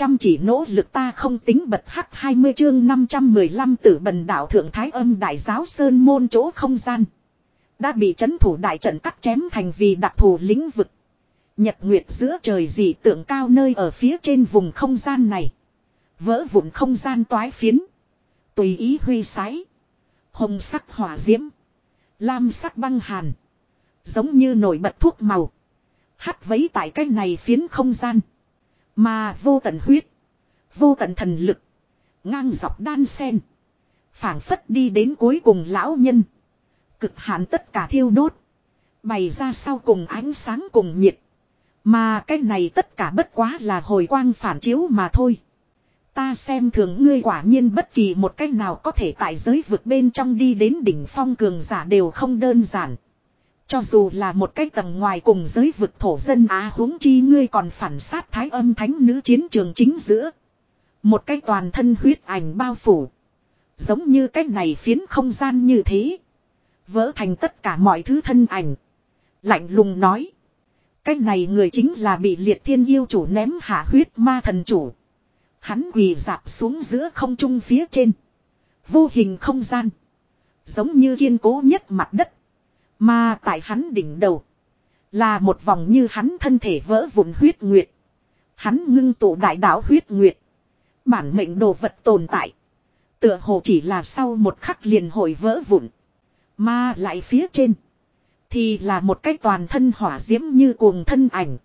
Chăm chỉ nỗ lực ta không tính bật hắc 20 chương 515 tử bần đạo thượng thái âm đại giáo sơn môn chỗ không gian. Đã bị chấn thủ đại trận cắt chém thành vì đặc thù lĩnh vực. Nhật nguyệt giữa trời dị tượng cao nơi ở phía trên vùng không gian này. Vỡ vụn không gian toái phiến. Tùy ý huy sái. Hồng sắc hỏa diễm. Lam sắc băng hàn. Giống như nổi bật thuốc màu. Hắt vấy tại cái này phiến không gian. Mà vô tận huyết. Vô tận thần lực. Ngang dọc đan sen. phảng phất đi đến cuối cùng lão nhân. Cực hạn tất cả thiêu đốt. Bày ra sau cùng ánh sáng cùng nhiệt. Mà cái này tất cả bất quá là hồi quang phản chiếu mà thôi. Ta xem thường ngươi quả nhiên bất kỳ một cách nào có thể tại giới vực bên trong đi đến đỉnh phong cường giả đều không đơn giản. Cho dù là một cái tầng ngoài cùng giới vực thổ dân á huống chi ngươi còn phản sát thái âm thánh nữ chiến trường chính giữa. Một cái toàn thân huyết ảnh bao phủ. Giống như cái này phiến không gian như thế. Vỡ thành tất cả mọi thứ thân ảnh. Lạnh lùng nói. Cái này người chính là bị liệt thiên yêu chủ ném hạ huyết ma thần chủ. Hắn quỳ dạp xuống giữa không trung phía trên. Vô hình không gian. Giống như kiên cố nhất mặt đất. Mà tại hắn đỉnh đầu. Là một vòng như hắn thân thể vỡ vụn huyết nguyệt. Hắn ngưng tụ đại đạo huyết nguyệt. Bản mệnh đồ vật tồn tại. Tựa hồ chỉ là sau một khắc liền hồi vỡ vụn. Mà lại phía trên. Thì là một cái toàn thân hỏa diễm như cuồng thân ảnh.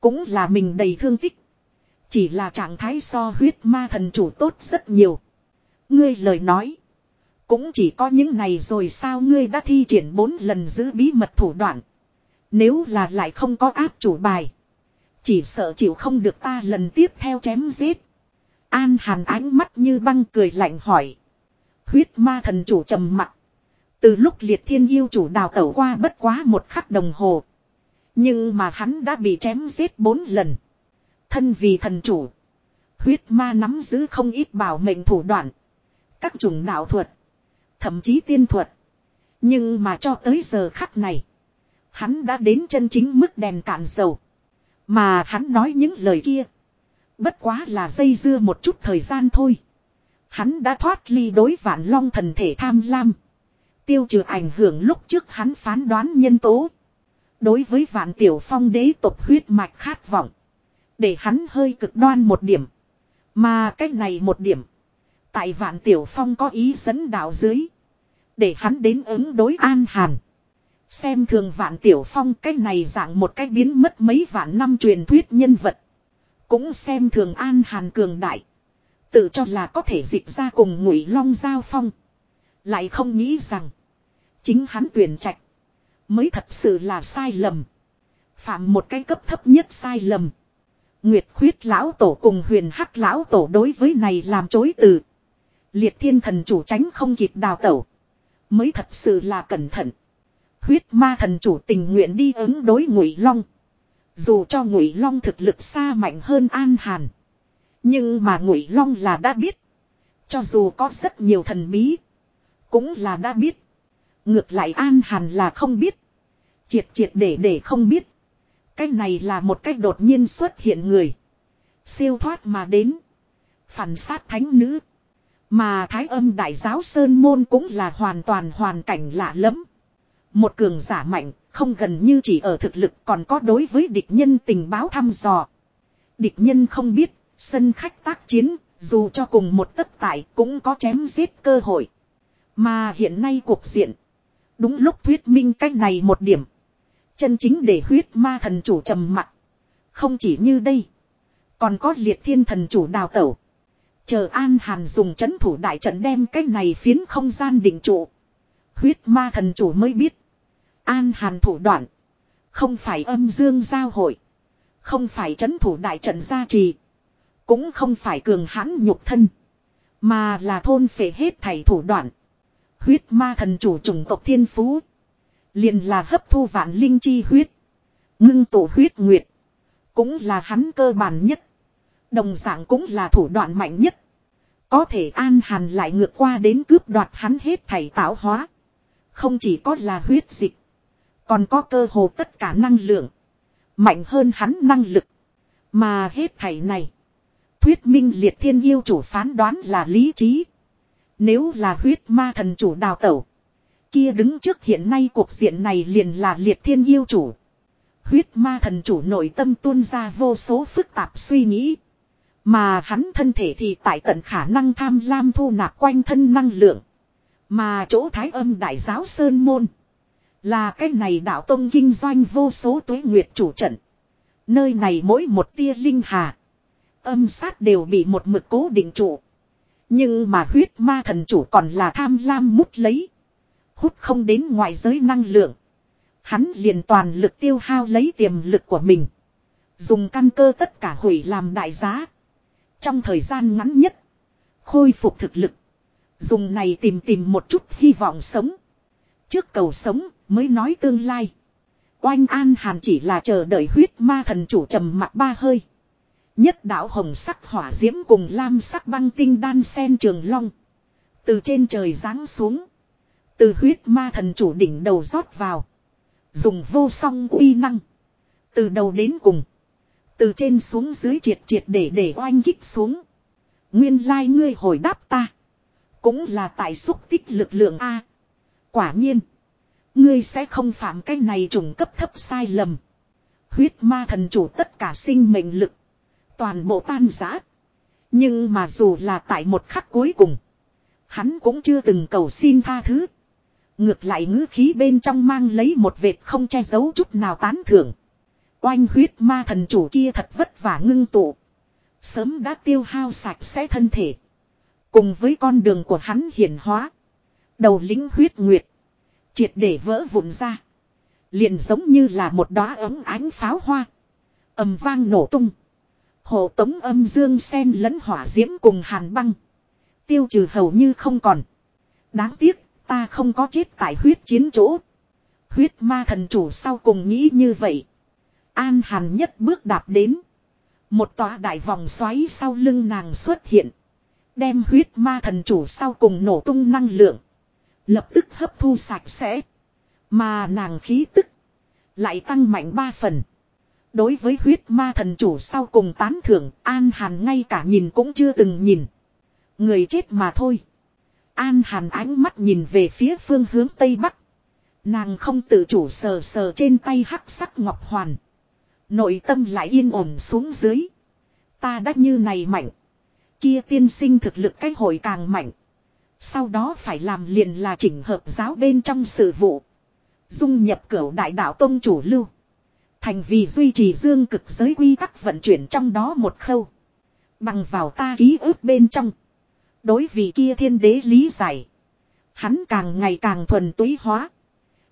Cũng là mình đầy thương tích. Chỉ là trạng thái so huyết ma thần chủ tốt rất nhiều. Ngươi lời nói. Cũng chỉ có những này rồi sao ngươi đã thi triển bốn lần giữ bí mật thủ đoạn. Nếu là lại không có áp chủ bài. Chỉ sợ chịu không được ta lần tiếp theo chém giết. An hàn ánh mắt như băng cười lạnh hỏi. Huyết ma thần chủ trầm mặt. Từ lúc liệt thiên yêu chủ đào tẩu qua bất quá một khắc đồng hồ. Nhưng mà hắn đã bị chém giết bốn lần. Thân vì thần chủ. Huyết ma nắm giữ không ít bảo mệnh thủ đoạn. Các chủng đạo thuật. Thậm chí tiên thuật. Nhưng mà cho tới giờ khắc này. Hắn đã đến chân chính mức đèn cạn dầu. Mà hắn nói những lời kia. Bất quá là dây dưa một chút thời gian thôi. Hắn đã thoát ly đối vạn long thần thể tham lam. Tiêu trừ ảnh hưởng lúc trước hắn phán đoán nhân tố. Đối với vạn tiểu phong đế tộc huyết mạch khát vọng. Để hắn hơi cực đoan một điểm. Mà cách này một điểm. Tại vạn tiểu phong có ý dẫn đạo dưới. Để hắn đến ứng đối an hàn. Xem thường vạn tiểu phong cái này dạng một cách biến mất mấy vạn năm truyền thuyết nhân vật. Cũng xem thường an hàn cường đại. Tự cho là có thể dịch ra cùng ngụy long giao phong. Lại không nghĩ rằng. Chính hắn tuyển trạch. Mới thật sự là sai lầm. Phạm một cái cấp thấp nhất sai lầm. Nguyệt khuyết lão tổ cùng huyền hắc lão tổ đối với này làm chối từ. Liệt thiên thần chủ tránh không kịp đào tẩu. Mới thật sự là cẩn thận. Huyết ma thần chủ tình nguyện đi ứng đối ngụy long. Dù cho ngụy long thực lực xa mạnh hơn an hàn. Nhưng mà ngụy long là đã biết. Cho dù có rất nhiều thần bí. Cũng là đã biết. Ngược lại an hàn là không biết. Triệt triệt để để không biết. Cái này là một cách đột nhiên xuất hiện người. Siêu thoát mà đến. Phản sát thánh nữ. Mà thái âm đại giáo Sơn Môn cũng là hoàn toàn hoàn cảnh lạ lẫm. Một cường giả mạnh, không gần như chỉ ở thực lực còn có đối với địch nhân tình báo thăm dò. Địch nhân không biết, sân khách tác chiến, dù cho cùng một tất tại cũng có chém giết cơ hội. Mà hiện nay cuộc diện. Đúng lúc thuyết minh cách này một điểm. Chân chính để huyết ma thần chủ trầm mặt. Không chỉ như đây. Còn có liệt thiên thần chủ đào tẩu. Chờ An Hàn dùng chấn thủ đại trận đem cái này phiến không gian định trụ. Huyết ma thần chủ mới biết. An Hàn thủ đoạn. Không phải âm dương giao hội. Không phải chấn thủ đại trận gia trì. Cũng không phải cường hãn nhục thân. Mà là thôn phệ hết thảy thủ đoạn. Huyết ma thần chủ chủng tộc thiên phú. Liền là hấp thu vạn linh chi huyết. Ngưng tổ huyết nguyệt. Cũng là hắn cơ bản nhất. Đồng dạng cũng là thủ đoạn mạnh nhất. Có thể an hàn lại ngược qua đến cướp đoạt hắn hết thảy tạo hóa. Không chỉ có là huyết dịch. Còn có cơ hồ tất cả năng lượng. Mạnh hơn hắn năng lực. Mà hết thảy này. thuyết minh liệt thiên yêu chủ phán đoán là lý trí. Nếu là huyết ma thần chủ đào tẩu. Kia đứng trước hiện nay cuộc diện này liền là liệt thiên yêu chủ. Huyết ma thần chủ nội tâm tuôn ra vô số phức tạp suy nghĩ. Mà hắn thân thể thì tại tận khả năng tham lam thu nạp quanh thân năng lượng. Mà chỗ thái âm đại giáo Sơn Môn. Là cái này đạo tông kinh doanh vô số tuế nguyệt chủ trận. Nơi này mỗi một tia linh hà. Âm sát đều bị một mực cố định trụ. Nhưng mà huyết ma thần chủ còn là tham lam mút lấy. Hút không đến ngoại giới năng lượng. Hắn liền toàn lực tiêu hao lấy tiềm lực của mình. Dùng căn cơ tất cả hủy làm đại giá. Trong thời gian ngắn nhất. Khôi phục thực lực. Dùng này tìm tìm một chút hy vọng sống. Trước cầu sống mới nói tương lai. Oanh An Hàn chỉ là chờ đợi huyết ma thần chủ trầm mặt ba hơi. Nhất đạo hồng sắc hỏa diễm cùng lam sắc băng tinh đan sen trường long. Từ trên trời giáng xuống. Từ huyết ma thần chủ đỉnh đầu rót vào. Dùng vô song uy năng. Từ đầu đến cùng. Từ trên xuống dưới triệt triệt để để oanh kích xuống. Nguyên lai ngươi hồi đáp ta. Cũng là tại xúc tích lực lượng A. Quả nhiên. Ngươi sẽ không phạm cái này trùng cấp thấp sai lầm. Huyết ma thần chủ tất cả sinh mệnh lực. Toàn bộ tan giã. Nhưng mà dù là tại một khắc cuối cùng. Hắn cũng chưa từng cầu xin tha thứ. Ngược lại ngữ khí bên trong mang lấy một vệt không che giấu chút nào tán thưởng. Oanh huyết ma thần chủ kia thật vất vả ngưng tụ. Sớm đã tiêu hao sạch sẽ thân thể. Cùng với con đường của hắn hiển hóa. Đầu lính huyết nguyệt. Triệt để vỡ vụn ra. Liền giống như là một đóa ấm ánh pháo hoa. ầm vang nổ tung. Hộ tống âm dương sen lẫn hỏa diễm cùng hàn băng. Tiêu trừ hầu như không còn. Đáng tiếc, ta không có chết tại huyết chiến chỗ. Huyết ma thần chủ sau cùng nghĩ như vậy. An hàn nhất bước đạp đến. Một tòa đại vòng xoáy sau lưng nàng xuất hiện. Đem huyết ma thần chủ sau cùng nổ tung năng lượng. Lập tức hấp thu sạch sẽ. Mà nàng khí tức. Lại tăng mạnh ba phần. Đối với huyết ma thần chủ sau cùng tán thưởng, An Hàn ngay cả nhìn cũng chưa từng nhìn. Người chết mà thôi. An Hàn ánh mắt nhìn về phía phương hướng Tây Bắc. Nàng không tự chủ sờ sờ trên tay hắc sắc ngọc hoàn. Nội tâm lại yên ổn xuống dưới. Ta đã như này mạnh. Kia tiên sinh thực lực cái hội càng mạnh. Sau đó phải làm liền là chỉnh hợp giáo bên trong sự vụ. Dung nhập cửu đại đạo tông chủ lưu. Thành vì duy trì dương cực giới quy tắc vận chuyển trong đó một khâu. Bằng vào ta ký ức bên trong. Đối vì kia thiên đế lý giải. Hắn càng ngày càng thuần túy hóa.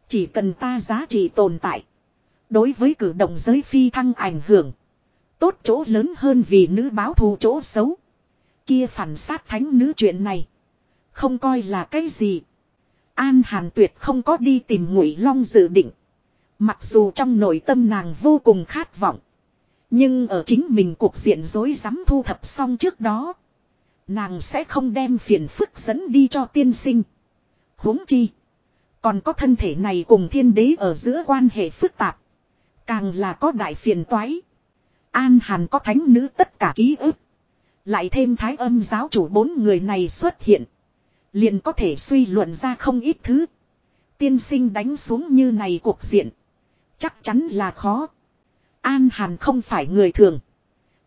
Chỉ cần ta giá trị tồn tại. Đối với cử động giới phi thăng ảnh hưởng. Tốt chỗ lớn hơn vì nữ báo thù chỗ xấu. Kia phản sát thánh nữ chuyện này. Không coi là cái gì. An Hàn tuyệt không có đi tìm ngụy long dự định. Mặc dù trong nội tâm nàng vô cùng khát vọng. Nhưng ở chính mình cuộc diện dối rắm thu thập xong trước đó. Nàng sẽ không đem phiền phức dẫn đi cho tiên sinh. huống chi. Còn có thân thể này cùng thiên đế ở giữa quan hệ phức tạp. Càng là có đại phiền toái. An Hàn có thánh nữ tất cả ký ức. Lại thêm thái âm giáo chủ bốn người này xuất hiện. Liền có thể suy luận ra không ít thứ. Tiên sinh đánh xuống như này cuộc diện. Chắc chắn là khó. An Hàn không phải người thường.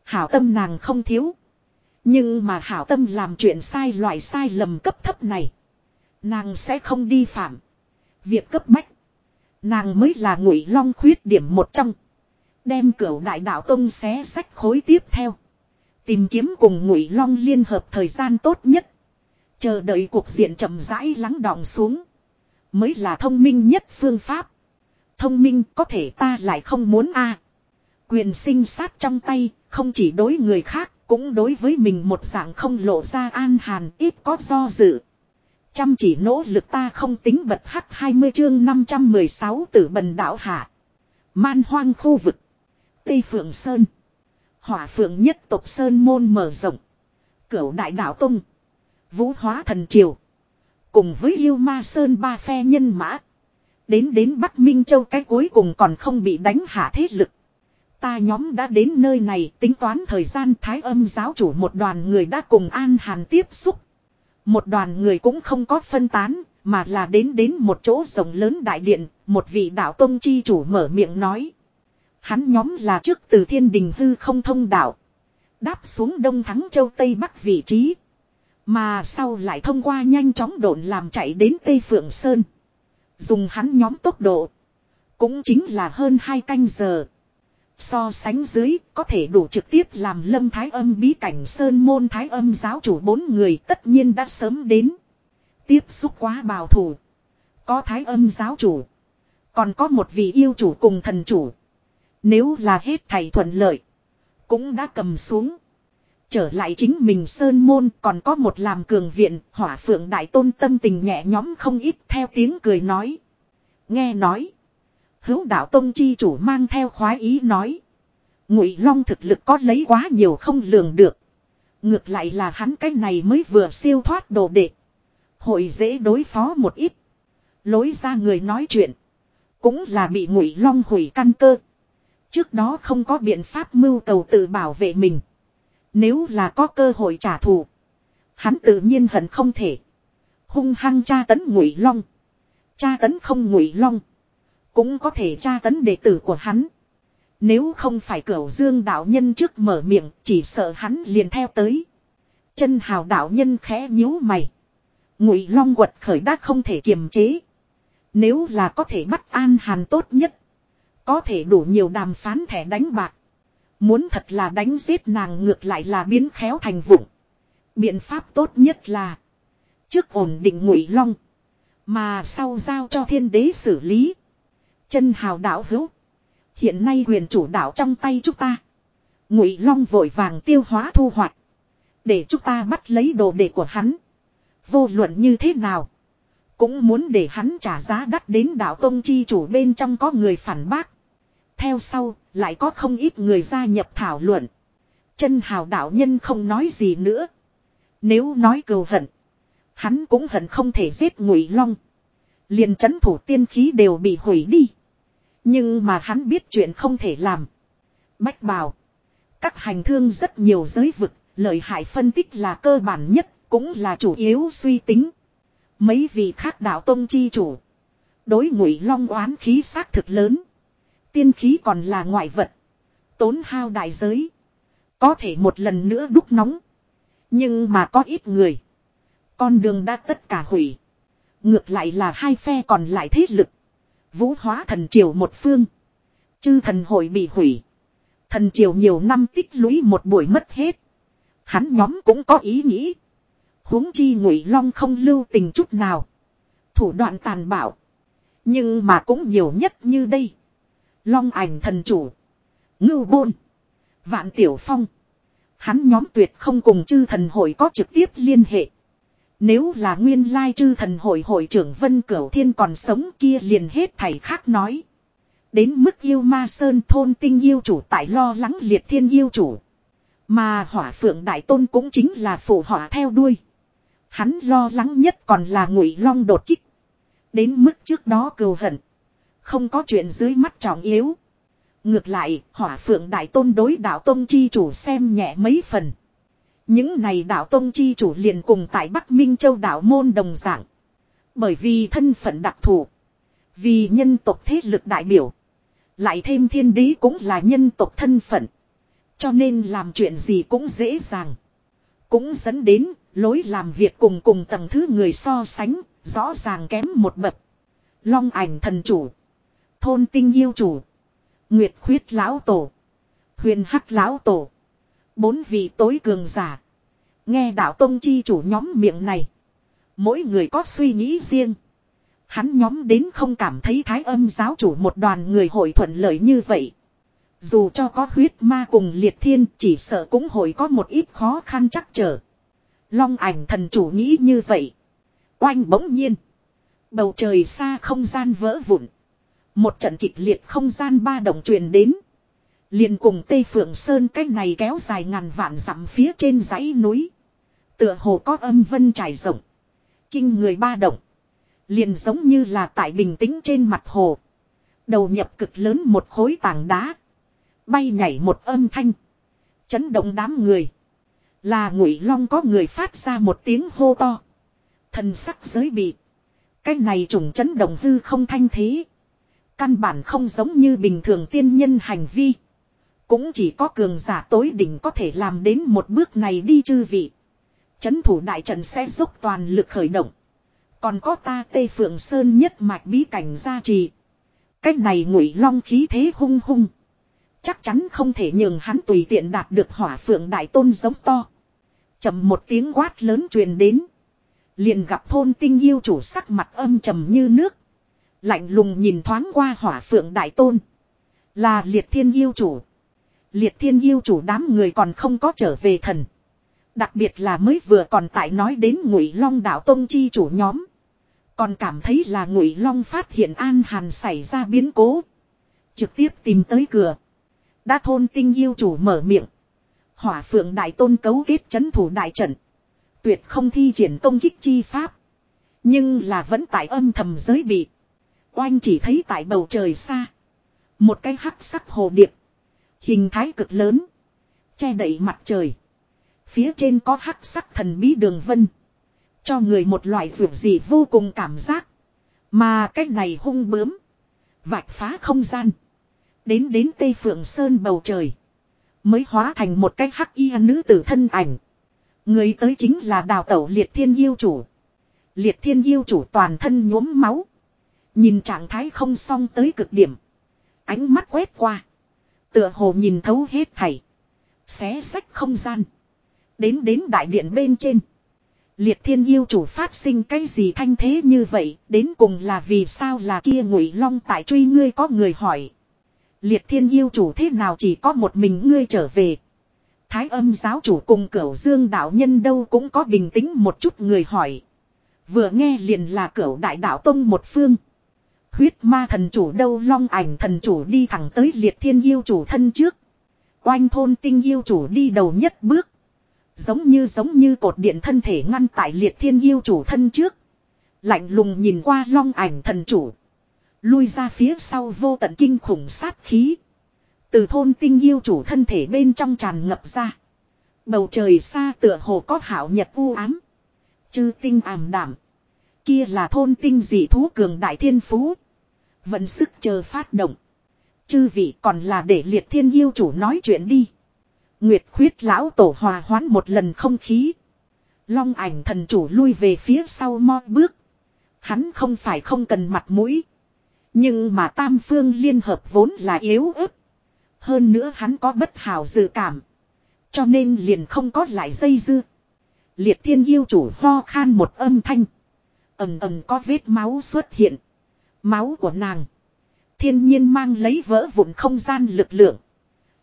Hảo tâm nàng không thiếu. Nhưng mà hảo tâm làm chuyện sai loại sai lầm cấp thấp này. Nàng sẽ không đi phạm. Việc cấp bách. Nàng mới là ngụy long khuyết điểm một trong. Đem cửu đại đạo tông xé sách khối tiếp theo. Tìm kiếm cùng ngụy long liên hợp thời gian tốt nhất. Chờ đợi cuộc diện chậm rãi lắng đọng xuống. Mới là thông minh nhất phương pháp. Thông minh có thể ta lại không muốn a Quyền sinh sát trong tay, không chỉ đối người khác, cũng đối với mình một dạng không lộ ra an hàn ít có do dự. Chăm chỉ nỗ lực ta không tính bật hắc 20 chương 516 tử bần đảo hạ. Man hoang khu vực. Tây Phượng Sơn. Hỏa Phượng nhất tộc Sơn môn mở rộng. Cửu đại đảo Tông. Vũ hóa thần triều. Cùng với yêu ma Sơn ba phe nhân mã. Đến đến Bắc Minh Châu cái cuối cùng còn không bị đánh hạ thế lực. Ta nhóm đã đến nơi này tính toán thời gian thái âm giáo chủ một đoàn người đã cùng An Hàn tiếp xúc. Một đoàn người cũng không có phân tán, mà là đến đến một chỗ rộng lớn đại điện, một vị đạo tông chi chủ mở miệng nói. Hắn nhóm là trước từ thiên đình hư không thông đạo. Đáp xuống đông thắng châu Tây Bắc vị trí. Mà sau lại thông qua nhanh chóng độn làm chạy đến Tây Phượng Sơn. Dùng hắn nhóm tốc độ. Cũng chính là hơn hai canh giờ. So sánh dưới, có thể đủ trực tiếp làm lâm thái âm, bí cảnh sơn, môn thái âm giáo chủ bốn người tất nhiên đã sớm đến. Tiếp xúc quá bào thủ. Có thái âm giáo chủ. Còn có một vị yêu chủ cùng thần chủ. Nếu là hết thầy thuận lợi. Cũng đã cầm xuống. Trở lại chính mình sơn môn, còn có một làm cường viện, hỏa phượng đại tôn tâm tình nhẹ nhóm không ít, theo tiếng cười nói. Nghe nói. Hữu đạo tông chi chủ mang theo khoái ý nói. Ngụy Long thực lực có lấy quá nhiều không lường được. Ngược lại là hắn cái này mới vừa siêu thoát đồ đệ. Hội dễ đối phó một ít. Lối ra người nói chuyện. Cũng là bị Ngụy Long hủy căn cơ. Trước đó không có biện pháp mưu cầu tự bảo vệ mình. Nếu là có cơ hội trả thù. Hắn tự nhiên hận không thể. Hung hăng tra tấn Ngụy Long. Tra tấn không Ngụy Long. Cũng có thể tra tấn đệ tử của hắn. Nếu không phải cửu dương đạo nhân trước mở miệng, chỉ sợ hắn liền theo tới. Chân hào đạo nhân khẽ nhíu mày. Ngụy long quật khởi đã không thể kiềm chế. Nếu là có thể bắt an hàn tốt nhất. Có thể đủ nhiều đàm phán thẻ đánh bạc. Muốn thật là đánh giết nàng ngược lại là biến khéo thành vụng. Biện pháp tốt nhất là. Trước ổn định ngụy long. Mà sau giao cho thiên đế xử lý. Chân hào đạo hữu. Hiện nay quyền chủ đạo trong tay chúng ta. Ngụy long vội vàng tiêu hóa thu hoạch. Để chúng ta bắt lấy đồ đệ của hắn. Vô luận như thế nào. Cũng muốn để hắn trả giá đắt đến đạo tông chi chủ bên trong có người phản bác. Theo sau, lại có không ít người gia nhập thảo luận. Chân hào đạo nhân không nói gì nữa. Nếu nói cầu hận. Hắn cũng hận không thể giết ngụy long. liền chấn thủ tiên khí đều bị hủy đi. Nhưng mà hắn biết chuyện không thể làm. Bách bào. Các hành thương rất nhiều giới vực, lợi hại phân tích là cơ bản nhất, cũng là chủ yếu suy tính. Mấy vị khác đạo tông chi chủ. Đối ngụy long oán khí xác thực lớn. Tiên khí còn là ngoại vật. Tốn hao đại giới. Có thể một lần nữa đúc nóng. Nhưng mà có ít người. Con đường đã tất cả hủy. Ngược lại là hai phe còn lại thế lực. Vũ hóa thần triều một phương. Chư thần hội bị hủy. Thần triều nhiều năm tích lũy một buổi mất hết. Hắn nhóm cũng có ý nghĩ. huống chi ngụy long không lưu tình chút nào. Thủ đoạn tàn bạo. Nhưng mà cũng nhiều nhất như đây. Long ảnh thần chủ. Ngưu bôn. Vạn tiểu phong. Hắn nhóm tuyệt không cùng chư thần hội có trực tiếp liên hệ. Nếu là nguyên lai chư thần hội hội trưởng Vân Cửu Thiên còn sống kia liền hết thầy khác nói. Đến mức yêu ma sơn thôn tinh yêu chủ tại lo lắng liệt thiên yêu chủ. Mà hỏa phượng đại tôn cũng chính là phụ hỏa theo đuôi. Hắn lo lắng nhất còn là ngụy long đột kích. Đến mức trước đó cừu hận. Không có chuyện dưới mắt trọng yếu. Ngược lại, hỏa phượng đại tôn đối đạo tôn chi chủ xem nhẹ mấy phần. Những này đạo tông chi chủ liền cùng tại Bắc Minh Châu đạo môn đồng dạng. Bởi vì thân phận đặc thù. Vì nhân tộc thế lực đại biểu. Lại thêm thiên đế cũng là nhân tộc thân phận. Cho nên làm chuyện gì cũng dễ dàng. Cũng dẫn đến lối làm việc cùng cùng tầng thứ người so sánh, rõ ràng kém một bậc. Long ảnh thần chủ. Thôn tinh yêu chủ. Nguyệt khuyết lão tổ. Huyền hắc lão tổ. Bốn vị tối cường giả. Nghe đạo tông chi chủ nhóm miệng này. Mỗi người có suy nghĩ riêng. Hắn nhóm đến không cảm thấy thái âm giáo chủ một đoàn người hội thuận lợi như vậy. Dù cho có huyết ma cùng liệt thiên, chỉ sợ cũng hội có một ít khó khăn chắc trở. Long ảnh thần chủ nghĩ như vậy. Oanh bỗng nhiên. Bầu trời xa không gian vỡ vụn. Một trận kịch liệt không gian ba động truyền đến liền cùng Tây Phượng Sơn cách này kéo dài ngàn vạn dặm phía trên dãy núi. Tựa hồ có âm vân trải rộng. Kinh người ba động. Liền giống như là tại bình tĩnh trên mặt hồ. Đầu nhập cực lớn một khối tảng đá. Bay nhảy một âm thanh. Chấn động đám người. Là ngụy long có người phát ra một tiếng hô to. Thần sắc giới bị. Cái này trùng chấn động hư không thanh thế. Căn bản không giống như bình thường tiên nhân hành vi. Cũng chỉ có cường giả tối đỉnh có thể làm đến một bước này đi chư vị. Chấn thủ đại trận sẽ dốc toàn lực khởi động. Còn có ta tây phượng sơn nhất mạch bí cảnh gia trì. Cách này ngụy long khí thế hung hung. Chắc chắn không thể nhường hắn tùy tiện đạt được hỏa phượng đại tôn giống to. trầm một tiếng quát lớn truyền đến. Liền gặp thôn tinh yêu chủ sắc mặt âm trầm như nước. Lạnh lùng nhìn thoáng qua hỏa phượng đại tôn. Là liệt thiên yêu chủ. Liệt thiên yêu chủ đám người còn không có trở về thần. Đặc biệt là mới vừa còn tại nói đến ngụy long đạo tông chi chủ nhóm. Còn cảm thấy là ngụy long phát hiện an hàn xảy ra biến cố. Trực tiếp tìm tới cửa. Đã thôn tinh yêu chủ mở miệng. Hỏa phượng đại tôn cấu kết chấn thủ đại trận. Tuyệt không thi triển công kích chi pháp. Nhưng là vẫn tại âm thầm giới bị. Oanh chỉ thấy tại bầu trời xa. Một cái hắc sắc hồ điệp. Hình thái cực lớn. Che đậy mặt trời. Phía trên có hắc sắc thần bí đường vân. Cho người một loại vượt gì vô cùng cảm giác. Mà cái này hung bướm. Vạch phá không gian. Đến đến Tây Phượng Sơn bầu trời. Mới hóa thành một cái hắc y nữ tử thân ảnh. Người tới chính là đào tẩu liệt thiên yêu chủ. Liệt thiên yêu chủ toàn thân nhuốm máu. Nhìn trạng thái không xong tới cực điểm. Ánh mắt quét qua. Tựa hồ nhìn thấu hết thảy. Xé sách không gian. Đến đến đại điện bên trên. Liệt thiên yêu chủ phát sinh cái gì thanh thế như vậy, đến cùng là vì sao là kia ngụy long tại truy ngươi có người hỏi. Liệt thiên yêu chủ thế nào chỉ có một mình ngươi trở về. Thái âm giáo chủ cùng cửu dương đạo nhân đâu cũng có bình tĩnh một chút người hỏi. Vừa nghe liền là cửu đại đạo tông một phương. Huyết ma thần chủ đâu long ảnh thần chủ đi thẳng tới liệt thiên yêu chủ thân trước. Oanh thôn tinh yêu chủ đi đầu nhất bước. Giống như giống như cột điện thân thể ngăn tại liệt thiên yêu chủ thân trước. Lạnh lùng nhìn qua long ảnh thần chủ. Lui ra phía sau vô tận kinh khủng sát khí. Từ thôn tinh yêu chủ thân thể bên trong tràn ngập ra. Bầu trời xa tựa hồ có hảo nhật u ám. Chư tinh ảm đảm. Kia là thôn tinh dị thú cường đại thiên phú. Vận sức chờ phát động. Chư vị còn là để liệt thiên yêu chủ nói chuyện đi. Nguyệt khuyết lão tổ hòa hoán một lần không khí. Long ảnh thần chủ lui về phía sau mo bước. Hắn không phải không cần mặt mũi. Nhưng mà tam phương liên hợp vốn là yếu ớt. Hơn nữa hắn có bất hảo dự cảm. Cho nên liền không có lại dây dưa. Liệt thiên yêu chủ ho khan một âm thanh. ầm ầm có vết máu xuất hiện. Máu của nàng. Thiên nhiên mang lấy vỡ vụn không gian lực lượng.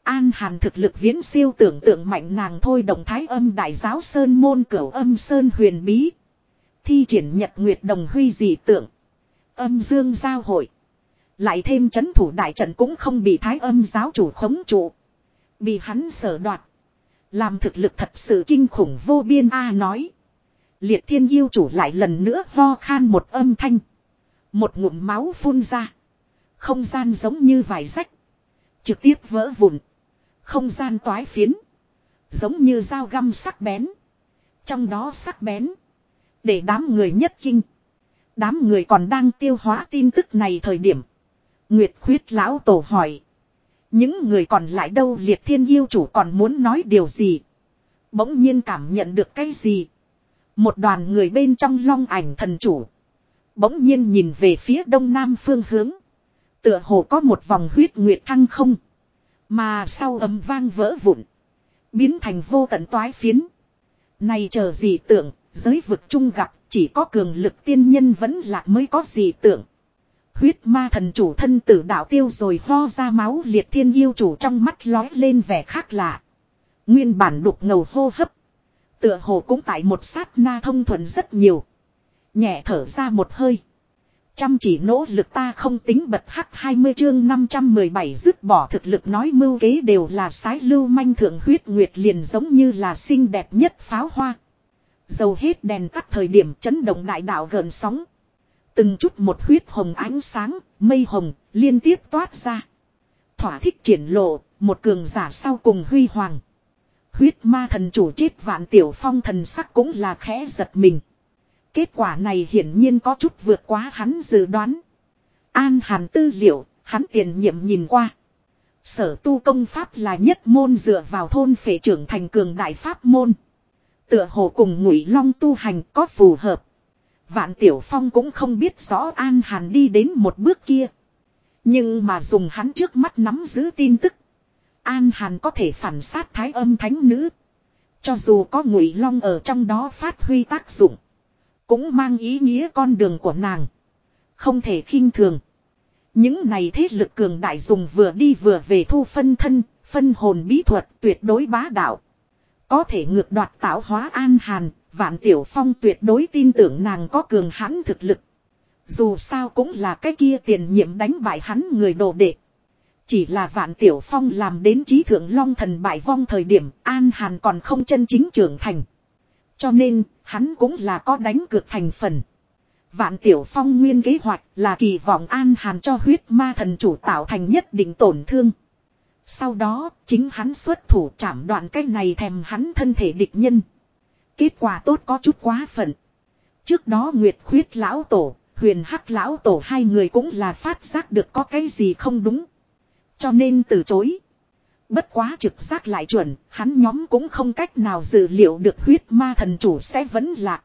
An hàn thực lực viễn siêu tưởng tượng mạnh nàng thôi động thái âm đại giáo sơn môn cửu âm sơn huyền bí. Thi triển nhật nguyệt đồng huy dị tượng. Âm dương giao hội. Lại thêm chấn thủ đại trận cũng không bị thái âm giáo chủ khống trụ. Bị hắn sở đoạt. Làm thực lực thật sự kinh khủng vô biên A nói. Liệt thiên yêu chủ lại lần nữa ho khan một âm thanh. Một ngụm máu phun ra. Không gian giống như vải rách. Trực tiếp vỡ vụn. Không gian toái phiến. Giống như dao găm sắc bén. Trong đó sắc bén. Để đám người nhất kinh. Đám người còn đang tiêu hóa tin tức này thời điểm. Nguyệt khuyết lão tổ hỏi. Những người còn lại đâu liệt thiên yêu chủ còn muốn nói điều gì. Bỗng nhiên cảm nhận được cái gì. Một đoàn người bên trong long ảnh thần chủ. Bỗng nhiên nhìn về phía đông nam phương hướng. Tựa hồ có một vòng huyết nguyệt thăng không. Mà sau ấm vang vỡ vụn. Biến thành vô tận toái phiến. Này chờ gì tưởng, giới vực chung gặp, chỉ có cường lực tiên nhân vẫn lạc mới có gì tưởng. Huyết ma thần chủ thân tử đạo tiêu rồi ho ra máu liệt thiên yêu chủ trong mắt lói lên vẻ khác lạ. Nguyên bản đục ngầu hô hấp. Tựa hồ cũng tại một sát na thông thuận rất nhiều. Nhẹ thở ra một hơi. Chăm chỉ nỗ lực ta không tính bật hắc 20 chương 517 dứt bỏ thực lực nói mưu kế đều là sái lưu manh thượng huyết nguyệt liền giống như là xinh đẹp nhất pháo hoa. Dầu hết đèn tắt thời điểm chấn động đại đạo gần sóng. Từng chút một huyết hồng ánh sáng, mây hồng, liên tiếp toát ra. thỏa thích triển lộ, một cường giả sau cùng huy hoàng. Huyết ma thần chủ chết vạn tiểu phong thần sắc cũng là khẽ giật mình. Kết quả này hiển nhiên có chút vượt quá hắn dự đoán. An hàn tư liệu, hắn tiền nhiệm nhìn qua. Sở tu công pháp là nhất môn dựa vào thôn phệ trưởng thành cường đại pháp môn. Tựa hồ cùng ngụy long tu hành có phù hợp. Vạn Tiểu Phong cũng không biết rõ An Hàn đi đến một bước kia. Nhưng mà dùng hắn trước mắt nắm giữ tin tức. An Hàn có thể phản sát thái âm thánh nữ. Cho dù có ngụy long ở trong đó phát huy tác dụng. Cũng mang ý nghĩa con đường của nàng. Không thể khinh thường. Những này thế lực cường đại dùng vừa đi vừa về thu phân thân, phân hồn bí thuật tuyệt đối bá đạo. Có thể ngược đoạt tạo hóa an hàn, vạn tiểu phong tuyệt đối tin tưởng nàng có cường hãn thực lực. Dù sao cũng là cái kia tiền nhiệm đánh bại hắn người đồ đệ. Chỉ là vạn tiểu phong làm đến trí thượng long thần bại vong thời điểm an hàn còn không chân chính trưởng thành. Cho nên, hắn cũng là có đánh cược thành phần. Vạn Tiểu Phong nguyên kế hoạch là kỳ vọng an hàn cho huyết ma thần chủ tạo thành nhất định tổn thương. Sau đó, chính hắn xuất thủ chạm đoạn cái này thèm hắn thân thể địch nhân. Kết quả tốt có chút quá phận. Trước đó Nguyệt khuyết lão tổ, huyền hắc lão tổ hai người cũng là phát giác được có cái gì không đúng. Cho nên từ chối. Bất quá trực giác lại chuẩn, hắn nhóm cũng không cách nào dự liệu được huyết ma thần chủ sẽ vẫn lạc.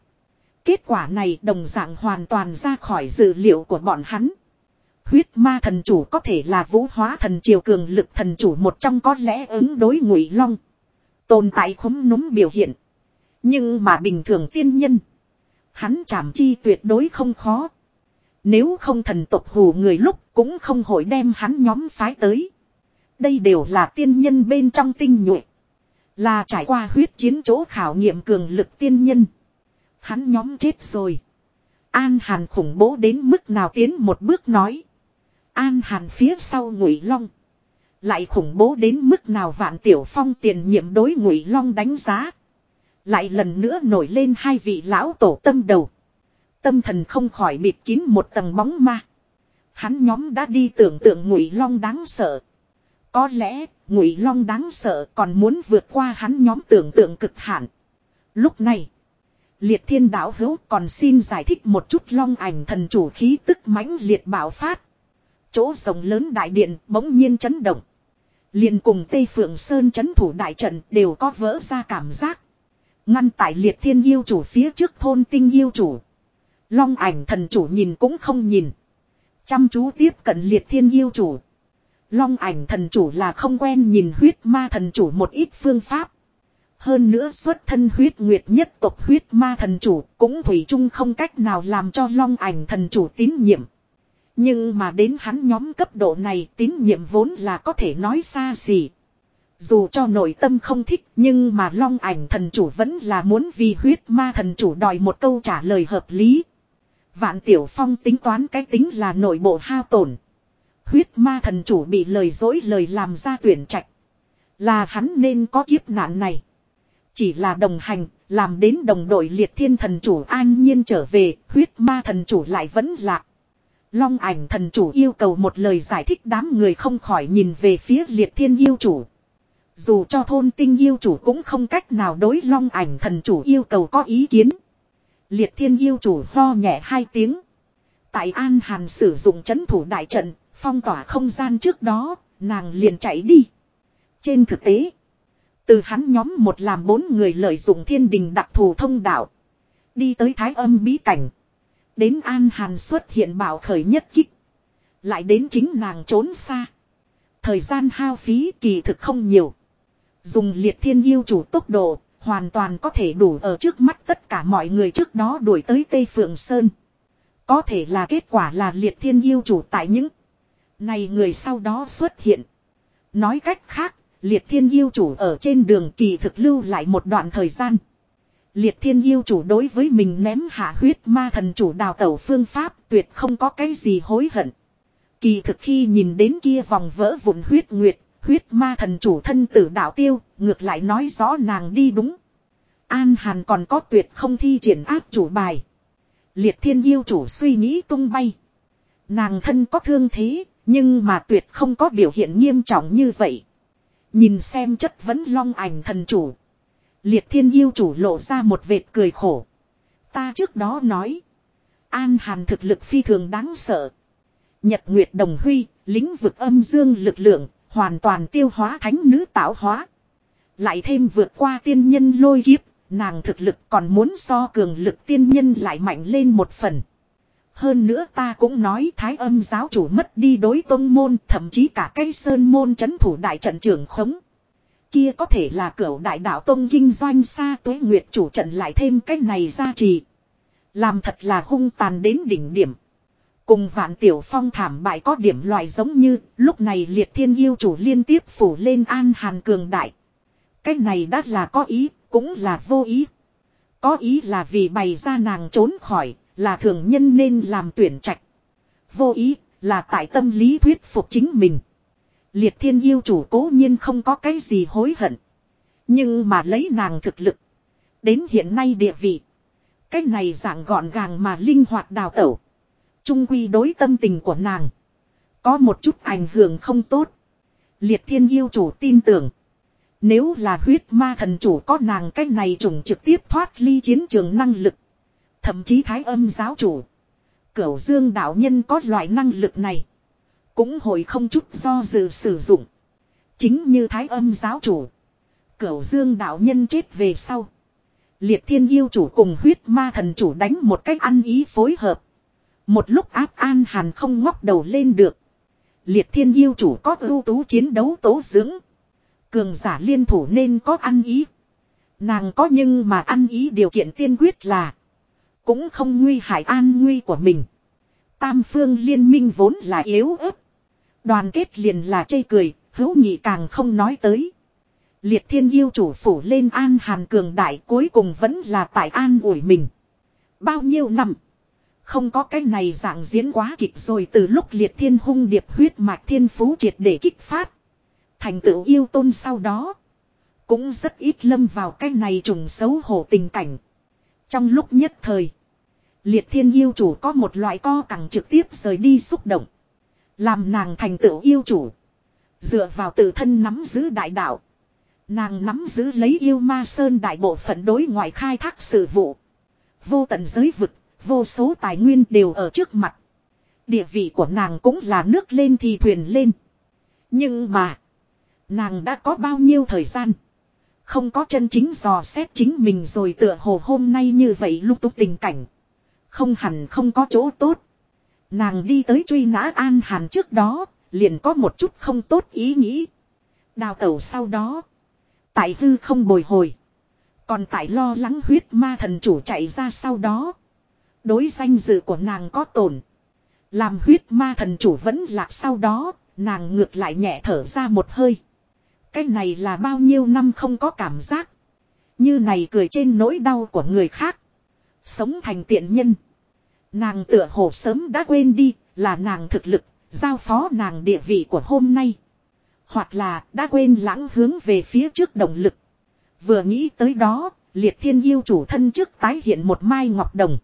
Kết quả này đồng dạng hoàn toàn ra khỏi dự liệu của bọn hắn. Huyết ma thần chủ có thể là vũ hóa thần triều cường lực thần chủ một trong có lẽ ứng đối ngụy long. Tồn tại khúm núm biểu hiện. Nhưng mà bình thường tiên nhân. Hắn chảm chi tuyệt đối không khó. Nếu không thần tộc hù người lúc cũng không hội đem hắn nhóm phái tới. Đây đều là tiên nhân bên trong tinh nhuệ. Là trải qua huyết chiến chỗ khảo nghiệm cường lực tiên nhân. Hắn nhóm chết rồi. An Hàn khủng bố đến mức nào tiến một bước nói. An Hàn phía sau Ngụy Long. Lại khủng bố đến mức nào vạn tiểu phong tiền nhiệm đối Ngụy Long đánh giá. Lại lần nữa nổi lên hai vị lão tổ tâm đầu. Tâm thần không khỏi bịt kín một tầng bóng ma. Hắn nhóm đã đi tưởng tượng Ngụy Long đáng sợ. Có lẽ, Ngụy Long đáng sợ còn muốn vượt qua hắn nhóm tưởng tượng cực hạn. Lúc này, Liệt thiên đạo hữu còn xin giải thích một chút long ảnh thần chủ khí tức mãnh liệt bạo phát. Chỗ rồng lớn đại điện bỗng nhiên chấn động. liền cùng Tây Phượng Sơn chấn thủ đại trận đều có vỡ ra cảm giác. Ngăn tại liệt thiên yêu chủ phía trước thôn tinh yêu chủ. Long ảnh thần chủ nhìn cũng không nhìn. Chăm chú tiếp cận liệt thiên yêu chủ. Long ảnh thần chủ là không quen nhìn huyết ma thần chủ một ít phương pháp. Hơn nữa xuất thân huyết nguyệt nhất tộc huyết ma thần chủ cũng thủy chung không cách nào làm cho long ảnh thần chủ tín nhiệm. Nhưng mà đến hắn nhóm cấp độ này tín nhiệm vốn là có thể nói xa xỉ. Dù cho nội tâm không thích nhưng mà long ảnh thần chủ vẫn là muốn vì huyết ma thần chủ đòi một câu trả lời hợp lý. Vạn Tiểu Phong tính toán cái tính là nội bộ hao tổn. Huyết ma thần chủ bị lời dối lời làm ra tuyển trạch. Là hắn nên có kiếp nạn này. Chỉ là đồng hành, làm đến đồng đội liệt thiên thần chủ an nhiên trở về, huyết ma thần chủ lại vẫn lạc. Long ảnh thần chủ yêu cầu một lời giải thích đám người không khỏi nhìn về phía liệt thiên yêu chủ. Dù cho thôn tinh yêu chủ cũng không cách nào đối long ảnh thần chủ yêu cầu có ý kiến. Liệt thiên yêu chủ ho nhẹ hai tiếng. Tại An Hàn sử dụng chấn thủ đại trận, phong tỏa không gian trước đó, nàng liền chạy đi. Trên thực tế, từ hắn nhóm một làm bốn người lợi dụng thiên đình đặc thù thông đạo. Đi tới thái âm bí cảnh. Đến An Hàn xuất hiện bảo khởi nhất kích. Lại đến chính nàng trốn xa. Thời gian hao phí kỳ thực không nhiều. Dùng liệt thiên yêu chủ tốc độ, hoàn toàn có thể đủ ở trước mắt tất cả mọi người trước đó đuổi tới Tây Phượng Sơn. Có thể là kết quả là liệt thiên yêu chủ tại những này người sau đó xuất hiện. Nói cách khác, Liệt thiên yêu chủ ở trên đường kỳ thực lưu lại một đoạn thời gian. Liệt thiên yêu chủ đối với mình ném hạ huyết ma thần chủ đào tẩu phương pháp tuyệt không có cái gì hối hận. Kỳ thực khi nhìn đến kia vòng vỡ vụn huyết nguyệt, huyết ma thần chủ thân tử đạo tiêu, ngược lại nói rõ nàng đi đúng. An Hàn còn có tuyệt không thi triển áp chủ bài. Liệt thiên yêu chủ suy nghĩ tung bay. Nàng thân có thương thế, nhưng mà tuyệt không có biểu hiện nghiêm trọng như vậy. Nhìn xem chất vẫn long ảnh thần chủ. Liệt thiên yêu chủ lộ ra một vệt cười khổ. Ta trước đó nói. An hàn thực lực phi thường đáng sợ. Nhật Nguyệt Đồng Huy, lĩnh vực âm dương lực lượng, hoàn toàn tiêu hóa thánh nữ tạo hóa. Lại thêm vượt qua tiên nhân lôi kiếp, nàng thực lực còn muốn so cường lực tiên nhân lại mạnh lên một phần. Hơn nữa ta cũng nói thái âm giáo chủ mất đi đối tôn môn thậm chí cả cây sơn môn chấn thủ đại trận trưởng khống. Kia có thể là cửa đại đạo tôn kinh doanh xa tuế nguyệt chủ trận lại thêm cái này ra trì. Làm thật là hung tàn đến đỉnh điểm. Cùng vạn tiểu phong thảm bại có điểm loại giống như lúc này liệt thiên yêu chủ liên tiếp phủ lên an hàn cường đại. Cái này đã là có ý, cũng là vô ý. Có ý là vì bày ra nàng trốn khỏi, là thường nhân nên làm tuyển trạch. Vô ý, là tại tâm lý thuyết phục chính mình. Liệt thiên yêu chủ cố nhiên không có cái gì hối hận. Nhưng mà lấy nàng thực lực. Đến hiện nay địa vị. Cái này dạng gọn gàng mà linh hoạt đào tẩu. Trung quy đối tâm tình của nàng. Có một chút ảnh hưởng không tốt. Liệt thiên yêu chủ tin tưởng. Nếu là huyết ma thần chủ có nàng cái này trùng trực tiếp thoát ly chiến trường năng lực. Thậm chí thái âm giáo chủ. Cửu dương đạo nhân có loại năng lực này. Cũng hồi không chút do dự sử dụng. Chính như thái âm giáo chủ. Cửu dương đạo nhân chết về sau. Liệt thiên yêu chủ cùng huyết ma thần chủ đánh một cách ăn ý phối hợp. Một lúc áp an hàn không ngóc đầu lên được. Liệt thiên yêu chủ có ưu tú chiến đấu tố dưỡng. Cường giả liên thủ nên có ăn ý. Nàng có nhưng mà ăn ý điều kiện tiên quyết là. Cũng không nguy hại an nguy của mình. Tam phương liên minh vốn là yếu ớt. Đoàn kết liền là chây cười, hữu nhị càng không nói tới. Liệt thiên yêu chủ phủ lên an hàn cường đại cuối cùng vẫn là tại an ủi mình. Bao nhiêu năm. Không có cái này dạng diễn quá kịch rồi từ lúc liệt thiên hung điệp huyết mạch thiên phú triệt để kích phát. Thành tựu yêu tôn sau đó. Cũng rất ít lâm vào cái này trùng xấu hổ tình cảnh. Trong lúc nhất thời. Liệt thiên yêu chủ có một loại co cẳng trực tiếp rời đi xúc động. Làm nàng thành tựu yêu chủ. Dựa vào tự thân nắm giữ đại đạo. Nàng nắm giữ lấy yêu ma sơn đại bộ phận đối ngoại khai thác sự vụ. Vô tận giới vực, vô số tài nguyên đều ở trước mặt. Địa vị của nàng cũng là nước lên thì thuyền lên. Nhưng mà, nàng đã có bao nhiêu thời gian. Không có chân chính dò xét chính mình rồi tựa hồ hôm nay như vậy lúc túc tình cảnh. Không hẳn không có chỗ tốt. Nàng đi tới truy nã an hàn trước đó, liền có một chút không tốt ý nghĩ. Đào tẩu sau đó. Tại hư không bồi hồi. Còn tại lo lắng huyết ma thần chủ chạy ra sau đó. Đối danh dự của nàng có tổn. Làm huyết ma thần chủ vẫn lạc sau đó, nàng ngược lại nhẹ thở ra một hơi. Cái này là bao nhiêu năm không có cảm giác. Như này cười trên nỗi đau của người khác. Sống thành tiện nhân. Nàng tựa hồ sớm đã quên đi, là nàng thực lực, giao phó nàng địa vị của hôm nay. Hoặc là đã quên lãng hướng về phía trước động lực. Vừa nghĩ tới đó, liệt thiên yêu chủ thân trước tái hiện một mai ngọc đồng.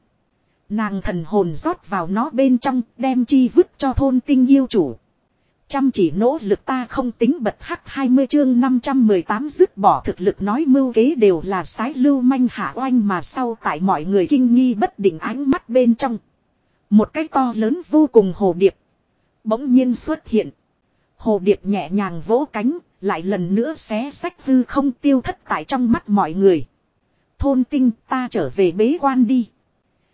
Nàng thần hồn rót vào nó bên trong, đem chi vứt cho thôn tinh yêu chủ. Chăm chỉ nỗ lực ta không tính bật hắc 20 chương 518 dứt bỏ thực lực nói mưu kế đều là sái lưu manh hạ oanh mà sau tại mọi người kinh nghi bất định ánh mắt bên trong. Một cái to lớn vô cùng hồ điệp. Bỗng nhiên xuất hiện. Hồ điệp nhẹ nhàng vỗ cánh, lại lần nữa xé sách hư không tiêu thất tại trong mắt mọi người. Thôn tinh ta trở về bế quan đi.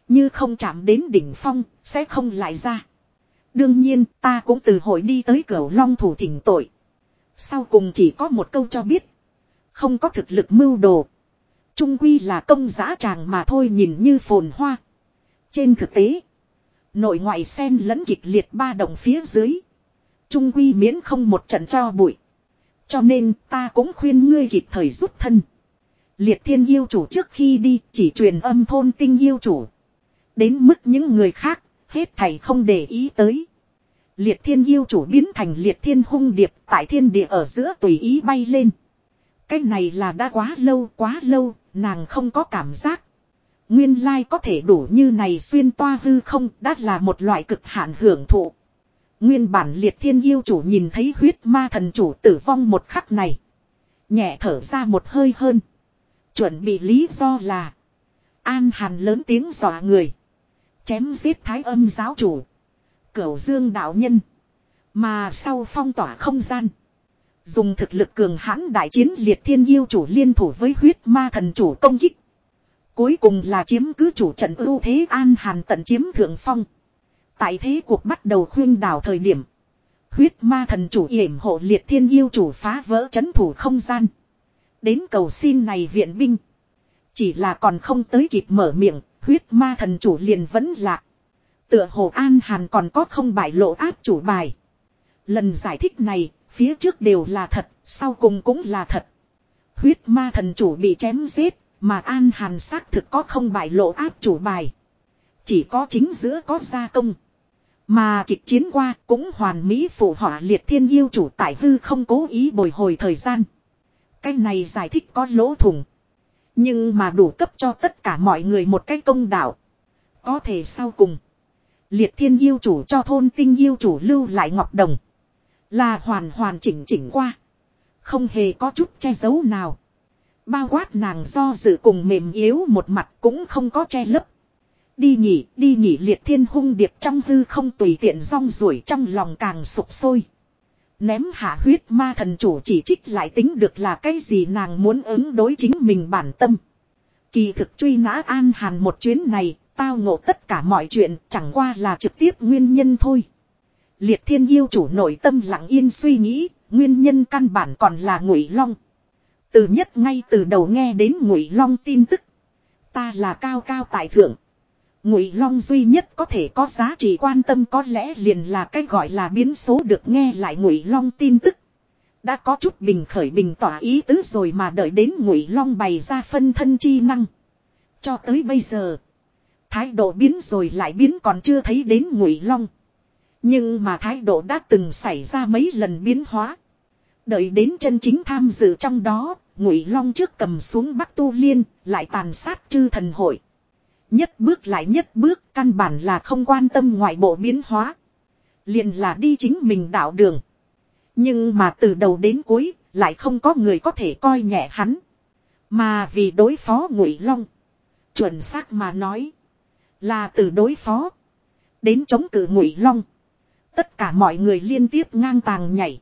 Như không chạm đến đỉnh phong, sẽ không lại ra. Đương nhiên ta cũng từ hội đi tới cửa long thủ thỉnh tội. Sau cùng chỉ có một câu cho biết. Không có thực lực mưu đồ. Trung quy là công giã tràng mà thôi nhìn như phồn hoa. Trên thực tế. Nội ngoại xen lẫn kịch liệt ba đồng phía dưới. Trung quy miễn không một trận cho bụi. Cho nên ta cũng khuyên ngươi kịp thời rút thân. Liệt thiên yêu chủ trước khi đi chỉ truyền âm thôn tinh yêu chủ. Đến mức những người khác, hết thầy không để ý tới. Liệt thiên yêu chủ biến thành liệt thiên hung điệp tại thiên địa ở giữa tùy ý bay lên. Cái này là đã quá lâu quá lâu, nàng không có cảm giác. Nguyên lai có thể đủ như này xuyên toa hư không đã là một loại cực hạn hưởng thụ. Nguyên bản liệt thiên yêu chủ nhìn thấy huyết ma thần chủ tử vong một khắc này. Nhẹ thở ra một hơi hơn. Chuẩn bị lý do là. An hàn lớn tiếng dọa người. Chém giết thái âm giáo chủ. Cửu dương đạo nhân. Mà sau phong tỏa không gian. Dùng thực lực cường hãn đại chiến liệt thiên yêu chủ liên thủ với huyết ma thần chủ công kích. Cuối cùng là chiếm cứ chủ trận ưu thế an hàn tận chiếm thượng phong. Tại thế cuộc bắt đầu khuyên đảo thời điểm. Huyết ma thần chủ yểm hộ liệt thiên yêu chủ phá vỡ chấn thủ không gian. Đến cầu xin này viện binh. Chỉ là còn không tới kịp mở miệng, huyết ma thần chủ liền vẫn lạc. Tựa hồ An Hàn còn có không bại lộ áp chủ bài. Lần giải thích này, phía trước đều là thật, sau cùng cũng là thật. Huyết ma thần chủ bị chém giết, mà An Hàn xác thực có không bại lộ áp chủ bài. Chỉ có chính giữa có gia công. Mà kịch chiến qua cũng hoàn mỹ phụ họa liệt thiên yêu chủ tại hư không cố ý bồi hồi thời gian. Cái này giải thích có lỗ thủng. Nhưng mà đủ cấp cho tất cả mọi người một cái công đạo. Có thể sau cùng. Liệt thiên yêu chủ cho thôn tinh yêu chủ lưu lại ngọc đồng. Là hoàn hoàn chỉnh chỉnh qua. Không hề có chút che giấu nào. Bao quát nàng do dự cùng mềm yếu một mặt cũng không có che lấp. Đi nhỉ, đi nhỉ liệt thiên hung điệp trong hư không tùy tiện rong ruổi trong lòng càng sụp sôi. Ném hạ huyết ma thần chủ chỉ trích lại tính được là cái gì nàng muốn ứng đối chính mình bản tâm. Kỳ thực truy nã an hàn một chuyến này, tao ngộ tất cả mọi chuyện chẳng qua là trực tiếp nguyên nhân thôi. Liệt thiên yêu chủ nội tâm lặng yên suy nghĩ, nguyên nhân căn bản còn là ngụy long. Từ nhất ngay từ đầu nghe đến ngụy long tin tức. Ta là cao cao tại thượng. Ngụy Long duy nhất có thể có giá trị quan tâm có lẽ liền là cái gọi là biến số được nghe lại Ngụy Long tin tức. Đã có chút bình khởi bình tỏa ý tứ rồi mà đợi đến Ngụy Long bày ra phân thân chi năng. Cho tới bây giờ, thái độ biến rồi lại biến còn chưa thấy đến Ngụy Long. Nhưng mà thái độ đã từng xảy ra mấy lần biến hóa. Đợi đến chân chính tham dự trong đó, Ngụy Long trước cầm xuống Bắc Tu Liên, lại tàn sát chư thần hội. Nhất bước lại nhất bước, căn bản là không quan tâm ngoại bộ biến hóa. Liền là đi chính mình đạo đường. Nhưng mà từ đầu đến cuối, lại không có người có thể coi nhẹ hắn. Mà vì đối phó ngụy long. Chuẩn xác mà nói. Là từ đối phó. Đến chống cự ngụy long. Tất cả mọi người liên tiếp ngang tàng nhảy.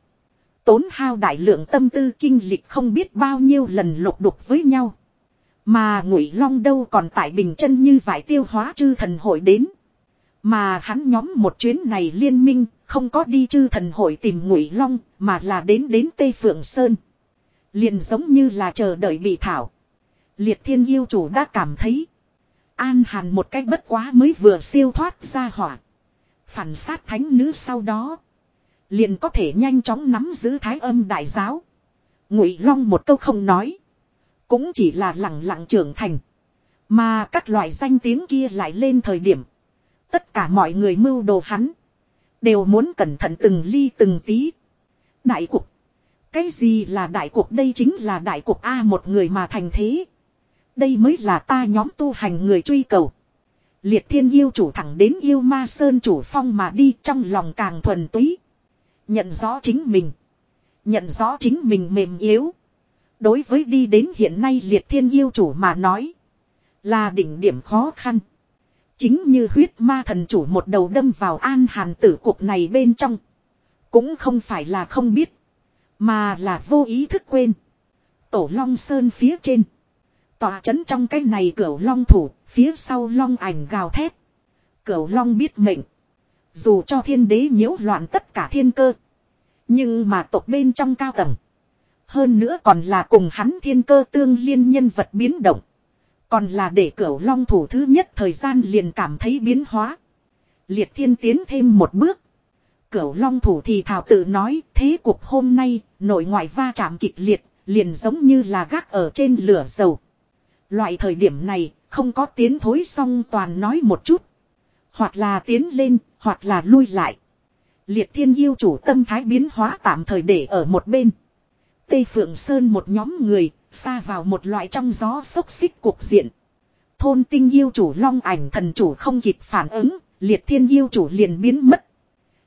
Tốn hao đại lượng tâm tư kinh lịch không biết bao nhiêu lần lục đục với nhau. Mà ngụy long đâu còn tại bình chân như vải tiêu hóa chư thần hội đến. Mà hắn nhóm một chuyến này liên minh, không có đi chư thần hội tìm ngụy long, mà là đến đến Tây Phượng Sơn. Liền giống như là chờ đợi bị thảo. Liệt thiên yêu chủ đã cảm thấy. An hàn một cách bất quá mới vừa siêu thoát ra hỏa. Phản sát thánh nữ sau đó. Liền có thể nhanh chóng nắm giữ thái âm đại giáo. Ngụy long một câu không nói. Cũng chỉ là lặng lặng trưởng thành. Mà các loại danh tiếng kia lại lên thời điểm. Tất cả mọi người mưu đồ hắn. Đều muốn cẩn thận từng ly từng tí. Đại cục. Cái gì là đại cục đây chính là đại cục A một người mà thành thế. Đây mới là ta nhóm tu hành người truy cầu. Liệt thiên yêu chủ thẳng đến yêu ma sơn chủ phong mà đi trong lòng càng thuần túy. Nhận rõ chính mình. Nhận rõ chính mình mềm yếu. Đối với đi đến hiện nay liệt thiên yêu chủ mà nói. Là đỉnh điểm khó khăn. Chính như huyết ma thần chủ một đầu đâm vào an hàn tử cuộc này bên trong. Cũng không phải là không biết. Mà là vô ý thức quên. Tổ long sơn phía trên. Tòa chấn trong cái này cửa long thủ. Phía sau long ảnh gào thét. Cửa long biết mệnh. Dù cho thiên đế nhiễu loạn tất cả thiên cơ. Nhưng mà tộc bên trong cao tầng. Hơn nữa còn là cùng hắn thiên cơ tương liên nhân vật biến động. Còn là để cửu long thủ thứ nhất thời gian liền cảm thấy biến hóa. Liệt thiên tiến thêm một bước. Cửu long thủ thì thảo tự nói, thế cuộc hôm nay, nội ngoại va chạm kịch liệt, liền giống như là gác ở trên lửa dầu. Loại thời điểm này, không có tiến thối song toàn nói một chút. Hoặc là tiến lên, hoặc là lui lại. Liệt thiên yêu chủ tâm thái biến hóa tạm thời để ở một bên. Tây Phượng Sơn một nhóm người, xa vào một loại trong gió xốc xích cuộc diện. Thôn tinh yêu chủ long ảnh thần chủ không kịp phản ứng, liệt thiên yêu chủ liền biến mất.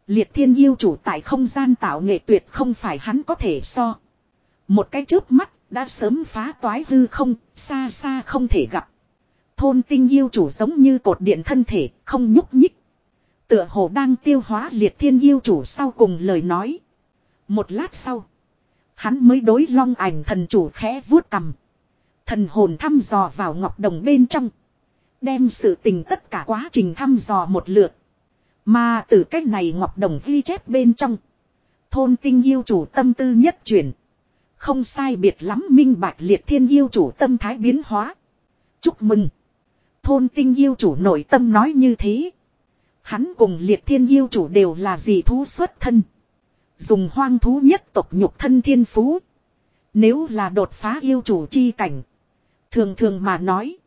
Liệt thiên yêu chủ tại không gian tạo nghệ tuyệt không phải hắn có thể so. Một cái chớp mắt đã sớm phá toái hư không, xa xa không thể gặp. Thôn tinh yêu chủ giống như cột điện thân thể, không nhúc nhích. Tựa hồ đang tiêu hóa liệt thiên yêu chủ sau cùng lời nói. Một lát sau, hắn mới đối long ảnh thần chủ khẽ vuốt cầm. Thần hồn thăm dò vào ngọc đồng bên trong. Đem sự tình tất cả quá trình thăm dò một lượt. Mà từ cách này ngọc đồng ghi chép bên trong. Thôn tinh yêu chủ tâm tư nhất chuyển. Không sai biệt lắm minh bạch liệt thiên yêu chủ tâm thái biến hóa. Chúc mừng. Thôn tinh yêu chủ nội tâm nói như thế. Hắn cùng liệt thiên yêu chủ đều là gì thú xuất thân. Dùng hoang thú nhất tộc nhục thân thiên phú. Nếu là đột phá yêu chủ chi cảnh. Thường thường mà nói.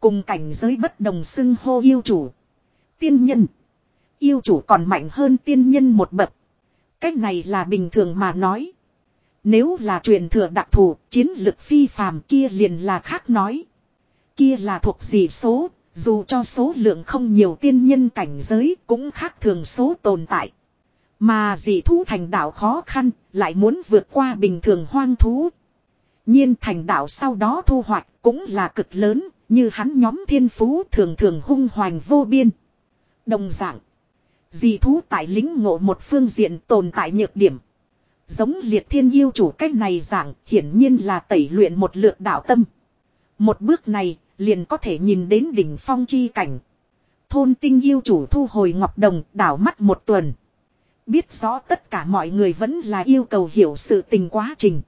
Cùng cảnh giới bất đồng xưng hô yêu chủ. Tiên nhân. Yêu chủ còn mạnh hơn tiên nhân một bậc. Cách này là bình thường mà nói. Nếu là truyền thừa đặc thù, chiến lực phi phàm kia liền là khác nói. Kia là thuộc gì số, dù cho số lượng không nhiều tiên nhân cảnh giới cũng khác thường số tồn tại. Mà dị thú thành đạo khó khăn, lại muốn vượt qua bình thường hoang thú. nhiên thành đạo sau đó thu hoạch cũng là cực lớn, như hắn nhóm thiên phú thường thường hung hoành vô biên. Đồng dạng, dị thú tại lính ngộ một phương diện tồn tại nhược điểm. Giống liệt thiên yêu chủ cách này dạng hiển nhiên là tẩy luyện một lượt đạo tâm. Một bước này liền có thể nhìn đến đỉnh phong chi cảnh. Thôn tinh yêu chủ thu hồi ngọc đồng đảo mắt một tuần. Biết rõ tất cả mọi người vẫn là yêu cầu hiểu sự tình quá trình.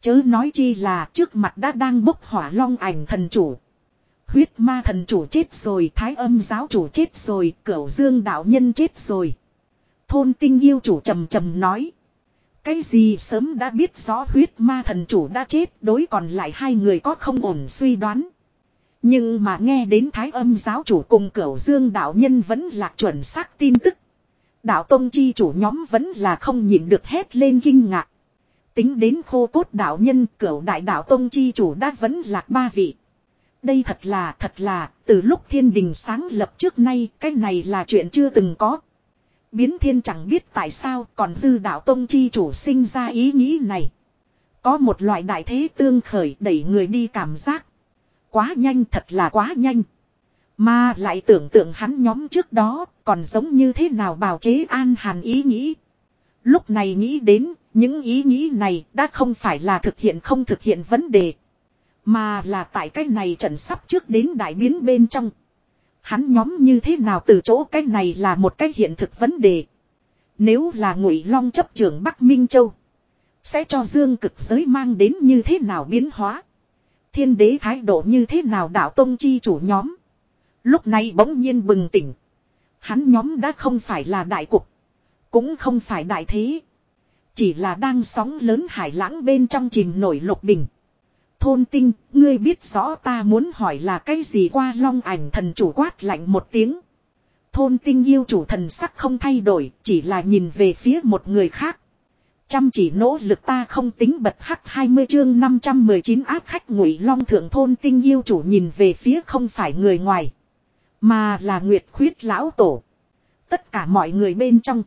Chớ nói chi là trước mặt đã đang bốc hỏa long ảnh thần chủ. Huyết ma thần chủ chết rồi, thái âm giáo chủ chết rồi, cửu dương đạo nhân chết rồi. Thôn tinh yêu chủ trầm trầm nói. Cái gì sớm đã biết rõ huyết ma thần chủ đã chết đối còn lại hai người có không ổn suy đoán. Nhưng mà nghe đến thái âm giáo chủ cùng cửu dương đạo nhân vẫn là chuẩn xác tin tức. Đạo tông chi chủ nhóm vẫn là không nhìn được hét lên kinh ngạc. Tính đến khô cốt đạo nhân, cửu đại đạo tông chi chủ đã vẫn lạc ba vị. Đây thật là thật là, từ lúc thiên đình sáng lập trước nay, cái này là chuyện chưa từng có. Biến thiên chẳng biết tại sao, còn dư đạo tông chi chủ sinh ra ý nghĩ này. Có một loại đại thế tương khởi đẩy người đi cảm giác. Quá nhanh, thật là quá nhanh. Mà lại tưởng tượng hắn nhóm trước đó còn giống như thế nào bào chế an hàn ý nghĩ. Lúc này nghĩ đến, những ý nghĩ này đã không phải là thực hiện không thực hiện vấn đề. Mà là tại cái này trận sắp trước đến đại biến bên trong. Hắn nhóm như thế nào từ chỗ cái này là một cái hiện thực vấn đề. Nếu là ngụy long chấp trưởng Bắc Minh Châu. Sẽ cho dương cực giới mang đến như thế nào biến hóa. Thiên đế thái độ như thế nào đạo tông chi chủ nhóm. Lúc này bỗng nhiên bừng tỉnh. Hắn nhóm đã không phải là đại cục. Cũng không phải đại thế. Chỉ là đang sóng lớn hải lãng bên trong chìm nổi lục bình. Thôn tinh, ngươi biết rõ ta muốn hỏi là cái gì qua long ảnh thần chủ quát lạnh một tiếng. Thôn tinh yêu chủ thần sắc không thay đổi, chỉ là nhìn về phía một người khác. Chăm chỉ nỗ lực ta không tính bật hắc 20 chương 519 ác khách ngụy long thượng thôn tinh yêu chủ nhìn về phía không phải người ngoài. Mà là Nguyệt khuyết lão tổ. Tất cả mọi người bên trong.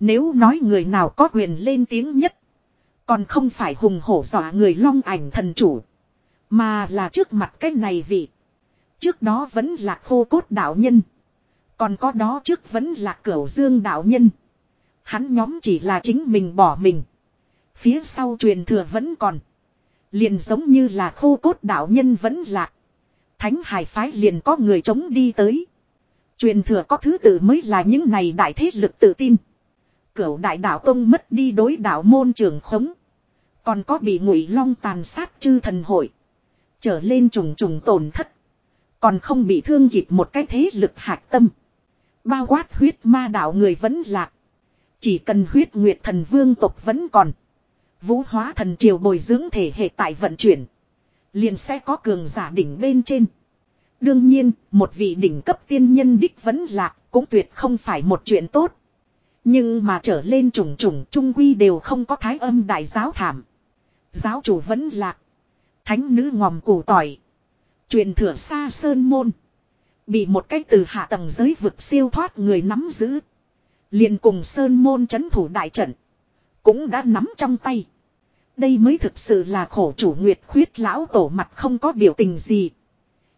Nếu nói người nào có quyền lên tiếng nhất. Còn không phải hùng hổ dọa người long ảnh thần chủ. Mà là trước mặt cái này vị. Trước đó vẫn là khô cốt đạo nhân. Còn có đó trước vẫn là cửu dương đạo nhân. Hắn nhóm chỉ là chính mình bỏ mình. Phía sau truyền thừa vẫn còn. Liền giống như là khô cốt đạo nhân vẫn lạc. Thánh hải phái liền có người chống đi tới. Truyền thừa có thứ tự mới là những này đại thế lực tự tin. Cửu đại đạo tông mất đi đối đạo môn trường khống. Còn có bị ngụy long tàn sát chư thần hội. Trở lên trùng trùng tổn thất. Còn không bị thương kịp một cái thế lực hạt tâm. Bao quát huyết ma đạo người vẫn lạc. Chỉ cần huyết nguyệt thần vương tộc vẫn còn. Vũ hóa thần triều bồi dưỡng thể hệ tại vận chuyển. Liền sẽ có cường giả đỉnh bên trên. Đương nhiên, một vị đỉnh cấp tiên nhân đích vẫn lạc, cũng tuyệt không phải một chuyện tốt. Nhưng mà trở lên trùng trùng trung quy đều không có thái âm đại giáo thảm. Giáo chủ vẫn lạc. Thánh nữ ngòm củ tỏi. Truyền thừa xa sơn môn. Bị một cách từ hạ tầng giới vực siêu thoát người nắm giữ. liền cùng Sơn Môn chấn thủ đại trận. Cũng đã nắm trong tay. Đây mới thực sự là khổ chủ Nguyệt khuyết lão tổ mặt không có biểu tình gì.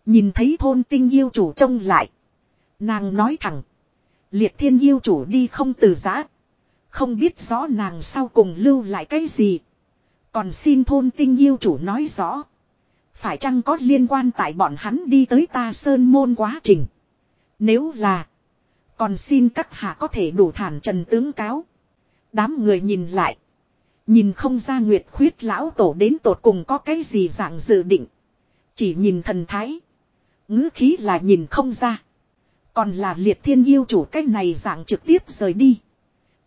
Nhìn thấy thôn tinh yêu chủ trông lại. Nàng nói thẳng. Liệt thiên yêu chủ đi không từ giã. Không biết rõ nàng sau cùng lưu lại cái gì. Còn xin thôn tinh yêu chủ nói rõ. Phải chăng có liên quan tại bọn hắn đi tới ta sơn môn quá trình. Nếu là. Còn xin các hạ có thể đủ thản trần tướng cáo. Đám người nhìn lại. Nhìn không ra nguyệt khuyết lão tổ đến tột cùng có cái gì dạng dự định. Chỉ nhìn thần thái. ngữ khí là nhìn không ra. Còn là liệt thiên yêu chủ cái này dạng trực tiếp rời đi.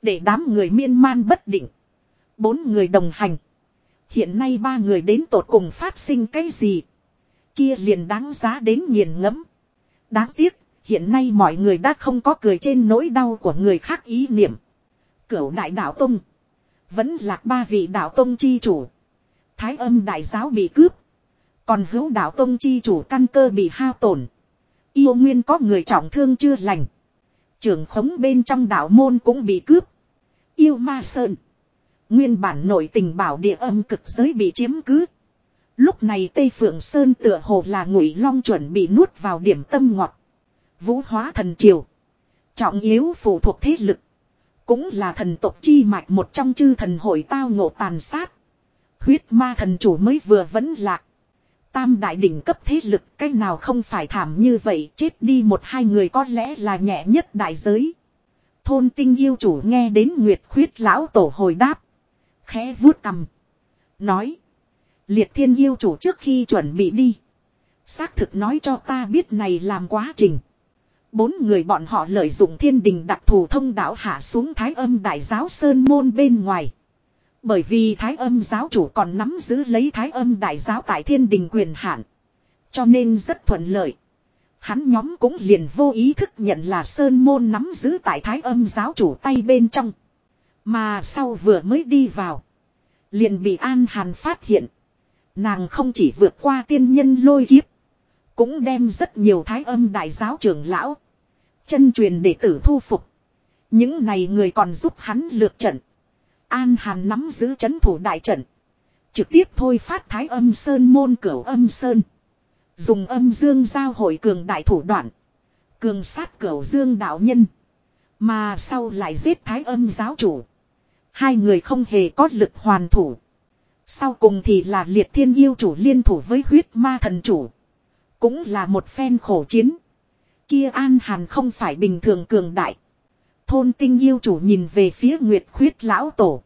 Để đám người miên man bất định. Bốn người đồng hành. Hiện nay ba người đến tột cùng phát sinh cái gì. Kia liền đáng giá đến nghiền ngẫm. Đáng tiếc, hiện nay mọi người đã không có cười trên nỗi đau của người khác ý niệm. Cửu đại đạo tông. Vẫn lạc ba vị đạo tông chi chủ. Thái âm đại giáo bị cướp. Còn hữu đạo tông chi chủ căn cơ bị hao tổn. Yêu nguyên có người trọng thương chưa lành. Trưởng khống bên trong đạo môn cũng bị cướp. Yêu ma sơn. Nguyên bản nội tình bảo địa âm cực giới bị chiếm cứ. Lúc này Tây Phượng Sơn tựa hồ là ngụy long chuẩn bị nuốt vào điểm tâm ngọt. Vũ hóa thần triều. Trọng yếu phụ thuộc thế lực. Cũng là thần tộc chi mạch một trong chư thần hội tao ngộ tàn sát. Huyết ma thần chủ mới vừa vẫn lạc. Tam đại đỉnh cấp thế lực cách nào không phải thảm như vậy, chết đi một hai người có lẽ là nhẹ nhất đại giới. Thôn tinh yêu chủ nghe đến Nguyệt khuyết lão tổ hồi đáp. Khẽ vuốt cầm. Nói. Liệt thiên yêu chủ trước khi chuẩn bị đi. Xác thực nói cho ta biết này làm quá trình. Bốn người bọn họ lợi dụng thiên đình đặc thù thông đạo hạ xuống thái âm đại giáo sơn môn bên ngoài. Bởi vì thái âm giáo chủ còn nắm giữ lấy thái âm đại giáo tại thiên đình quyền hạn. Cho nên rất thuận lợi. Hắn nhóm cũng liền vô ý thức nhận là sơn môn nắm giữ tại thái âm giáo chủ tay bên trong. Mà sau vừa mới đi vào. Liền bị An Hàn phát hiện. Nàng không chỉ vượt qua tiên nhân lôi kiếp. Cũng đem rất nhiều thái âm đại giáo trưởng lão. Chân truyền đệ tử thu phục. Những này người còn giúp hắn lược trận. An Hàn nắm giữ chấn thủ đại trận. Trực tiếp thôi phát thái âm sơn môn cửu âm sơn. Dùng âm dương giao hội cường đại thủ đoạn. Cường sát cửu dương đạo nhân. Mà sau lại giết thái âm giáo chủ. Hai người không hề có lực hoàn thủ. Sau cùng thì là liệt thiên yêu chủ liên thủ với huyết ma thần chủ. Cũng là một phen khổ chiến. Kia an hàn không phải bình thường cường đại. Thôn tinh yêu chủ nhìn về phía nguyệt khuyết lão tổ.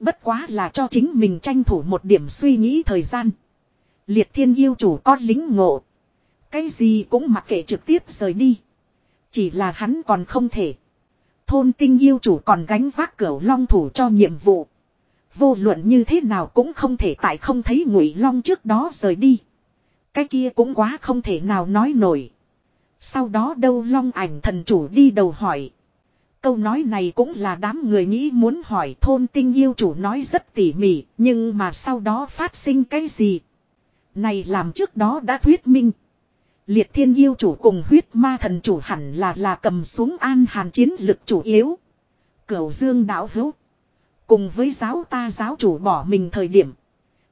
Bất quá là cho chính mình tranh thủ một điểm suy nghĩ thời gian. Liệt thiên yêu chủ có lính ngộ. Cái gì cũng mặc kệ trực tiếp rời đi. Chỉ là hắn còn không thể. Thôn tinh yêu chủ còn gánh vác cửa long thủ cho nhiệm vụ. Vô luận như thế nào cũng không thể tại không thấy ngụy long trước đó rời đi. Cái kia cũng quá không thể nào nói nổi. Sau đó đâu long ảnh thần chủ đi đầu hỏi. Câu nói này cũng là đám người nghĩ muốn hỏi thôn tinh yêu chủ nói rất tỉ mỉ, nhưng mà sau đó phát sinh cái gì? Này làm trước đó đã thuyết minh. Liệt thiên yêu chủ cùng huyết ma thần chủ hẳn là là cầm xuống an hàn chiến lực chủ yếu. Cửu dương đạo hữu. Cùng với giáo ta giáo chủ bỏ mình thời điểm.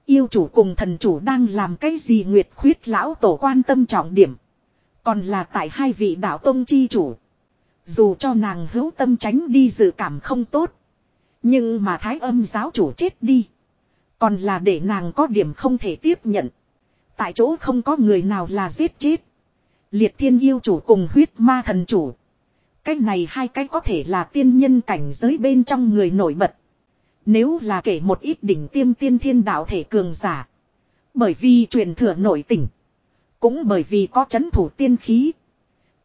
Yêu chủ cùng thần chủ đang làm cái gì nguyệt khuyết lão tổ quan tâm trọng điểm. Còn là tại hai vị đạo tông chi chủ. Dù cho nàng hữu tâm tránh đi dự cảm không tốt. Nhưng mà thái âm giáo chủ chết đi. Còn là để nàng có điểm không thể tiếp nhận. Tại chỗ không có người nào là giết chết. Liệt thiên yêu chủ cùng huyết ma thần chủ. Cái này hai cái có thể là tiên nhân cảnh giới bên trong người nổi bật. Nếu là kể một ít đỉnh tiêm tiên thiên đạo thể cường giả. Bởi vì truyền thừa nổi tỉnh. Cũng bởi vì có chấn thủ tiên khí.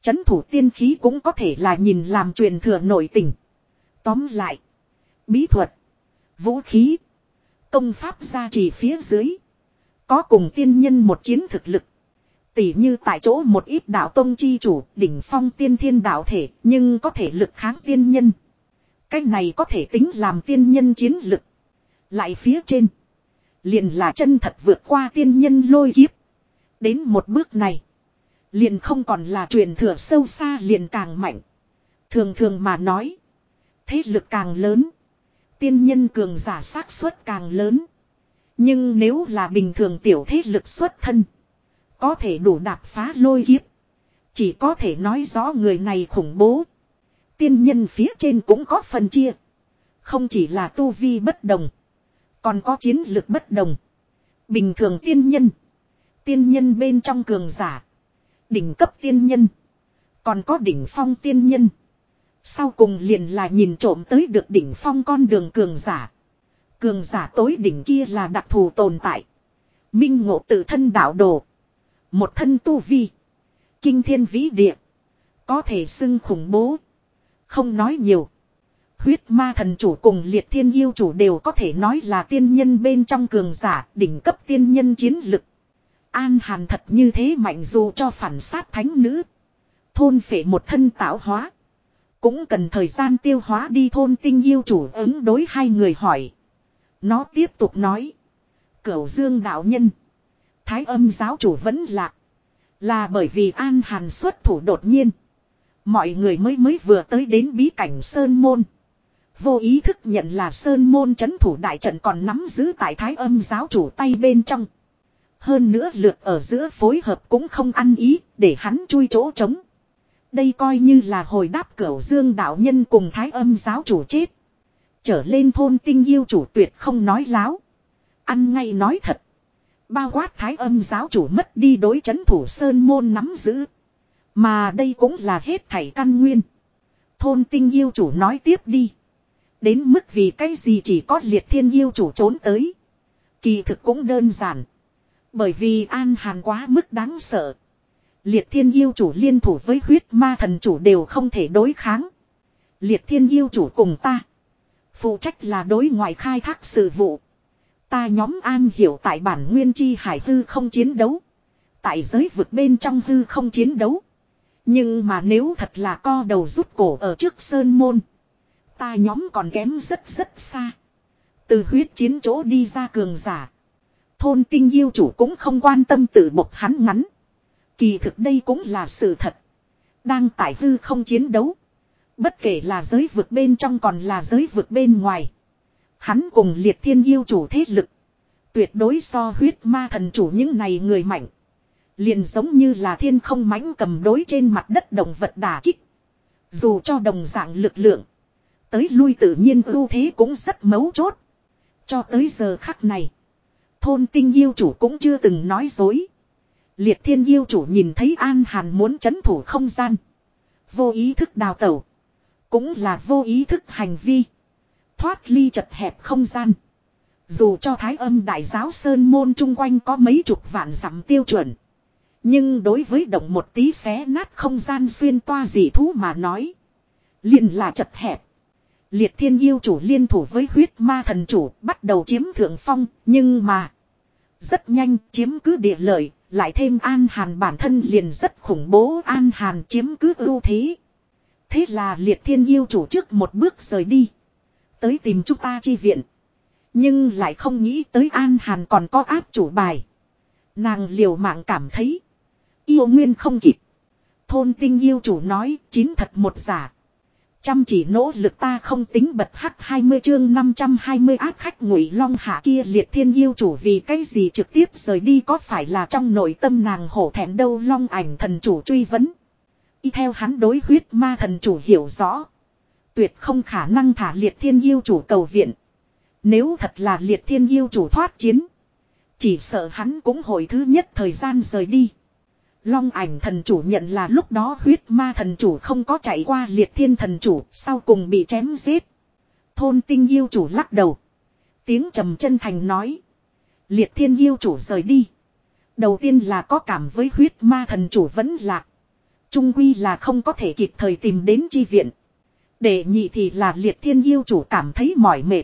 Chấn thủ tiên khí cũng có thể là nhìn làm truyền thừa nổi tỉnh. Tóm lại. Bí thuật. Vũ khí. Công pháp gia trì phía dưới. Có cùng tiên nhân một chiến thực lực. Tỷ như tại chỗ một ít đạo tông chi chủ, đỉnh phong tiên thiên đạo thể, nhưng có thể lực kháng tiên nhân. Cái này có thể tính làm tiên nhân chiến lực. Lại phía trên. Liền là chân thật vượt qua tiên nhân lôi kiếp. Đến một bước này. Liền không còn là truyền thừa sâu xa liền càng mạnh. Thường thường mà nói. Thế lực càng lớn. Tiên nhân cường giả xác suất càng lớn. Nhưng nếu là bình thường tiểu thế lực xuất thân. Có thể đủ đạp phá lôi kiếp. Chỉ có thể nói rõ người này khủng bố. Tiên nhân phía trên cũng có phần chia. Không chỉ là tu vi bất đồng. Còn có chiến lược bất đồng. Bình thường tiên nhân. Tiên nhân bên trong cường giả. Đỉnh cấp tiên nhân. Còn có đỉnh phong tiên nhân. Sau cùng liền là nhìn trộm tới được đỉnh phong con đường cường giả. Cường giả tối đỉnh kia là đặc thù tồn tại. Minh ngộ tự thân đạo đồ. Một thân tu vi. Kinh thiên vĩ địa. Có thể xưng khủng bố. Không nói nhiều. Huyết ma thần chủ cùng liệt thiên yêu chủ đều có thể nói là tiên nhân bên trong cường giả, đỉnh cấp tiên nhân chiến lực. An hàn thật như thế mạnh dù cho phản sát thánh nữ. Thôn phệ một thân tạo hóa. Cũng cần thời gian tiêu hóa đi thôn tinh yêu chủ ứng đối hai người hỏi. Nó tiếp tục nói. Cửu dương đạo nhân. Thái âm giáo chủ vẫn lạc. Là bởi vì An Hàn xuất thủ đột nhiên. Mọi người mới mới vừa tới đến bí cảnh Sơn Môn. Vô ý thức nhận là Sơn Môn chấn thủ đại trận còn nắm giữ tại Thái âm giáo chủ tay bên trong. Hơn nữa lượt ở giữa phối hợp cũng không ăn ý, để hắn chui chỗ trống. Đây coi như là hồi đáp cửu dương đạo nhân cùng Thái âm giáo chủ chết. Trở lên thôn tinh yêu chủ tuyệt không nói láo. Ăn ngay nói thật. Bao quát thái âm giáo chủ mất đi đối chấn thủ sơn môn nắm giữ. Mà đây cũng là hết thảy căn nguyên. Thôn tinh yêu chủ nói tiếp đi. Đến mức vì cái gì chỉ có liệt thiên yêu chủ trốn tới. Kỳ thực cũng đơn giản. Bởi vì an hàn quá mức đáng sợ. Liệt thiên yêu chủ liên thủ với huyết ma thần chủ đều không thể đối kháng. Liệt thiên yêu chủ cùng ta. Phụ trách là đối ngoại khai thác sự vụ. Ta nhóm an hiểu tại bản nguyên chi hải hư không chiến đấu. Tại giới vực bên trong hư không chiến đấu. Nhưng mà nếu thật là co đầu rút cổ ở trước sơn môn. Ta nhóm còn kém rất rất xa. Từ huyết chiến chỗ đi ra cường giả. Thôn tinh yêu chủ cũng không quan tâm tự bộc hắn ngắn. Kỳ thực đây cũng là sự thật. Đang tại hư không chiến đấu. Bất kể là giới vực bên trong còn là giới vực bên ngoài. Hắn cùng liệt thiên yêu chủ thế lực. Tuyệt đối so huyết ma thần chủ những này người mạnh. Liền giống như là thiên không mãnh cầm đối trên mặt đất động vật đả kích. Dù cho đồng dạng lực lượng. Tới lui tự nhiên ưu thế cũng rất mấu chốt. Cho tới giờ khắc này. Thôn tinh yêu chủ cũng chưa từng nói dối. Liệt thiên yêu chủ nhìn thấy An Hàn muốn chấn thủ không gian. Vô ý thức đào tẩu. Cũng là vô ý thức hành vi. Thoát ly chật hẹp không gian. Dù cho thái âm đại giáo sơn môn chung quanh có mấy chục vạn dặm tiêu chuẩn. Nhưng đối với động một tí xé nát không gian xuyên toa dị thú mà nói. liền là chật hẹp. Liệt thiên yêu chủ liên thủ với huyết ma thần chủ bắt đầu chiếm thượng phong. Nhưng mà. Rất nhanh chiếm cứ địa lợi. Lại thêm an hàn bản thân liền rất khủng bố an hàn chiếm cứ ưu thế. Thế là liệt thiên yêu chủ trước một bước rời đi. Tới tìm chúng ta chi viện. Nhưng lại không nghĩ tới An Hàn còn có áp chủ bài. Nàng liều mạng cảm thấy. Yêu nguyên không kịp. Thôn tinh yêu chủ nói, chín thật một giả. Chăm chỉ nỗ lực ta không tính bật hắc 20 chương 520 ác khách ngụy long hạ kia liệt thiên yêu chủ vì cái gì trực tiếp rời đi, có phải là trong nội tâm nàng hổ thẹn đâu long ảnh thần chủ truy vấn. Y theo hắn đối huyết ma thần chủ hiểu rõ. Tuyệt không khả năng thả liệt thiên yêu chủ cầu viện. Nếu thật là liệt thiên yêu chủ thoát chiến. Chỉ sợ hắn cũng hồi thứ nhất thời gian rời đi. Long ảnh thần chủ nhận là lúc đó huyết ma thần chủ không có chạy qua liệt thiên thần chủ, sau cùng bị chém giết. Thôn tinh yêu chủ lắc đầu. Tiếng trầm chân thành nói. Liệt thiên yêu chủ rời đi. Đầu tiên là có cảm với huyết ma thần chủ vẫn lạc. Trung quy là không có thể kịp thời tìm đến chi viện. Để nhị thì là liệt thiên yêu chủ cảm thấy mỏi mệt.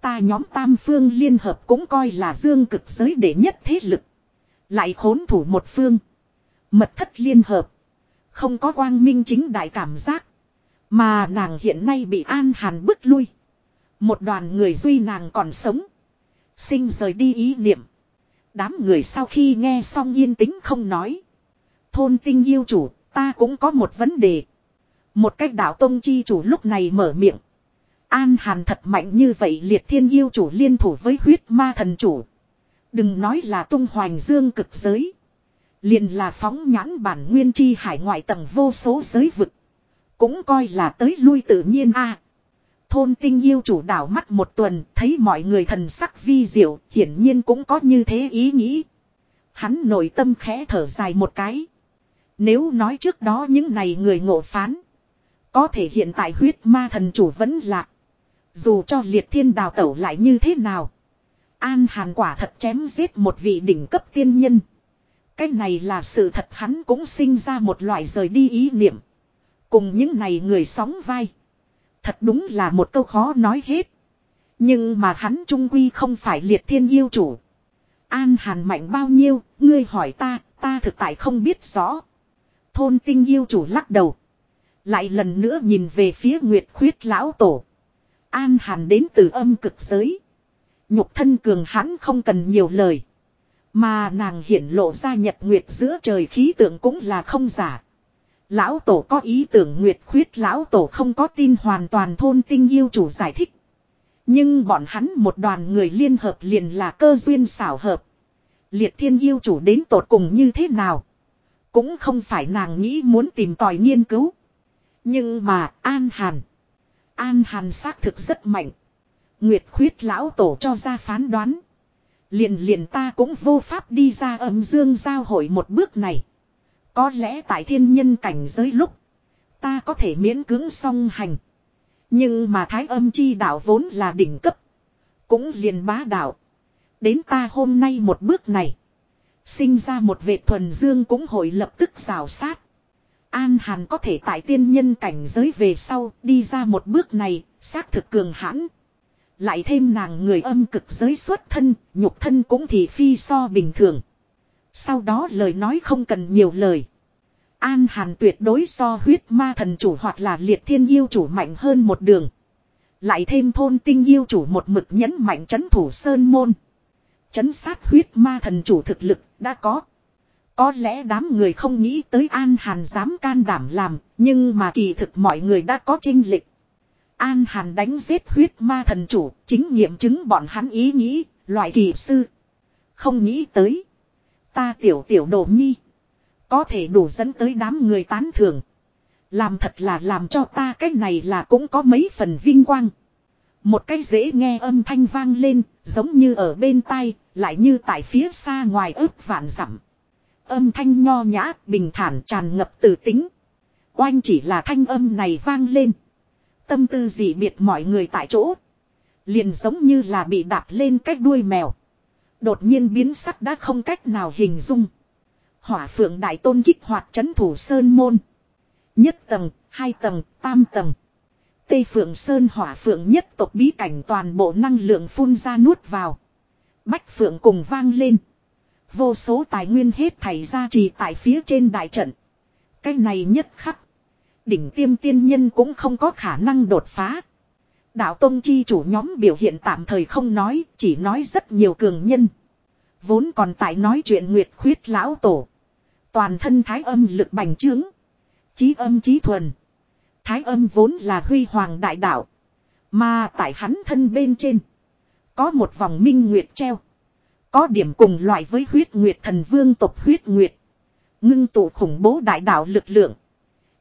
Ta nhóm tam phương liên hợp cũng coi là dương cực giới đệ nhất thế lực. Lại khốn thủ một phương. Mật thất liên hợp. Không có quang minh chính đại cảm giác. Mà nàng hiện nay bị an hàn bức lui. Một đoàn người duy nàng còn sống. Sinh rời đi ý niệm. Đám người sau khi nghe xong yên tĩnh không nói. Thôn tinh yêu chủ, ta cũng có một vấn đề. Một cách đạo tông chi chủ lúc này mở miệng. An Hàn thật mạnh như vậy liệt thiên yêu chủ liên thủ với huyết ma thần chủ. Đừng nói là tung hoành dương cực giới. Liền là phóng nhãn bản nguyên chi hải ngoại tầng vô số giới vực. Cũng coi là tới lui tự nhiên a. Thôn tinh yêu chủ đảo mắt một tuần, thấy mọi người thần sắc vi diệu, hiển nhiên cũng có như thế ý nghĩ. Hắn nội tâm khẽ thở dài một cái. Nếu nói trước đó những này người ngộ phán. Có thể hiện tại huyết ma thần chủ vẫn lạc. Dù cho liệt thiên đào tẩu lại như thế nào. An hàn quả thật chém giết một vị đỉnh cấp tiên nhân. Cái này là sự thật hắn cũng sinh ra một loại rời đi ý niệm. Cùng những này người sóng vai. Thật đúng là một câu khó nói hết. Nhưng mà hắn trung quy không phải liệt thiên yêu chủ. An hàn mạnh bao nhiêu, ngươi hỏi ta, ta thực tại không biết rõ. Thôn tinh yêu chủ lắc đầu. Lại lần nữa nhìn về phía Nguyệt khuyết lão tổ. An hàn đến từ âm cực giới. Nhục thân cường hắn không cần nhiều lời. Mà nàng hiển lộ ra nhật nguyệt giữa trời khí tượng cũng là không giả. Lão tổ có ý tưởng nguyệt khuyết, lão tổ không có tin hoàn toàn thôn tinh yêu chủ giải thích. Nhưng bọn hắn một đoàn người liên hợp liền là cơ duyên xảo hợp. Liệt thiên yêu chủ đến tột cùng như thế nào. Cũng không phải nàng nghĩ muốn tìm tòi nghiên cứu. Nhưng mà, An Hàn. An Hàn xác thực rất mạnh. Nguyệt khuyết lão tổ cho ra phán đoán. Liền liền ta cũng vô pháp đi ra âm dương giao hội một bước này. Có lẽ tại thiên nhân cảnh giới lúc. Ta có thể miễn cưỡng song hành. Nhưng mà thái âm chi đạo vốn là đỉnh cấp. Cũng liền bá đạo. Đến ta hôm nay một bước này. Sinh ra một vệ thuần dương cũng hội lập tức rào sát. An Hàn có thể tại tiên nhân cảnh giới về sau đi ra một bước này, xác thực cường hãn. Lại thêm nàng người âm cực giới xuất thân, nhục thân cũng thì phi so bình thường. Sau đó lời nói không cần nhiều lời. An Hàn tuyệt đối so huyết ma thần chủ hoặc là liệt thiên yêu chủ mạnh hơn một đường. Lại thêm thôn tinh yêu chủ một mực nhấn mạnh chấn thủ sơn môn. Chấn sát huyết ma thần chủ thực lực đã có. Có lẽ đám người không nghĩ tới An Hàn dám can đảm làm, nhưng mà kỳ thực mọi người đã có trinh lịch. An Hàn đánh giết huyết ma thần chủ, chính nghiệm chứng bọn hắn ý nghĩ, loại kỳ sư. Không nghĩ tới. Ta tiểu tiểu đồ nhi. Có thể đủ dẫn tới đám người tán thưởng. Làm thật là làm cho ta cái này là cũng có mấy phần vinh quang. Một cái dễ nghe âm thanh vang lên, giống như ở bên tai, lại như tại phía xa ngoài ước vạn dặm. Âm thanh nho nhã, bình thản tràn ngập từ tính. Oanh chỉ là thanh âm này vang lên. Tâm tư dị biệt mọi người tại chỗ. Liền giống như là bị đạp lên cách đuôi mèo. Đột nhiên biến sắc đã không cách nào hình dung. Hỏa phượng đại tôn kích hoạt chấn thủ sơn môn. Nhất tầng, hai tầng, tam tầng. Tây phượng sơn hỏa phượng nhất tộc bí cảnh toàn bộ năng lượng phun ra nuốt vào. Bách phượng cùng vang lên. Vô số tài nguyên hết thảy ra trì tại phía trên đại trận. Cái này nhất khắc. Đỉnh tiêm tiên nhân cũng không có khả năng đột phá. Đạo Tông chi chủ nhóm biểu hiện tạm thời không nói, chỉ nói rất nhiều cường nhân. Vốn còn tại nói chuyện Nguyệt khuyết lão tổ. Toàn thân thái âm lực bành trướng. Chí âm chí thuần. Thái âm vốn là huy hoàng đại đạo. Mà tại hắn thân bên trên. Có một vòng minh nguyệt treo. Có điểm cùng loại với huyết nguyệt thần vương tộc huyết nguyệt. Ngưng tụ khủng bố đại đạo lực lượng.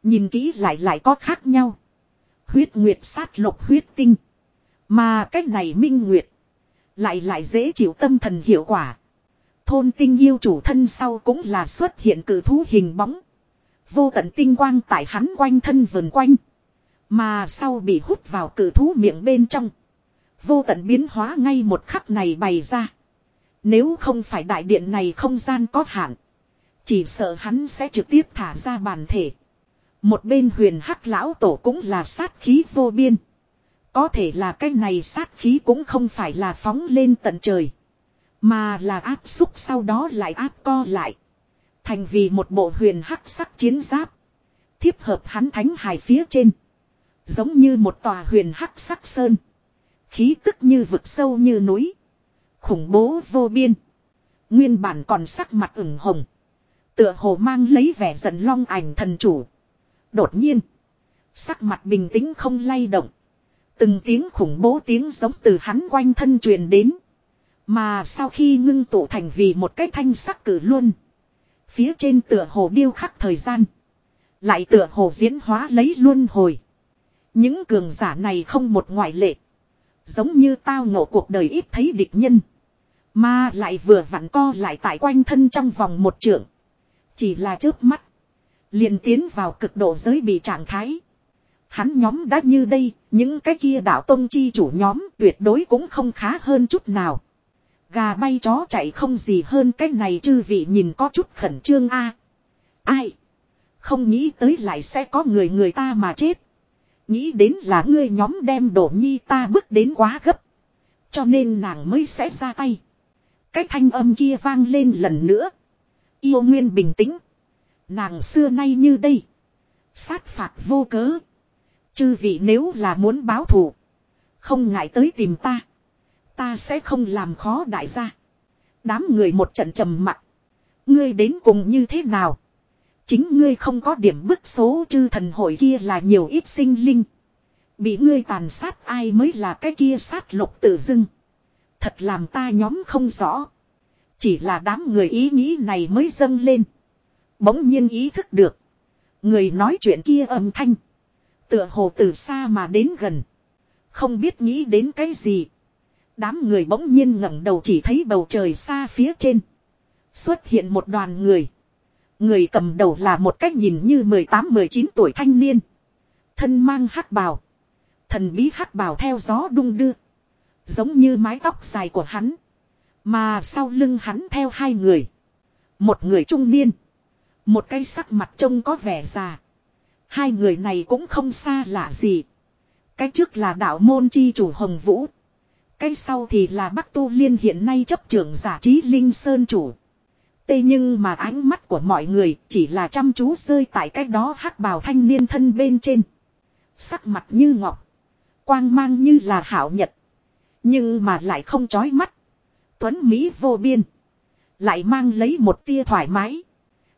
Nhìn kỹ lại lại có khác nhau. Huyết nguyệt sát lục huyết tinh. Mà cách này minh nguyệt. Lại lại dễ chịu tâm thần hiệu quả. Thôn tinh yêu chủ thân sau cũng là xuất hiện cử thú hình bóng. Vô tận tinh quang tại hắn quanh thân vần quanh. Mà sau bị hút vào cử thú miệng bên trong. Vô tận biến hóa ngay một khắc này bày ra. Nếu không phải đại điện này không gian có hạn. Chỉ sợ hắn sẽ trực tiếp thả ra bản thể. Một bên huyền hắc lão tổ cũng là sát khí vô biên. Có thể là cái này sát khí cũng không phải là phóng lên tận trời. Mà là áp xúc sau đó lại áp co lại. Thành vì một bộ huyền hắc sắc chiến giáp. Thiếp hợp hắn thánh hài phía trên. Giống như một tòa huyền hắc sắc sơn. Khí tức như vực sâu như núi. Khủng bố vô biên. Nguyên bản còn sắc mặt ửng hồng. Tựa hồ mang lấy vẻ giận long ảnh thần chủ. Đột nhiên. Sắc mặt bình tĩnh không lay động. Từng tiếng khủng bố tiếng giống từ hắn quanh thân truyền đến. Mà sau khi ngưng tụ thành vì một cái thanh sắc cử luôn. Phía trên tựa hồ điêu khắc thời gian. Lại tựa hồ diễn hóa lấy luân hồi. Những cường giả này không một ngoại lệ. Giống như tao ngộ cuộc đời ít thấy địch nhân. Mà lại vừa vặn co lại tại quanh thân trong vòng một trượng. Chỉ là trước mắt liền tiến vào cực độ giới bị trạng thái. Hắn nhóm đã như đây, những cái kia đạo tông chi chủ nhóm tuyệt đối cũng không khá hơn chút nào. Gà bay chó chạy không gì hơn cái này chư vị nhìn có chút khẩn trương a. Ai? Không nghĩ tới lại sẽ có người người ta mà chết. Nghĩ đến là ngươi nhóm đem đổ nhi ta bước đến quá gấp. Cho nên nàng mới sẽ ra tay. Cái thanh âm kia vang lên lần nữa. Yêu nguyên bình tĩnh. Nàng xưa nay như đây. Sát phạt vô cớ. Chư vị nếu là muốn báo thù. Không ngại tới tìm ta. Ta sẽ không làm khó đại gia. Đám người một trận trầm mặc. Ngươi đến cùng như thế nào? Chính ngươi không có điểm bức số chư thần hội kia là nhiều ít sinh linh. Bị ngươi tàn sát ai mới là cái kia sát lục tự dưng. Thật làm ta nhóm không rõ. Chỉ là đám người ý nghĩ này mới dâng lên. Bỗng nhiên ý thức được. Người nói chuyện kia âm thanh. Tựa hồ từ xa mà đến gần. Không biết nghĩ đến cái gì. Đám người bỗng nhiên ngẩng đầu chỉ thấy bầu trời xa phía trên. Xuất hiện một đoàn người. Người cầm đầu là một cách nhìn như 18-19 tuổi thanh niên. Thân mang hắc bào. Thần bí hắc bào theo gió đung đưa. Giống như mái tóc dài của hắn. Mà sau lưng hắn theo hai người. Một người trung niên. Một cây sắc mặt trông có vẻ già. Hai người này cũng không xa lạ gì. Cái trước là đạo môn chi chủ Hồng Vũ. Cái sau thì là Bắc Tu Liên hiện nay chấp trưởng giả trí Linh Sơn chủ. Tê nhưng mà ánh mắt của mọi người chỉ là chăm chú rơi tại cái đó hắc bào thanh niên thân bên trên. Sắc mặt như ngọc. Quang mang như là hảo nhật. Nhưng mà lại không chói mắt. Tuấn Mỹ vô biên. Lại mang lấy một tia thoải mái.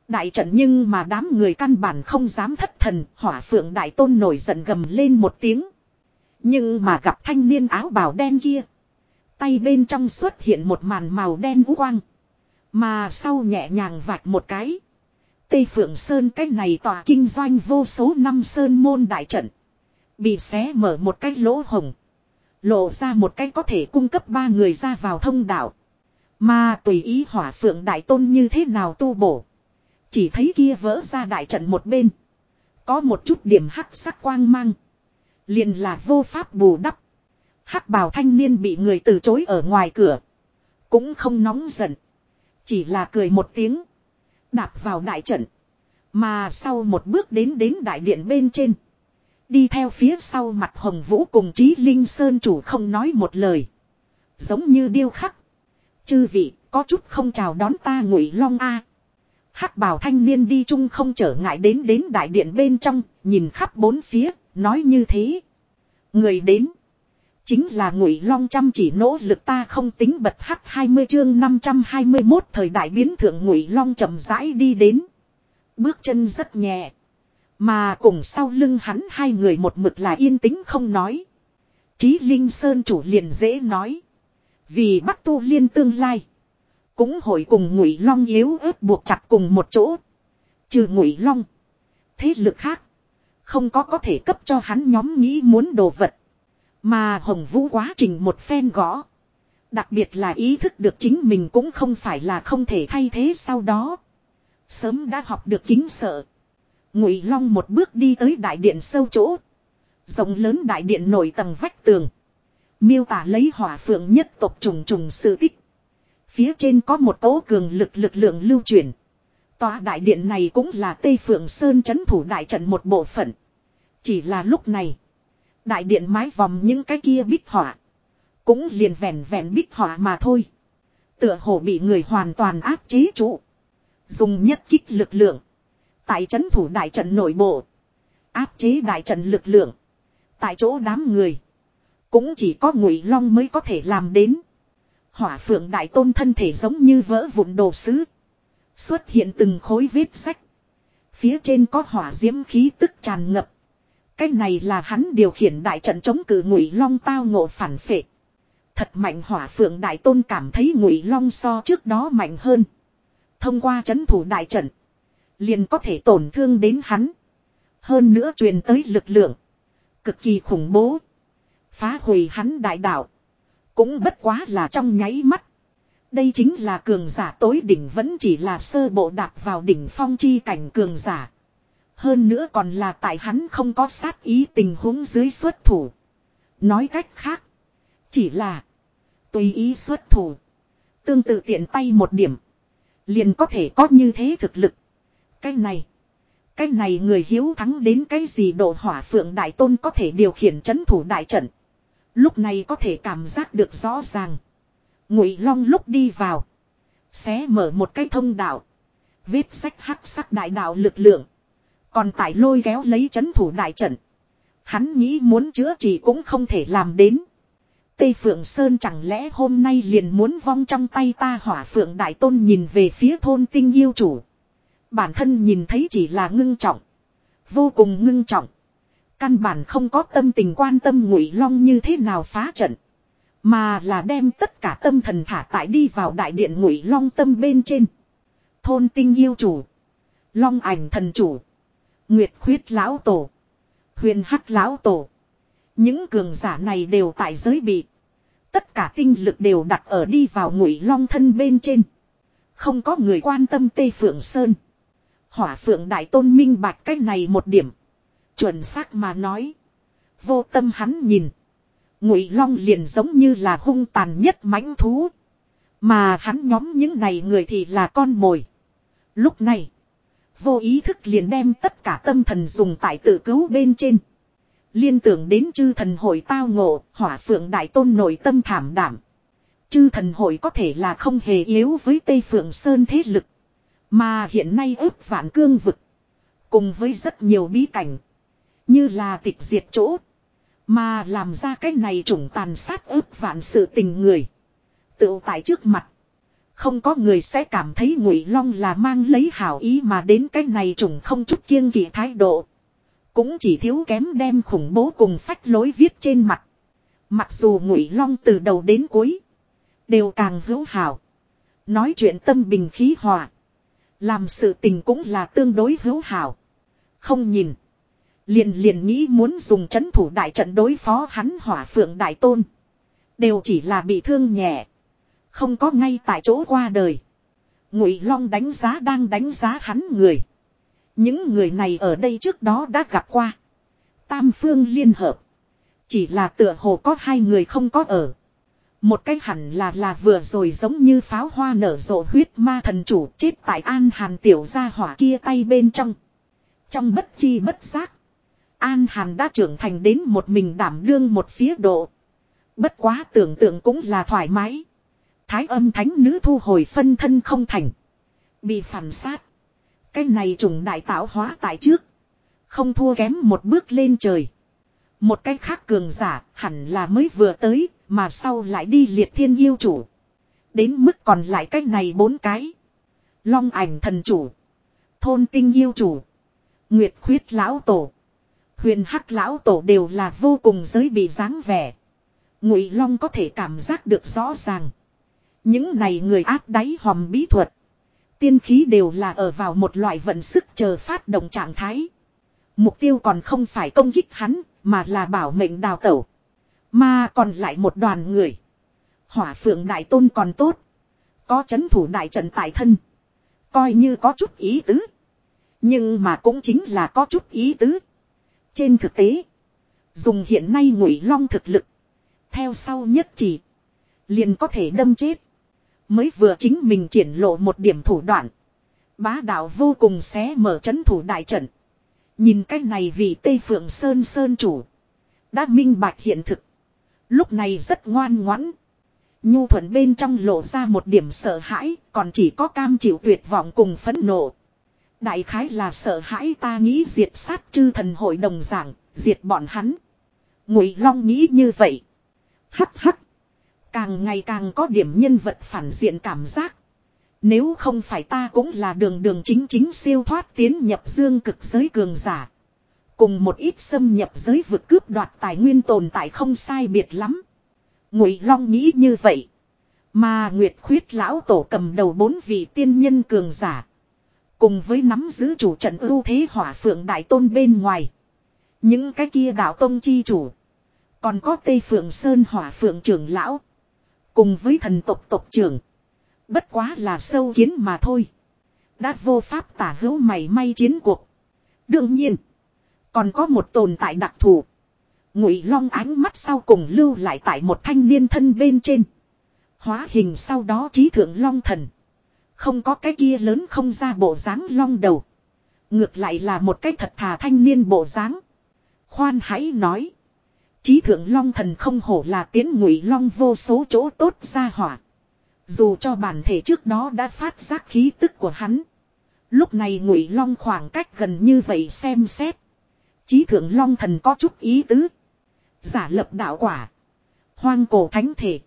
Đại trận nhưng mà đám người căn bản không dám thất thần. Hỏa phượng đại tôn nổi giận gầm lên một tiếng. Nhưng mà gặp thanh niên áo bào đen kia. Tay bên trong xuất hiện một màn màu đen u quang. Mà sau nhẹ nhàng vạch một cái. Tây Phượng Sơn cái này tòa kinh doanh vô số năm Sơn môn đại trận. Bị xé mở một cái lỗ hồng. Lộ ra một cái có thể cung cấp ba người ra vào thông đạo. Mà tùy ý hỏa phượng đại tôn như thế nào tu bổ. Chỉ thấy kia vỡ ra đại trận một bên. Có một chút điểm hắc sắc quang mang. liền là vô pháp bù đắp. Hắc bào thanh niên bị người từ chối ở ngoài cửa. Cũng không nóng giận. Chỉ là cười một tiếng. Đạp vào đại trận. Mà sau một bước đến đến đại điện bên trên. Đi theo phía sau mặt hồng vũ cùng trí linh sơn chủ không nói một lời. Giống như điêu khắc. Chư vị, có chút không chào đón ta ngụy long a hắc bào thanh niên đi chung không trở ngại đến đến đại điện bên trong, nhìn khắp bốn phía, nói như thế người đến, chính là ngụy long chăm chỉ nỗ lực ta không tính bật hắc 20 chương 521 thời đại biến thượng ngụy long chậm rãi đi đến bước chân rất nhẹ, mà cùng sau lưng hắn hai người một mực là yên tĩnh không nói. Chí Linh Sơn chủ liền dễ nói. Vì Bắc Tu Liên tương lai. Cũng hội cùng Ngụy Long yếu ớt buộc chặt cùng một chỗ. Trừ Ngụy Long. Thế lực khác. Không có có thể cấp cho hắn nhóm nghĩ muốn đồ vật. Mà Hồng Vũ quá trình một phen gõ. Đặc biệt là ý thức được chính mình cũng không phải là không thể thay thế sau đó. Sớm đã học được kính sợ. Ngụy Long một bước đi tới đại điện sâu chỗ. Rộng lớn đại điện nổi tầng vách tường. Miêu tả lấy hỏa phượng nhất tộc trùng trùng sự tích. Phía trên có một tố cường lực lực lượng lưu truyền. Tòa đại điện này cũng là Tây Phượng Sơn chấn thủ đại trận một bộ phận. Chỉ là lúc này. Đại điện mái vòng những cái kia bích hỏa. Cũng liền vẹn vẹn bích hỏa mà thôi. Tựa hồ bị người hoàn toàn áp chế trụ. Dùng nhất kích lực lượng. Tại chấn thủ đại trận nội bộ. Áp chế đại trận lực lượng. Tại chỗ đám người. Cũng chỉ có ngụy long mới có thể làm đến. Hỏa phượng đại tôn thân thể giống như vỡ vụn đồ sứ. Xuất hiện từng khối vết sách. Phía trên có hỏa diễm khí tức tràn ngập. cái này là hắn điều khiển đại trận chống cử ngụy long tao ngộ phản phệ. Thật mạnh hỏa phượng đại tôn cảm thấy ngụy long so trước đó mạnh hơn. Thông qua chấn thủ đại trận. Liền có thể tổn thương đến hắn. Hơn nữa truyền tới lực lượng. Cực kỳ khủng bố. Phá hủy hắn đại đạo. Cũng bất quá là trong nháy mắt. Đây chính là cường giả tối đỉnh vẫn chỉ là sơ bộ đạp vào đỉnh phong chi cảnh cường giả. Hơn nữa còn là tại hắn không có sát ý tình huống dưới xuất thủ. Nói cách khác. Chỉ là. Tùy ý xuất thủ. Tương tự tiện tay một điểm. Liền có thể có như thế thực lực. Cái này. Cái này người hiếu thắng đến cái gì độ hỏa phượng đại tôn có thể điều khiển chấn thủ đại trận. Lúc này có thể cảm giác được rõ ràng. Ngụy long lúc đi vào. Xé mở một cái thông đạo. Vết sách hắc sắc đại đạo lực lượng. Còn tại lôi kéo lấy chấn thủ đại trận. Hắn nghĩ muốn chữa trị cũng không thể làm đến. Tây Phượng Sơn chẳng lẽ hôm nay liền muốn vong trong tay ta hỏa Phượng Đại Tôn nhìn về phía thôn tinh yêu chủ. Bản thân nhìn thấy chỉ là ngưng trọng. Vô cùng ngưng trọng. Căn bản không có tâm tình quan tâm ngụy long như thế nào phá trận. Mà là đem tất cả tâm thần thả tại đi vào đại điện ngụy long tâm bên trên. Thôn tinh yêu chủ. Long ảnh thần chủ. Nguyệt khuyết lão tổ. Huyền hắc lão tổ. Những cường giả này đều tại giới bị. Tất cả tinh lực đều đặt ở đi vào ngụy long thân bên trên. Không có người quan tâm Tây Phượng Sơn. Hỏa Phượng Đại Tôn minh bạch cách này một điểm. Chuẩn xác mà nói. Vô tâm hắn nhìn. Ngụy Long liền giống như là hung tàn nhất mãnh thú. Mà hắn nhóm những này người thì là con mồi. Lúc này. Vô ý thức liền đem tất cả tâm thần dùng tại tự cứu bên trên. Liên tưởng đến chư thần hội tao ngộ, hỏa phượng đại tôn nội tâm thảm đảm. Chư thần hội có thể là không hề yếu với Tây Phượng Sơn thế lực. Mà hiện nay ước vạn cương vực. Cùng với rất nhiều bí cảnh. Như là tịch diệt chỗ. Mà làm ra cái này trùng tàn sát ước vạn sự tình người. Tự tại trước mặt. Không có người sẽ cảm thấy ngụy long là mang lấy hảo ý mà đến cái này trùng không chút kiêng kỵ thái độ. Cũng chỉ thiếu kém đem khủng bố cùng phách lối viết trên mặt. Mặc dù ngụy long từ đầu đến cuối. Đều càng hữu hảo. Nói chuyện tâm bình khí hòa. Làm sự tình cũng là tương đối hữu hảo. Không nhìn. Liền liền nghĩ muốn dùng chấn thủ đại trận đối phó hắn hỏa phượng đại tôn. Đều chỉ là bị thương nhẹ. Không có ngay tại chỗ qua đời. Ngụy Long đánh giá đang đánh giá hắn người. Những người này ở đây trước đó đã gặp qua. Tam phương liên hợp. Chỉ là tựa hồ có hai người không có ở. Một cách hẳn là là vừa rồi giống như pháo hoa nở rộ huyết ma thần chủ chết tại an hàn tiểu gia hỏa kia tay bên trong. Trong bất chi bất giác. An hàn đã trưởng thành đến một mình đảm đương một phía độ. Bất quá tưởng tượng cũng là thoải mái. Thái âm thánh nữ thu hồi phân thân không thành. Bị phản sát. Cái này trùng đại tạo hóa tại trước. Không thua kém một bước lên trời. Một cách khác cường giả hẳn là mới vừa tới, mà sau lại đi liệt thiên yêu chủ. Đến mức còn lại cách này bốn cái. Long ảnh thần chủ. Thôn tinh yêu chủ. Nguyệt khuyết lão tổ. Huyền hắc lão tổ đều là vô cùng giới bị dáng vẻ. Ngụy Long có thể cảm giác được rõ ràng. Những này người áp đáy hòm bí thuật. Tiên khí đều là ở vào một loại vận sức chờ phát động trạng thái. Mục tiêu còn không phải công kích hắn, mà là bảo mệnh đào tẩu. Mà còn lại một đoàn người. Hỏa phượng đại tôn còn tốt. Có chấn thủ đại trận tại thân. Coi như có chút ý tứ. Nhưng mà cũng chính là có chút ý tứ. Trên thực tế. Dùng hiện nay ngụy long thực lực. Theo sau nhất chỉ. Liền có thể đâm chết. Mới vừa chính mình triển lộ một điểm thủ đoạn. Bá đạo vô cùng xé mở chấn thủ đại trận. Nhìn cái này vì Tây Phượng Sơn Sơn chủ. Đã minh bạch hiện thực. Lúc này rất ngoan ngoãn. Nhu thuận bên trong lộ ra một điểm sợ hãi, còn chỉ có cam chịu tuyệt vọng cùng phẫn nộ. Đại khái là sợ hãi ta nghĩ diệt sát chư thần hội đồng giảng, diệt bọn hắn. Ngụy Long nghĩ như vậy. Hắc hắc. Càng ngày càng có điểm nhân vật phản diện cảm giác. Nếu không phải ta cũng là đường đường chính chính siêu thoát tiến nhập dương cực giới cường giả. Cùng một ít xâm nhập giới vực cướp đoạt tài nguyên tồn tại không sai biệt lắm. Ngụy Long nghĩ như vậy. Mà Nguyệt Khuyết lão tổ cầm đầu bốn vị tiên nhân cường giả. Cùng với nắm giữ chủ trận ưu thế hỏa phượng đại tôn bên ngoài. Những cái kia đạo tông chi chủ. Còn có Tây Phượng Sơn hỏa phượng trưởng lão. Cùng với thần tộc tộc trưởng. Bất quá là sâu kiến mà thôi. Đã vô pháp tả hữu mày may chiến cuộc. Đương nhiên. Còn có một tồn tại đặc thù. Ngụy Long ánh mắt sau cùng lưu lại tại một thanh niên thân bên trên. Hóa hình sau đó trí thượng Long thần. Không có cái kia lớn không ra bộ dáng long đầu. Ngược lại là một cái thật thà thanh niên bộ dáng. Khoan hãy nói. Chí thượng long thần không hổ là tiến ngụy long vô số chỗ tốt ra hỏa. Dù cho bản thể trước đó đã phát giác khí tức của hắn. Lúc này ngụy long khoảng cách gần như vậy xem xét. Chí thượng long thần có chút ý tứ. Giả lập đạo quả. Hoang cổ thánh thể.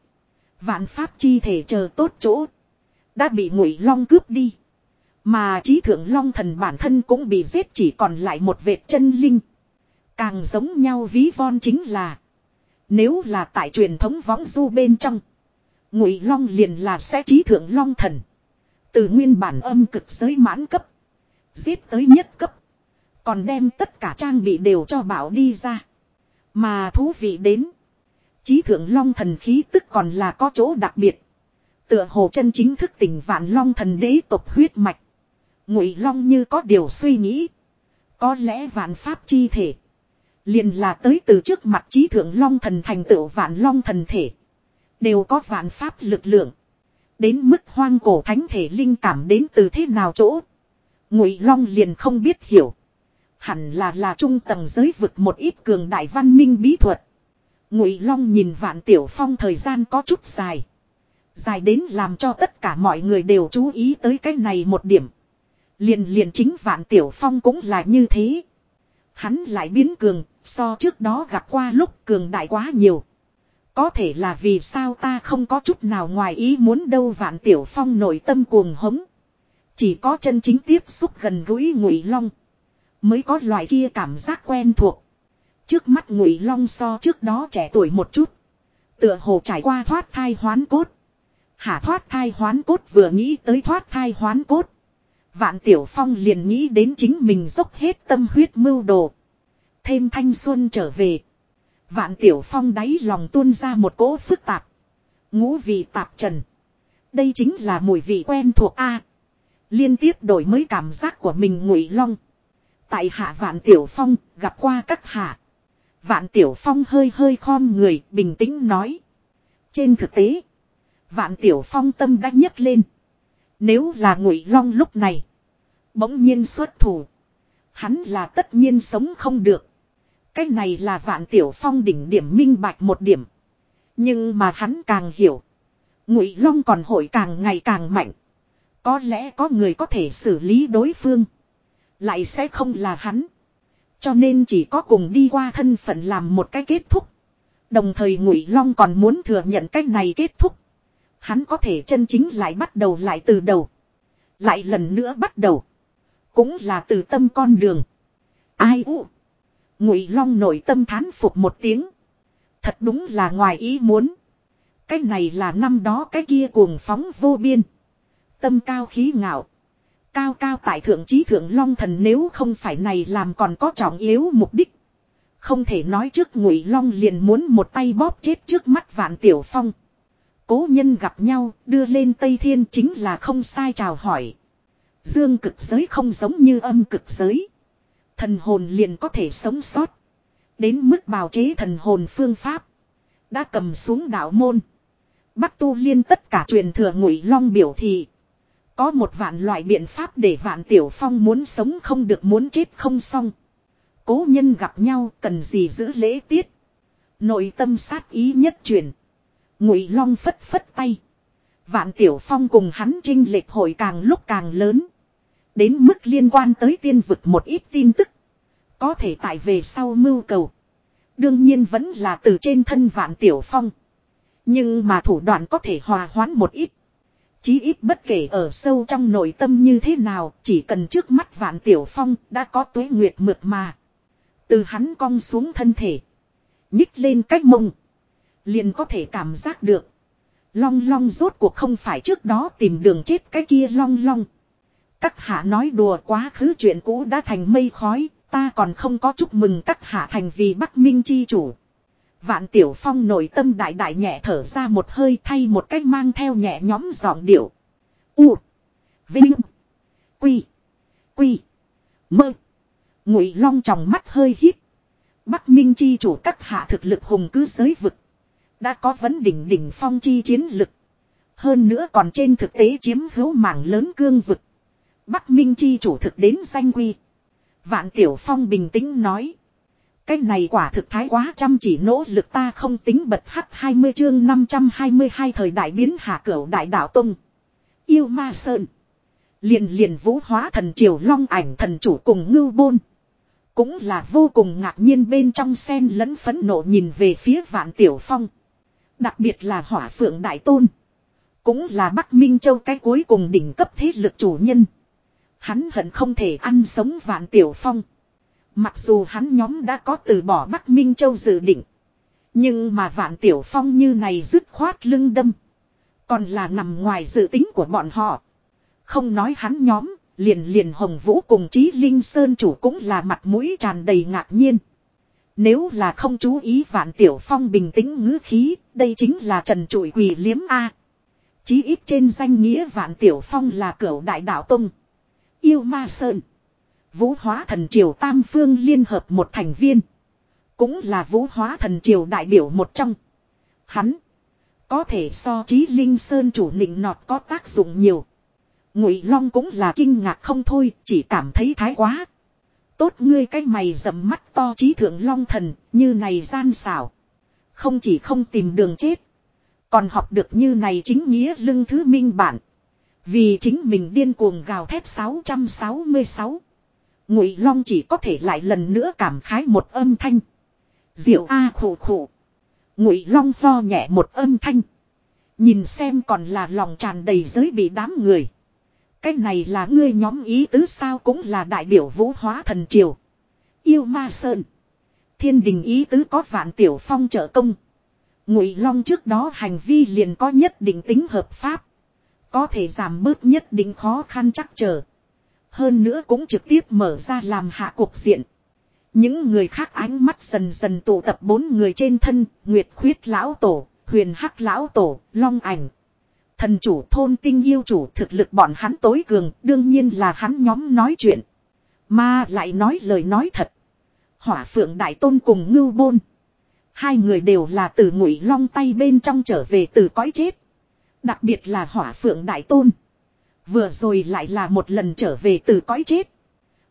Vạn pháp chi thể chờ tốt chỗ. Đã bị ngụy long cướp đi. Mà trí thượng long thần bản thân cũng bị giết chỉ còn lại một vệt chân linh. Càng giống nhau ví von chính là. Nếu là tại truyền thống võng du bên trong. Ngụy long liền là sẽ trí thượng long thần. Từ nguyên bản âm cực giới mãn cấp. Giết tới nhất cấp. Còn đem tất cả trang bị đều cho bảo đi ra. Mà thú vị đến. Chí thượng long thần khí tức còn là có chỗ đặc biệt. Tựa hồ chân chính thức tỉnh vạn long thần đế tộc huyết mạch. Ngụy long như có điều suy nghĩ. Có lẽ vạn pháp chi thể. Liền là tới từ trước mặt trí thượng long thần thành tựu vạn long thần thể. Đều có vạn pháp lực lượng. Đến mức hoang cổ thánh thể linh cảm đến từ thế nào chỗ. Ngụy long liền không biết hiểu. Hẳn là là trung tầng giới vực một ít cường đại văn minh bí thuật. Ngụy long nhìn vạn tiểu phong thời gian có chút dài. Dài đến làm cho tất cả mọi người đều chú ý tới cái này một điểm. Liền liền chính vạn tiểu phong cũng là như thế. Hắn lại biến cường, so trước đó gặp qua lúc cường đại quá nhiều. Có thể là vì sao ta không có chút nào ngoài ý muốn đâu vạn tiểu phong nội tâm cuồng hống. Chỉ có chân chính tiếp xúc gần gũi ngụy long. Mới có loại kia cảm giác quen thuộc. Trước mắt ngụy long so trước đó trẻ tuổi một chút. Tựa hồ trải qua thoát thai hoán cốt. Hả thoát thai hoán cốt vừa nghĩ tới thoát thai hoán cốt. Vạn Tiểu Phong liền nghĩ đến chính mình dốc hết tâm huyết mưu đồ. Thêm thanh xuân trở về. Vạn Tiểu Phong đáy lòng tuôn ra một cỗ phức tạp. Ngũ vị tạp trần. Đây chính là mùi vị quen thuộc A. Liên tiếp đổi mới cảm giác của mình ngụy long. Tại hạ Vạn Tiểu Phong, gặp qua các hạ. Vạn Tiểu Phong hơi hơi khom người, bình tĩnh nói. Trên thực tế. Vạn Tiểu Phong tâm đã nhấc lên. Nếu là ngụy long lúc này. Bỗng nhiên xuất thủ. Hắn là tất nhiên sống không được. Cái này là vạn tiểu phong đỉnh điểm minh bạch một điểm. Nhưng mà hắn càng hiểu. Ngụy long còn hội càng ngày càng mạnh. Có lẽ có người có thể xử lý đối phương. Lại sẽ không là hắn. Cho nên chỉ có cùng đi qua thân phận làm một cái kết thúc. Đồng thời Ngụy Long còn muốn thừa nhận cái này kết thúc. Hắn có thể chân chính lại bắt đầu lại từ đầu. Lại lần nữa bắt đầu. Cũng là từ tâm con đường. Ai u. Ngụy Long nội tâm thán phục một tiếng. Thật đúng là ngoài ý muốn. Cái này là năm đó cái kia cuồng phóng vô biên. Tâm cao khí ngạo. Cao cao tại thượng trí thượng long thần nếu không phải này làm còn có trọng yếu mục đích. Không thể nói trước ngụy long liền muốn một tay bóp chết trước mắt vạn tiểu phong. Cố nhân gặp nhau, đưa lên Tây Thiên chính là không sai chào hỏi. Dương cực giới không giống như âm cực giới. Thần hồn liền có thể sống sót. Đến mức bào chế thần hồn phương pháp. Đã cầm xuống đạo môn. Bắc tu liên tất cả truyền thừa ngụy long biểu thị. Có một vạn loại biện pháp để vạn tiểu phong muốn sống không được muốn chết không xong. Cố nhân gặp nhau cần gì giữ lễ tiết. Nội tâm sát ý nhất truyền. Ngụy Long phất phất tay. Vạn Tiểu Phong cùng hắn trinh lệch hội càng lúc càng lớn. Đến mức liên quan tới tiên vực một ít tin tức. Có thể tại về sau mưu cầu. Đương nhiên vẫn là từ trên thân Vạn Tiểu Phong. Nhưng mà thủ đoạn có thể hòa hoãn một ít. Chí ít bất kể ở sâu trong nội tâm như thế nào, chỉ cần trước mắt Vạn Tiểu Phong đã có tuế nguyệt mượt mà. Từ hắn cong xuống thân thể. Nhích lên cách mông. Liền có thể cảm giác được. Long long rốt cuộc không phải trước đó tìm đường chết cái kia long long. Các hạ nói đùa quá khứ chuyện cũ đã thành mây khói, ta còn không có chúc mừng các hạ thành vì Bắc Minh chi chủ. Vạn Tiểu Phong nội tâm đại đại nhẹ thở ra một hơi thay một cách mang theo nhẹ nhóm giọng điệu. U. Vinh. Quy. Quy. Mơ. Ngụy Long trong mắt hơi hít. Bắc Minh chi chủ các hạ thực lực hùng cứ giới vực. Đã có vấn đỉnh đỉnh phong chi chiến lực. Hơn nữa còn trên thực tế chiếm hữu mảng lớn cương vực. Bắc Minh chi chủ thực đến danh quy. Vạn Tiểu Phong bình tĩnh nói. Cái này quả thực thái quá chăm chỉ nỗ lực ta không tính bật hắc 20 chương 522 thời đại biến hạ cửu đại đạo tông. Yêu ma sơn. Liền liền vũ hóa thần triều long ảnh thần chủ cùng ngưu bôn. Cũng là vô cùng ngạc nhiên bên trong sen lẫn phấn nộ nhìn về phía vạn tiểu phong. Đặc biệt là hỏa phượng đại tôn. Cũng là Bắc Minh Châu cái cuối cùng đỉnh cấp thế lực chủ nhân. Hắn hận không thể ăn sống vạn tiểu phong. Mặc dù hắn nhóm đã có từ bỏ Bắc Minh Châu dự định. Nhưng mà vạn tiểu phong như này dứt khoát lưng đâm. Còn là nằm ngoài dự tính của bọn họ. Không nói hắn nhóm, liền liền Hồng Vũ cùng Chí Linh Sơn chủ cũng là mặt mũi tràn đầy ngạc nhiên. Nếu là không chú ý vạn tiểu phong bình tĩnh ngữ khí, đây chính là trần trụi quỳ liếm A. Chí ít trên danh nghĩa vạn tiểu phong là cửu đại đạo tông. Yêu ma sơn. Vũ hóa thần triều tam phương liên hợp một thành viên. Cũng là vũ hóa thần triều đại biểu một trong. Hắn. Có thể so trí linh sơn chủ nịnh nọt có tác dụng nhiều. Ngụy Long cũng là kinh ngạc không thôi, chỉ cảm thấy thái quá. Tốt ngươi cái mày dầm mắt to trí thượng long thần, như này gian xảo. Không chỉ không tìm đường chết. Còn học được như này chính nghĩa lưng thứ minh bản. Vì chính mình điên cuồng gào thét 666. Ngụy Long chỉ có thể lại lần nữa cảm khái một âm thanh. Diệu A khổ khổ. Ngụy Long ho nhẹ một âm thanh. Nhìn xem còn là lòng tràn đầy giới bị đám người. Cái này là ngươi nhóm ý tứ sao cũng là đại biểu vũ hóa thần triều. Yêu ma sơn. Thiên đình ý tứ có vạn tiểu phong trợ công. Ngụy Long trước đó hành vi liền có nhất định tính hợp pháp. Có thể giảm bớt nhất định khó khăn chắc chờ Hơn nữa cũng trực tiếp mở ra làm hạ cuộc diện. Những người khác ánh mắt dần dần tụ tập bốn người trên thân, Nguyệt Khuyết Lão Tổ, Huyền Hắc Lão Tổ, Long Ảnh. Thần chủ thôn tinh yêu chủ thực lực bọn hắn tối cường, đương nhiên là hắn nhóm nói chuyện. Mà lại nói lời nói thật. Hỏa phượng đại tôn cùng ngưu bôn. Hai người đều là từ ngụy long tay bên trong trở về từ cõi chết. Đặc biệt là hỏa phượng đại tôn. Vừa rồi lại là một lần trở về từ cõi chết.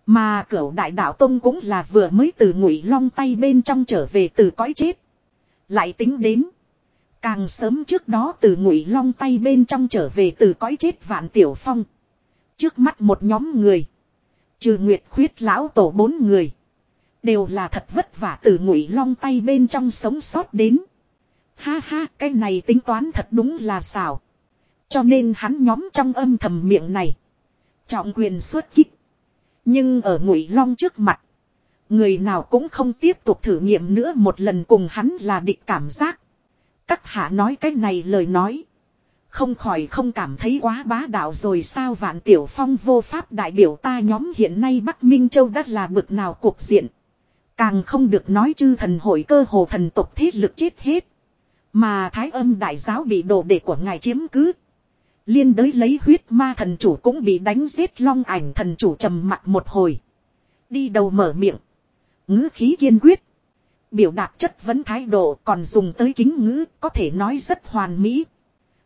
Mà cửu đại đạo tông cũng là vừa mới từ ngụy long tay bên trong trở về từ cõi chết. Lại tính đến. Càng sớm trước đó từ ngụy long tay bên trong trở về từ cõi chết vạn tiểu phong. Trước mắt một nhóm người. Trừ nguyệt khuyết lão tổ bốn người. Đều là thật vất vả từ ngụy long tay bên trong sống sót đến. Ha ha, cái này tính toán thật đúng là xảo. Cho nên hắn nhóm trong âm thầm miệng này. Trọng quyền xuất kích. Nhưng ở ngụy long trước mặt. Người nào cũng không tiếp tục thử nghiệm nữa một lần cùng hắn là địch cảm giác. Các hạ nói cái này lời nói. Không khỏi không cảm thấy quá bá đạo rồi sao vạn tiểu phong vô pháp đại biểu ta nhóm hiện nay Bắc Minh Châu đất là bực nào cuộc diện. Càng không được nói chư thần hội cơ hồ thần tộc thiết lực chết hết. Mà thái âm đại giáo bị đồ đệ của ngài chiếm cứ. Liên đới lấy huyết ma thần chủ cũng bị đánh giết long ảnh thần chủ trầm mặt một hồi. Đi đầu mở miệng. ngữ khí kiên quyết. Biểu đạt chất vấn thái độ còn dùng tới kính ngữ, có thể nói rất hoàn mỹ.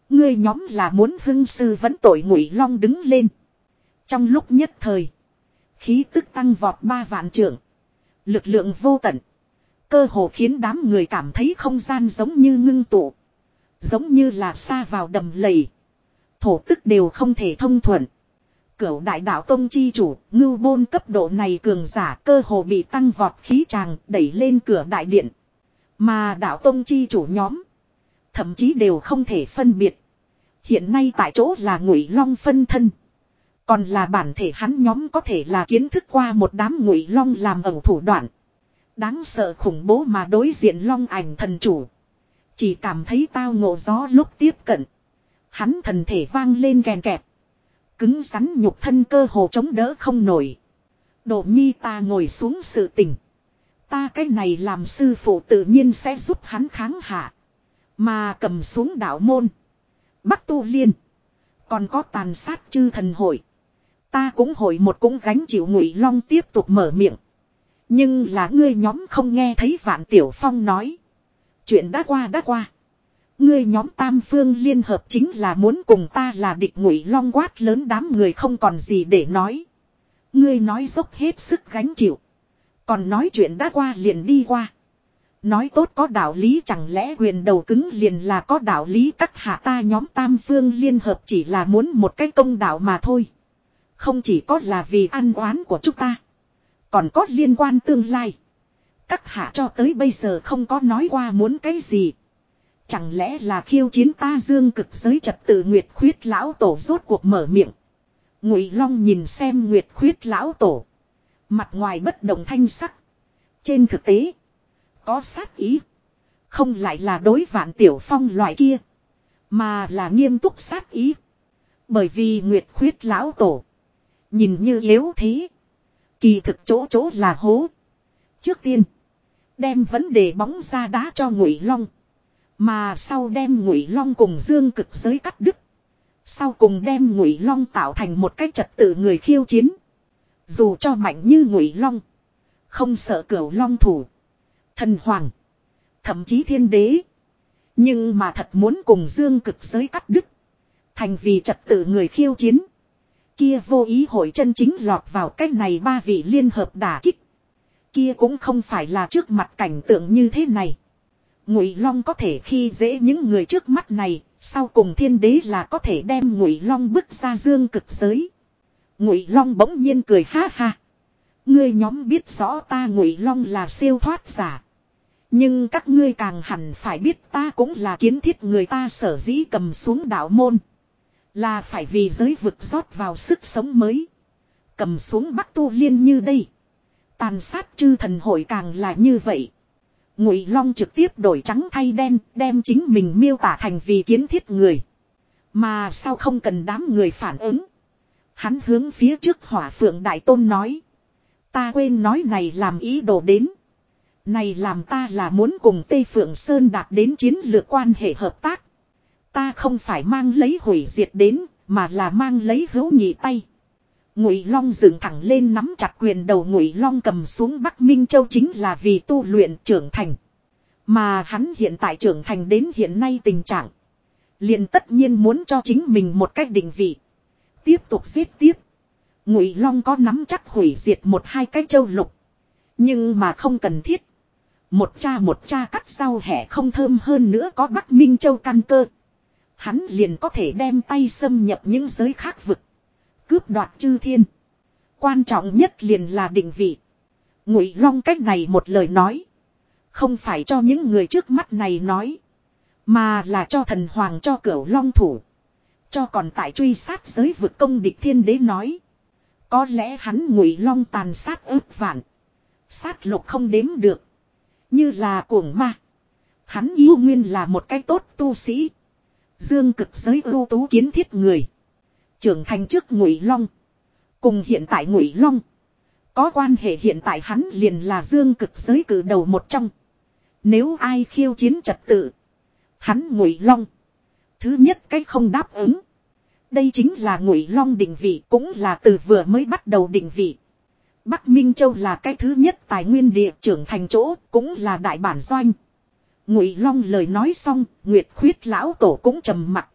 Ngươi nhóm là muốn hưng sư vẫn tội ngụy long đứng lên. Trong lúc nhất thời. Khí tức tăng vọt ba vạn trưởng. Lực lượng vô tận. Cơ hồ khiến đám người cảm thấy không gian giống như ngưng tụ. Giống như là xa vào đầm lầy. Thổ tức đều không thể thông thuận. Cửu đại đạo tông chi chủ, ngưu bôn cấp độ này cường giả cơ hồ bị tăng vọt khí tràng đẩy lên cửa đại điện. Mà đạo tông chi chủ nhóm. Thậm chí đều không thể phân biệt. Hiện nay tại chỗ là ngụy long phân thân. Còn là bản thể hắn nhóm có thể là kiến thức qua một đám ngụy long làm ẩu thủ đoạn. Đáng sợ khủng bố mà đối diện long ảnh thần chủ. Chỉ cảm thấy tao ngộ gió lúc tiếp cận. Hắn thần thể vang lên kèn kẹp. Cứng rắn nhục thân cơ hồ chống đỡ không nổi. Độ nhi ta ngồi xuống sự tình. Ta cái này làm sư phụ tự nhiên sẽ giúp hắn kháng hạ. Mà cầm xuống đạo môn. Bắc tu liên. Còn có tàn sát chư thần hội. Ta cũng hội một cũng gánh chịu ngụy long tiếp tục mở miệng. Nhưng là ngươi nhóm không nghe thấy vạn tiểu phong nói. Chuyện đã qua đã qua. Ngươi nhóm tam phương liên hợp chính là muốn cùng ta là địch ngụy long quát lớn đám người không còn gì để nói. Ngươi nói dốc hết sức gánh chịu. Còn nói chuyện đã qua liền đi qua. Nói tốt có đạo lý chẳng lẽ quyền đầu cứng liền là có đạo lý các hạ ta nhóm tam phương liên hợp chỉ là muốn một cái công đạo mà thôi. Không chỉ có là vì ăn oán của chúng ta. Còn có liên quan tương lai. Các hạ cho tới bây giờ không có nói qua muốn cái gì. Chẳng lẽ là khiêu chiến ta dương cực giới trật tự Nguyệt khuyết lão tổ rốt cuộc mở miệng. Ngụy Long nhìn xem Nguyệt khuyết lão tổ. Mặt ngoài bất động thanh sắc. Trên thực tế. Có sát ý. Không lại là đối vạn tiểu phong loại kia. Mà là nghiêm túc sát ý. Bởi vì Nguyệt khuyết lão tổ. Nhìn như yếu thế. Kỳ thực chỗ chỗ là hố. Trước tiên. Đem vấn đề bóng ra đá cho Ngụy Long. Mà sau đem Ngụy Long cùng Dương cực giới cắt đứt. Sau cùng đem Ngụy Long tạo thành một cái trật tự người khiêu chiến. Dù cho mạnh như Ngụy Long. Không sợ cửu Long thủ. Thần Hoàng. Thậm chí thiên đế. Nhưng mà thật muốn cùng Dương cực giới cắt đứt. Thành vì trật tự người khiêu chiến. Kia vô ý hội chân chính lọt vào cách này ba vị liên hợp đả kích. Kia cũng không phải là trước mặt cảnh tượng như thế này. Ngụy Long có thể khi dễ những người trước mắt này, sau cùng thiên đế là có thể đem Ngụy Long bước ra dương cực giới. Ngụy Long bỗng nhiên cười ha ha. Ngươi nhóm biết rõ ta Ngụy Long là siêu thoát giả. Nhưng các ngươi càng hẳn phải biết ta cũng là kiến thiết người ta sở dĩ cầm xuống đạo môn. Là phải vì giới vực rót vào sức sống mới. Cầm xuống Bắc Tu Liên như đây. Tàn sát chư thần hội càng là như vậy. Ngụy Long trực tiếp đổi trắng thay đen, đem chính mình miêu tả thành vì kiến thiết người. Mà sao không cần đám người phản ứng. Hắn hướng phía trước hỏa phượng đại tôn nói. Ta quên nói này làm ý đồ đến. Này làm ta là muốn cùng Tây Phượng Sơn đạt đến chiến lược quan hệ hợp tác. Ta không phải mang lấy hủy diệt đến, mà là mang lấy hữu nhị tay. Ngụy Long dựng thẳng lên nắm chặt quyền đầu Ngụy Long cầm xuống Bắc Minh Châu chính là vì tu luyện trưởng thành. Mà hắn hiện tại trưởng thành đến hiện nay tình trạng. liền tất nhiên muốn cho chính mình một cách định vị. Tiếp tục giết tiếp. Ngụy Long có nắm chắc hủy diệt một hai cái châu lục. Nhưng mà không cần thiết. Một cha một cha cắt sau hẻ không thơm hơn nữa có Bắc Minh Châu căn cơ. Hắn liền có thể đem tay xâm nhập những giới khác vực cướp đoạt chư thiên. Quan trọng nhất liền là định vị. Ngụy Long cách này một lời nói. Không phải cho những người trước mắt này nói. Mà là cho thần hoàng cho cửu long thủ. Cho còn tại truy sát giới vực công địch thiên đế nói. Có lẽ hắn ngụy long tàn sát ước vạn. Sát lục không đếm được. Như là cuồng ma. Hắn yêu nguyên là một cái tốt tu sĩ. Dương cực giới ưu tú kiến thiết người trưởng thành trước ngụy long. Cùng hiện tại ngụy long, có quan hệ hiện tại hắn liền là dương cực giới cử đầu một trong. Nếu ai khiêu chiến trật tự, hắn ngụy long, thứ nhất cái không đáp ứng. Đây chính là ngụy long định vị, cũng là từ vừa mới bắt đầu định vị. Bắc minh châu là cái thứ nhất tài nguyên địa trưởng thành chỗ, cũng là đại bản doanh. Ngụy long lời nói xong, nguyệt khuyết lão tổ cũng trầm mặc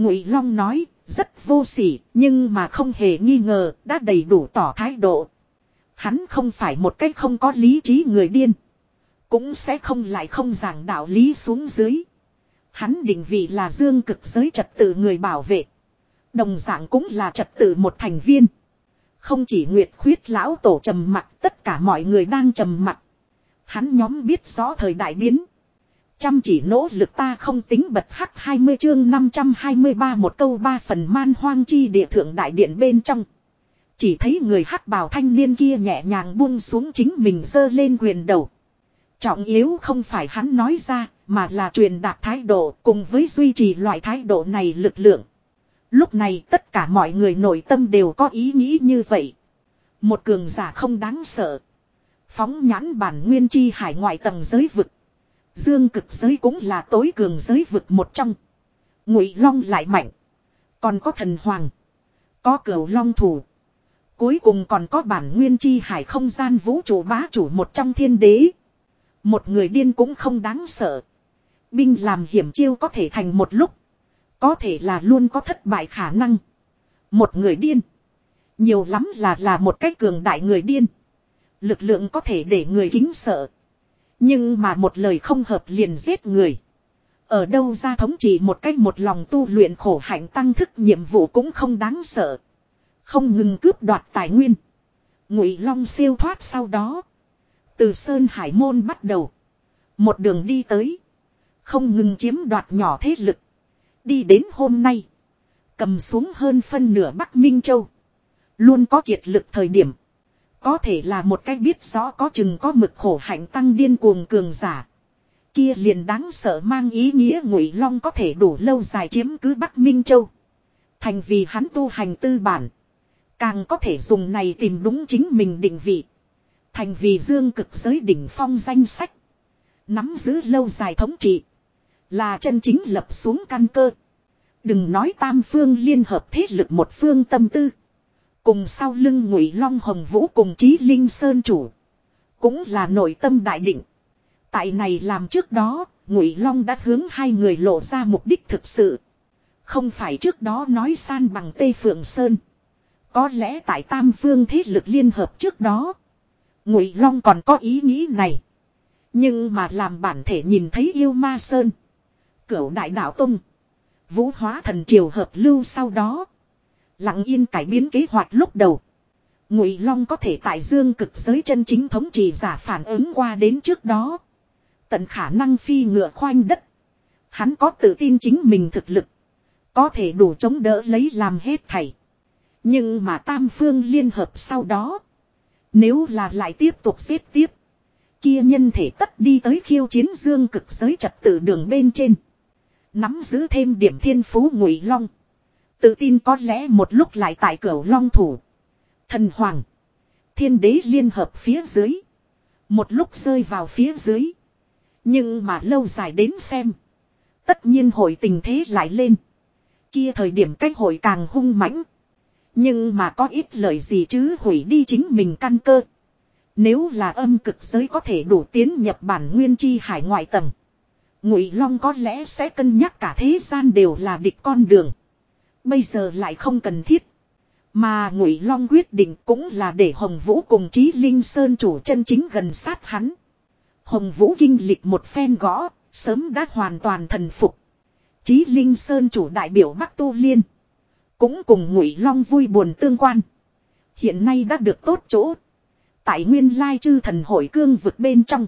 ngụy long nói rất vô sỉ, nhưng mà không hề nghi ngờ, đã đầy đủ tỏ thái độ. Hắn không phải một cách không có lý trí người điên. Cũng sẽ không lại không giảng đạo lý xuống dưới. Hắn định vị là dương cực giới trật tự người bảo vệ. Đồng dạng cũng là trật tự một thành viên. Không chỉ Nguyệt khuyết lão tổ trầm mặt, tất cả mọi người đang trầm mặt. Hắn nhóm biết rõ thời đại biến. Chăm chỉ nỗ lực ta không tính bật hắc 20 chương 523 một câu ba phần man hoang chi địa thượng đại điện bên trong. Chỉ thấy người hắc bào thanh niên kia nhẹ nhàng buông xuống chính mình dơ lên quyền đầu. Trọng yếu không phải hắn nói ra, mà là truyền đạt thái độ cùng với duy trì loại thái độ này lực lượng. Lúc này tất cả mọi người nội tâm đều có ý nghĩ như vậy. Một cường giả không đáng sợ. Phóng nhãn bản nguyên chi hải ngoại tầng giới vực. Dương cực giới cũng là tối cường giới vực một trong. Ngụy Long lại mạnh. Còn có thần hoàng. Có cửu long thủ. Cuối cùng còn có bản nguyên chi hải không gian vũ trụ bá chủ một trong thiên đế. Một người điên cũng không đáng sợ. Binh làm hiểm chiêu có thể thành một lúc. Có thể là luôn có thất bại khả năng. Một người điên. Nhiều lắm là là một cách cường đại người điên. Lực lượng có thể để người kính sợ. Nhưng mà một lời không hợp liền giết người. Ở đâu ra thống trị một cách một lòng tu luyện khổ hạnh tăng thức nhiệm vụ cũng không đáng sợ. Không ngừng cướp đoạt tài nguyên. Ngụy Long siêu thoát sau đó. Từ Sơn Hải Môn bắt đầu. Một đường đi tới. Không ngừng chiếm đoạt nhỏ thế lực. Đi đến hôm nay. Cầm xuống hơn phân nửa Bắc Minh Châu. Luôn có kiệt lực thời điểm. Có thể là một cách biết rõ có chừng có mực khổ hạnh tăng điên cuồng cường giả. Kia liền đáng sợ mang ý nghĩa ngụy long có thể đủ lâu dài chiếm cứ Bắc Minh Châu. Thành vì hắn tu hành tư bản. Càng có thể dùng này tìm đúng chính mình định vị. Thành vì dương cực giới đỉnh phong danh sách. Nắm giữ lâu dài thống trị. Là chân chính lập xuống căn cơ. Đừng nói tam phương liên hợp thế lực một phương tâm tư. Cùng sau lưng ngụy long hồng vũ cùng chí linh sơn chủ. Cũng là nội tâm đại định. Tại này làm trước đó, ngụy long đã hướng hai người lộ ra mục đích thực sự. Không phải trước đó nói san bằng Tây Phượng Sơn. Có lẽ tại tam phương thế lực liên hợp trước đó. Ngụy Long còn có ý nghĩ này. Nhưng mà làm bản thể nhìn thấy yêu ma sơn. Cửu đại đạo tung. Vũ hóa thần triều hợp lưu sau đó. Lặng yên cải biến kế hoạch lúc đầu. Ngụy Long có thể tại dương cực giới chân chính thống trị giả phản ứng qua đến trước đó. Tận khả năng phi ngựa khoanh đất. Hắn có tự tin chính mình thực lực. Có thể đủ chống đỡ lấy làm hết thảy. Nhưng mà tam phương liên hợp sau đó. Nếu là lại tiếp tục xếp tiếp. Kia nhân thể tất đi tới khiêu chiến dương cực giới trật tự đường bên trên. Nắm giữ thêm điểm thiên phú ngụy long. Tự tin có lẽ một lúc lại tại cửa long thủ. Thần hoàng. Thiên đế liên hợp phía dưới. Một lúc rơi vào phía dưới. Nhưng mà lâu dài đến xem. Tất nhiên hội tình thế lại lên. Kia thời điểm cách hội càng hung mãnh. Nhưng mà có ít lời gì chứ hủy đi chính mình căn cơ. Nếu là âm cực giới có thể đủ tiến nhập bản nguyên chi hải ngoại tầng. Ngụy Long có lẽ sẽ cân nhắc cả thế gian đều là địch con đường. Bây giờ lại không cần thiết. Mà Ngụy Long quyết định cũng là để Hồng Vũ cùng Chí Linh Sơn chủ chân chính gần sát hắn. Hồng Vũ kinh lịch một phen gõ, sớm đã hoàn toàn thần phục. Chí Linh Sơn chủ đại biểu Bắc Tu Liên. Cũng cùng Ngụy Long vui buồn tương quan. Hiện nay đã được tốt chỗ. Tại nguyên lai chư thần hội cương vực bên trong.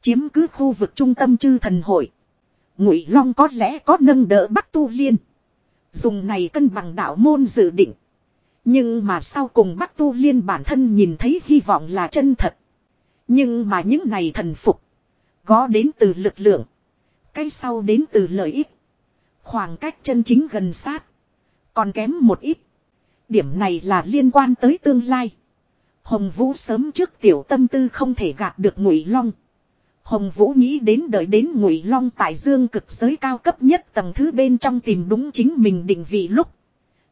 Chiếm cứ khu vực trung tâm chư thần hội. Ngụy Long có lẽ có nâng đỡ Bắc Tu Liên. Dùng này cân bằng đạo môn dự định. Nhưng mà sau cùng Bắc Tu Liên bản thân nhìn thấy hy vọng là chân thật. Nhưng mà những này thần phục. Có đến từ lực lượng. Cái sau đến từ lợi ích. Khoảng cách chân chính gần sát. Còn kém một ít. Điểm này là liên quan tới tương lai. Hồng Vũ sớm trước tiểu tâm tư không thể gạt được Ngụy Long. Hồng Vũ nghĩ đến đợi đến Ngụy Long tại Dương cực giới cao cấp nhất tầng thứ bên trong tìm đúng chính mình định vị lúc,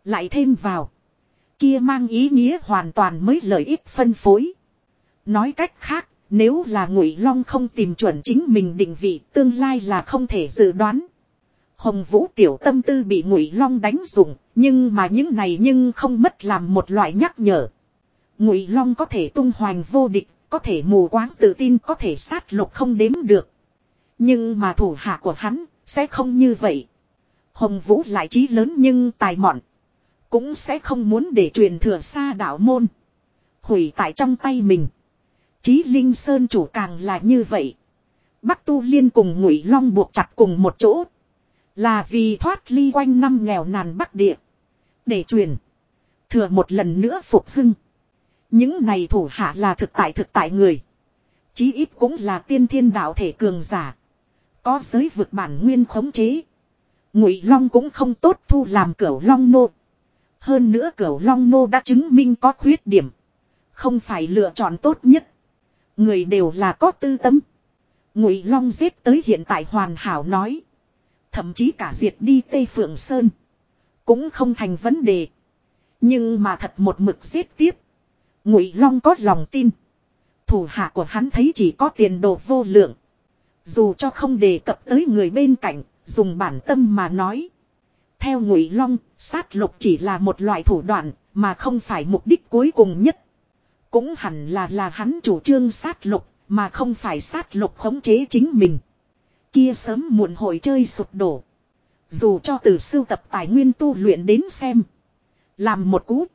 lại thêm vào, kia mang ý nghĩa hoàn toàn mới lợi ích phân phối. Nói cách khác, nếu là Ngụy Long không tìm chuẩn chính mình định vị, tương lai là không thể dự đoán. Hồng Vũ tiểu tâm tư bị Ngụy Long đánh dùng, nhưng mà những này nhưng không mất làm một loại nhắc nhở. Ngụy Long có thể tung hoành vô địch, có thể mù quáng tự tin, có thể sát lục không đếm được. Nhưng mà thủ hạ của hắn sẽ không như vậy. Hồng Vũ lại trí lớn nhưng tài mọn, cũng sẽ không muốn để truyền thừa xa đạo môn, hủy tại trong tay mình. Chí Linh Sơn chủ càng là như vậy. Bắc Tu Liên cùng Ngụy Long buộc chặt cùng một chỗ, là vì thoát ly quanh năm nghèo nàn Bắc địa. Để truyền. Thừa một lần nữa phục hưng. Những này thủ hạ là thực tại thực tại người. Chí ít cũng là tiên thiên đạo thể cường giả. Có giới vực bản nguyên khống chế. Ngụy Long cũng không tốt thu làm cửu Long nô. Hơn nữa cửu Long nô đã chứng minh có khuyết điểm. Không phải lựa chọn tốt nhất. Người đều là có tư tâm. Ngụy Long giết tới hiện tại hoàn hảo nói. Thậm chí cả diệt đi Tây Phượng Sơn. Cũng không thành vấn đề. Nhưng mà thật một mực giết tiếp. Ngụy Long có lòng tin. Thủ hạ của hắn thấy chỉ có tiền đồ vô lượng. Dù cho không đề cập tới người bên cạnh, dùng bản tâm mà nói. Theo Ngụy Long, sát lục chỉ là một loại thủ đoạn, mà không phải mục đích cuối cùng nhất. Cũng hẳn là là hắn chủ trương sát lục, mà không phải sát lục khống chế chính mình. Kia sớm muộn hội chơi sụp đổ. Dù cho từ sưu tập tài nguyên tu luyện đến xem. Làm một cú.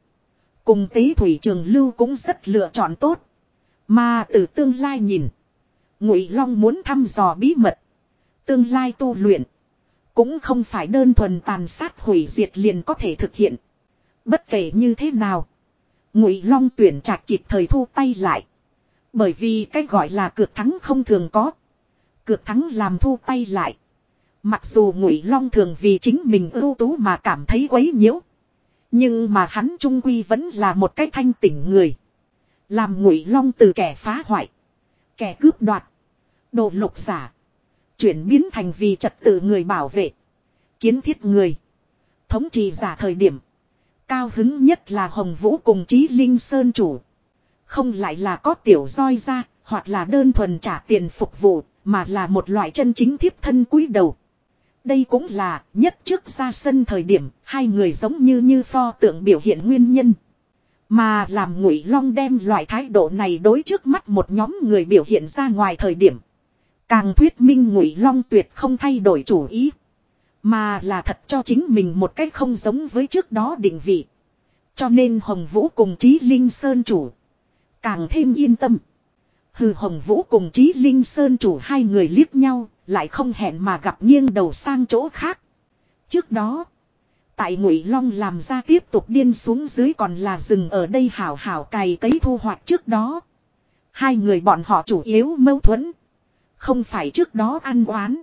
Cùng tế thủy trường lưu cũng rất lựa chọn tốt. Mà từ tương lai nhìn. Ngụy Long muốn thăm dò bí mật. Tương lai tu luyện. Cũng không phải đơn thuần tàn sát hủy diệt liền có thể thực hiện. Bất kể như thế nào. Ngụy Long tuyển trạc kịp thời thu tay lại. Bởi vì cái gọi là cược thắng không thường có. Cược thắng làm thu tay lại. Mặc dù Ngụy Long thường vì chính mình ưu tú mà cảm thấy quấy nhiễu. Nhưng mà hắn trung quy vẫn là một cái thanh tỉnh người. Làm Ngụy Long từ kẻ phá hoại. Kẻ cướp đoạt. Đồ lục giả. Chuyển biến thành vì trật tự người bảo vệ. Kiến thiết người. Thống trị giả thời điểm. Cao hứng nhất là Hồng Vũ cùng Chí Linh Sơn chủ. Không lại là có tiểu roi ra, hoặc là đơn thuần trả tiền phục vụ, mà là một loại chân chính thiếp thân cúi đầu. Đây cũng là nhất trước ra sân thời điểm, hai người giống như như pho tượng biểu hiện nguyên nhân. Mà làm ngụy long đem loại thái độ này đối trước mắt một nhóm người biểu hiện ra ngoài thời điểm. Càng thuyết minh ngụy long tuyệt không thay đổi chủ ý. Mà là thật cho chính mình một cách không giống với trước đó định vị. Cho nên Hồng Vũ cùng Chí Linh Sơn chủ. Càng thêm yên tâm. Hừ Hồng Vũ cùng Chí Linh Sơn chủ hai người liếc nhau, lại không hẹn mà gặp nghiêng đầu sang chỗ khác. Trước đó, tại Ngụy Long làm ra tiếp tục điên xuống dưới còn là rừng ở đây hảo hảo cày cấy thu hoạch trước đó. Hai người bọn họ chủ yếu mâu thuẫn, không phải trước đó ăn oán,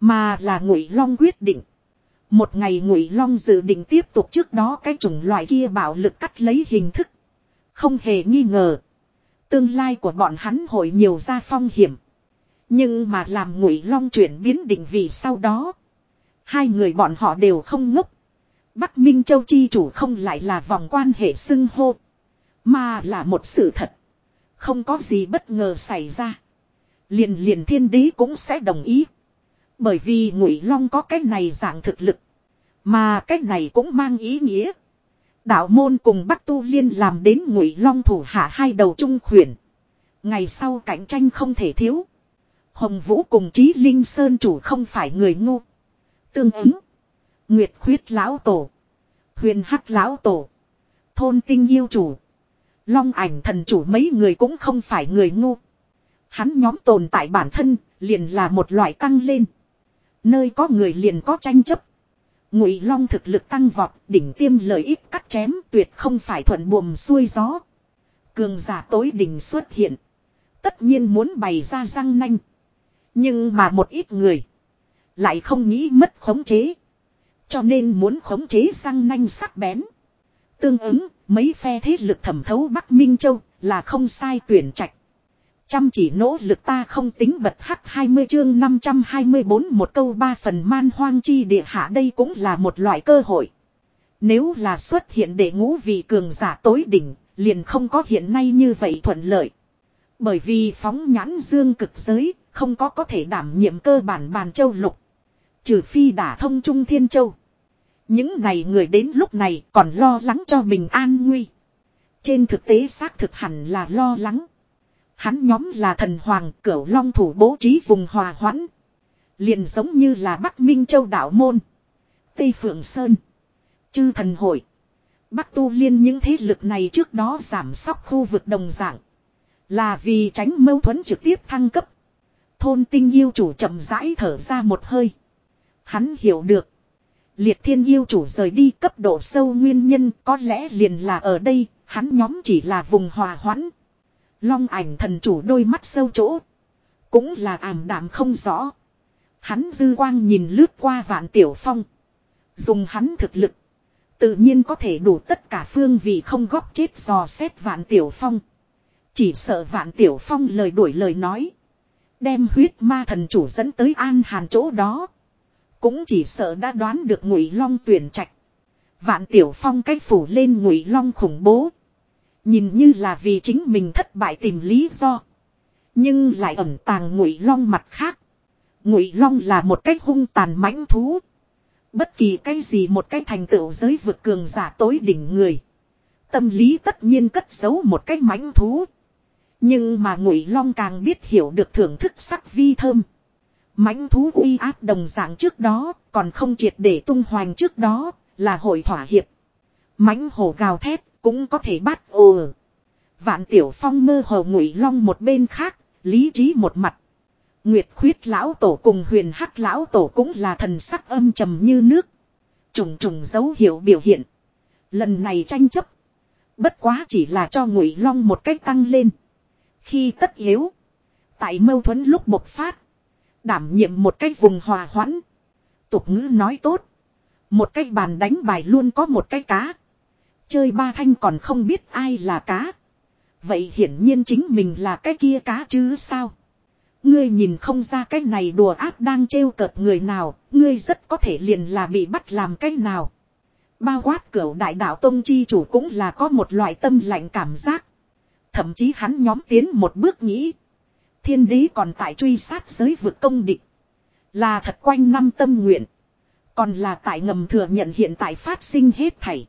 mà là Ngụy Long quyết định. Một ngày Ngụy Long dự định tiếp tục trước đó cái chủng loại kia bạo lực cắt lấy hình thức. Không hề nghi ngờ. Tương lai của bọn hắn hội nhiều ra phong hiểm. Nhưng mà làm ngụy long chuyển biến định vị sau đó. Hai người bọn họ đều không ngốc. Bắc Minh Châu Chi chủ không lại là vòng quan hệ xưng hô. Mà là một sự thật. Không có gì bất ngờ xảy ra. Liền liền thiên đế cũng sẽ đồng ý. Bởi vì ngụy long có cái này dạng thực lực. Mà cái này cũng mang ý nghĩa. Đạo môn cùng Bắc Tu Liên làm đến ngụy long thủ hạ hai đầu trung khuyển. Ngày sau cạnh tranh không thể thiếu. Hồng Vũ cùng Chí Linh Sơn chủ không phải người ngu. Tương ứng. Nguyệt khuyết lão tổ. Huyền hắc lão tổ. Thôn tinh yêu chủ. Long ảnh thần chủ mấy người cũng không phải người ngu. Hắn nhóm tồn tại bản thân, liền là một loại tăng lên. Nơi có người liền có tranh chấp. Ngụy Long thực lực tăng vọt, đỉnh tiêm lợi ích cắt chém tuyệt không phải thuận buồm xuôi gió. Cường giả tối đỉnh xuất hiện. Tất nhiên muốn bày ra răng nanh. Nhưng mà một ít người. Lại không nghĩ mất khống chế. Cho nên muốn khống chế răng nanh sắc bén. Tương ứng, mấy phe thế lực thẩm thấu Bắc Minh Châu là không sai tuyển trạch. Chăm chỉ nỗ lực ta không tính bật hắc 20 chương 524 một câu ba phần man hoang chi địa hạ đây cũng là một loại cơ hội. Nếu là xuất hiện để ngũ vị cường giả tối đỉnh, liền không có hiện nay như vậy thuận lợi. Bởi vì phóng nhãn dương cực giới, không có có thể đảm nhiệm cơ bản bàn châu lục. Trừ phi đả thông trung thiên châu. Những này người đến lúc này còn lo lắng cho mình an nguy. Trên thực tế xác thực hẳn là lo lắng. Hắn nhóm là thần hoàng cửu long thủ bố trí vùng hòa hoãn. Liền giống như là Bắc Minh Châu Đạo Môn. Tây Phượng Sơn. Chư thần hội. Bắc Tu Liên những thế lực này trước đó giảm sóc khu vực đồng dạng. Là vì tránh mâu thuẫn trực tiếp thăng cấp. Thôn tinh yêu chủ chậm rãi thở ra một hơi. Hắn hiểu được. liệt thiên yêu chủ rời đi cấp độ sâu nguyên nhân có lẽ liền là ở đây, hắn nhóm chỉ là vùng hòa hoãn. Long ảnh thần chủ đôi mắt sâu chỗ. Cũng là ảm đạm không rõ. Hắn dư quang nhìn lướt qua vạn tiểu phong. Dùng hắn thực lực. Tự nhiên có thể đủ tất cả phương vì không góp chết dò xét vạn tiểu phong. Chỉ sợ vạn tiểu phong lời đuổi lời nói. Đem huyết ma thần chủ dẫn tới an hàn chỗ đó. Cũng chỉ sợ đã đoán được ngụy long tuyển trạch. Vạn tiểu phong cách phủ lên ngụy long khủng bố. Nhìn như là vì chính mình thất bại tìm lý do. Nhưng lại ẩn tàng ngụy long mặt khác. Ngụy long là một cách hung tàn mãnh thú. Bất kỳ cái gì một cái thành tựu giới vượt cường giả tối đỉnh người. Tâm lý tất nhiên cất giấu một cái mãnh thú. Nhưng mà ngụy long càng biết hiểu được thưởng thức sắc vi thơm. mãnh thú uy áp đồng dạng trước đó, còn không triệt để tung hoành trước đó, là hội thỏa hiệp. mãnh hổ gào thét, cũng có thể bắt ồ. Vạn tiểu phong mơ hồ ngụy long một bên khác, lý trí một mặt. Nguyệt khuyết lão tổ cùng huyền hắc lão tổ cũng là thần sắc âm trầm như nước. Trùng trùng dấu hiệu biểu hiện. Lần này tranh chấp. Bất quá chỉ là cho ngụy long một cách tăng lên. Khi tất yếu. Tại mâu thuẫn lúc bộc phát. Đảm nhiệm một cái vùng hòa hoãn. Tục ngữ nói tốt. Một cái bàn đánh bài luôn có một cái cá. Chơi ba thanh còn không biết ai là cá. Vậy hiển nhiên chính mình là cái kia cá chứ sao. Ngươi nhìn không ra cái này đùa ác đang trêu cợt người nào, ngươi rất có thể liền là bị bắt làm cái nào. Bao quát cửu đại đạo Tông Chi chủ cũng là có một loại tâm lạnh cảm giác. Thậm chí hắn nhóm tiến một bước nghĩ. Thiên đế còn tại truy sát giới vực công địch. Là thật quanh năm tâm nguyện. Còn là tại ngầm thừa nhận hiện tại phát sinh hết thảy.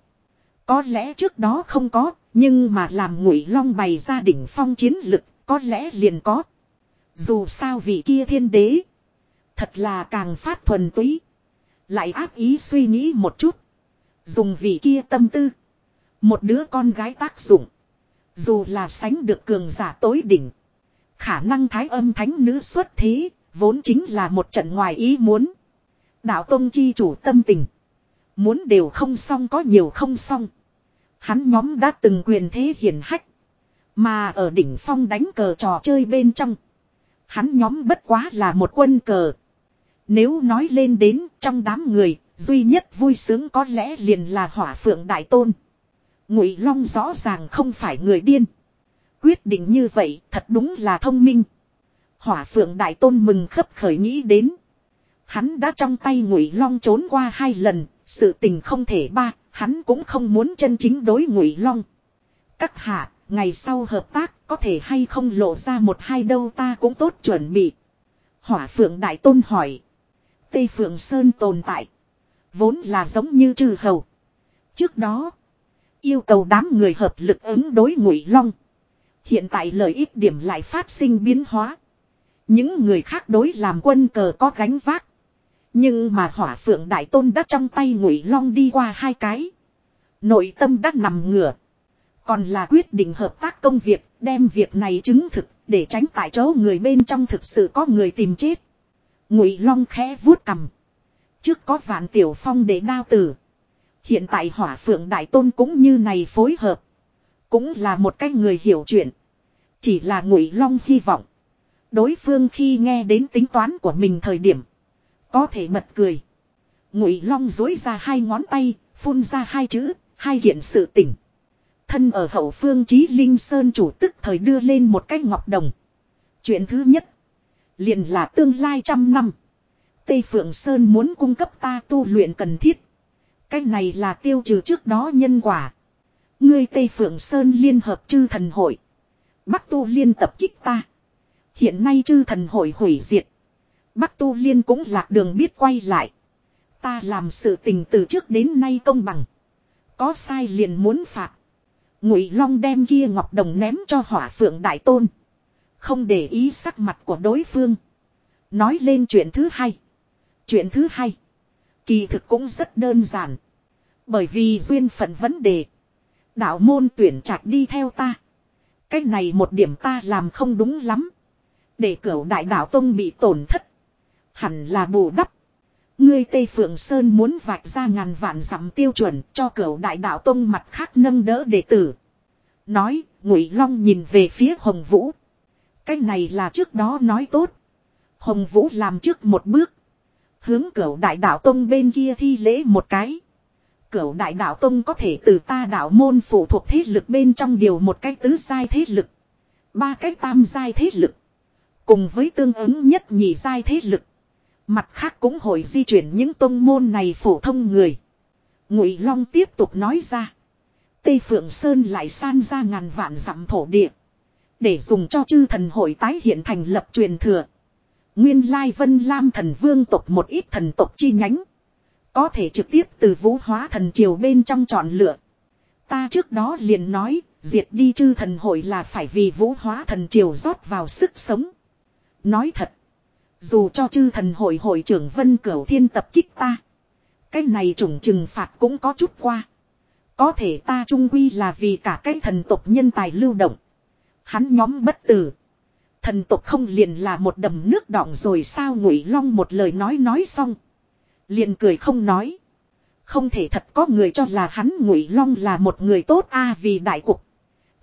Có lẽ trước đó không có, nhưng mà làm ngụy long bày ra đỉnh phong chiến lực, có lẽ liền có. Dù sao vị kia thiên đế. Thật là càng phát thuần túy. Lại áp ý suy nghĩ một chút. Dùng vị kia tâm tư. Một đứa con gái tác dụng. Dù là sánh được cường giả tối đỉnh. Khả năng thái âm thánh nữ xuất thế. Vốn chính là một trận ngoài ý muốn. Đạo Tông chi chủ tâm tình. Muốn đều không xong có nhiều không xong. Hắn nhóm đã từng quyền thế hiển hách. Mà ở đỉnh phong đánh cờ trò chơi bên trong. Hắn nhóm bất quá là một quân cờ. Nếu nói lên đến trong đám người, duy nhất vui sướng có lẽ liền là hỏa phượng đại tôn. Ngụy Long rõ ràng không phải người điên. Quyết định như vậy thật đúng là thông minh. Hỏa phượng đại tôn mừng khấp khởi nghĩ đến. Hắn đã trong tay Ngụy Long trốn qua hai lần, sự tình không thể ba, hắn cũng không muốn chân chính đối Ngụy Long. Các hạ, ngày sau hợp tác có thể hay không lộ ra một hai đâu ta cũng tốt chuẩn bị. Hỏa phượng đại tôn hỏi. Tây phượng sơn tồn tại. Vốn là giống như trừ hầu. Trước đó. Yêu cầu đám người hợp lực ứng đối ngụy long. Hiện tại lợi ích điểm lại phát sinh biến hóa. Những người khác đối làm quân cờ có gánh vác. Nhưng mà hỏa phượng đại tôn đã trong tay ngụy long đi qua hai cái. Nội tâm đã nằm ngửa. Còn là quyết định hợp tác công việc, đem việc này chứng thực, để tránh tại chỗ người bên trong thực sự có người tìm chết. Ngụy Long khẽ vuốt cầm. Trước có vạn tiểu phong để đao tử. Hiện tại hỏa phượng đại tôn cũng như này phối hợp. Cũng là một cái người hiểu chuyện. Chỉ là Ngụy Long hy vọng. Đối phương khi nghe đến tính toán của mình thời điểm. Có thể mật cười. Ngụy Long dối ra hai ngón tay, phun ra hai chữ, hai hiện sự tỉnh. Thân ở hậu phương trí linh sơn chủ tức thời đưa lên một cái ngọc đồng. Chuyện thứ nhất. liền là tương lai trăm năm. Tây Phượng Sơn muốn cung cấp ta tu luyện cần thiết. Cái này là tiêu trừ trước đó nhân quả. Ngươi Tây Phượng Sơn liên hợp chư thần hội. Bắc tu liên tập kích ta. Hiện nay chư thần hội hủy diệt. Bắc tu liên cũng lạc đường biết quay lại. Ta làm sự tình từ trước đến nay công bằng. Có sai liền muốn phạt. Ngụy Long đem kia ngọc đồng ném cho Hỏa Phượng Đại Tôn, không để ý sắc mặt của đối phương. Nói lên chuyện thứ hai. Chuyện thứ hai, kỳ thực cũng rất đơn giản. Bởi vì duyên phận vấn đề, đạo môn tuyển trạch đi theo ta. Cái này một điểm ta làm không đúng lắm. Để cửu đại đạo tông bị tổn thất. Hẳn là bù đắp. Ngươi Tây Phượng Sơn muốn vạch ra ngàn vạn dặm tiêu chuẩn cho cửu đại đạo tông mặt khác nâng đỡ đệ tử. Nói, Ngụy Long nhìn về phía Hồng Vũ. Cái này là trước đó nói tốt. Hồng Vũ làm trước một bước. Hướng cửu đại đạo tông bên kia thi lễ một cái. Cửu đại đạo tông có thể từ ta đạo môn phụ thuộc thế lực bên trong điều một cái tứ giai thế lực. Ba cái tam giai thế lực. Cùng với tương ứng nhất nhị giai thế lực. Mặt khác cũng hội di chuyển những tông môn này phổ thông người. Ngụy Long tiếp tục nói ra. Tây Phượng Sơn lại san ra ngàn vạn dặm thổ địa. Để dùng cho chư thần hội tái hiện thành lập truyền thừa. Nguyên lai vân lam thần vương tộc một ít thần tộc chi nhánh. Có thể trực tiếp từ vũ hóa thần triều bên trong chọn lựa. Ta trước đó liền nói, diệt đi chư thần hội là phải vì vũ hóa thần triều rót vào sức sống. Nói thật. Dù cho chư thần hội hội trưởng Vân Cửu Thiên tập kích ta. Cái này trùng trừng phạt cũng có chút qua. Có thể ta trung quy là vì cả cái thần tộc nhân tài lưu động. Hắn nhóm bất tử. Thần tộc không liền là một đầm nước đọng rồi sao ngụy long một lời nói nói xong. Liền cười không nói. Không thể thật có người cho là hắn ngụy long là một người tốt a à, vì đại cục.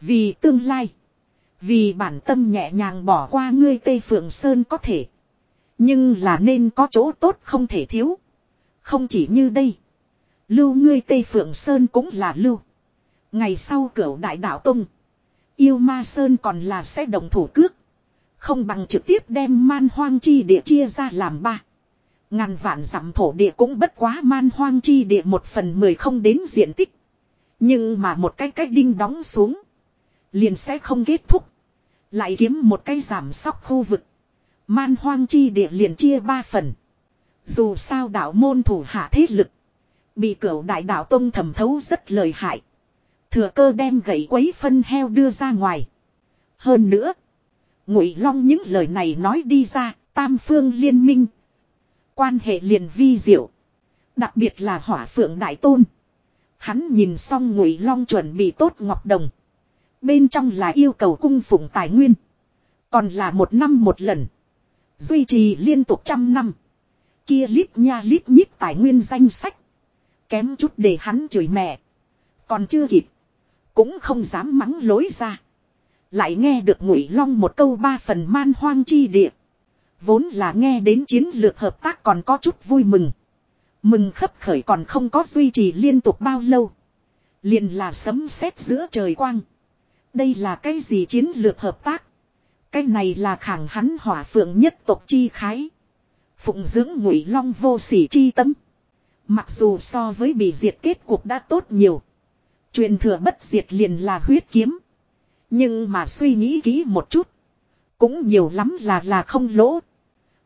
Vì tương lai. Vì bản tâm nhẹ nhàng bỏ qua ngươi Tây Phượng Sơn có thể. Nhưng là nên có chỗ tốt không thể thiếu. Không chỉ như đây. Lưu ngươi Tây Phượng Sơn cũng là lưu. Ngày sau cửu đại đạo tông. Yêu ma Sơn còn là sẽ đồng thủ cước. Không bằng trực tiếp đem man hoang chi địa chia ra làm ba. Ngàn vạn dặm thổ địa cũng bất quá man hoang chi địa một phần mười không đến diện tích. Nhưng mà một cái cách đinh đóng xuống. Liền sẽ không kết thúc. Lại kiếm một cái giảm sóc khu vực. Man hoang chi địa liền chia ba phần. Dù sao đạo môn thủ hạ thế lực. Bị cửu đại đạo tông thẩm thấu rất lời hại. Thừa cơ đem gậy quấy phân heo đưa ra ngoài. Hơn nữa. Ngụy Long những lời này nói đi ra. Tam phương liên minh. Quan hệ liền vi diệu. Đặc biệt là hỏa phượng đại tôn. Hắn nhìn xong Ngụy Long chuẩn bị tốt ngọc đồng. Bên trong là yêu cầu cung phụng tài nguyên. Còn là một năm một lần. Duy trì liên tục trăm năm. Kia lít nha lít nhít tài nguyên danh sách. Kém chút để hắn chửi mẹ. Còn chưa kịp. Cũng không dám mắng lối ra. Lại nghe được ngụy long một câu ba phần man hoang chi địa. Vốn là nghe đến chiến lược hợp tác còn có chút vui mừng. Mừng khấp khởi còn không có duy trì liên tục bao lâu. liền là sấm sét giữa trời quang. Đây là cái gì chiến lược hợp tác? Cái này là khẳng hắn hỏa phượng nhất tộc chi khái. Phụng dưỡng ngụy long vô sỉ chi tâm. Mặc dù so với bị diệt kết cuộc đã tốt nhiều. Truyền thừa bất diệt liền là huyết kiếm. Nhưng mà suy nghĩ kỹ một chút. Cũng nhiều lắm là là không lỗ.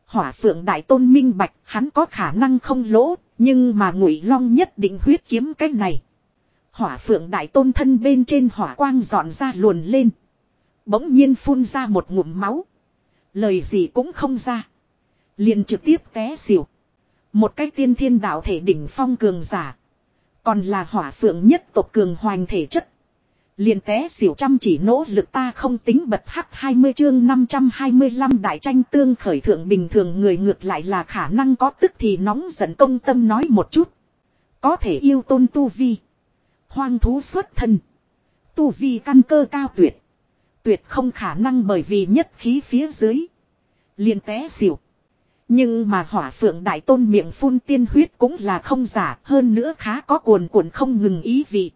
Hỏa phượng đại tôn minh bạch, hắn có khả năng không lỗ. Nhưng mà ngụy long nhất định huyết kiếm cái này. Hỏa phượng đại tôn thân bên trên hỏa quang dọn ra luồn lên. Bỗng nhiên phun ra một ngụm máu. Lời gì cũng không ra. Liền trực tiếp té xỉu. Một cái tiên thiên đạo thể đỉnh phong cường giả. Còn là hỏa phượng nhất tộc cường hoành thể chất. Liền té xỉu chăm chỉ nỗ lực ta không tính bật hắc 20 chương 525 đại tranh tương khởi thượng bình thường người ngược lại là khả năng có tức thì nóng giận công tâm nói một chút. Có thể yêu tôn tu vi. Hoang thú xuất thân. Tu vi căn cơ cao tuyệt. Tuyệt không khả năng bởi vì nhất khí phía dưới. liền té xỉu. Nhưng mà hỏa phượng đại tôn miệng phun tiên huyết cũng là không giả, hơn nữa khá có cuồn cuộn không ngừng ý vị.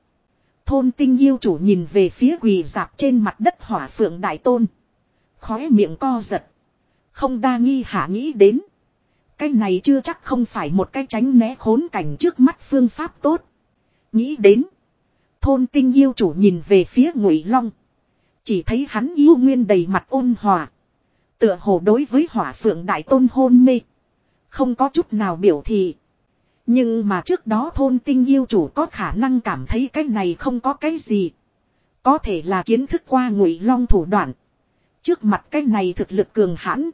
Thôn tinh yêu chủ nhìn về phía quỳ dạp trên mặt đất hỏa phượng đại tôn. Khóe miệng co giật. Không đa nghi hạ nghĩ đến. Cái này chưa chắc không phải một cái tránh né khốn cảnh trước mắt phương pháp tốt. Nghĩ đến. Thôn tinh yêu chủ nhìn về phía ngụy long. Chỉ thấy hắn yêu nguyên đầy mặt ôn hòa. Tựa hồ đối với hỏa phượng đại tôn hôn mê. Không có chút nào biểu thị. Nhưng mà trước đó thôn tinh yêu chủ có khả năng cảm thấy cái này không có cái gì. Có thể là kiến thức qua ngụy long thủ đoạn. Trước mặt cái này thực lực cường hãn.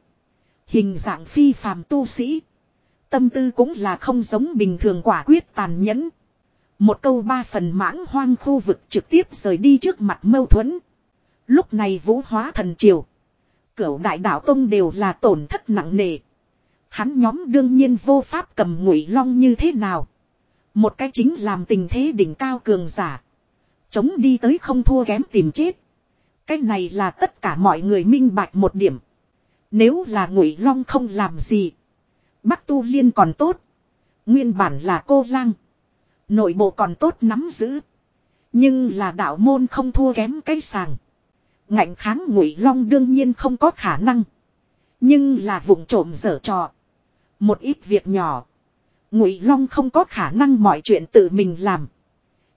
Hình dạng phi phàm tu sĩ. Tâm tư cũng là không giống bình thường quả quyết tàn nhẫn. Một câu ba phần mãng hoang khu vực trực tiếp rời đi trước mặt mâu thuẫn. Lúc này vũ hóa thần triều. Cửu đại đạo tông đều là tổn thất nặng nề. Hắn nhóm đương nhiên vô pháp cầm ngụy long như thế nào. Một cái chính làm tình thế đỉnh cao cường giả. Chống đi tới không thua kém tìm chết. Cái này là tất cả mọi người minh bạch một điểm. Nếu là ngụy long không làm gì. Bắc tu liên còn tốt. Nguyên bản là cô lang. Nội bộ còn tốt nắm giữ. Nhưng là đạo môn không thua kém cái sàng. Ngạnh kháng ngụy long đương nhiên không có khả năng. Nhưng là vụng trộm dở trò. Một ít việc nhỏ. Ngụy long không có khả năng mọi chuyện tự mình làm.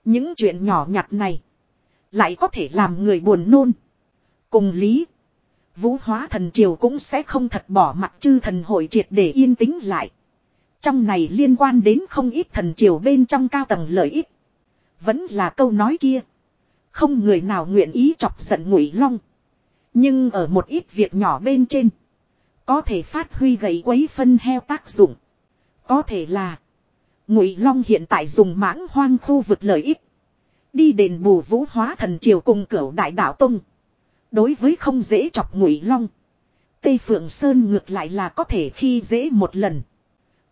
Những chuyện nhỏ nhặt này. Lại có thể làm người buồn nôn. Cùng lý. Vũ hóa thần triều cũng sẽ không thật bỏ mặt chư thần hội triệt để yên tĩnh lại. Trong này liên quan đến không ít thần triều bên trong cao tầng lợi ích. Vẫn là câu nói kia. Không người nào nguyện ý chọc giận ngụy long. Nhưng ở một ít việc nhỏ bên trên. Có thể phát huy gậy quấy phân heo tác dụng. Có thể là. Ngụy long hiện tại dùng mãng hoang khu vực lợi ích. Đi đền bù vũ hóa thần triều cùng cửu đại đạo tông. Đối với không dễ chọc ngụy long. Tây Phượng Sơn ngược lại là có thể khi dễ một lần.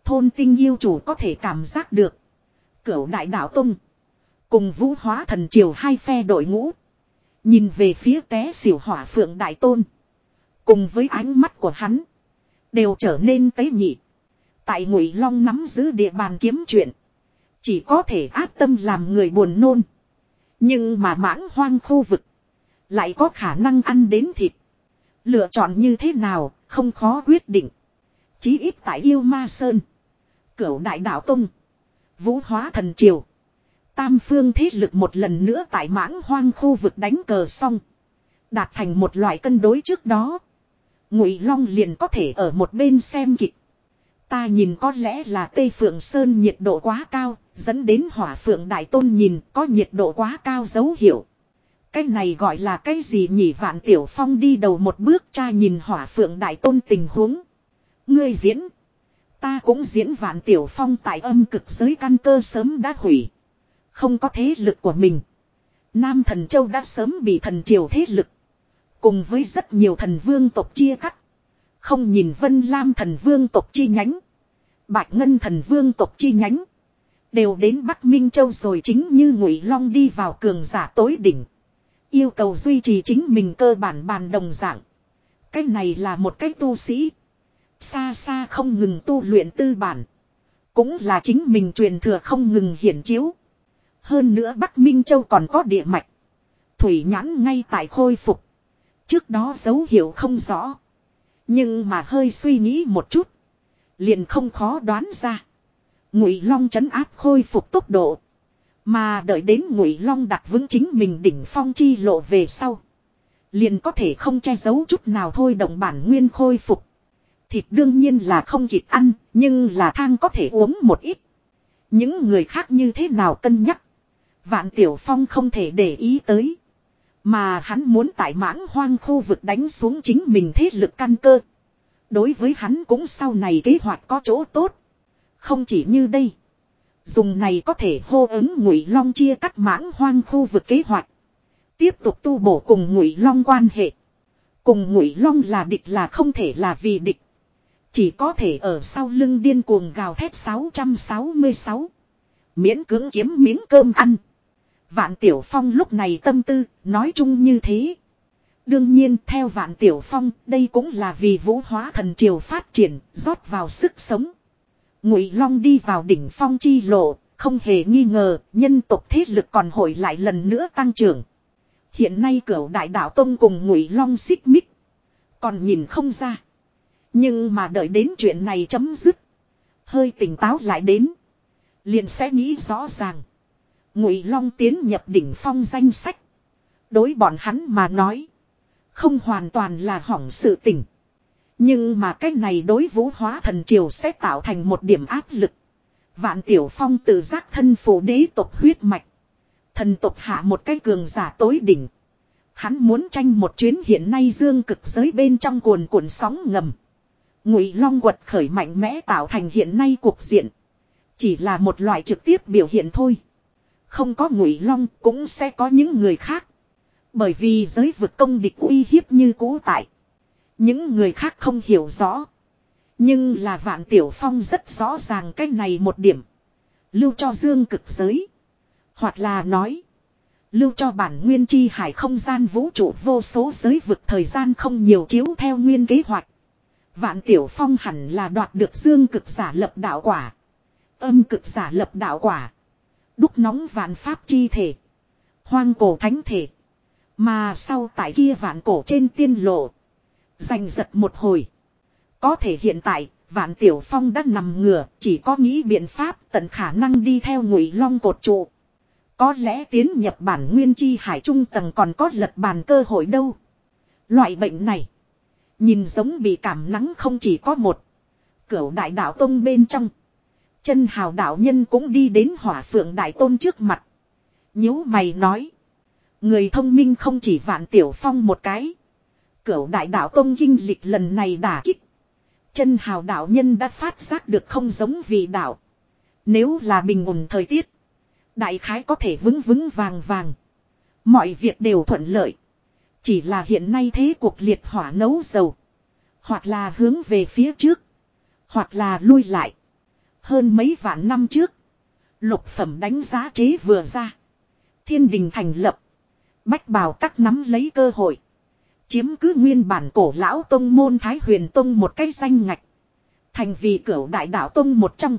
Thôn tinh yêu chủ có thể cảm giác được. Cửu đại đạo tông. Cùng vũ hóa thần triều hai phe đội ngũ. Nhìn về phía té xỉu hỏa phượng đại tôn. Cùng với ánh mắt của hắn. Đều trở nên tế nhị. Tại ngụy long nắm giữ địa bàn kiếm chuyện. Chỉ có thể át tâm làm người buồn nôn. Nhưng mà mãng hoang khu vực. Lại có khả năng ăn đến thịt. Lựa chọn như thế nào không khó quyết định. Chí ít tại yêu ma sơn. Cửu đại đạo tông. Vũ hóa thần triều. Tam phương thế lực một lần nữa tại mãng hoang khu vực đánh cờ xong. Đạt thành một loại cân đối trước đó. Ngụy Long liền có thể ở một bên xem kịch. Ta nhìn có lẽ là Tây Phượng Sơn nhiệt độ quá cao, dẫn đến hỏa phượng đại tôn nhìn có nhiệt độ quá cao dấu hiệu. Cái này gọi là cái gì nhỉ vạn tiểu phong đi đầu một bước cha nhìn hỏa phượng đại tôn tình huống. Ngươi diễn. Ta cũng diễn vạn tiểu phong tại âm cực giới căn cơ sớm đã hủy. Không có thế lực của mình. Nam thần châu đã sớm bị thần triều thế lực. Cùng với rất nhiều thần vương tộc chia cắt. Không nhìn vân lam thần vương tộc chi nhánh. Bạch ngân thần vương tộc chi nhánh. Đều đến Bắc Minh Châu rồi chính như Ngụy Long đi vào cường giả tối đỉnh. Yêu cầu duy trì chính mình cơ bản bàn đồng dạng. Cái này là một cái tu sĩ. Xa xa không ngừng tu luyện tư bản. Cũng là chính mình truyền thừa không ngừng hiển chiếu. Hơn nữa Bắc Minh Châu còn có địa mạch. Thủy nhãn ngay tại khôi phục. Trước đó dấu hiệu không rõ. Nhưng mà hơi suy nghĩ một chút. Liền không khó đoán ra. Ngụy Long chấn áp khôi phục tốc độ. Mà đợi đến Ngụy Long đặt vững chính mình đỉnh phong chi lộ về sau. Liền có thể không che giấu chút nào thôi động bản nguyên khôi phục. Thịt đương nhiên là không kịp ăn, nhưng là thang có thể uống một ít. Những người khác như thế nào cân nhắc. Vạn Tiểu Phong không thể để ý tới. Mà hắn muốn tại mãng hoang khu vực đánh xuống chính mình thế lực căn cơ. Đối với hắn cũng sau này kế hoạch có chỗ tốt. Không chỉ như đây. Dùng này có thể hô ứng ngụy long chia cắt mãng hoang khu vực kế hoạch. Tiếp tục tu bổ cùng ngụy long quan hệ. Cùng ngụy long là địch là không thể là vì địch. Chỉ có thể ở sau lưng điên cuồng gào thét 666. Miễn cưỡng kiếm miếng cơm ăn. Vạn Tiểu Phong lúc này tâm tư, nói chung như thế. Đương nhiên theo Vạn Tiểu Phong, đây cũng là vì vũ hóa thần triều phát triển, rót vào sức sống. Ngụy Long đi vào đỉnh phong chi lộ, không hề nghi ngờ, nhân tộc thế lực còn hồi lại lần nữa tăng trưởng. Hiện nay cửu đại đạo tông cùng Ngụy Long xích mích, còn nhìn không ra. Nhưng mà đợi đến chuyện này chấm dứt, hơi tỉnh táo lại đến, liền sẽ nghĩ rõ ràng. Ngụy Long tiến nhập đỉnh phong danh sách. Đối bọn hắn mà nói. Không hoàn toàn là hỏng sự tình. Nhưng mà cái này đối vũ hóa thần triều sẽ tạo thành một điểm áp lực. Vạn Tiểu Phong tự giác thân phủ đế tộc huyết mạch. Thần tộc hạ một cái cường giả tối đỉnh. Hắn muốn tranh một chuyến hiện nay dương cực giới bên trong cuồn cuộn sóng ngầm. Ngụy Long quật khởi mạnh mẽ tạo thành hiện nay cuộc diện. Chỉ là một loại trực tiếp biểu hiện thôi. Không có ngụy long cũng sẽ có những người khác. Bởi vì giới vực công địch uy hiếp như cũ tại. Những người khác không hiểu rõ. Nhưng là vạn tiểu phong rất rõ ràng cái này một điểm. Lưu cho dương cực giới. Hoặc là nói. Lưu cho bản nguyên chi hải không gian vũ trụ vô số giới vực thời gian không nhiều chiếu theo nguyên kế hoạch. Vạn tiểu phong hẳn là đoạt được dương cực giả lập đạo quả. Âm cực giả lập đạo quả. Đúc nóng vạn pháp chi thể. Hoang cổ thánh thể. Mà sau tại kia vạn cổ trên tiên lộ. Giành giật một hồi. Có thể hiện tại, vạn tiểu phong đã nằm ngửa, chỉ có nghĩ biện pháp tận khả năng đi theo ngụy long cột trụ. Có lẽ tiến nhập bản nguyên chi hải trung tầng còn có lật bàn cơ hội đâu. Loại bệnh này. Nhìn giống bị cảm nắng không chỉ có một. Cửu đại đạo tông bên trong. Chân hào đạo nhân cũng đi đến hỏa phượng đại tôn trước mặt. nhíu mày nói. Người thông minh không chỉ vạn tiểu phong một cái. Cửu đại đạo tôn kinh lịch lần này đả kích. Chân hào đạo nhân đã phát giác được không giống vì đạo. Nếu là bình ổn thời tiết. Đại khái có thể vững vững vàng vàng. Mọi việc đều thuận lợi. Chỉ là hiện nay thế cuộc liệt hỏa nấu dầu. Hoặc là hướng về phía trước. Hoặc là lui lại. Hơn mấy vạn năm trước. Lục phẩm đánh giá chế vừa ra. Thiên đình thành lập. Bách bào các nắm lấy cơ hội. Chiếm cứ nguyên bản cổ lão tông môn Thái huyền tông một cái danh ngạch. Thành vì cửu đại đạo tông một trong.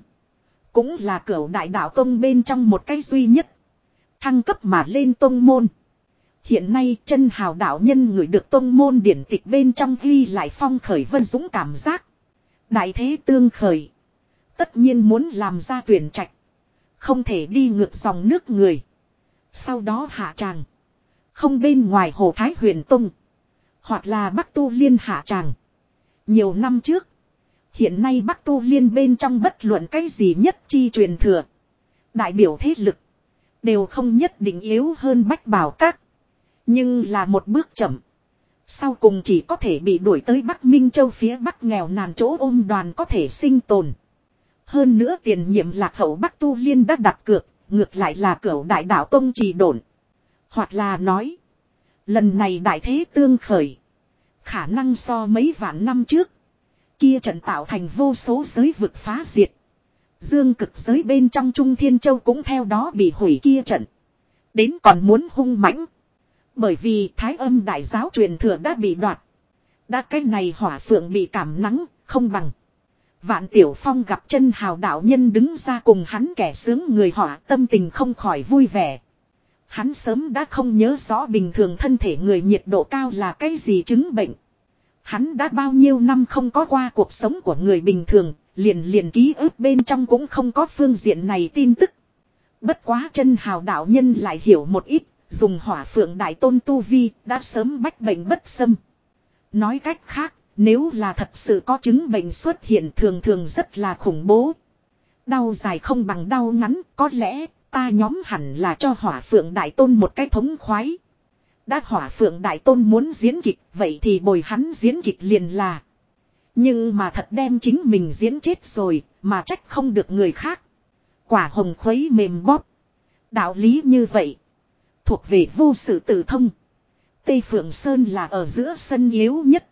Cũng là cửu đại đạo tông bên trong một cái duy nhất. Thăng cấp mà lên tông môn. Hiện nay chân hào đạo nhân người được tông môn điển tịch bên trong ghi lại phong khởi vân dũng cảm giác. Đại thế tương khởi. Tất nhiên muốn làm ra tuyển trạch. Không thể đi ngược dòng nước người. Sau đó hạ tràng. Không bên ngoài hồ Thái huyền tông. Hoặc là Bắc Tu Liên hạ tràng. Nhiều năm trước. Hiện nay Bắc Tu Liên bên trong bất luận cái gì nhất chi truyền thừa. Đại biểu thế lực. Đều không nhất định yếu hơn Bách Bảo Các. Nhưng là một bước chậm. Sau cùng chỉ có thể bị đuổi tới Bắc Minh Châu phía Bắc nghèo nàn chỗ ôm đoàn có thể sinh tồn. Hơn nữa tiền nhiệm lạc hậu Bắc Tu Liên đã đặt cược, ngược lại là cửu đại đạo Tông trì đồn. Hoặc là nói, lần này đại thế tương khởi. Khả năng so mấy vạn năm trước. Kia trận tạo thành vô số giới vực phá diệt. Dương cực giới bên trong Trung Thiên Châu cũng theo đó bị hủy kia trận. Đến còn muốn hung mãnh. Bởi vì thái âm đại giáo truyền thừa đã bị đoạt. Đã cái này hỏa phượng bị cảm nắng, không bằng. Vạn Tiểu Phong gặp chân hào đạo nhân đứng ra cùng hắn kẻ sướng người họa tâm tình không khỏi vui vẻ. Hắn sớm đã không nhớ rõ bình thường thân thể người nhiệt độ cao là cái gì chứng bệnh. Hắn đã bao nhiêu năm không có qua cuộc sống của người bình thường, liền liền ký ức bên trong cũng không có phương diện này tin tức. Bất quá chân hào đạo nhân lại hiểu một ít, dùng hỏa phượng đại tôn tu vi đã sớm bách bệnh bất xâm. Nói cách khác, nếu là thật sự có chứng bệnh xuất hiện thường thường rất là khủng bố. Đau dài không bằng đau ngắn, có lẽ ta nhóm hẳn là cho hỏa phượng đại tôn một cái thống khoái. Đã hỏa phượng đại tôn muốn diễn kịch, vậy thì bồi hắn diễn kịch liền là. Nhưng mà thật đem chính mình diễn chết rồi, mà trách không được người khác. Quả hồng khuấy mềm bóp. Đạo lý như vậy. Thuộc về vô sự tự thông. Tây Phượng Sơn là ở giữa sân yếu nhất.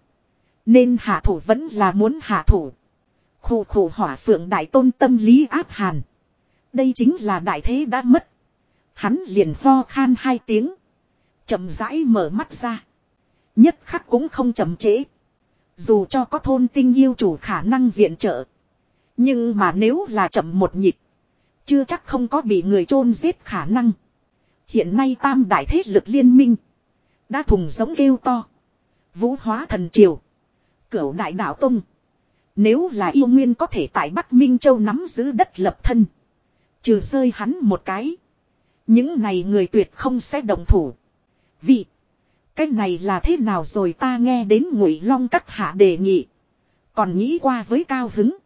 Nên hạ thủ vẫn là muốn hạ thủ. Khủ khủ hỏa phượng đại tôn tâm lý áp hàn. Đây chính là đại thế đã mất. Hắn liền ho khan hai tiếng. chậm rãi mở mắt ra. Nhất khắc cũng không chậm trễ. Dù cho có thôn tinh yêu chủ khả năng viện trợ. Nhưng mà nếu là chậm một nhịp. Chưa chắc không có bị người chôn giết khả năng. Hiện nay tam đại thế lực liên minh. Đã thùng giống kêu to. Vũ hóa thần triều. Cửu đại đạo tông. Nếu là yêu nguyên có thể tại Bắc Minh Châu nắm giữ đất lập thân. Trừ rơi hắn một cái. Những này người tuyệt không sẽ đồng thủ. Vì. Cái này là thế nào rồi ta nghe đến ngụy long các hạ đề nghị. Còn nghĩ qua với cao hứng.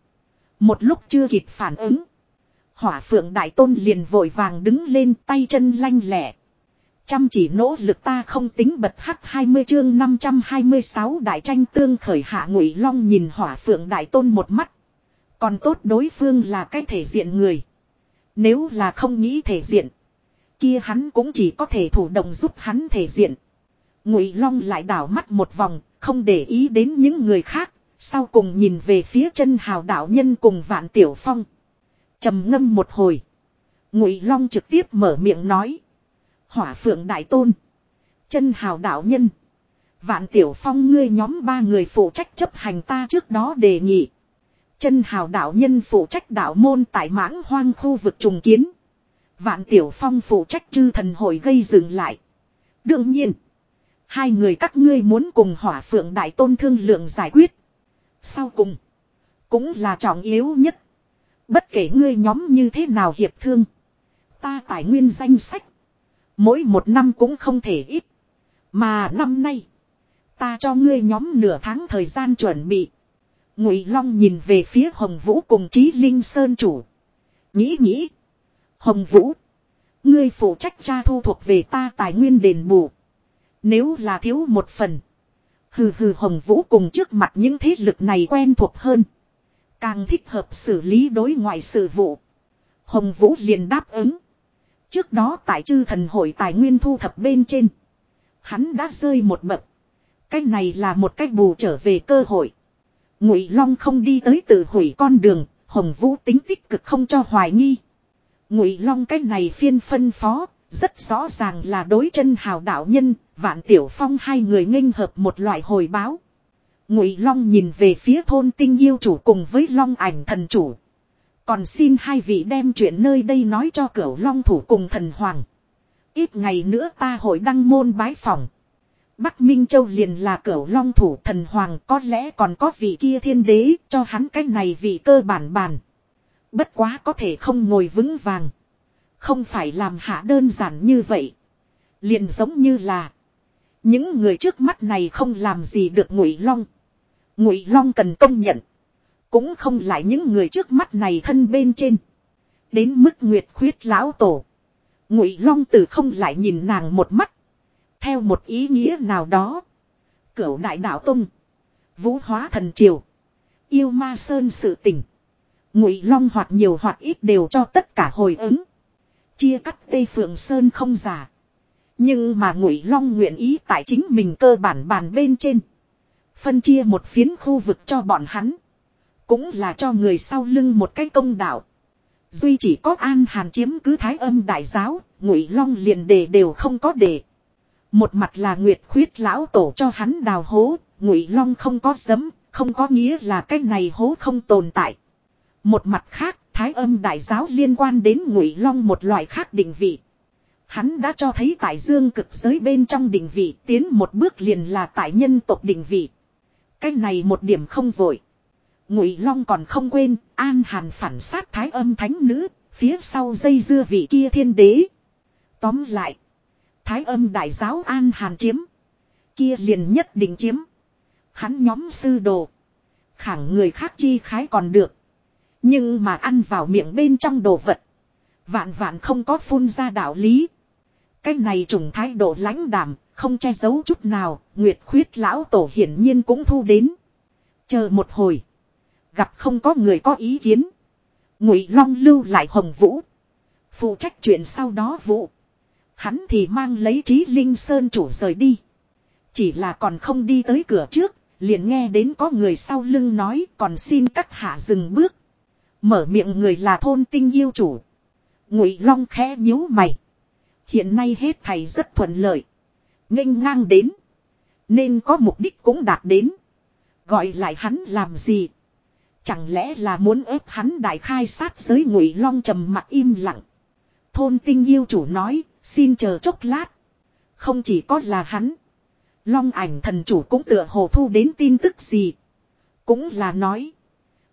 Một lúc chưa kịp phản ứng. Hỏa phượng đại tôn liền vội vàng đứng lên tay chân lanh lẹ. Chăm chỉ nỗ lực ta không tính bật hắc 20 chương 526 đại tranh tương khởi hạ ngụy long nhìn hỏa phượng đại tôn một mắt. Còn tốt đối phương là cái thể diện người. Nếu là không nghĩ thể diện. Kia hắn cũng chỉ có thể thủ động giúp hắn thể diện. Ngụy long lại đảo mắt một vòng, không để ý đến những người khác. Sau cùng nhìn về phía chân hào đạo nhân cùng vạn tiểu phong. trầm ngâm một hồi. Ngụy Long trực tiếp mở miệng nói. Hỏa phượng đại tôn. Chân hào đạo nhân. Vạn tiểu phong ngươi nhóm ba người phụ trách chấp hành ta trước đó đề nghị. Chân hào đạo nhân phụ trách đạo môn tại mãng hoang khu vực trùng kiến. Vạn tiểu phong phụ trách chư thần hội gây dừng lại. Đương nhiên. Hai người các ngươi muốn cùng hỏa phượng đại tôn thương lượng giải quyết. Sau cùng. Cũng là trọng yếu nhất. Bất kể ngươi nhóm như thế nào hiệp thương. Ta tài nguyên danh sách. Mỗi một năm cũng không thể ít. Mà năm nay. Ta cho ngươi nhóm nửa tháng thời gian chuẩn bị. Ngụy Long nhìn về phía Hồng Vũ cùng Chí Linh Sơn chủ. Nghĩ nghĩ. Hồng Vũ. Ngươi phụ trách cha thu thuộc về ta tài nguyên đền bù. Nếu là thiếu một phần. Hừ hừ Hồng Vũ cùng trước mặt những thế lực này quen thuộc hơn. Càng thích hợp xử lý đối ngoại sự vụ. Hồng Vũ liền đáp ứng. Trước đó tại chư thần hội tài nguyên thu thập bên trên. Hắn đã rơi một bậc. Cái này là một cách bù trở về cơ hội. Ngụy Long không đi tới tự hủy con đường, Hồng Vũ tính tích cực không cho hoài nghi. Ngụy Long cái này phiên phân phó, rất rõ ràng là đối chân hào đạo nhân, Vạn Tiểu Phong hai người nghênh hợp một loại hồi báo. Ngụy Long nhìn về phía thôn tinh yêu chủ cùng với Long ảnh thần chủ. Còn xin hai vị đem chuyện nơi đây nói cho cửu Long thủ cùng thần hoàng. Ít ngày nữa ta hội đăng môn bái phòng. Bắc Minh Châu liền là cửu long thủ thần hoàng, có lẽ còn có vị kia thiên đế, cho hắn cái này vị cơ bản bản. Bất quá có thể không ngồi vững vàng. Không phải làm hạ đơn giản như vậy. Liền giống như là. Những người trước mắt này không làm gì được ngụy long. Ngụy long cần công nhận. Cũng không lại những người trước mắt này thân bên trên. Đến mức nguyệt khuyết lão tổ. Ngụy long tử không lại nhìn nàng một mắt. Theo một ý nghĩa nào đó. Cửu đại đạo tông. Vũ hóa thần triều. Yêu ma sơn sự tỉnh. Ngụy long hoặc nhiều hoặc ít đều cho tất cả hồi ứng. Chia cắt Tây Phượng Sơn không giả. Nhưng mà Ngụy Long nguyện ý tại chính mình cơ bản bàn bên trên. Phân chia một phiến khu vực cho bọn hắn. Cũng là cho người sau lưng một cái công đạo. Duy chỉ có An Hàn chiếm cứ Thái Âm Đại Giáo, Ngụy Long liền đề đều không có đề. Một mặt là Nguyệt Khuyết lão tổ cho hắn đào hố, Ngụy Long không có dấm, không có nghĩa là cái này hố không tồn tại. Một mặt khác, Thái Âm Đại Giáo liên quan đến Ngụy Long một loại khác định vị. Hắn đã cho thấy tại dương cực giới bên trong định vị tiến một bước liền là tại nhân tộc định vị. Cái này một điểm không vội. Ngụy Long còn không quên, An Hàn phản sát thái âm thánh nữ, phía sau dây dưa vị kia thiên đế. Tóm lại, thái âm đại giáo An Hàn chiếm. Kia liền nhất định chiếm. Hắn nhóm sư đồ. Khẳng người khác chi khái còn được. Nhưng mà ăn vào miệng bên trong đồ vật. Vạn vạn không có phun ra đạo lý. Cái này trùng thái độ lãnh đảm, không che giấu chút nào, Nguyệt khuyết lão tổ hiển nhiên cũng thu đến. Chờ một hồi. Gặp không có người có ý kiến. Ngụy Long lưu lại Hồng Vũ. Phụ trách chuyện sau đó vụ, Hắn thì mang lấy trí Linh Sơn chủ rời đi. Chỉ là còn không đi tới cửa trước, liền nghe đến có người sau lưng nói còn xin các hạ dừng bước. Mở miệng người là thôn tinh yêu chủ. Ngụy Long khẽ nhíu mày. Hiện nay hết thầy rất thuận lợi. nghênh ngang đến. Nên có mục đích cũng đạt đến. Gọi lại hắn làm gì? Chẳng lẽ là muốn ép hắn đại khai sát giới ngụy long trầm mặt im lặng. Thôn tinh yêu chủ nói, xin chờ chốc lát. Không chỉ có là hắn. Long ảnh thần chủ cũng tựa hồ thu đến tin tức gì. Cũng là nói.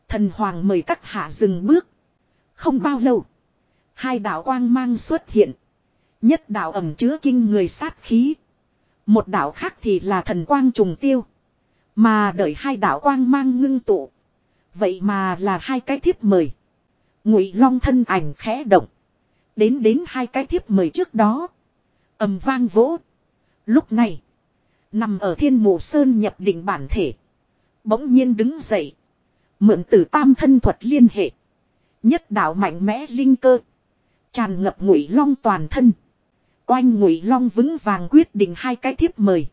Thần hoàng mời các hạ dừng bước. Không bao lâu. Hai đạo quang mang xuất hiện. Nhất đạo ẩm chứa kinh người sát khí. Một đạo khác thì là thần quang trùng tiêu. Mà đợi hai đạo quang mang ngưng tụ. Vậy mà là hai cái thiếp mời. Ngụy Long thân ảnh khẽ động. Đến đến hai cái thiếp mời trước đó. ầm vang vỗ. Lúc này. Nằm ở thiên mộ sơn nhập định bản thể. Bỗng nhiên đứng dậy. Mượn từ tam thân thuật liên hệ. Nhất đạo mạnh mẽ linh cơ. Tràn ngập ngụy long toàn thân. Oanh ngụy long vững vàng quyết định hai cái thiếp mời.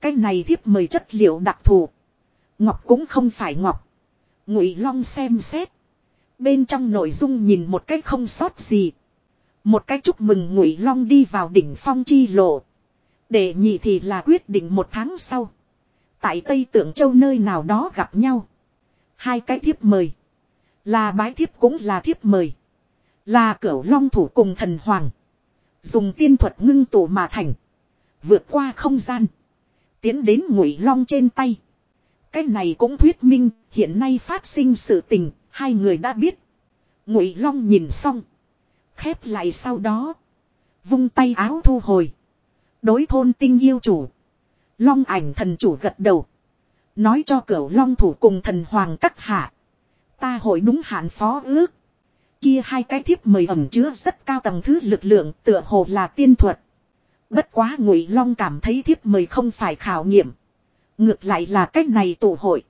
Cái này thiếp mời chất liệu đặc thù. Ngọc cũng không phải ngọc. Ngụy Long xem xét. Bên trong nội dung nhìn một cách không sót gì. Một cách chúc mừng Ngụy Long đi vào đỉnh phong chi lộ. Để nhị thì là quyết định một tháng sau. Tại Tây Tượng Châu nơi nào đó gặp nhau. Hai cái thiếp mời. Là bái thiếp cũng là thiếp mời. Là cửu long thủ cùng thần hoàng. Dùng tiên thuật ngưng tụ mà thành. Vượt qua không gian. Tiến đến ngụy long trên tay. Cái này cũng thuyết minh, hiện nay phát sinh sự tình. Hai người đã biết. Ngụy long nhìn xong. Khép lại sau đó. Vung tay áo thu hồi. Đối thôn tinh yêu chủ. Long ảnh thần chủ gật đầu. Nói cho cửu long thủ cùng thần hoàng các hạ. Ta hội đúng hạn phó ước. Kia hai cái thiếp mời ẩm chứa rất cao tầng thứ lực lượng, tựa hồ là tiên thuật. Bất quá ngụy long cảm thấy thiếp mời không phải khảo nghiệm. Ngược lại là cách này tụ hội.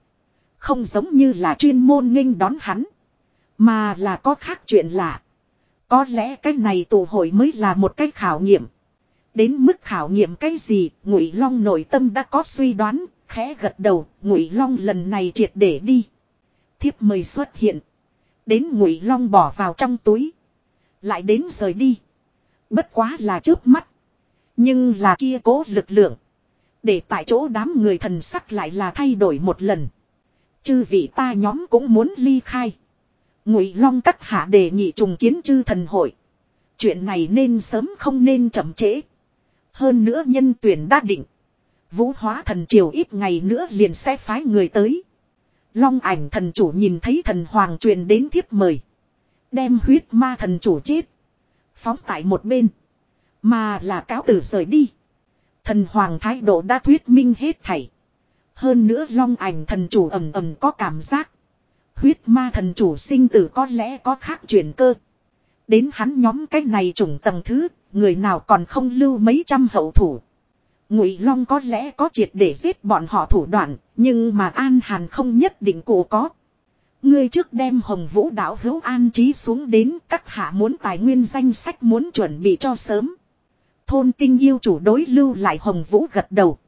Không giống như là chuyên môn nghênh đón hắn. Mà là có khác chuyện lạ. Có lẽ cái này tụ hội mới là một cách khảo nghiệm. Đến mức khảo nghiệm cái gì, Ngụy Long nội tâm đã có suy đoán, khẽ gật đầu, Ngụy Long lần này triệt để đi. Thiếp mời xuất hiện, đến Ngụy Long bỏ vào trong túi, lại đến rời đi. Bất quá là trước mắt, nhưng là kia cố lực lượng, để tại chỗ đám người thần sắc lại là thay đổi một lần. Chư vị ta nhóm cũng muốn ly khai. Ngụy Long các hạ đề nghị trùng kiến chư thần hội. Chuyện này nên sớm không nên chậm trễ. Hơn nữa nhân tuyển đã định. Vũ hóa thần triều ít ngày nữa liền sẽ phái người tới. Long ảnh thần chủ nhìn thấy thần hoàng truyền đến thiếp mời. Đem huyết ma thần chủ chết. Phóng tại một bên. Mà là cáo tử rời đi. Thần hoàng thái độ đã thuyết minh hết thảy. Hơn nữa long ảnh thần chủ ầm ầm có cảm giác. Huyết ma thần chủ sinh tử có lẽ có khác chuyển cơ. Đến hắn nhóm cái này trùng tầng thứ, người nào còn không lưu mấy trăm hậu thủ. Ngụy Long có lẽ có triệt để giết bọn họ thủ đoạn, nhưng mà An Hàn không nhất định cụ có. Ngươi trước đem Hồng Vũ đạo hữu an trí xuống đến các hạ muốn tài nguyên danh sách muốn chuẩn bị cho sớm. Thôn tinh yêu chủ đối lưu lại Hồng Vũ gật đầu.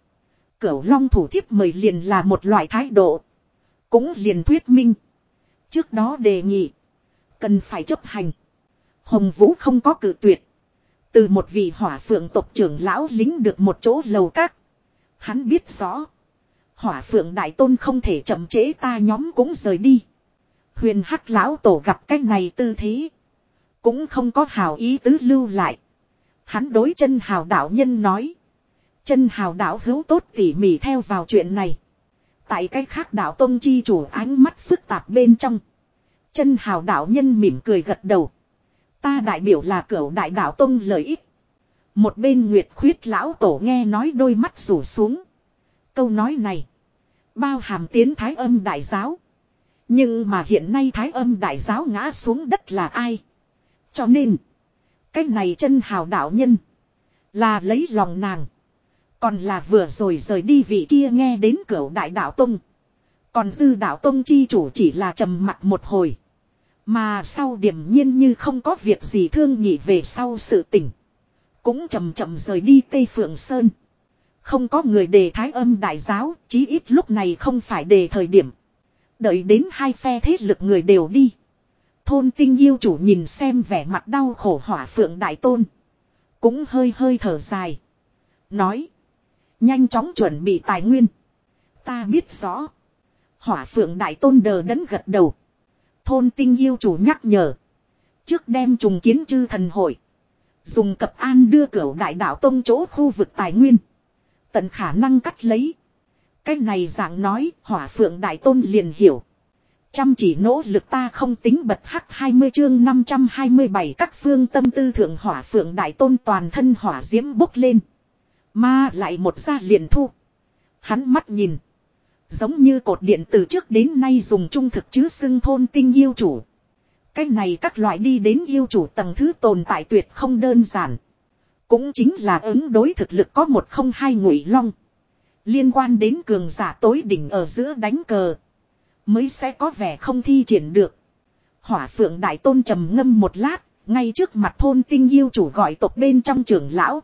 Cửu Long thủ thiếp mời liền là một loại thái độ. Cũng liền thuyết minh. Trước đó đề nghị. Cần phải chấp hành. Hồng Vũ không có cử tuyệt. Từ một vị hỏa phượng tộc trưởng lão lính được một chỗ lầu các. Hắn biết rõ. Hỏa phượng đại tôn không thể chậm chế ta nhóm cũng rời đi. Huyền hắc lão tổ gặp cách này tư thế. Cũng không có hào ý tứ lưu lại. Hắn đối chân hào đạo nhân nói. Chân hào đạo hữu tốt tỉ mỉ theo vào chuyện này. Tại cách khác đạo tông chi chủ ánh mắt phức tạp bên trong. Chân hào đạo nhân mỉm cười gật đầu. Ta đại biểu là cửu đại đạo tông lợi ích. Một bên Nguyệt khuyết lão tổ nghe nói đôi mắt rủ xuống. Câu nói này. Bao hàm tiến thái âm đại giáo. Nhưng mà hiện nay thái âm đại giáo ngã xuống đất là ai? Cho nên. Cái này chân hào đạo nhân. Là lấy lòng nàng. Còn là vừa rồi rời đi vị kia nghe đến cửa đại đạo tông. Còn dư đạo tông chi chủ chỉ là trầm mặt một hồi. Mà sau điểm nhiên như không có việc gì thương nhị về sau sự tỉnh. Cũng chậm chậm rời đi Tây Phượng Sơn. Không có người đề thái âm đại giáo, chí ít lúc này không phải đề thời điểm. Đợi đến hai phe thế lực người đều đi. Thôn tinh yêu chủ nhìn xem vẻ mặt đau khổ hỏa phượng đại tôn. Cũng hơi hơi thở dài. Nói. Nhanh chóng chuẩn bị tài nguyên. Ta biết rõ. Hỏa phượng đại tôn đờ đẫn gật đầu. Thôn tinh yêu chủ nhắc nhở. Trước đem trùng kiến chư thần hội. Dùng cập an đưa cửa đại đạo tông chỗ khu vực tài nguyên. Tận khả năng cắt lấy. Cái này dạng nói, hỏa phượng đại tôn liền hiểu. Chăm chỉ nỗ lực ta không tính bật hắc 20 chương 527 các phương tâm tư thượng hỏa phượng đại tôn toàn thân hỏa diễm bốc lên. Mà lại một ra liền thu. Hắn mắt nhìn. Giống như cột điện từ trước đến nay dùng trung thực chứ xưng thôn tinh yêu chủ. Cái này các loại đi đến yêu chủ tầng thứ tồn tại tuyệt không đơn giản. Cũng chính là ứng đối thực lực có một không hai ngụy long. Liên quan đến cường giả tối đỉnh ở giữa đánh cờ. Mới sẽ có vẻ không thi triển được. Hỏa phượng đại tôn trầm ngâm một lát. Ngay trước mặt thôn tinh yêu chủ gọi tộc bên trong trưởng lão.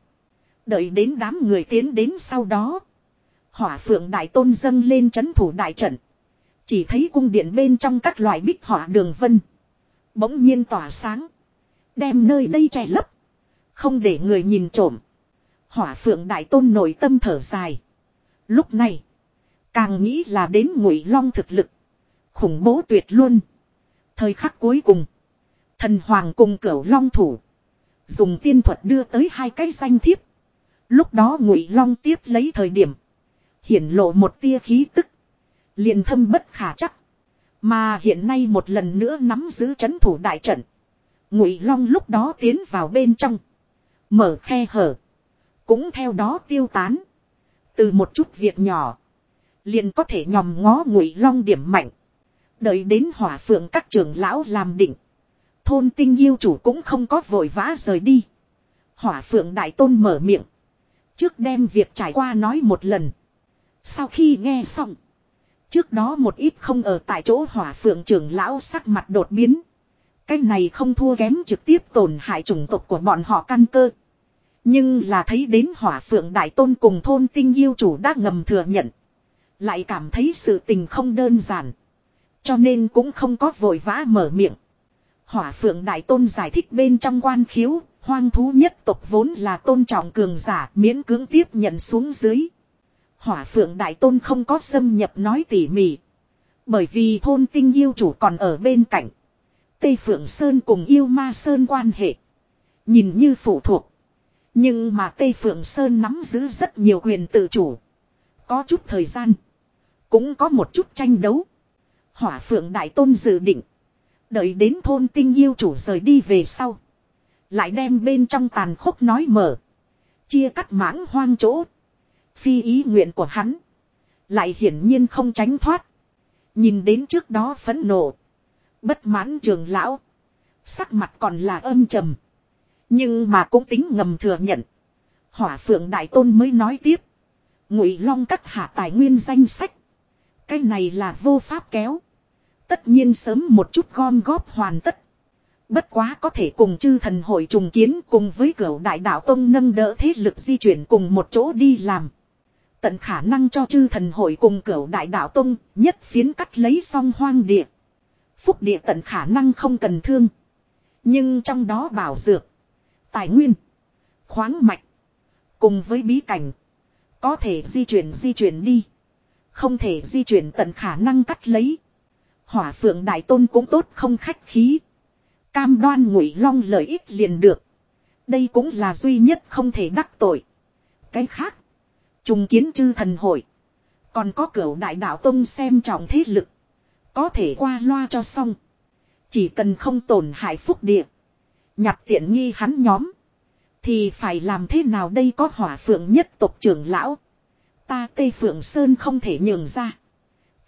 Đợi đến đám người tiến đến sau đó. Hỏa phượng đại tôn dâng lên chấn thủ đại trận. Chỉ thấy cung điện bên trong các loại bích hỏa đường vân. Bỗng nhiên tỏa sáng. Đem nơi đây che lấp. Không để người nhìn trộm. Hỏa phượng đại tôn nội tâm thở dài. Lúc này. Càng nghĩ là đến ngụy long thực lực. Khủng bố tuyệt luôn. Thời khắc cuối cùng. Thần hoàng cùng cửu long thủ. Dùng tiên thuật đưa tới hai cái danh thiếp. Lúc đó ngụy long tiếp lấy thời điểm. Hiển lộ một tia khí tức. liền thâm bất khả chắc. Mà hiện nay một lần nữa nắm giữ chấn thủ đại trận. Ngụy long lúc đó tiến vào bên trong. Mở khe hở. Cũng theo đó tiêu tán. Từ một chút việc nhỏ. Liền có thể nhòm ngó ngụy long điểm mạnh. Đợi đến hỏa phượng các trưởng lão làm định. Thôn tinh yêu chủ cũng không có vội vã rời đi. Hỏa phượng đại tôn mở miệng. Trước đem việc trải qua nói một lần. Sau khi nghe xong. Trước đó một ít không ở tại chỗ hỏa phượng trưởng lão sắc mặt đột biến. Cái này không thua kém trực tiếp tổn hại chủng tộc của bọn họ căn cơ. Nhưng là thấy đến hỏa phượng đại tôn cùng thôn tinh yêu chủ đã ngầm thừa nhận. Lại cảm thấy sự tình không đơn giản. Cho nên cũng không có vội vã mở miệng. Hỏa phượng đại tôn giải thích bên trong quan khiếu, hoang thú nhất tộc vốn là tôn trọng cường giả miễn cưỡng tiếp nhận xuống dưới. Hỏa phượng đại tôn không có xâm nhập nói tỉ mỉ. Bởi vì thôn tinh yêu chủ còn ở bên cạnh. Tây Phượng Sơn cùng yêu ma Sơn quan hệ. Nhìn như phụ thuộc. Nhưng mà Tây Phượng Sơn nắm giữ rất nhiều quyền tự chủ. Có chút thời gian. Cũng có một chút tranh đấu. Hỏa Phượng Đại Tôn dự định. Đợi đến thôn tinh yêu chủ rời đi về sau. Lại đem bên trong tàn khốc nói mở. Chia cắt mãng hoang chỗ. Phi ý nguyện của hắn. Lại hiển nhiên không tránh thoát. Nhìn đến trước đó phẫn nộ. Bất mãn trường lão. Sắc mặt còn là âm trầm. Nhưng mà cũng tính ngầm thừa nhận. Hỏa phượng đại tôn mới nói tiếp. Ngụy long các hạ tài nguyên danh sách. Cái này là vô pháp kéo. Tất nhiên sớm một chút gom góp hoàn tất. Bất quá có thể cùng chư thần hội trùng kiến cùng với cửu đại đạo tông nâng đỡ thế lực di chuyển cùng một chỗ đi làm. Tận khả năng cho chư thần hội cùng cửu đại đạo tông nhất phiến cắt lấy song hoang địa. Phúc địa tận khả năng không cần thương. Nhưng trong đó bảo dược, tài nguyên, khoáng mạch, cùng với bí cảnh. Có thể di chuyển di chuyển đi. Không thể di chuyển tận khả năng cắt lấy. Hỏa phượng đại tôn cũng tốt không khách khí. Cam đoan ngụy long lợi ích liền được. Đây cũng là duy nhất không thể đắc tội. Cái khác. Trùng kiến chư thần hội. Còn có cửu đại đạo tông xem trọng thế lực. Có thể qua loa cho xong. Chỉ cần không tổn hại phúc địa. Nhặt tiện nghi hắn nhóm. Thì phải làm thế nào đây có hỏa phượng nhất tộc trưởng lão. Ta Tây Phượng Sơn không thể nhường ra.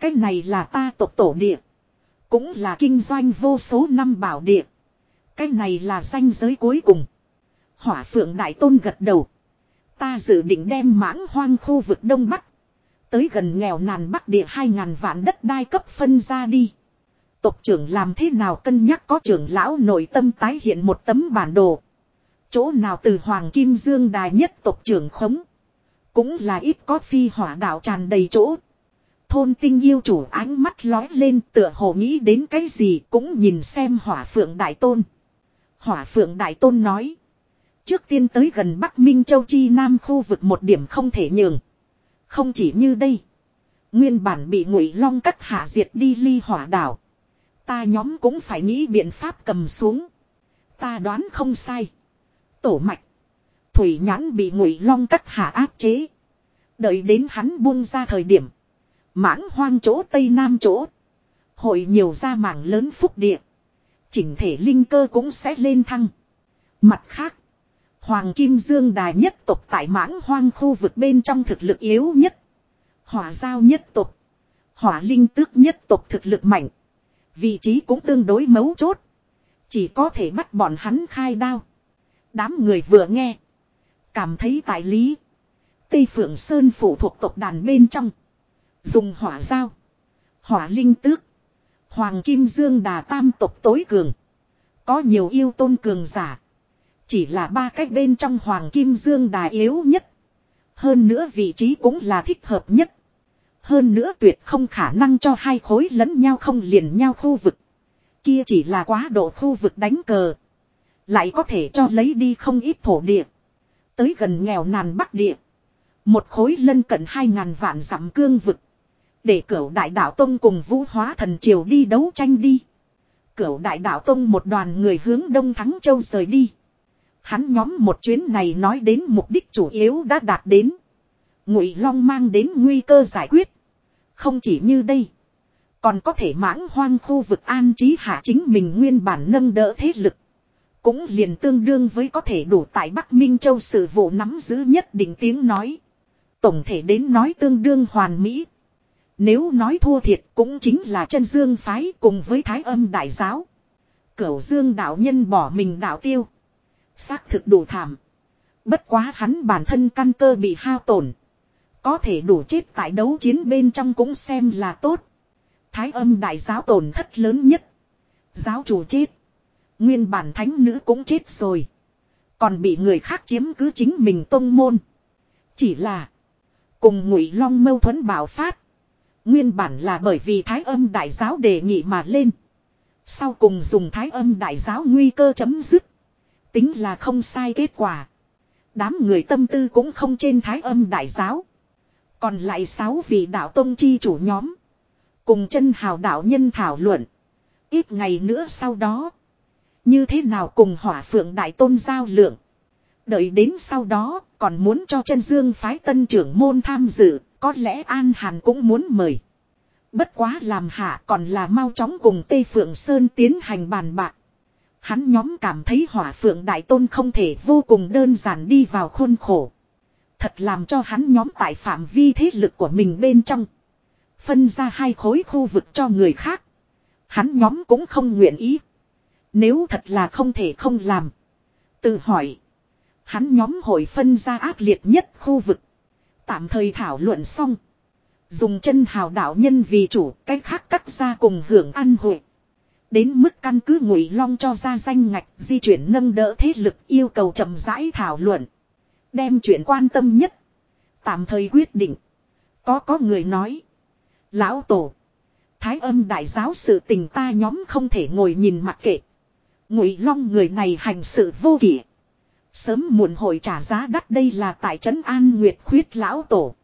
Cái này là ta tộc tổ địa. Cũng là kinh doanh vô số năm bảo địa. Cái này là danh giới cuối cùng. Hỏa phượng đại tôn gật đầu. Ta dự định đem mãng hoang khu vực Đông Bắc. Tới gần nghèo nàn Bắc địa hai ngàn vạn đất đai cấp phân ra đi. Tộc trưởng làm thế nào cân nhắc có trưởng lão nội tâm tái hiện một tấm bản đồ. Chỗ nào từ Hoàng Kim Dương đài nhất tộc trưởng khống. Cũng là ít có phi hỏa đạo tràn đầy chỗ. Thôn tinh yêu chủ ánh mắt lói lên tựa hồ nghĩ đến cái gì cũng nhìn xem hỏa phượng đại tôn. Hỏa phượng đại tôn nói. Trước tiên tới gần Bắc Minh Châu Chi Nam khu vực một điểm không thể nhường. Không chỉ như đây. Nguyên bản bị ngụy long cắt hạ diệt đi ly hỏa đảo. Ta nhóm cũng phải nghĩ biện pháp cầm xuống. Ta đoán không sai. Tổ mạch. Thủy nhãn bị ngụy long cắt hạ áp chế. Đợi đến hắn buông ra thời điểm. Mãng hoang chỗ tây nam chỗ. Hội nhiều ra mảng lớn phúc địa. Chỉnh thể linh cơ cũng sẽ lên thăng. Mặt khác. Hoàng Kim Dương Đài nhất tộc tại mãng hoang khu vực bên trong thực lực yếu nhất. Hỏa giao nhất tộc. Hỏa linh tước nhất tộc thực lực mạnh. Vị trí cũng tương đối mấu chốt. Chỉ có thể bắt bọn hắn khai đao. Đám người vừa nghe. Cảm thấy tại lý. Tây Phượng Sơn phụ thuộc tộc đàn bên trong. Dùng hỏa dao. Hỏa linh tước. Hoàng Kim Dương đà tam tộc tối cường. Có nhiều yêu tôn cường giả. Chỉ là ba cách bên trong Hoàng Kim Dương đà yếu nhất. Hơn nữa vị trí cũng là thích hợp nhất. Hơn nữa tuyệt không khả năng cho hai khối lẫn nhau không liền nhau khu vực. Kia chỉ là quá độ khu vực đánh cờ. Lại có thể cho lấy đi không ít thổ địa. Tới gần nghèo nàn bắc địa. Một khối lân cận hai ngàn vạn dặm cương vực. Để cửu đại đạo tông cùng vũ hóa thần triều đi đấu tranh đi. Cửu đại đạo tông một đoàn người hướng đông thắng châu rời đi. Hắn nhóm một chuyến này nói đến mục đích chủ yếu đã đạt đến. Ngụy Long mang đến nguy cơ giải quyết. Không chỉ như đây. Còn có thể mãng hoang khu vực an trí hạ chính mình nguyên bản nâng đỡ thế lực. Cũng liền tương đương với có thể đủ tại Bắc Minh Châu sự vụ nắm giữ nhất định tiếng nói. Tổng thể đến nói tương đương hoàn mỹ. Nếu nói thua thiệt cũng chính là chân dương phái cùng với thái âm đại giáo. Cửu dương đạo nhân bỏ mình đạo tiêu. Xác thực đủ thảm. Bất quá hắn bản thân căn cơ bị hao tổn. Có thể đủ chết tại đấu chiến bên trong cũng xem là tốt. Thái âm đại giáo tổn thất lớn nhất. Giáo chủ chết. Nguyên bản thánh nữ cũng chết rồi. Còn bị người khác chiếm cứ chính mình tông môn. Chỉ là. Cùng ngụy long mâu thuẫn bảo phát. Nguyên bản là bởi vì thái âm đại giáo đề nghị mà lên. Sau cùng dùng thái âm đại giáo nguy cơ chấm dứt. Tính là không sai kết quả. Đám người tâm tư cũng không trên thái âm đại giáo. Còn lại sáu vị đạo tông chi chủ nhóm. Cùng chân hào đạo nhân thảo luận. Ít ngày nữa sau đó. Như thế nào cùng hỏa phượng đại tôn giao lượng. Đợi đến sau đó, còn muốn cho chân dương phái tân trưởng môn tham dự. Có lẽ An Hàn cũng muốn mời. Bất quá làm hạ còn là mau chóng cùng Tây Phượng Sơn tiến hành bàn bạc. Hắn nhóm cảm thấy hỏa phượng đại tôn không thể vô cùng đơn giản đi vào khuôn khổ. Thật làm cho hắn nhóm tại phạm vi thế lực của mình bên trong. Phân ra hai khối khu vực cho người khác. Hắn nhóm cũng không nguyện ý. Nếu thật là không thể không làm. Tự hỏi. Hắn nhóm hội phân ra ác liệt nhất khu vực. Tạm thời thảo luận xong. Dùng chân hào đạo nhân vì chủ, cách khác cắt ra cùng hưởng ăn hội. Đến mức căn cứ ngụy long cho ra danh ngạch di chuyển nâng đỡ thế lực yêu cầu chậm rãi thảo luận. Đem chuyện quan tâm nhất. Tạm thời quyết định. Có có người nói. Lão Tổ. Thái âm đại giáo sự tình ta nhóm không thể ngồi nhìn mặc kệ. Ngụy long người này hành sự vô kỷ. Sớm muộn hội trả giá đắt đây là tại trấn an Nguyệt khuyết lão tổ.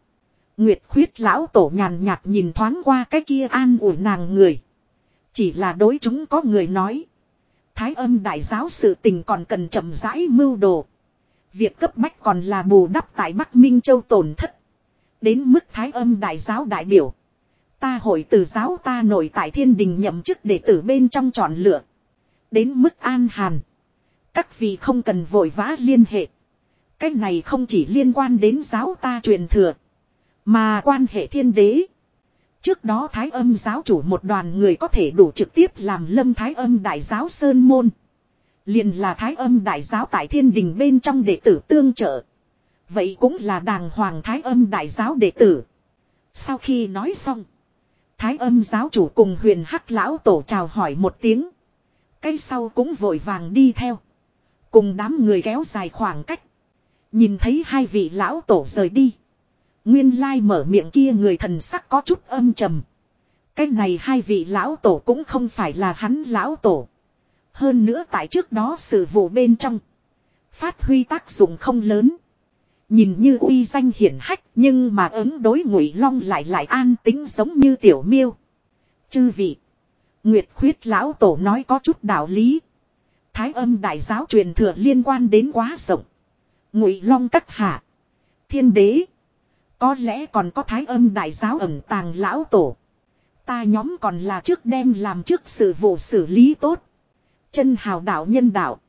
Nguyệt khuyết lão tổ nhàn nhạt nhìn thoáng qua cái kia an ủi nàng người. Chỉ là đối chúng có người nói. Thái âm đại giáo sự tình còn cần chậm rãi mưu đồ. Việc cấp bách còn là bù đắp tại Bắc Minh Châu tổn thất. Đến mức thái âm đại giáo đại biểu. Ta hội từ giáo ta nổi tại thiên đình nhậm chức đệ tử bên trong chọn lựa. Đến mức an hàn. Các vị không cần vội vã liên hệ. Cái này không chỉ liên quan đến giáo ta truyền thừa. Mà quan hệ thiên đế. Trước đó Thái âm giáo chủ một đoàn người có thể đủ trực tiếp làm lâm Thái âm đại giáo Sơn Môn. liền là Thái âm đại giáo tại thiên đình bên trong đệ tử tương trợ. Vậy cũng là đàng hoàng Thái âm đại giáo đệ tử. Sau khi nói xong. Thái âm giáo chủ cùng huyền hắc lão tổ chào hỏi một tiếng. Cái sau cũng vội vàng đi theo. Cùng đám người kéo dài khoảng cách. Nhìn thấy hai vị lão tổ rời đi. Nguyên lai mở miệng kia người thần sắc có chút âm trầm. Cái này hai vị lão tổ cũng không phải là hắn lão tổ. Hơn nữa tại trước đó sự vụ bên trong. Phát huy tác dụng không lớn. Nhìn như uy danh hiển hách nhưng mà ứng đối ngụy long lại lại an tính giống như tiểu miêu. Chư vị. Nguyệt khuyết lão tổ nói có chút đạo lý. Thái âm đại giáo truyền thừa liên quan đến quá rộng. Ngụy long các hạ. Thiên đế. Có lẽ còn có thái âm đại giáo ẩn tàng lão tổ. Ta nhóm còn là trước đem làm trước sự vụ xử lý tốt. Chân hào đạo nhân đạo.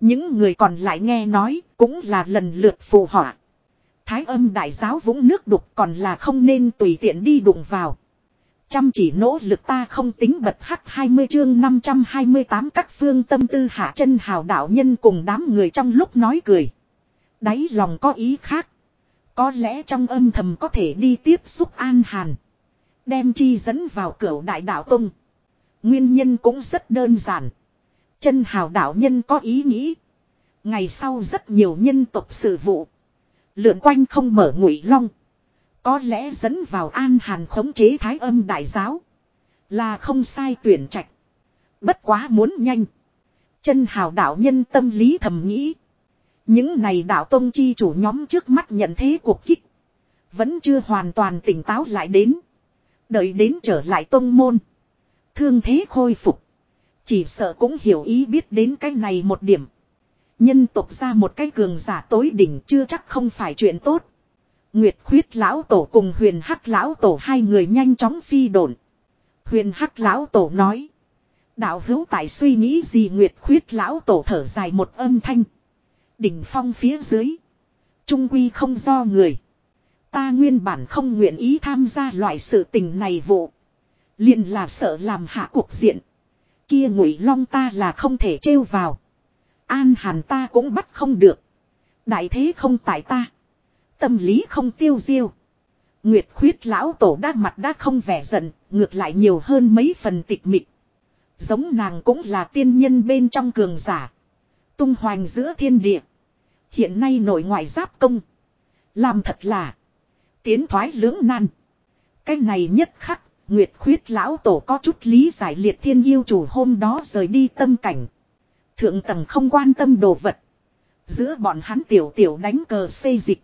Những người còn lại nghe nói cũng là lần lượt phù họa. Thái âm đại giáo vũng nước đục còn là không nên tùy tiện đi đụng vào. Chăm chỉ nỗ lực ta không tính bật hắc 20 chương 528 các phương tâm tư hạ chân hào đạo nhân cùng đám người trong lúc nói cười. Đáy lòng có ý khác. Có lẽ trong âm thầm có thể đi tiếp xúc an hàn. Đem chi dẫn vào cửa đại đạo tông. Nguyên nhân cũng rất đơn giản. Chân hào đạo nhân có ý nghĩ. Ngày sau rất nhiều nhân tộc sự vụ. Lượn quanh không mở ngụy long. Có lẽ dẫn vào an hàn khống chế thái âm đại giáo. Là không sai tuyển trạch. Bất quá muốn nhanh. Chân hào đạo nhân tâm lý thầm nghĩ. Những này đạo tông chi chủ nhóm trước mắt nhận thế cuộc kích. Vẫn chưa hoàn toàn tỉnh táo lại đến. Đợi đến trở lại tông môn. Thương thế khôi phục. Chỉ sợ cũng hiểu ý biết đến cái này một điểm. Nhân tộc ra một cái cường giả tối đỉnh chưa chắc không phải chuyện tốt. Nguyệt khuyết lão tổ cùng huyền hắc lão tổ hai người nhanh chóng phi đồn. Huyền hắc lão tổ nói. Đạo hữu tại suy nghĩ gì Nguyệt khuyết lão tổ thở dài một âm thanh. Đỉnh phong phía dưới. Trung quy không do người. Ta nguyên bản không nguyện ý tham gia loại sự tình này vụ. liền là sợ làm hạ cuộc diện. Kia ngụy long ta là không thể trêu vào. An hàn ta cũng bắt không được. Đại thế không tại ta. Tâm lý không tiêu diêu. Nguyệt khuyết lão tổ đa mặt đã không vẻ giận, ngược lại nhiều hơn mấy phần tịch mịch. Giống nàng cũng là tiên nhân bên trong cường giả. Tung hoành giữa thiên địa. Hiện nay nội ngoại giáp công. Làm thật là. Tiến thoái lưỡng nan. Cái này nhất khắc, Nguyệt khuyết lão tổ có chút lý giải liệt thiên yêu chủ hôm đó rời đi tâm cảnh. Thượng tầng không quan tâm đồ vật. Giữa bọn hắn tiểu tiểu đánh cờ xây dịch.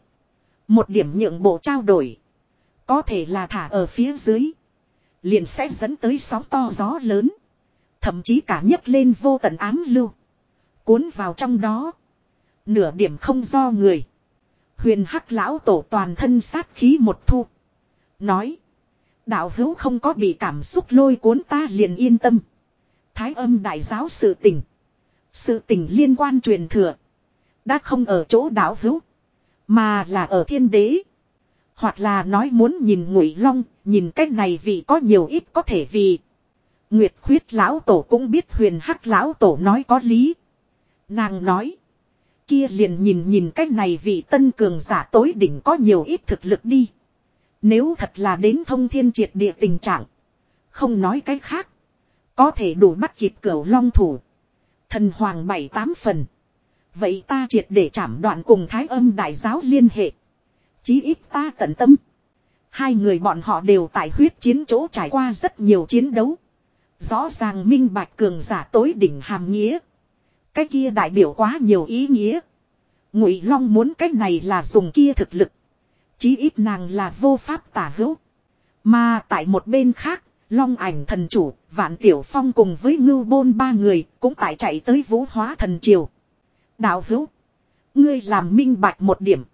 Một điểm nhượng bộ trao đổi. Có thể là thả ở phía dưới. Liền sẽ dẫn tới sóng to gió lớn. Thậm chí cả nhấc lên vô tận ám lưu. Cuốn vào trong đó. Nửa điểm không do người. Huyền hắc lão tổ toàn thân sát khí một thu. Nói. Đạo hữu không có bị cảm xúc lôi cuốn ta liền yên tâm. Thái âm đại giáo sự tình. Sự tình liên quan truyền thừa. Đã không ở chỗ đạo hữu. Mà là ở thiên đế. Hoặc là nói muốn nhìn ngụy long. Nhìn cách này vì có nhiều ít có thể vì. Nguyệt khuyết lão tổ cũng biết huyền hắc lão tổ nói có lý. Nàng nói. Kia liền nhìn nhìn cách này vị tân cường giả tối đỉnh có nhiều ít thực lực đi. Nếu thật là đến thông thiên triệt địa tình trạng. Không nói cái khác. Có thể đủ bắt kịp cửu long thủ. Thần hoàng bảy tám phần. Vậy ta triệt để chảm đoạn cùng thái âm đại giáo liên hệ. Chí ít ta tận tâm. Hai người bọn họ đều tại huyết chiến chỗ trải qua rất nhiều chiến đấu. Rõ ràng minh bạch cường giả tối đỉnh hàm nghĩa. Cái kia đại biểu quá nhiều ý nghĩa. Ngụy Long muốn cái này là dùng kia thực lực. Chí ít nàng là vô pháp tả hữu. Mà tại một bên khác, Long ảnh thần chủ, Vạn Tiểu Phong cùng với ngưu bôn ba người cũng tại chạy tới vũ hóa thần triều. Đạo hữu, ngươi làm minh bạch một điểm.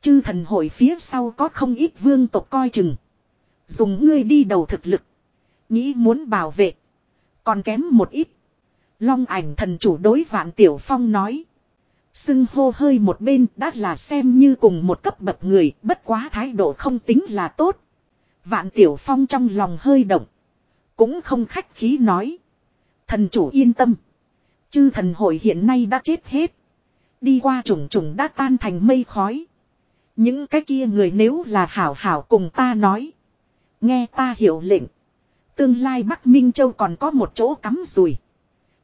Chư thần hội phía sau có không ít vương tộc coi chừng. Dùng ngươi đi đầu thực lực. Nghĩ muốn bảo vệ. Còn kém một ít. Long ảnh thần chủ đối vạn tiểu phong nói. Xưng hô hơi một bên đã là xem như cùng một cấp bậc người, bất quá thái độ không tính là tốt. Vạn tiểu phong trong lòng hơi động. Cũng không khách khí nói. Thần chủ yên tâm. Chư thần hội hiện nay đã chết hết. Đi qua trùng trùng đã tan thành mây khói. Những cái kia người nếu là hảo hảo cùng ta nói. Nghe ta hiểu lệnh. Tương lai Bắc Minh Châu còn có một chỗ cắm rùi.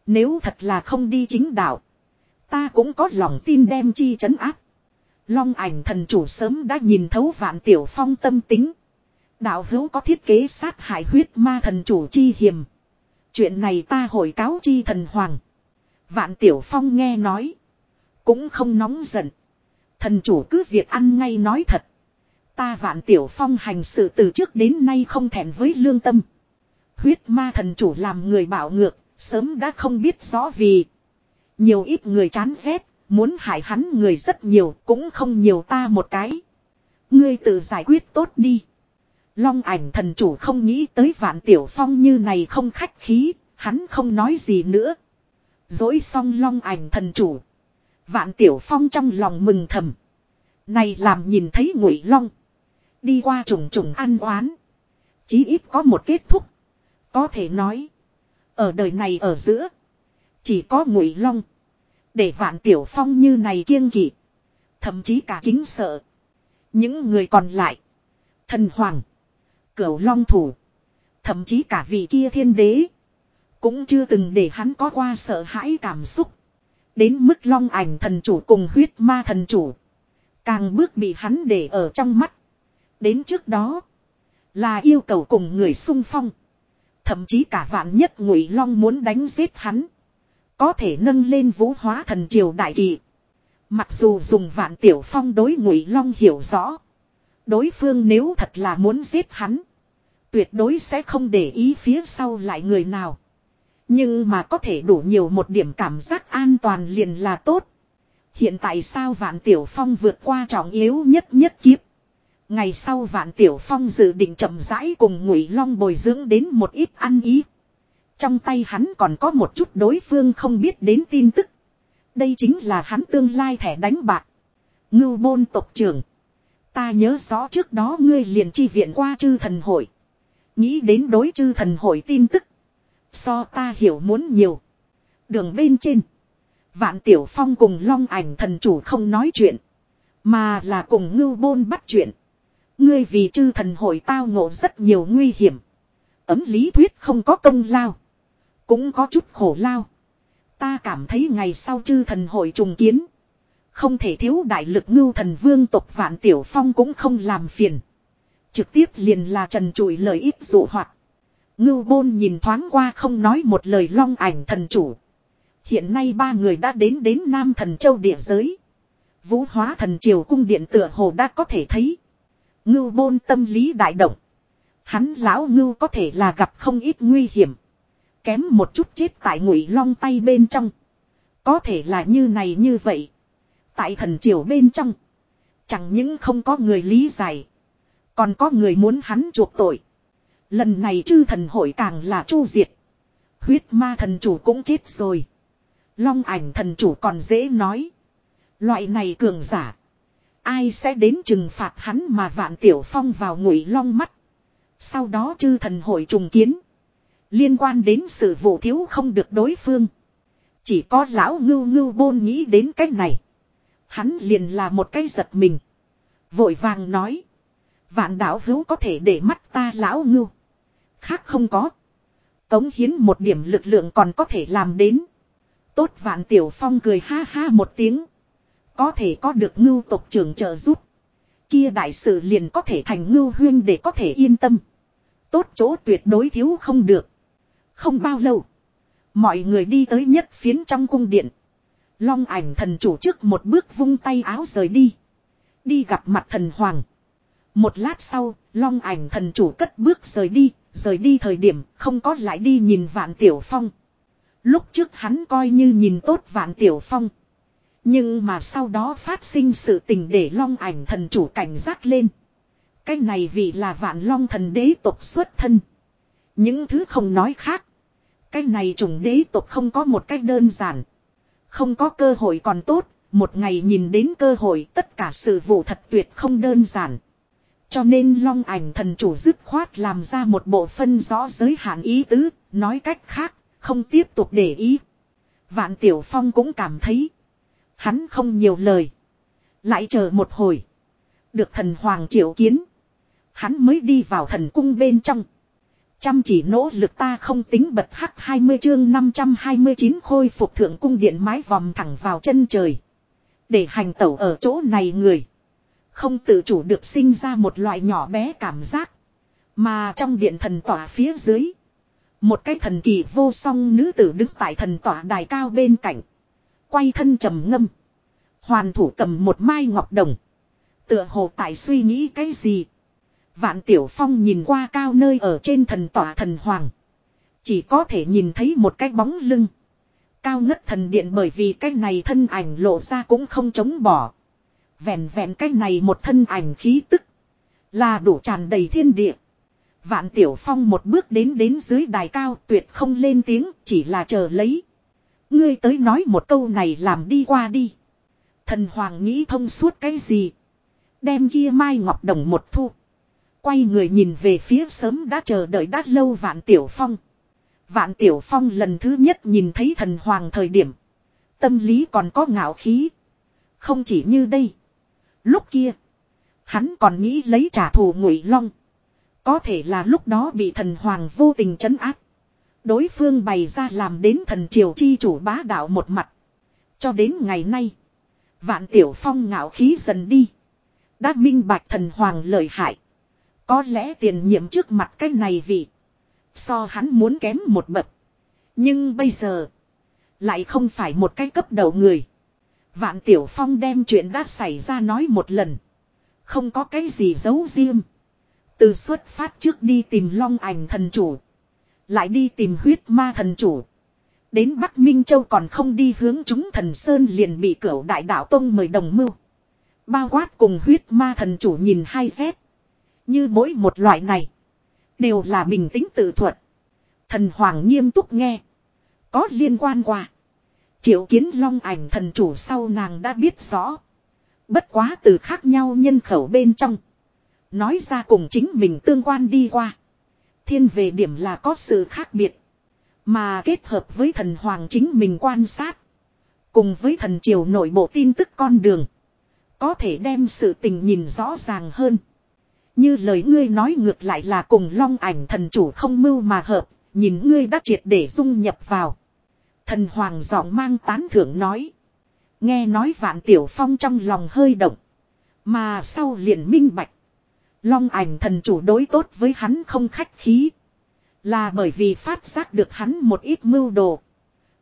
Nếu thật là không đi chính đạo. Ta cũng có lòng tin đem chi trấn áp. Long ảnh thần chủ sớm đã nhìn thấu vạn tiểu phong tâm tính. Đạo hữu có thiết kế sát hại huyết ma thần chủ chi hiểm. Chuyện này ta hồi cáo chi thần hoàng. Vạn tiểu phong nghe nói. Cũng không nóng giận. Thần chủ cứ việc ăn ngay nói thật. Ta vạn tiểu phong hành sự từ trước đến nay không thèm với lương tâm. Huyết ma thần chủ làm người bảo ngược, sớm đã không biết rõ vì. Nhiều ít người chán ghét, muốn hại hắn người rất nhiều, cũng không nhiều ta một cái. Ngươi tự giải quyết tốt đi. Long ảnh thần chủ không nghĩ tới vạn tiểu phong như này không khách khí, hắn không nói gì nữa. Dối xong long ảnh thần chủ. Vạn tiểu phong trong lòng mừng thầm. Này làm nhìn thấy ngụy long. Đi qua trùng trùng ăn oán. Chí ít có một kết thúc. Có thể nói. Ở đời này ở giữa. Chỉ có ngụy long. Để vạn tiểu phong như này kiêng kỵ. Thậm chí cả kính sợ. Những người còn lại. Thần hoàng. Cửu long thủ. Thậm chí cả vị kia thiên đế. Cũng chưa từng để hắn có qua sợ hãi cảm xúc. Đến mức long ảnh thần chủ cùng huyết ma thần chủ. Càng bước bị hắn để ở trong mắt. Đến trước đó. Là yêu cầu cùng người sung phong. Thậm chí cả vạn nhất ngụy long muốn đánh giết hắn. Có thể nâng lên vũ hóa thần triều đại kỳ. Mặc dù dùng vạn tiểu phong đối ngụy long hiểu rõ. Đối phương nếu thật là muốn giết hắn. Tuyệt đối sẽ không để ý phía sau lại người nào. Nhưng mà có thể đủ nhiều một điểm cảm giác an toàn liền là tốt. Hiện tại sao vạn tiểu phong vượt qua trọng yếu nhất nhất kiếp. Ngày sau vạn tiểu phong dự định chậm rãi cùng ngụy long bồi dưỡng đến một ít ăn ý. Trong tay hắn còn có một chút đối phương không biết đến tin tức. Đây chính là hắn tương lai thẻ đánh bạc. Ngưu bôn tộc trưởng. Ta nhớ rõ trước đó ngươi liền chi viện qua chư thần hội. Nghĩ đến đối chư thần hội tin tức. So ta hiểu muốn nhiều. Đường bên trên. Vạn Tiểu Phong cùng Long ảnh thần chủ không nói chuyện. Mà là cùng ngưu bôn bắt chuyện. Ngươi vì chư thần hội tao ngộ rất nhiều nguy hiểm. Ấm lý thuyết không có công lao. Cũng có chút khổ lao. Ta cảm thấy ngày sau chư thần hội trùng kiến. Không thể thiếu đại lực ngưu thần vương tộc vạn tiểu phong cũng không làm phiền. Trực tiếp liền là trần trụi lời ít dụ hoạt. Ngưu bôn nhìn thoáng qua không nói một lời long ảnh thần chủ. Hiện nay ba người đã đến đến Nam thần châu địa giới. Vũ hóa thần triều cung điện tựa hồ đã có thể thấy. Ngưu bôn tâm lý đại động. Hắn lão ngưu có thể là gặp không ít nguy hiểm. Kém một chút chết tại ngụy long tay bên trong. Có thể là như này như vậy. Tại thần triều bên trong. Chẳng những không có người lý giải. Còn có người muốn hắn chuộc tội. Lần này chư thần hội càng là chu diệt. Huyết ma thần chủ cũng chết rồi. Long ảnh thần chủ còn dễ nói. Loại này cường giả. Ai sẽ đến trừng phạt hắn mà vạn tiểu phong vào ngụy long mắt. Sau đó chư thần hội trùng kiến. Liên quan đến sự vụ thiếu không được đối phương. Chỉ có lão ngưu ngưu bôn nghĩ đến cách này. Hắn liền là một cái giật mình. Vội vàng nói. Vạn đạo hữu có thể để mắt ta lão ngưu. Khác không có. Cống hiến một điểm lực lượng còn có thể làm đến. Tốt vạn tiểu phong cười ha ha một tiếng. Có thể có được ngưu tộc trưởng trợ giúp. Kia đại sự liền có thể thành ngưu huyên để có thể yên tâm. Tốt chỗ tuyệt đối thiếu không được. Không bao lâu. Mọi người đi tới nhất phiến trong cung điện. Long ảnh thần chủ trước một bước vung tay áo rời đi. Đi gặp mặt thần hoàng. Một lát sau, long ảnh thần chủ cất bước rời đi, rời đi thời điểm không có lại đi nhìn vạn tiểu phong. Lúc trước hắn coi như nhìn tốt vạn tiểu phong. Nhưng mà sau đó phát sinh sự tình để long ảnh thần chủ cảnh giác lên. Cái này vì là vạn long thần đế tộc xuất thân. Những thứ không nói khác. Cái này trùng đế tộc không có một cách đơn giản. Không có cơ hội còn tốt, một ngày nhìn đến cơ hội tất cả sự vụ thật tuyệt không đơn giản. Cho nên long ảnh thần chủ dứt khoát làm ra một bộ phân rõ giới hạn ý tứ, nói cách khác, không tiếp tục để ý. Vạn Tiểu Phong cũng cảm thấy, hắn không nhiều lời. Lại chờ một hồi, được thần hoàng triệu kiến. Hắn mới đi vào thần cung bên trong. Chăm chỉ nỗ lực ta không tính bật hắc 20 chương 529 khôi phục thượng cung điện mái vòng thẳng vào chân trời. Để hành tẩu ở chỗ này người. Không tự chủ được sinh ra một loại nhỏ bé cảm giác. Mà trong điện thần tỏa phía dưới. Một cái thần kỳ vô song nữ tử đứng tại thần tỏa đài cao bên cạnh. Quay thân trầm ngâm. Hoàn thủ cầm một mai ngọc đồng. Tựa hồ tại suy nghĩ cái gì. Vạn Tiểu Phong nhìn qua cao nơi ở trên thần tỏa thần hoàng. Chỉ có thể nhìn thấy một cái bóng lưng. Cao ngất thần điện bởi vì cái này thân ảnh lộ ra cũng không chống bỏ. Vẹn vẹn cái này một thân ảnh khí tức. Là đủ tràn đầy thiên địa. Vạn Tiểu Phong một bước đến đến dưới đài cao tuyệt không lên tiếng, chỉ là chờ lấy. Ngươi tới nói một câu này làm đi qua đi. Thần Hoàng nghĩ thông suốt cái gì. Đem kia Mai Ngọc Đồng một thu. Quay người nhìn về phía sớm đã chờ đợi đã lâu Vạn Tiểu Phong. Vạn Tiểu Phong lần thứ nhất nhìn thấy thần hoàng thời điểm. Tâm lý còn có ngạo khí. Không chỉ như đây. Lúc kia. Hắn còn nghĩ lấy trả thù ngụy long. Có thể là lúc đó bị thần hoàng vô tình trấn áp. Đối phương bày ra làm đến thần triều chi chủ bá đạo một mặt. Cho đến ngày nay. Vạn Tiểu Phong ngạo khí dần đi. Đã minh bạch thần hoàng lợi hại. Có lẽ tiền nhiệm trước mặt cái này vì So hắn muốn kém một bậc. Nhưng bây giờ. Lại không phải một cái cấp đầu người. Vạn Tiểu Phong đem chuyện đã xảy ra nói một lần. Không có cái gì giấu riêng. Từ xuất phát trước đi tìm long ảnh thần chủ. Lại đi tìm huyết ma thần chủ. Đến Bắc Minh Châu còn không đi hướng chúng thần Sơn liền bị cửu đại đạo tông mời đồng mưu. Bao quát cùng huyết ma thần chủ nhìn hai xét, Như mỗi một loại này. Đều là bình tĩnh tự thuật. Thần Hoàng nghiêm túc nghe. Có liên quan qua. Triệu kiến long ảnh thần chủ sau nàng đã biết rõ. Bất quá từ khác nhau nhân khẩu bên trong. Nói ra cùng chính mình tương quan đi qua. Thiên về điểm là có sự khác biệt. Mà kết hợp với thần hoàng chính mình quan sát. Cùng với thần triều nội bộ tin tức con đường. Có thể đem sự tình nhìn rõ ràng hơn. Như lời ngươi nói ngược lại là cùng long ảnh thần chủ không mưu mà hợp. Nhìn ngươi đã triệt để dung nhập vào. Thần hoàng giọng mang tán thưởng nói. Nghe nói vạn tiểu phong trong lòng hơi động. Mà sau liền minh bạch. Long ảnh thần chủ đối tốt với hắn không khách khí. Là bởi vì phát giác được hắn một ít mưu đồ.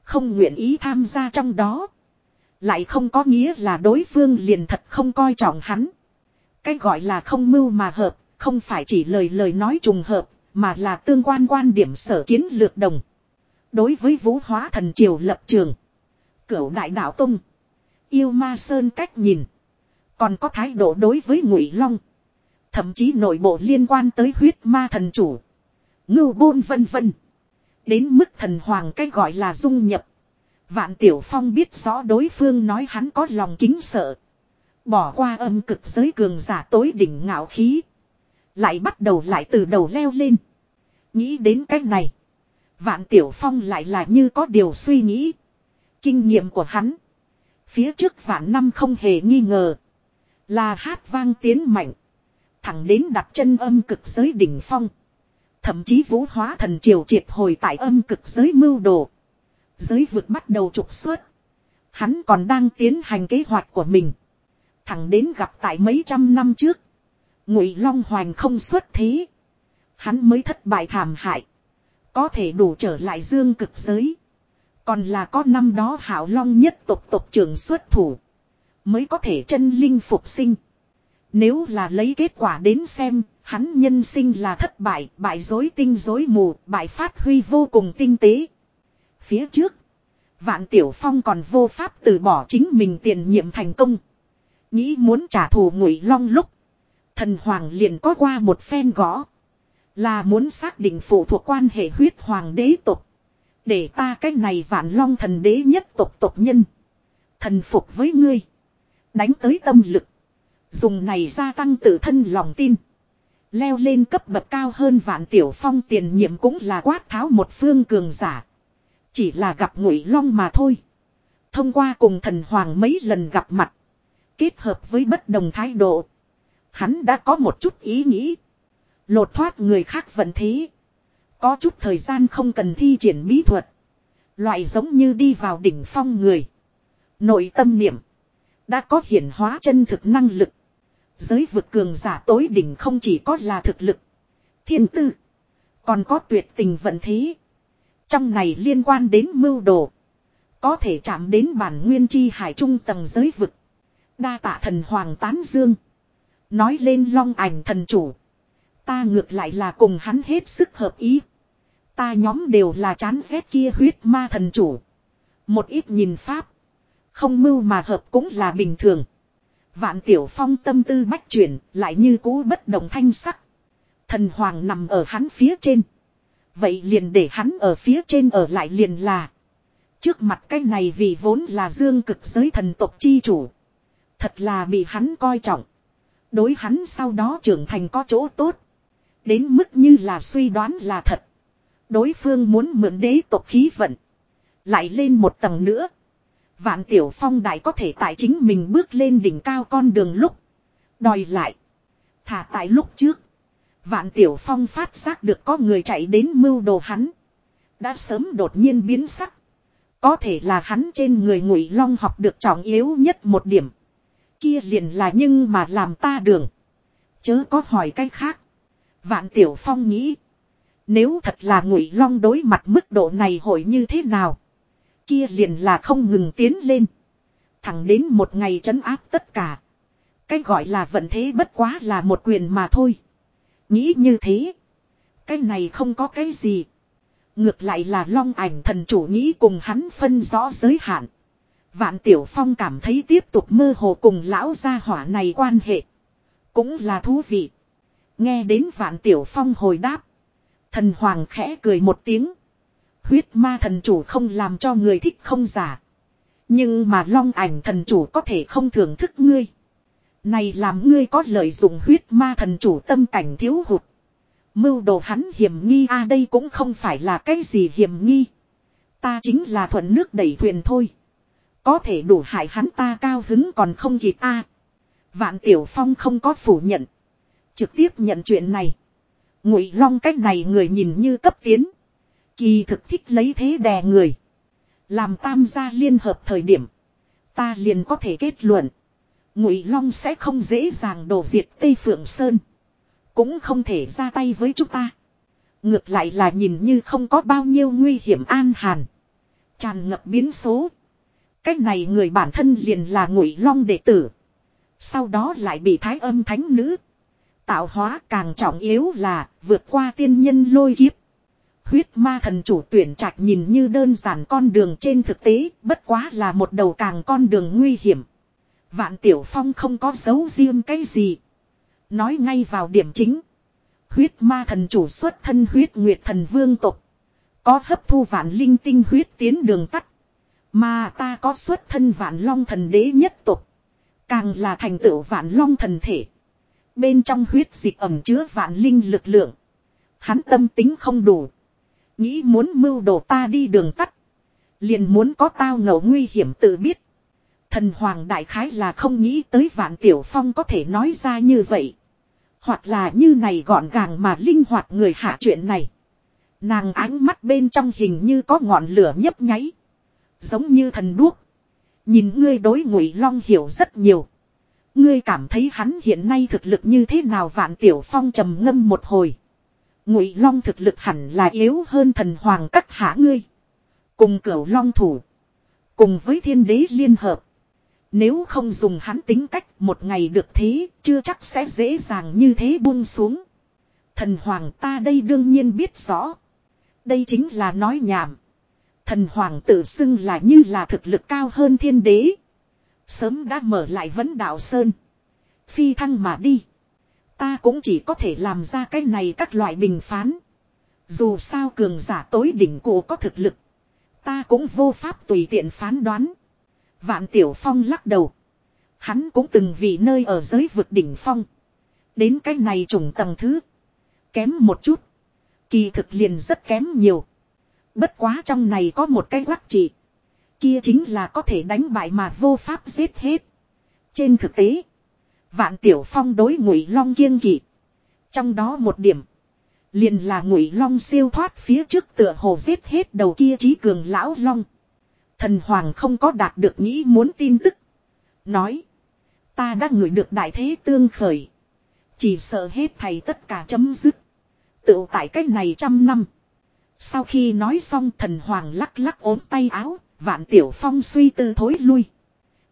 Không nguyện ý tham gia trong đó. Lại không có nghĩa là đối phương liền thật không coi trọng hắn. Cái gọi là không mưu mà hợp, không phải chỉ lời lời nói trùng hợp, mà là tương quan quan điểm sở kiến lược đồng. Đối với vũ hóa thần triều lập trường. Cửu đại đạo tung. Yêu ma sơn cách nhìn. Còn có thái độ đối với ngụy long. Thậm chí nội bộ liên quan tới huyết ma thần chủ. Ngưu bôn vân vân. Đến mức thần hoàng cái gọi là dung nhập. Vạn Tiểu Phong biết rõ đối phương nói hắn có lòng kính sợ. Bỏ qua âm cực giới cường giả tối đỉnh ngạo khí. Lại bắt đầu lại từ đầu leo lên. Nghĩ đến cách này. Vạn Tiểu Phong lại là như có điều suy nghĩ. Kinh nghiệm của hắn. Phía trước vạn năm không hề nghi ngờ. Là hát vang tiến mạnh. Thẳng đến đặt chân âm cực giới đỉnh phong. Thậm chí vũ hóa thần triều triệt hồi tại âm cực giới mưu đồ. Giới vực bắt đầu trục xuất. Hắn còn đang tiến hành kế hoạch của mình. Thẳng đến gặp tại mấy trăm năm trước. Ngụy Long Hoành không xuất thế. Hắn mới thất bại thảm hại. Có thể đủ trở lại dương cực giới. Còn là có năm đó hảo long nhất tộc tộc trưởng xuất thủ. Mới có thể chân linh phục sinh. Nếu là lấy kết quả đến xem, hắn nhân sinh là thất bại, bại dối tinh dối mù, bại phát huy vô cùng tinh tế. Phía trước, Vạn Tiểu Phong còn vô pháp từ bỏ chính mình tiền nhiệm thành công. Nghĩ muốn trả thù ngụy long lúc. Thần Hoàng liền có qua một phen gõ. Là muốn xác định phụ thuộc quan hệ huyết hoàng đế tộc. Để ta cách này vạn long thần đế nhất tộc tộc nhân. Thần phục với ngươi. Đánh tới tâm lực. Dùng này gia tăng tự thân lòng tin. Leo lên cấp bậc cao hơn vạn tiểu phong tiền nhiệm cũng là quát tháo một phương cường giả. Chỉ là gặp ngụy long mà thôi. Thông qua cùng thần hoàng mấy lần gặp mặt. Kết hợp với bất đồng thái độ. Hắn đã có một chút ý nghĩ. Lột thoát người khác vận thế. Có chút thời gian không cần thi triển bí thuật. Loại giống như đi vào đỉnh phong người. Nội tâm niệm. Đã có hiển hóa chân thực năng lực. Giới vực cường giả tối đỉnh không chỉ có là thực lực. Thiên tư. Còn có tuyệt tình vận thế. Trong này liên quan đến mưu đồ. Có thể chạm đến bản nguyên chi hải trung tầng giới vực. Đa tạ thần hoàng tán dương. Nói lên long ảnh thần chủ. Ta ngược lại là cùng hắn hết sức hợp ý. Ta nhóm đều là chán ghét kia huyết ma thần chủ. Một ít nhìn pháp. Không mưu mà hợp cũng là bình thường. Vạn tiểu phong tâm tư bách chuyển, lại như cũ bất động thanh sắc. Thần hoàng nằm ở hắn phía trên. Vậy liền để hắn ở phía trên ở lại liền là. Trước mặt cái này vì vốn là dương cực giới thần tộc chi chủ. Thật là bị hắn coi trọng. Đối hắn sau đó trưởng thành có chỗ tốt. Đến mức như là suy đoán là thật. Đối phương muốn mượn đế tộc khí vận. Lại lên một tầng nữa. Vạn Tiểu Phong đại có thể tại chính mình bước lên đỉnh cao con đường lúc. Đòi lại. Thả tại lúc trước. Vạn Tiểu Phong phát giác được có người chạy đến mưu đồ hắn. Đã sớm đột nhiên biến sắc. Có thể là hắn trên người ngụy long học được trọng yếu nhất một điểm. Kia liền là nhưng mà làm ta đường. Chớ có hỏi cách khác. Vạn Tiểu Phong nghĩ. Nếu thật là ngụy long đối mặt mức độ này hội như thế nào. Kia liền là không ngừng tiến lên. Thẳng đến một ngày trấn áp tất cả. Cái gọi là vận thế bất quá là một quyền mà thôi. Nghĩ như thế. Cái này không có cái gì. Ngược lại là long ảnh thần chủ nghĩ cùng hắn phân rõ giới hạn. Vạn Tiểu Phong cảm thấy tiếp tục mơ hồ cùng lão gia hỏa này quan hệ. Cũng là thú vị. Nghe đến Vạn Tiểu Phong hồi đáp. Thần Hoàng khẽ cười một tiếng. Huyết ma thần chủ không làm cho người thích không giả. Nhưng mà long ảnh thần chủ có thể không thưởng thức ngươi. Này làm ngươi có lợi dụng huyết ma thần chủ tâm cảnh thiếu hụt. Mưu đồ hắn hiểm nghi a, đây cũng không phải là cái gì hiểm nghi. Ta chính là thuận nước đẩy thuyền thôi. Có thể đủ hại hắn ta cao hứng còn không kịp a Vạn Tiểu Phong không có phủ nhận. Trực tiếp nhận chuyện này. Ngụy Long cách này người nhìn như cấp tiến. Kỳ thực thích lấy thế đè người. Làm tam gia liên hợp thời điểm. Ta liền có thể kết luận. Ngụy Long sẽ không dễ dàng đổ diệt Tây Phượng Sơn. Cũng không thể ra tay với chúng ta. Ngược lại là nhìn như không có bao nhiêu nguy hiểm an hàn. Tràn ngập biến số. Cách này người bản thân liền là ngụy long đệ tử. Sau đó lại bị thái âm thánh nữ. Tạo hóa càng trọng yếu là vượt qua tiên nhân lôi kiếp. Huyết ma thần chủ tuyển trạch nhìn như đơn giản con đường trên thực tế, bất quá là một đầu càng con đường nguy hiểm. Vạn Tiểu Phong không có dấu riêng cái gì. Nói ngay vào điểm chính. Huyết ma thần chủ xuất thân huyết nguyệt thần vương tục. Có hấp thu vạn linh tinh huyết tiến đường tắt. Mà ta có xuất thân vạn long thần đế nhất tục. Càng là thành tựu vạn long thần thể. Bên trong huyết dịch ẩm chứa vạn linh lực lượng. Hắn tâm tính không đủ. Nghĩ muốn mưu đồ ta đi đường tắt. Liền muốn có tao ngầu nguy hiểm tự biết. Thần hoàng đại khái là không nghĩ tới vạn tiểu phong có thể nói ra như vậy. Hoặc là như này gọn gàng mà linh hoạt người hạ chuyện này. Nàng ánh mắt bên trong hình như có ngọn lửa nhấp nháy. Giống như thần đuốc. Nhìn ngươi đối ngụy long hiểu rất nhiều. Ngươi cảm thấy hắn hiện nay thực lực như thế nào vạn tiểu phong trầm ngâm một hồi. Ngụy long thực lực hẳn là yếu hơn thần hoàng các hạ ngươi. Cùng cửu long thủ. Cùng với thiên đế liên hợp. Nếu không dùng hắn tính cách một ngày được thế, chưa chắc sẽ dễ dàng như thế buông xuống. Thần hoàng ta đây đương nhiên biết rõ. Đây chính là nói nhảm. Thần hoàng tự xưng là như là thực lực cao hơn thiên đế. Sớm đã mở lại vấn đạo sơn. Phi thăng mà đi. Ta cũng chỉ có thể làm ra cái này các loại bình phán. Dù sao cường giả tối đỉnh cổ có thực lực. Ta cũng vô pháp tùy tiện phán đoán. Vạn Tiểu Phong lắc đầu. Hắn cũng từng vì nơi ở giới vực đỉnh phong. Đến cái này trùng tầng thứ. Kém một chút. Kỳ thực liền rất kém nhiều. Bất quá trong này có một cái quắc trị. Kia chính là có thể đánh bại mà vô pháp giết hết. Trên thực tế. Vạn Tiểu Phong đối ngụy long kiêng kỵ. Trong đó một điểm. Liền là ngụy long siêu thoát phía trước tựa hồ giết hết đầu kia trí cường lão long. Thần Hoàng không có đạt được nghĩ muốn tin tức. Nói. Ta đã ngửi được đại thế tương khởi. Chỉ sợ hết thầy tất cả chấm dứt. Tự tại cách này trăm năm. Sau khi nói xong thần hoàng lắc lắc ốm tay áo, vạn tiểu phong suy tư thối lui.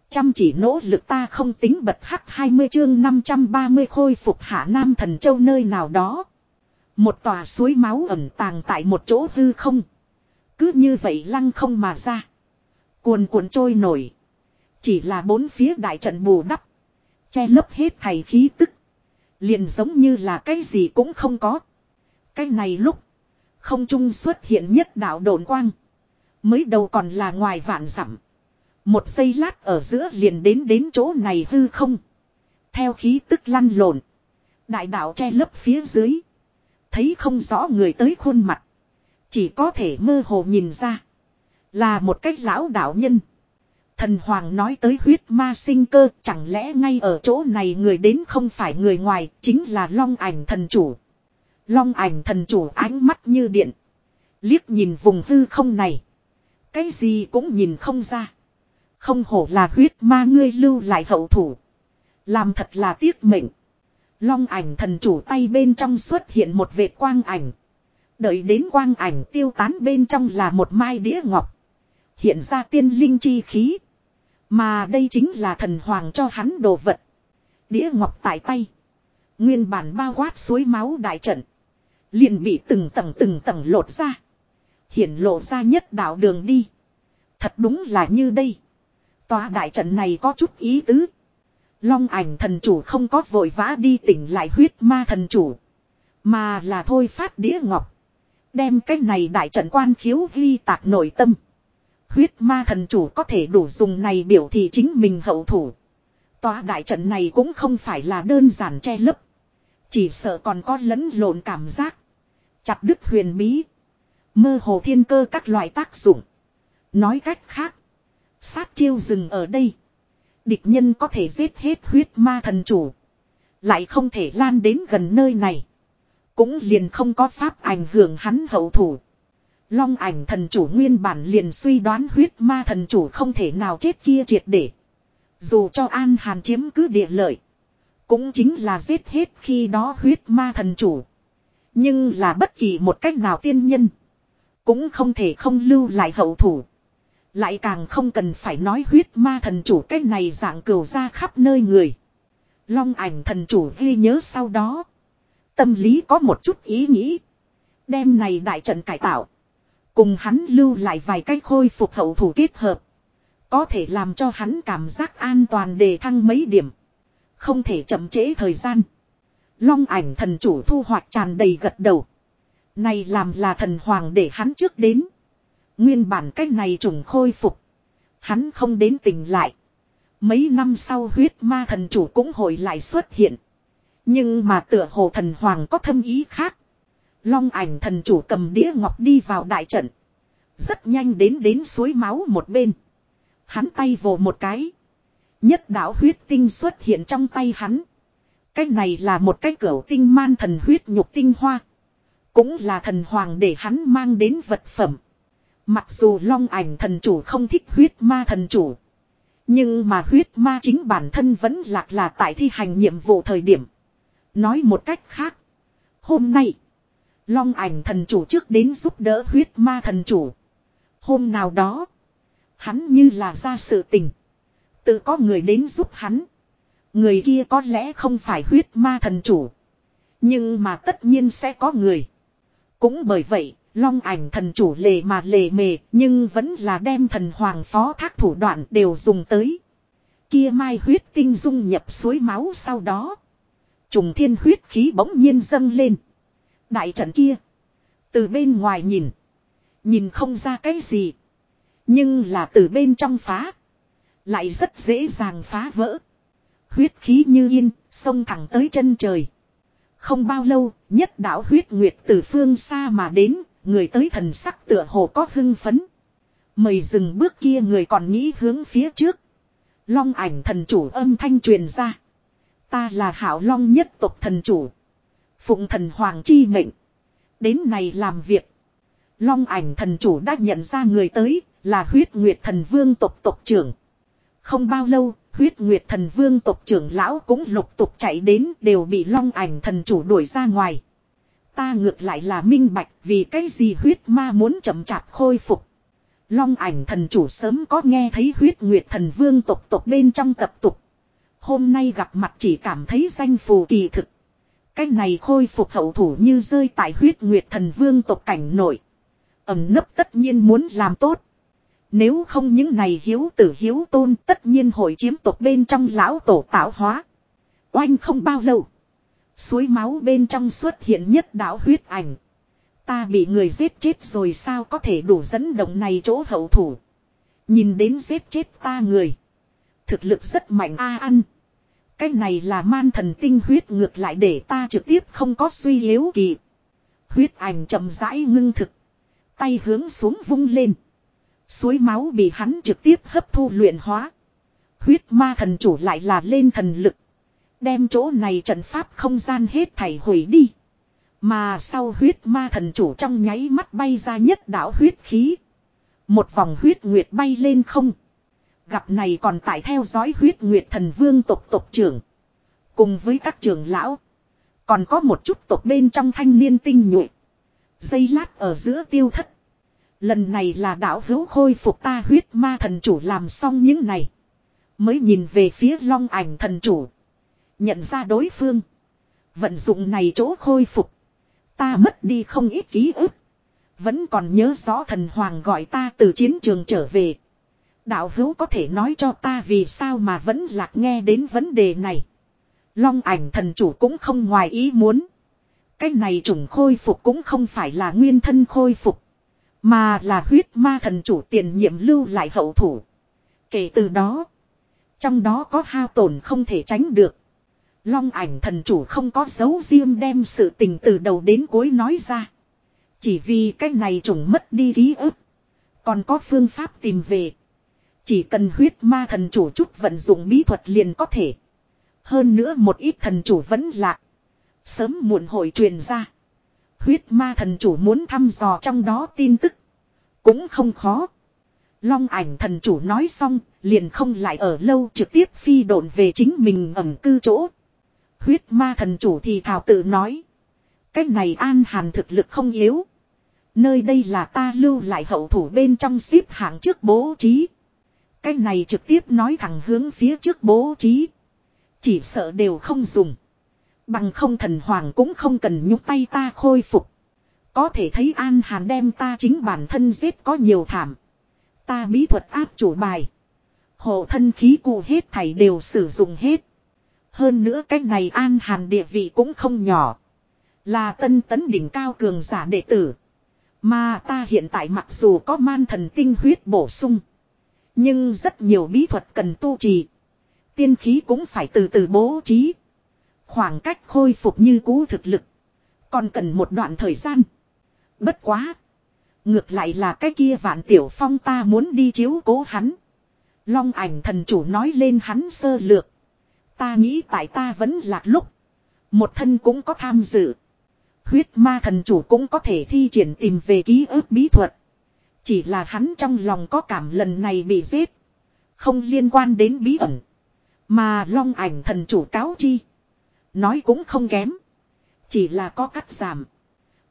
Chăm chỉ nỗ lực ta không tính bật hắc 20 chương 530 khôi phục hạ nam thần châu nơi nào đó. Một tòa suối máu ẩn tàng tại một chỗ hư không. Cứ như vậy lăng không mà ra. Cuồn cuộn trôi nổi. Chỉ là bốn phía đại trận bù đắp. Che lấp hết thầy khí tức. Liền giống như là cái gì cũng không có. Cái này lúc. Không trung xuất hiện nhất đạo đồn quang. Mới đầu còn là ngoài vạn dặm Một giây lát ở giữa liền đến đến chỗ này hư không. Theo khí tức lăn lộn. Đại đạo che lấp phía dưới. Thấy không rõ người tới khuôn mặt. Chỉ có thể mơ hồ nhìn ra. Là một cách lão đạo nhân. Thần Hoàng nói tới huyết ma sinh cơ, chẳng lẽ ngay ở chỗ này người đến không phải người ngoài, chính là long ảnh thần chủ. Long ảnh thần chủ ánh mắt như điện. Liếc nhìn vùng hư không này. Cái gì cũng nhìn không ra. Không hổ là huyết ma ngươi lưu lại hậu thủ. Làm thật là tiếc mệnh. Long ảnh thần chủ tay bên trong xuất hiện một vệt quang ảnh. Đợi đến quang ảnh tiêu tán bên trong là một mai đĩa ngọc. Hiện ra tiên linh chi khí. Mà đây chính là thần hoàng cho hắn đồ vật. Đĩa ngọc tại tay. Nguyên bản bao quát suối máu đại trận. Liền bị từng tầng từng tầng lột ra. Hiển lộ ra nhất đạo đường đi. Thật đúng là như đây. Tòa đại trận này có chút ý tứ. Long ảnh thần chủ không có vội vã đi tỉnh lại huyết ma thần chủ. Mà là thôi phát đĩa ngọc. Đem cái này đại trận quan khiếu ghi tạc nội tâm. Huyết ma thần chủ có thể đủ dùng này biểu thị chính mình hậu thủ. Tòa đại trận này cũng không phải là đơn giản che lấp. Chỉ sợ còn có lẫn lộn cảm giác. Chặt đứt huyền bí. Mơ hồ thiên cơ các loại tác dụng. Nói cách khác. Sát chiêu dừng ở đây. Địch nhân có thể giết hết huyết ma thần chủ. Lại không thể lan đến gần nơi này. Cũng liền không có pháp ảnh hưởng hắn hậu thủ. Long ảnh thần chủ nguyên bản liền suy đoán huyết ma thần chủ không thể nào chết kia triệt để. Dù cho An Hàn chiếm cứ địa lợi. Cũng chính là giết hết khi đó huyết ma thần chủ. Nhưng là bất kỳ một cách nào tiên nhân. Cũng không thể không lưu lại hậu thủ. Lại càng không cần phải nói huyết ma thần chủ cách này dạng cửu ra khắp nơi người. Long ảnh thần chủ ghi nhớ sau đó. Tâm lý có một chút ý nghĩ. Đêm này đại trận cải tạo. Cùng hắn lưu lại vài cái khôi phục hậu thủ kết hợp. Có thể làm cho hắn cảm giác an toàn đề thăng mấy điểm. Không thể chậm trễ thời gian. Long ảnh thần chủ thu hoạch tràn đầy gật đầu. Này làm là thần hoàng để hắn trước đến. Nguyên bản cách này trùng khôi phục. Hắn không đến tỉnh lại. Mấy năm sau huyết ma thần chủ cũng hồi lại xuất hiện. Nhưng mà tựa hồ thần hoàng có thâm ý khác. Long ảnh thần chủ cầm đĩa ngọc đi vào đại trận. Rất nhanh đến đến suối máu một bên. Hắn tay vồ một cái. Nhất đạo huyết tinh xuất hiện trong tay hắn. Cái này là một cái cửa tinh man thần huyết nhục tinh hoa. Cũng là thần hoàng để hắn mang đến vật phẩm. Mặc dù long ảnh thần chủ không thích huyết ma thần chủ. Nhưng mà huyết ma chính bản thân vẫn lạc là tại thi hành nhiệm vụ thời điểm. Nói một cách khác. Hôm nay. Long ảnh thần chủ trước đến giúp đỡ huyết ma thần chủ. Hôm nào đó. Hắn như là ra sự tình. Tự có người đến giúp hắn. Người kia có lẽ không phải huyết ma thần chủ. Nhưng mà tất nhiên sẽ có người. Cũng bởi vậy, long ảnh thần chủ lề mà lề mề, nhưng vẫn là đem thần hoàng phó thác thủ đoạn đều dùng tới. Kia mai huyết tinh dung nhập suối máu sau đó. Trùng thiên huyết khí bỗng nhiên dâng lên. Đại trận kia. Từ bên ngoài nhìn. Nhìn không ra cái gì. Nhưng là từ bên trong phá. Lại rất dễ dàng phá vỡ. Huyết khí như yên, xông thẳng tới chân trời. Không bao lâu, nhất đạo huyết nguyệt từ phương xa mà đến, người tới thần sắc tựa hồ có hưng phấn. Mời dừng bước kia người còn nghĩ hướng phía trước. Long ảnh thần chủ âm thanh truyền ra. Ta là hảo long nhất tộc thần chủ. Phụng thần hoàng chi mệnh. Đến này làm việc. Long ảnh thần chủ đã nhận ra người tới là huyết nguyệt thần vương tộc tộc trưởng. Không bao lâu, huyết nguyệt thần vương tộc trưởng lão cũng lục tục chạy đến đều bị long ảnh thần chủ đuổi ra ngoài. Ta ngược lại là minh bạch vì cái gì huyết ma muốn chậm chạp khôi phục. Long ảnh thần chủ sớm có nghe thấy huyết nguyệt thần vương tộc tộc bên trong tập tục. Hôm nay gặp mặt chỉ cảm thấy danh phù kỳ thực. Cái này khôi phục hậu thủ như rơi tại huyết nguyệt thần vương tộc cảnh nổi. Ẩm nấp tất nhiên muốn làm tốt. Nếu không những này hiếu tử hiếu tôn, tất nhiên hội chiếm tộc bên trong lão tổ tạo hóa. Oanh không bao lâu. Suối máu bên trong xuất hiện nhất đạo huyết ảnh. Ta bị người giết chết rồi sao có thể đủ dẫn động này chỗ hậu thủ. Nhìn đến giết chết ta người. Thực lực rất mạnh a ăn. Cái này là man thần tinh huyết ngược lại để ta trực tiếp không có suy yếu kỳ. Huyết ảnh chậm rãi ngưng thực. Tay hướng xuống vung lên. Suối máu bị hắn trực tiếp hấp thu luyện hóa. Huyết ma thần chủ lại là lên thần lực. Đem chỗ này trận pháp không gian hết thảy hủy đi. Mà sau huyết ma thần chủ trong nháy mắt bay ra nhất đạo huyết khí. Một vòng huyết nguyệt bay lên không. Gặp này còn tại theo dõi huyết nguyệt thần vương tộc tộc trưởng. Cùng với các trưởng lão. Còn có một chút tộc bên trong thanh niên tinh nhuệ. Dây lát ở giữa tiêu thất. Lần này là đạo hữu khôi phục ta huyết ma thần chủ làm xong những này. Mới nhìn về phía long ảnh thần chủ. Nhận ra đối phương. Vận dụng này chỗ khôi phục. Ta mất đi không ít ký ức. Vẫn còn nhớ rõ thần hoàng gọi ta từ chiến trường trở về. Đạo hữu có thể nói cho ta vì sao mà vẫn lạc nghe đến vấn đề này. Long ảnh thần chủ cũng không ngoài ý muốn. Cái này trùng khôi phục cũng không phải là nguyên thân khôi phục. Mà là huyết ma thần chủ tiền nhiệm lưu lại hậu thủ. Kể từ đó. Trong đó có hao tổn không thể tránh được. Long ảnh thần chủ không có dấu riêng đem sự tình từ đầu đến cuối nói ra. Chỉ vì cái này trùng mất đi ký ức. Còn có phương pháp tìm về. Chỉ cần huyết ma thần chủ chút vận dụng bí thuật liền có thể. Hơn nữa một ít thần chủ vẫn lạc. Sớm muộn hội truyền ra. Huyết ma thần chủ muốn thăm dò trong đó tin tức. Cũng không khó. Long ảnh thần chủ nói xong, liền không lại ở lâu trực tiếp phi độn về chính mình ẩm cư chỗ. Huyết ma thần chủ thì thảo tự nói. Cách này an hàn thực lực không yếu. Nơi đây là ta lưu lại hậu thủ bên trong xếp hạng trước bố trí. Cách này trực tiếp nói thẳng hướng phía trước bố trí. Chỉ sợ đều không dùng. Bằng không thần hoàng cũng không cần nhúc tay ta khôi phục. Có thể thấy An Hàn đem ta chính bản thân giết có nhiều thảm. Ta bí thuật áp chủ bài. Hộ thân khí cụ hết thảy đều sử dụng hết. Hơn nữa cách này An Hàn địa vị cũng không nhỏ. Là tân tấn đỉnh cao cường giả đệ tử. Mà ta hiện tại mặc dù có man thần tinh huyết bổ sung. Nhưng rất nhiều bí thuật cần tu trì. Tiên khí cũng phải từ từ bố trí. Khoảng cách khôi phục như cũ thực lực. Còn cần một đoạn thời gian. Bất quá. Ngược lại là cái kia vạn tiểu phong ta muốn đi chiếu cố hắn. Long ảnh thần chủ nói lên hắn sơ lược. Ta nghĩ tại ta vẫn lạc lúc. Một thân cũng có tham dự. Huyết ma thần chủ cũng có thể thi triển tìm về ký ức bí thuật. Chỉ là hắn trong lòng có cảm lần này bị giết. Không liên quan đến bí ẩn. Mà long ảnh thần chủ cáo chi. Nói cũng không kém. Chỉ là có cắt giảm.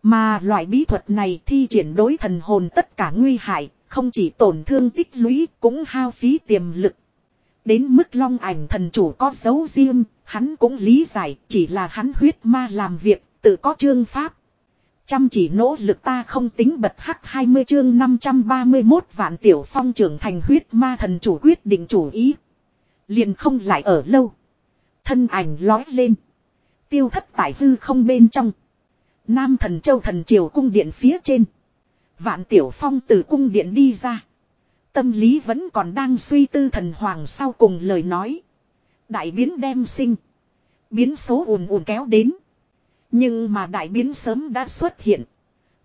Mà loại bí thuật này thi triển đối thần hồn tất cả nguy hại, không chỉ tổn thương tích lũy cũng hao phí tiềm lực. Đến mức long ảnh thần chủ có dấu riêng, hắn cũng lý giải chỉ là hắn huyết ma làm việc, tự có chương pháp. Chăm chỉ nỗ lực ta không tính bật hắc 20 chương 531 vạn tiểu phong trưởng thành huyết ma thần chủ quyết định chủ ý. Liền không lại ở lâu. Thân ảnh lói lên. Tiêu thất tại hư không bên trong. Nam thần châu thần triều cung điện phía trên. Vạn tiểu phong từ cung điện đi ra. Tâm lý vẫn còn đang suy tư thần hoàng sau cùng lời nói. Đại biến đem sinh. Biến số ùn ùn kéo đến. Nhưng mà đại biến sớm đã xuất hiện.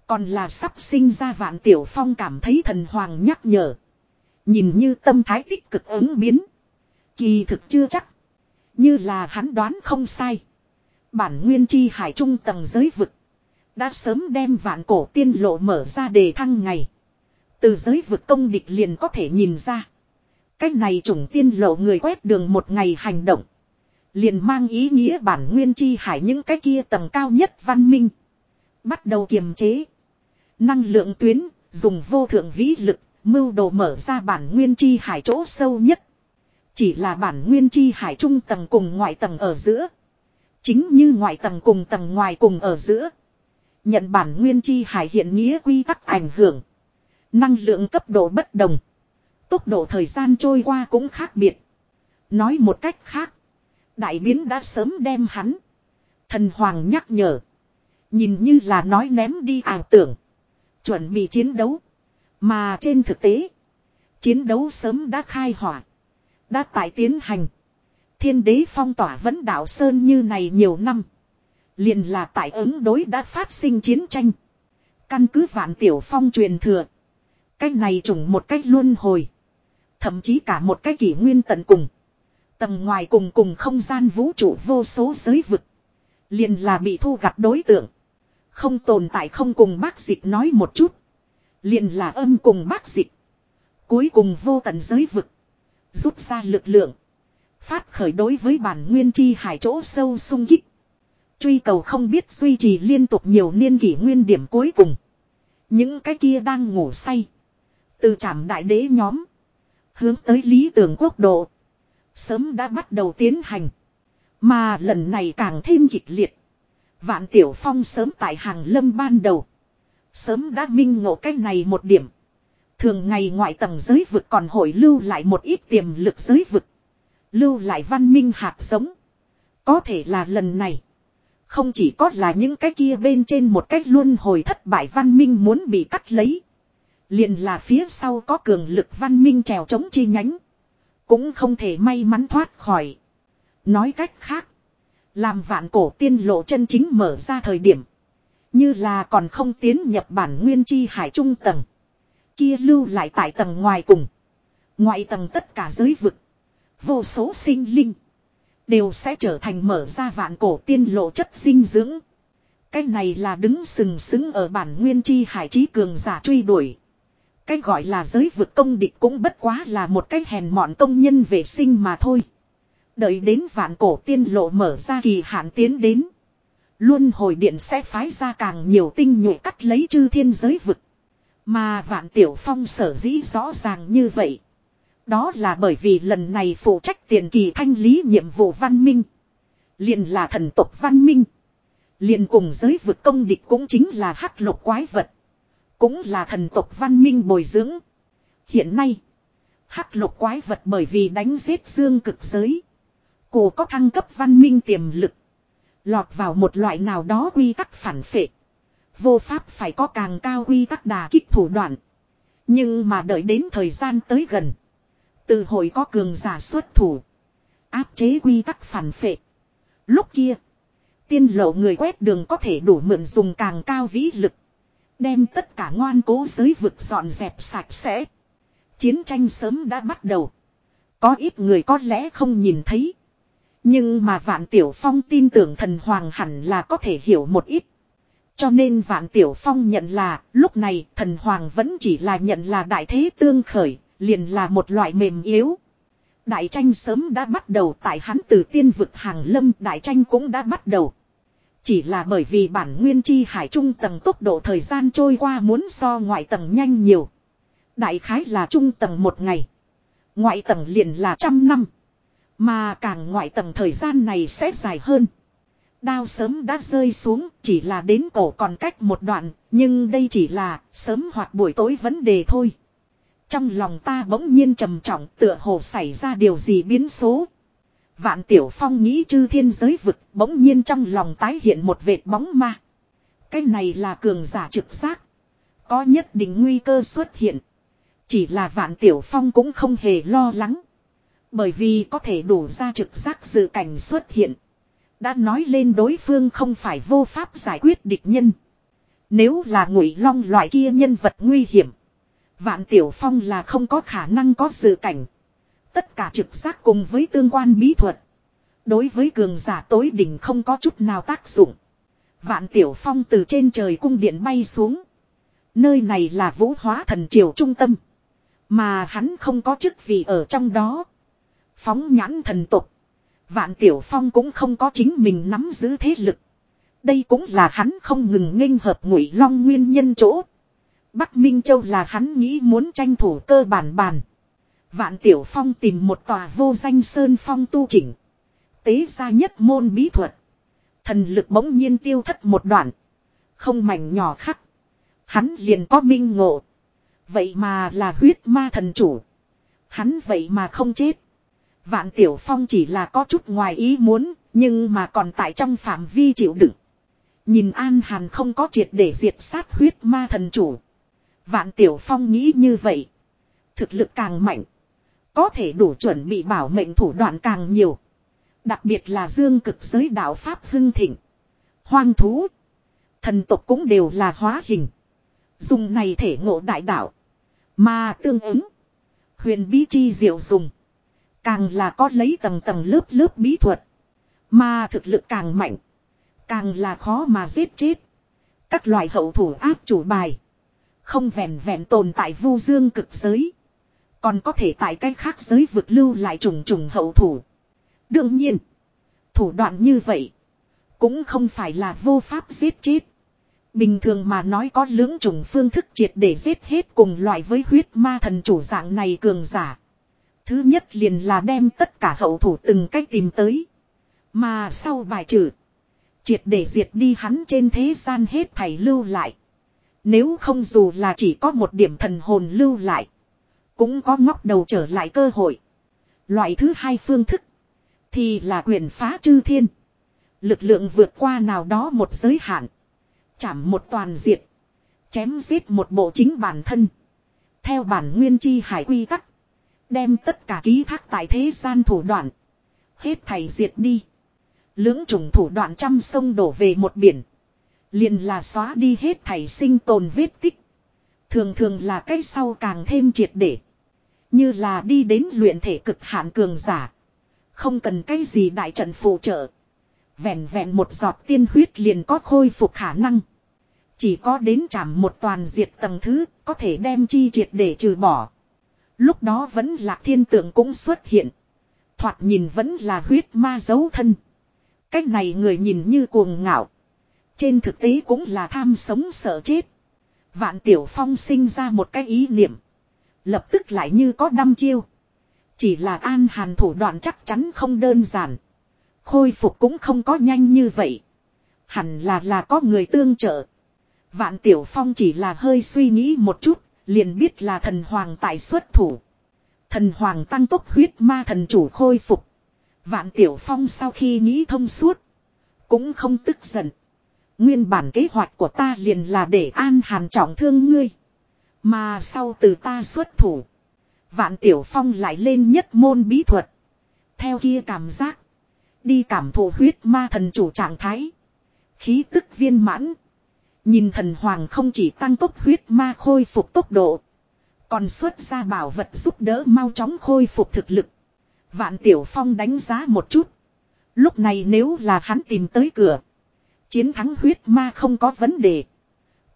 Còn là sắp sinh ra vạn tiểu phong cảm thấy thần hoàng nhắc nhở. Nhìn như tâm thái tích cực ứng biến. Kỳ thực chưa chắc. Như là hắn đoán không sai. Bản nguyên chi hải trung tầng giới vực. Đã sớm đem vạn cổ tiên lộ mở ra đề thăng ngày. Từ giới vực công địch liền có thể nhìn ra. Cách này chủng tiên lộ người quét đường một ngày hành động. Liền mang ý nghĩa bản nguyên chi hải những cái kia tầng cao nhất văn minh. Bắt đầu kiềm chế. Năng lượng tuyến, dùng vô thượng vĩ lực, mưu đồ mở ra bản nguyên chi hải chỗ sâu nhất. Chỉ là bản nguyên chi hải trung tầng cùng ngoại tầng ở giữa. Chính như ngoại tầng cùng tầng ngoài cùng ở giữa. Nhận bản nguyên chi hải hiện nghĩa quy tắc ảnh hưởng. Năng lượng cấp độ bất đồng. Tốc độ thời gian trôi qua cũng khác biệt. Nói một cách khác. Đại biến đã sớm đem hắn. Thần Hoàng nhắc nhở. Nhìn như là nói ném đi ảo tưởng. Chuẩn bị chiến đấu. Mà trên thực tế. Chiến đấu sớm đã khai hỏa. Đã tại tiến hành. Thiên đế phong tỏa vẫn đạo Sơn như này nhiều năm. liền là tại ứng đối đã phát sinh chiến tranh. Căn cứ vạn tiểu phong truyền thừa. Cách này trùng một cách luân hồi. Thậm chí cả một cái kỷ nguyên tận cùng. Tầng ngoài cùng cùng không gian vũ trụ vô số giới vực. Liền là bị thu gặt đối tượng. Không tồn tại không cùng bác dịch nói một chút. Liền là âm cùng bác dịch. Cuối cùng vô tận giới vực. Rút ra lực lượng. Phát khởi đối với bản nguyên chi hải chỗ sâu sung kích. Truy cầu không biết duy trì liên tục nhiều niên kỷ nguyên điểm cuối cùng. Những cái kia đang ngủ say. Từ trảm đại đế nhóm. Hướng tới lý tưởng quốc độ. Sớm đã bắt đầu tiến hành. Mà lần này càng thêm kịch liệt. Vạn Tiểu Phong sớm tại hàng lâm ban đầu. Sớm đã minh ngộ cách này một điểm. Thường ngày ngoại tầng giới vực còn hội lưu lại một ít tiềm lực giới vực. Lưu lại văn minh hạt giống. Có thể là lần này. Không chỉ có là những cái kia bên trên một cách luôn hồi thất bại văn minh muốn bị cắt lấy. Liền là phía sau có cường lực văn minh trèo chống chi nhánh. Cũng không thể may mắn thoát khỏi. Nói cách khác. Làm vạn cổ tiên lộ chân chính mở ra thời điểm. Như là còn không tiến nhập bản nguyên chi hải trung tầng. Kia lưu lại tại tầng ngoài cùng. Ngoại tầng tất cả giới vực. Vô số sinh linh. Đều sẽ trở thành mở ra vạn cổ tiên lộ chất dinh dưỡng. Cái này là đứng sừng sững ở bản nguyên chi hải trí cường giả truy đuổi. Cái gọi là giới vực công địch cũng bất quá là một cái hèn mọn công nhân vệ sinh mà thôi. Đợi đến vạn cổ tiên lộ mở ra kỳ hạn tiến đến. Luôn hồi điện sẽ phái ra càng nhiều tinh nhuệ cắt lấy chư thiên giới vực. Mà vạn tiểu phong sở dĩ rõ ràng như vậy. Đó là bởi vì lần này phụ trách tiền kỳ thanh lý nhiệm vụ văn minh. liền là thần tộc văn minh. liền cùng giới vực công địch cũng chính là hắc lục quái vật. Cũng là thần tộc văn minh bồi dưỡng. Hiện nay, hắc lục quái vật bởi vì đánh giết dương cực giới. Cổ có thăng cấp văn minh tiềm lực. Lọt vào một loại nào đó quy tắc phản phệ. Vô pháp phải có càng cao quy tắc đà kích thủ đoạn. Nhưng mà đợi đến thời gian tới gần. Từ hồi có cường giả xuất thủ. Áp chế quy tắc phản phệ. Lúc kia. Tiên lộ người quét đường có thể đủ mượn dùng càng cao vĩ lực. Đem tất cả ngoan cố giới vực dọn dẹp sạch sẽ. Chiến tranh sớm đã bắt đầu. Có ít người có lẽ không nhìn thấy. Nhưng mà Vạn Tiểu Phong tin tưởng thần hoàng hẳn là có thể hiểu một ít. Cho nên Vạn Tiểu Phong nhận là lúc này thần hoàng vẫn chỉ là nhận là đại thế tương khởi, liền là một loại mềm yếu. Đại tranh sớm đã bắt đầu tại hắn từ tiên vực hàng lâm đại tranh cũng đã bắt đầu. Chỉ là bởi vì bản nguyên chi hải trung tầng tốc độ thời gian trôi qua muốn so ngoại tầng nhanh nhiều. Đại khái là trung tầng một ngày. Ngoại tầng liền là trăm năm. Mà càng ngoại tầng thời gian này sẽ dài hơn. Đao sớm đã rơi xuống, chỉ là đến cổ còn cách một đoạn, nhưng đây chỉ là sớm hoặc buổi tối vấn đề thôi. Trong lòng ta bỗng nhiên trầm trọng, tựa hồ xảy ra điều gì biến số. Vạn Tiểu Phong nghĩ chư thiên giới vực bỗng nhiên trong lòng tái hiện một vệt bóng ma. Cái này là cường giả trực giác. Có nhất định nguy cơ xuất hiện. Chỉ là Vạn Tiểu Phong cũng không hề lo lắng. Bởi vì có thể đủ ra trực giác dự cảnh xuất hiện. Đã nói lên đối phương không phải vô pháp giải quyết địch nhân. Nếu là ngụy long loại kia nhân vật nguy hiểm. Vạn Tiểu Phong là không có khả năng có dự cảnh. Tất cả trực giác cùng với tương quan bí thuật. Đối với cường giả tối đỉnh không có chút nào tác dụng. Vạn Tiểu Phong từ trên trời cung điện bay xuống. Nơi này là vũ hóa thần triều trung tâm. Mà hắn không có chức vị ở trong đó. Phóng nhãn thần tục. Vạn Tiểu Phong cũng không có chính mình nắm giữ thế lực. Đây cũng là hắn không ngừng nghênh hợp ngụy long nguyên nhân chỗ. Bắc Minh Châu là hắn nghĩ muốn tranh thủ cơ bản bàn. Vạn Tiểu Phong tìm một tòa vô danh sơn phong tu chỉnh. Tế ra nhất môn bí thuật. Thần lực bỗng nhiên tiêu thất một đoạn. Không mảnh nhỏ khắc. Hắn liền có minh ngộ. Vậy mà là huyết ma thần chủ. Hắn vậy mà không chết. Vạn Tiểu Phong chỉ là có chút ngoài ý muốn, nhưng mà còn tại trong phạm vi chịu đựng. Nhìn An Hàn không có triệt để diệt sát huyết ma thần chủ. Vạn Tiểu Phong nghĩ như vậy. Thực lực càng mạnh. Có thể đủ chuẩn bị bảo mệnh thủ đoạn càng nhiều. Đặc biệt là dương cực giới đạo Pháp hưng thịnh. Hoang thú. Thần tộc cũng đều là hóa hình. Dùng này thể ngộ đại đạo. Mà tương ứng. Huyền bí chi diệu dùng. Càng là có lấy tầng tầng lớp lớp bí thuật. Mà thực lực càng mạnh. Càng là khó mà giết chết. Các loại hậu thủ áp chủ bài. Không vẹn vẹn tồn tại vu dương cực giới. Còn có thể tại cái khác giới vực lưu lại trùng trùng hậu thủ. Đương nhiên. Thủ đoạn như vậy. Cũng không phải là vô pháp giết chết. Bình thường mà nói có lưỡng trùng phương thức triệt để giết hết cùng loại với huyết ma thần chủ dạng này cường giả. Thứ nhất liền là đem tất cả hậu thủ từng cách tìm tới. Mà sau bài trừ. Triệt để diệt đi hắn trên thế gian hết thảy lưu lại. Nếu không dù là chỉ có một điểm thần hồn lưu lại. Cũng có ngóc đầu trở lại cơ hội. Loại thứ hai phương thức. Thì là quyền phá chư thiên. Lực lượng vượt qua nào đó một giới hạn. Chảm một toàn diệt. Chém giết một bộ chính bản thân. Theo bản nguyên chi hải quy tắc. Đem tất cả ký thác tại thế gian thủ đoạn. Hết thầy diệt đi. Lưỡng trùng thủ đoạn trăm sông đổ về một biển. Liền là xóa đi hết thảy sinh tồn vết tích. Thường thường là cái sau càng thêm triệt để. Như là đi đến luyện thể cực hạn cường giả. Không cần cái gì đại trận phụ trợ. Vẹn vẹn một giọt tiên huyết liền có khôi phục khả năng. Chỉ có đến chạm một toàn diệt tầng thứ, có thể đem chi triệt để trừ bỏ. Lúc đó vẫn là thiên tượng cũng xuất hiện. Thoạt nhìn vẫn là huyết ma dấu thân. Cách này người nhìn như cuồng ngạo. Trên thực tế cũng là tham sống sợ chết. Vạn Tiểu Phong sinh ra một cái ý niệm. Lập tức lại như có năm chiêu. Chỉ là an hàn thủ đoạn chắc chắn không đơn giản. Khôi phục cũng không có nhanh như vậy. Hẳn là là có người tương trợ. Vạn Tiểu Phong chỉ là hơi suy nghĩ một chút, liền biết là thần hoàng tại xuất thủ. Thần hoàng tăng tốc huyết ma thần chủ khôi phục. Vạn Tiểu Phong sau khi nghĩ thông suốt. Cũng không tức giận. Nguyên bản kế hoạch của ta liền là để an hàn trọng thương ngươi. Mà sau từ ta xuất thủ. Vạn Tiểu Phong lại lên nhất môn bí thuật. Theo kia cảm giác. Đi cảm thụ huyết ma thần chủ trạng thái. Khí tức viên mãn. Nhìn thần hoàng không chỉ tăng tốc huyết ma khôi phục tốc độ. Còn xuất ra bảo vật giúp đỡ mau chóng khôi phục thực lực. Vạn Tiểu Phong đánh giá một chút. Lúc này nếu là hắn tìm tới cửa. Chiến thắng huyết ma không có vấn đề.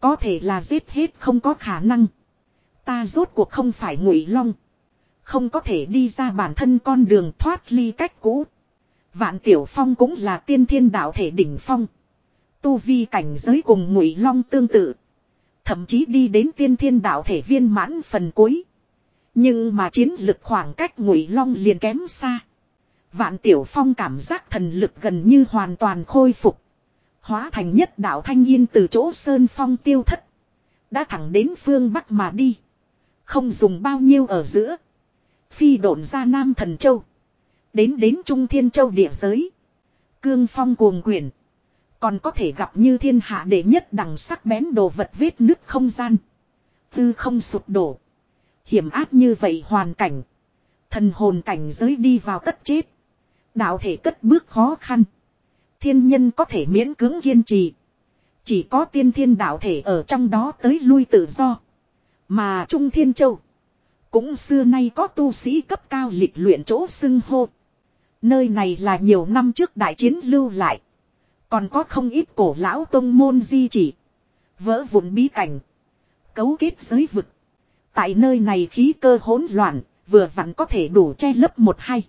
Có thể là giết hết không có khả năng. Ta rốt cuộc không phải ngụy long. Không có thể đi ra bản thân con đường thoát ly cách cũ. Vạn Tiểu Phong cũng là tiên thiên đạo thể đỉnh phong. Tu vi cảnh giới cùng ngụy long tương tự. Thậm chí đi đến tiên thiên đạo thể viên mãn phần cuối. Nhưng mà chiến lực khoảng cách ngụy long liền kém xa. Vạn Tiểu Phong cảm giác thần lực gần như hoàn toàn khôi phục. Hóa thành nhất đạo thanh yên từ chỗ Sơn Phong tiêu thất. Đã thẳng đến phương Bắc mà đi. Không dùng bao nhiêu ở giữa. Phi độn ra Nam Thần Châu. Đến đến Trung Thiên Châu địa giới. Cương Phong cuồng quyển. Còn có thể gặp như thiên hạ đệ nhất đằng sắc bén đồ vật vết nứt không gian. Tư không sụp đổ. Hiểm áp như vậy hoàn cảnh. Thần hồn cảnh giới đi vào tất chết. Đạo thể cất bước khó khăn. Thiên nhân có thể miễn cưỡng kiên trì. Chỉ có tiên thiên đạo thể ở trong đó tới lui tự do. Mà Trung Thiên Châu. Cũng xưa nay có tu sĩ cấp cao lịch luyện chỗ xưng hô. Nơi này là nhiều năm trước đại chiến lưu lại. Còn có không ít cổ lão tông môn di chỉ. Vỡ vụn bí cảnh. Cấu kết giới vực. Tại nơi này khí cơ hỗn loạn, vừa vặn có thể đủ che lấp một hai.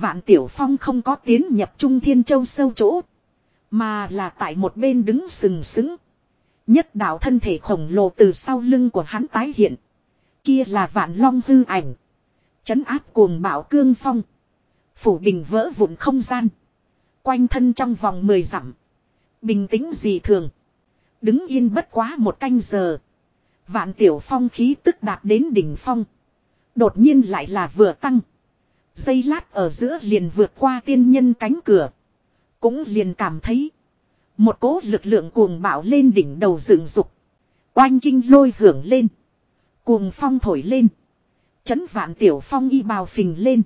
Vạn Tiểu Phong không có tiến nhập Trung Thiên Châu sâu chỗ. Mà là tại một bên đứng sừng sững. Nhất đạo thân thể khổng lồ từ sau lưng của hắn tái hiện. Kia là vạn long hư ảnh. Chấn áp cuồng bạo cương phong. Phủ bình vỡ vụn không gian. Quanh thân trong vòng mười dặm. Bình tĩnh dị thường. Đứng yên bất quá một canh giờ. Vạn tiểu phong khí tức đạt đến đỉnh phong. Đột nhiên lại là vừa tăng. Dây lát ở giữa liền vượt qua tiên nhân cánh cửa. Cũng liền cảm thấy. Một cỗ lực lượng cuồng bạo lên đỉnh đầu dựng dục. Oanh kinh lôi hưởng lên. Cuồng phong thổi lên. Chấn vạn tiểu phong y bào phình lên.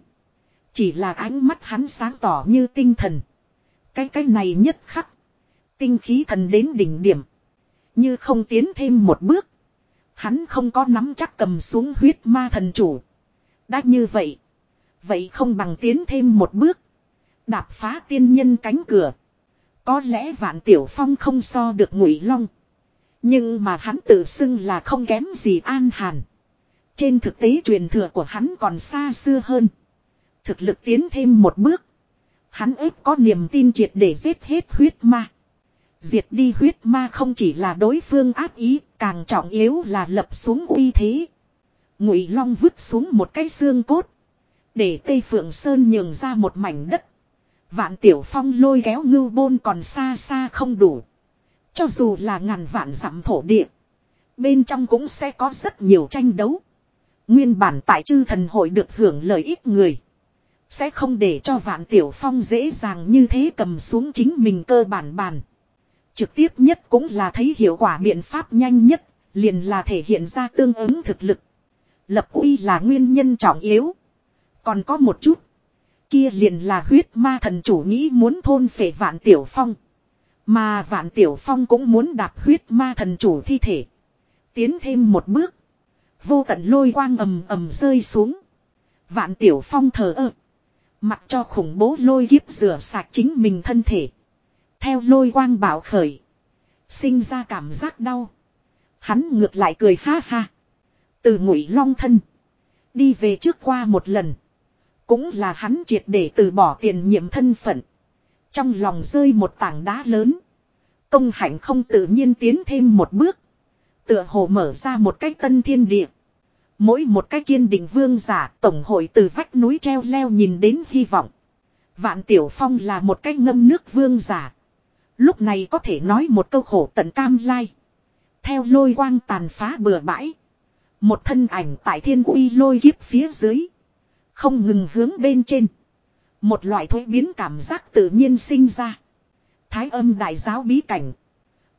Chỉ là ánh mắt hắn sáng tỏ như tinh thần. Cái cái này nhất khắc. Tinh khí thần đến đỉnh điểm. Như không tiến thêm một bước. Hắn không có nắm chắc cầm xuống huyết ma thần chủ. Đã như vậy. Vậy không bằng tiến thêm một bước. Đạp phá tiên nhân cánh cửa. Có lẽ vạn tiểu phong không so được ngụy long. Nhưng mà hắn tự xưng là không kém gì an hàn. Trên thực tế truyền thừa của hắn còn xa xưa hơn. Thực lực tiến thêm một bước. Hắn ếp có niềm tin triệt để giết hết huyết ma. Diệt đi huyết ma không chỉ là đối phương ác ý, càng trọng yếu là lập xuống uy thế. Ngụy Long vứt xuống một cái xương cốt, để Tây Phượng Sơn nhường ra một mảnh đất. Vạn Tiểu Phong lôi kéo ngưu bôn còn xa xa không đủ. Cho dù là ngàn vạn dặm thổ địa, bên trong cũng sẽ có rất nhiều tranh đấu. Nguyên bản tại chư thần hội được hưởng lợi ích người. Sẽ không để cho vạn tiểu phong dễ dàng như thế cầm xuống chính mình cơ bản bàn. Trực tiếp nhất cũng là thấy hiệu quả biện pháp nhanh nhất, liền là thể hiện ra tương ứng thực lực. Lập uy là nguyên nhân trọng yếu. Còn có một chút. Kia liền là huyết ma thần chủ nghĩ muốn thôn phệ vạn tiểu phong. Mà vạn tiểu phong cũng muốn đạp huyết ma thần chủ thi thể. Tiến thêm một bước. Vô tận lôi quang ầm ầm rơi xuống. Vạn tiểu phong thờ ơ. Mặc cho khủng bố lôi kiếp rửa sạch chính mình thân thể. Theo lôi quang bảo khởi. Sinh ra cảm giác đau. Hắn ngược lại cười ha ha. Từ ngụy long thân. Đi về trước qua một lần. Cũng là hắn triệt để từ bỏ tiền nhiệm thân phận. Trong lòng rơi một tảng đá lớn. Công hạnh không tự nhiên tiến thêm một bước. Tựa hồ mở ra một cách tân thiên địa. Mỗi một cái kiên định vương giả, tổng hội từ vách núi treo leo nhìn đến hy vọng. Vạn Tiểu Phong là một cái ngâm nước vương giả. Lúc này có thể nói một câu khổ tận cam lai. Theo lôi quang tàn phá bừa bãi. Một thân ảnh tại thiên uy lôi kiếp phía dưới. Không ngừng hướng bên trên. Một loại thuế biến cảm giác tự nhiên sinh ra. Thái âm đại giáo bí cảnh.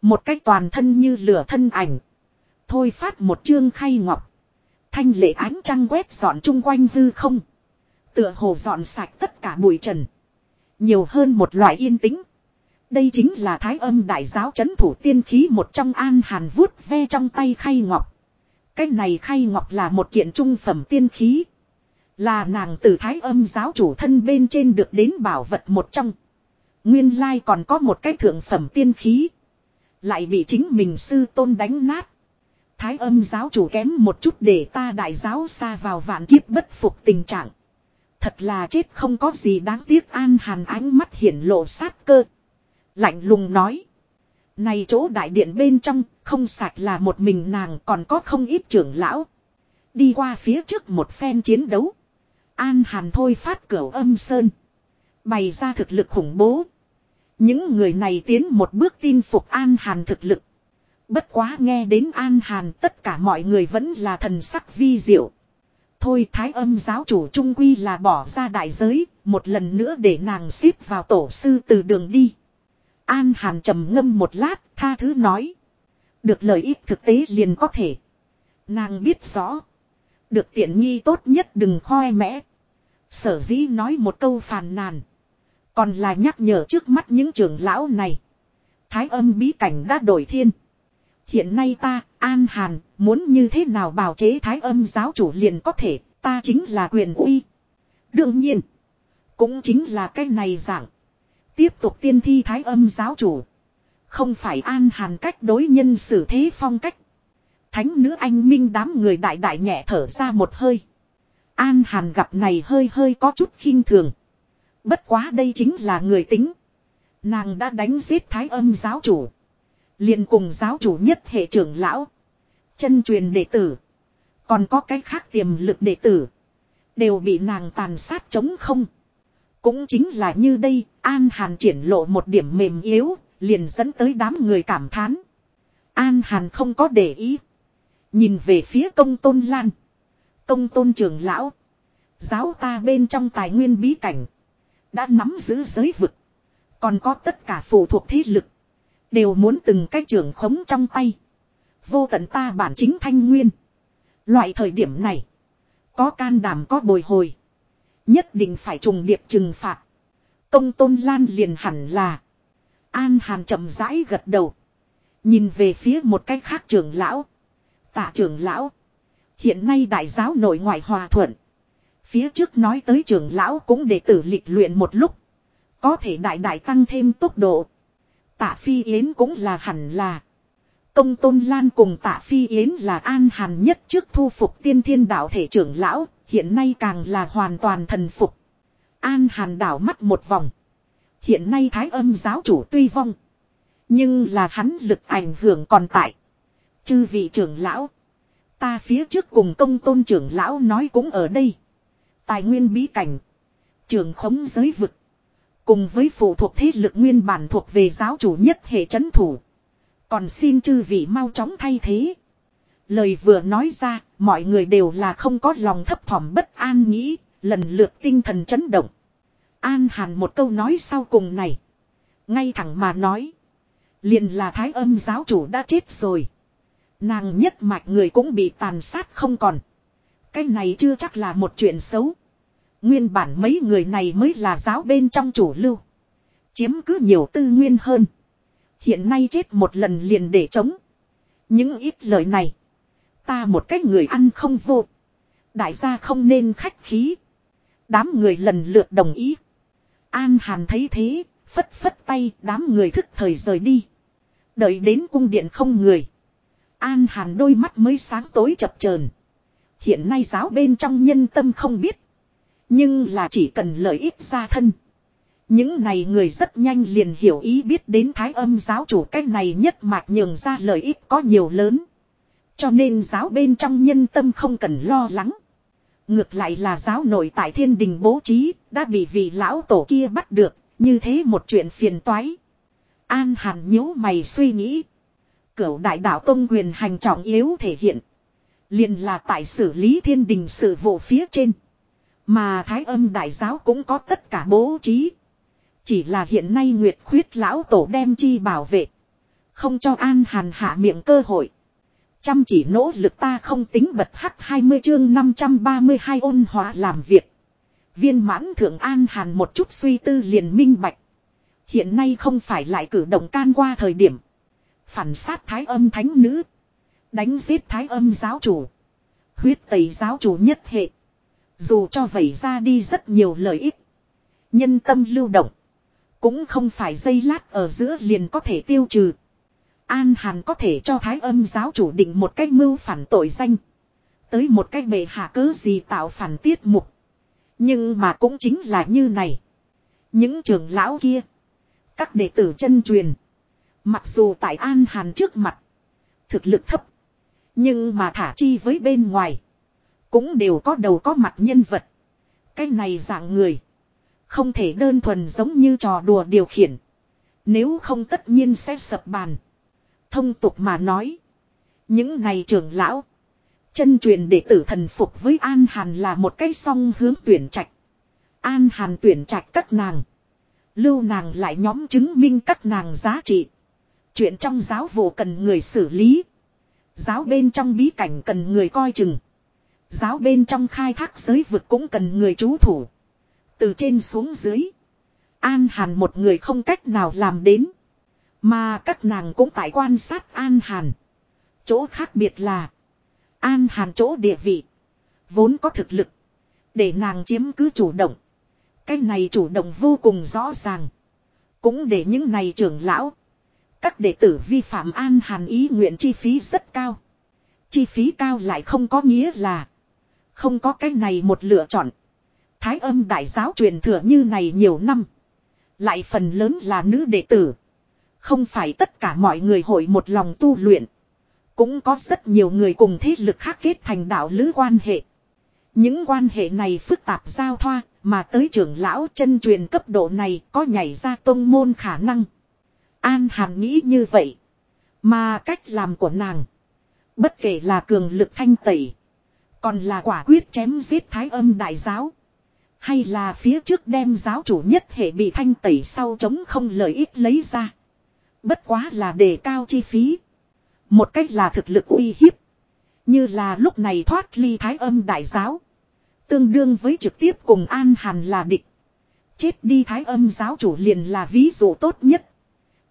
Một cách toàn thân như lửa thân ảnh. Thôi phát một chương khay ngọc. Thanh lệ ánh trăng quét dọn chung quanh hư không. Tựa hồ dọn sạch tất cả bụi trần. Nhiều hơn một loại yên tĩnh. Đây chính là thái âm đại giáo chấn thủ tiên khí một trong an hàn vuốt ve trong tay khay ngọc. Cái này khay ngọc là một kiện trung phẩm tiên khí. Là nàng từ thái âm giáo chủ thân bên trên được đến bảo vật một trong. Nguyên lai còn có một cái thượng phẩm tiên khí. Lại bị chính mình sư tôn đánh nát. Thái âm giáo chủ kém một chút để ta đại giáo xa vào vạn kiếp bất phục tình trạng. Thật là chết không có gì đáng tiếc an hàn ánh mắt hiển lộ sát cơ. Lạnh lùng nói. Này chỗ đại điện bên trong, không sạch là một mình nàng còn có không ít trưởng lão. Đi qua phía trước một phen chiến đấu. An hàn thôi phát cửa âm sơn. Bày ra thực lực khủng bố. Những người này tiến một bước tin phục an hàn thực lực. Bất quá nghe đến An Hàn tất cả mọi người vẫn là thần sắc vi diệu. Thôi thái âm giáo chủ trung quy là bỏ ra đại giới, một lần nữa để nàng xếp vào tổ sư từ đường đi. An Hàn trầm ngâm một lát, tha thứ nói. Được lợi ích thực tế liền có thể. Nàng biết rõ. Được tiện nghi tốt nhất đừng khoe mẽ. Sở dĩ nói một câu phàn nàn. Còn là nhắc nhở trước mắt những trưởng lão này. Thái âm bí cảnh đã đổi thiên. Hiện nay ta, An Hàn, muốn như thế nào bào chế thái âm giáo chủ liền có thể, ta chính là quyền uy. Đương nhiên, cũng chính là cái này dạng. Tiếp tục tiên thi thái âm giáo chủ. Không phải An Hàn cách đối nhân xử thế phong cách. Thánh nữ anh minh đám người đại đại nhẹ thở ra một hơi. An Hàn gặp này hơi hơi có chút khinh thường. Bất quá đây chính là người tính. Nàng đã đánh giết thái âm giáo chủ liền cùng giáo chủ nhất hệ trưởng lão. Chân truyền đệ tử. Còn có cái khác tiềm lực đệ tử. Đều bị nàng tàn sát chống không. Cũng chính là như đây, An Hàn triển lộ một điểm mềm yếu, liền dẫn tới đám người cảm thán. An Hàn không có để ý. Nhìn về phía công tôn lan. Công tôn trưởng lão. Giáo ta bên trong tài nguyên bí cảnh. Đã nắm giữ giới vực. Còn có tất cả phụ thuộc thế lực. Đều muốn từng cái trưởng khống trong tay. Vô tận ta bản chính thanh nguyên. Loại thời điểm này. Có can đảm có bồi hồi. Nhất định phải trùng điệp trừng phạt. Công tôn lan liền hẳn là. An hàn chậm rãi gật đầu. Nhìn về phía một cái khác trưởng lão. Tạ trưởng lão. Hiện nay đại giáo nội ngoại hòa thuận. Phía trước nói tới trưởng lão cũng để tử lịch luyện một lúc. Có thể đại đại tăng thêm tốc độ. Tạ Phi Yến cũng là hẳn là. Công Tôn Lan cùng Tạ Phi Yến là an hàn nhất trước thu phục tiên thiên đạo thể trưởng lão, hiện nay càng là hoàn toàn thần phục. An hàn đảo mắt một vòng. Hiện nay thái âm giáo chủ tuy vong. Nhưng là hắn lực ảnh hưởng còn tại. Chư vị trưởng lão. Ta phía trước cùng công tôn trưởng lão nói cũng ở đây. Tài nguyên bí cảnh. Trường khống giới vực. Cùng với phụ thuộc thế lực nguyên bản thuộc về giáo chủ nhất hệ chấn thủ. Còn xin chư vị mau chóng thay thế. Lời vừa nói ra, mọi người đều là không có lòng thấp thỏm bất an nghĩ, lần lượt tinh thần chấn động. An hàn một câu nói sau cùng này. Ngay thẳng mà nói. Liền là thái âm giáo chủ đã chết rồi. Nàng nhất mạch người cũng bị tàn sát không còn. Cái này chưa chắc là một chuyện xấu. Nguyên bản mấy người này mới là giáo bên trong chủ lưu. Chiếm cứ nhiều tư nguyên hơn. Hiện nay chết một lần liền để chống. Những ít lời này. Ta một cách người ăn không vô. Đại gia không nên khách khí. Đám người lần lượt đồng ý. An Hàn thấy thế, phất phất tay đám người thức thời rời đi. Đợi đến cung điện không người. An Hàn đôi mắt mới sáng tối chập chờn. Hiện nay giáo bên trong nhân tâm không biết. Nhưng là chỉ cần lợi ích ra thân. Những này người rất nhanh liền hiểu ý biết đến thái âm giáo chủ cách này nhất mạc nhường ra lợi ích có nhiều lớn. Cho nên giáo bên trong nhân tâm không cần lo lắng. Ngược lại là giáo nội tại thiên đình bố trí, đã bị vị lão tổ kia bắt được, như thế một chuyện phiền toái. An hàn nhíu mày suy nghĩ. Cửu đại đạo tông quyền hành trọng yếu thể hiện. liền là tại xử lý thiên đình sự vụ phía trên. Mà thái âm đại giáo cũng có tất cả bố trí. Chỉ là hiện nay Nguyệt khuyết lão tổ đem chi bảo vệ. Không cho an hàn hạ miệng cơ hội. Chăm chỉ nỗ lực ta không tính bật hắc 20 chương 532 ôn hòa làm việc. Viên mãn thượng an hàn một chút suy tư liền minh bạch. Hiện nay không phải lại cử động can qua thời điểm. Phản sát thái âm thánh nữ. Đánh giết thái âm giáo chủ. Huyết tẩy giáo chủ nhất hệ. Dù cho vẩy ra đi rất nhiều lợi ích. Nhân tâm lưu động. Cũng không phải dây lát ở giữa liền có thể tiêu trừ. An Hàn có thể cho thái âm giáo chủ định một cách mưu phản tội danh. Tới một cách bệ hạ cớ gì tạo phản tiết mục. Nhưng mà cũng chính là như này. Những trưởng lão kia. Các đệ tử chân truyền. Mặc dù tại An Hàn trước mặt. Thực lực thấp. Nhưng mà thả chi với bên ngoài. Cũng đều có đầu có mặt nhân vật. Cái này dạng người. Không thể đơn thuần giống như trò đùa điều khiển. Nếu không tất nhiên sẽ sập bàn. Thông tục mà nói. Những này trưởng lão. Chân truyền đệ tử thần phục với An Hàn là một cái song hướng tuyển trạch. An Hàn tuyển trạch các nàng. Lưu nàng lại nhóm chứng minh các nàng giá trị. Chuyện trong giáo vụ cần người xử lý. Giáo bên trong bí cảnh cần người coi chừng. Giáo bên trong khai thác giới vực cũng cần người chú thủ. Từ trên xuống dưới. An Hàn một người không cách nào làm đến. Mà các nàng cũng tại quan sát An Hàn. Chỗ khác biệt là. An Hàn chỗ địa vị. Vốn có thực lực. Để nàng chiếm cứ chủ động. Cái này chủ động vô cùng rõ ràng. Cũng để những này trưởng lão. Các đệ tử vi phạm An Hàn ý nguyện chi phí rất cao. Chi phí cao lại không có nghĩa là. Không có cái này một lựa chọn. Thái âm đại giáo truyền thừa như này nhiều năm. Lại phần lớn là nữ đệ tử. Không phải tất cả mọi người hội một lòng tu luyện. Cũng có rất nhiều người cùng thế lực khác kết thành đạo lữ quan hệ. Những quan hệ này phức tạp giao thoa, mà tới trưởng lão chân truyền cấp độ này có nhảy ra tông môn khả năng. An Hàn nghĩ như vậy. Mà cách làm của nàng. Bất kể là cường lực thanh tẩy. Còn là quả quyết chém giết thái âm đại giáo. Hay là phía trước đem giáo chủ nhất hệ bị thanh tẩy sau chống không lợi ích lấy ra. Bất quá là đề cao chi phí. Một cách là thực lực uy hiếp. Như là lúc này thoát ly thái âm đại giáo. Tương đương với trực tiếp cùng An Hàn là địch. Chết đi thái âm giáo chủ liền là ví dụ tốt nhất.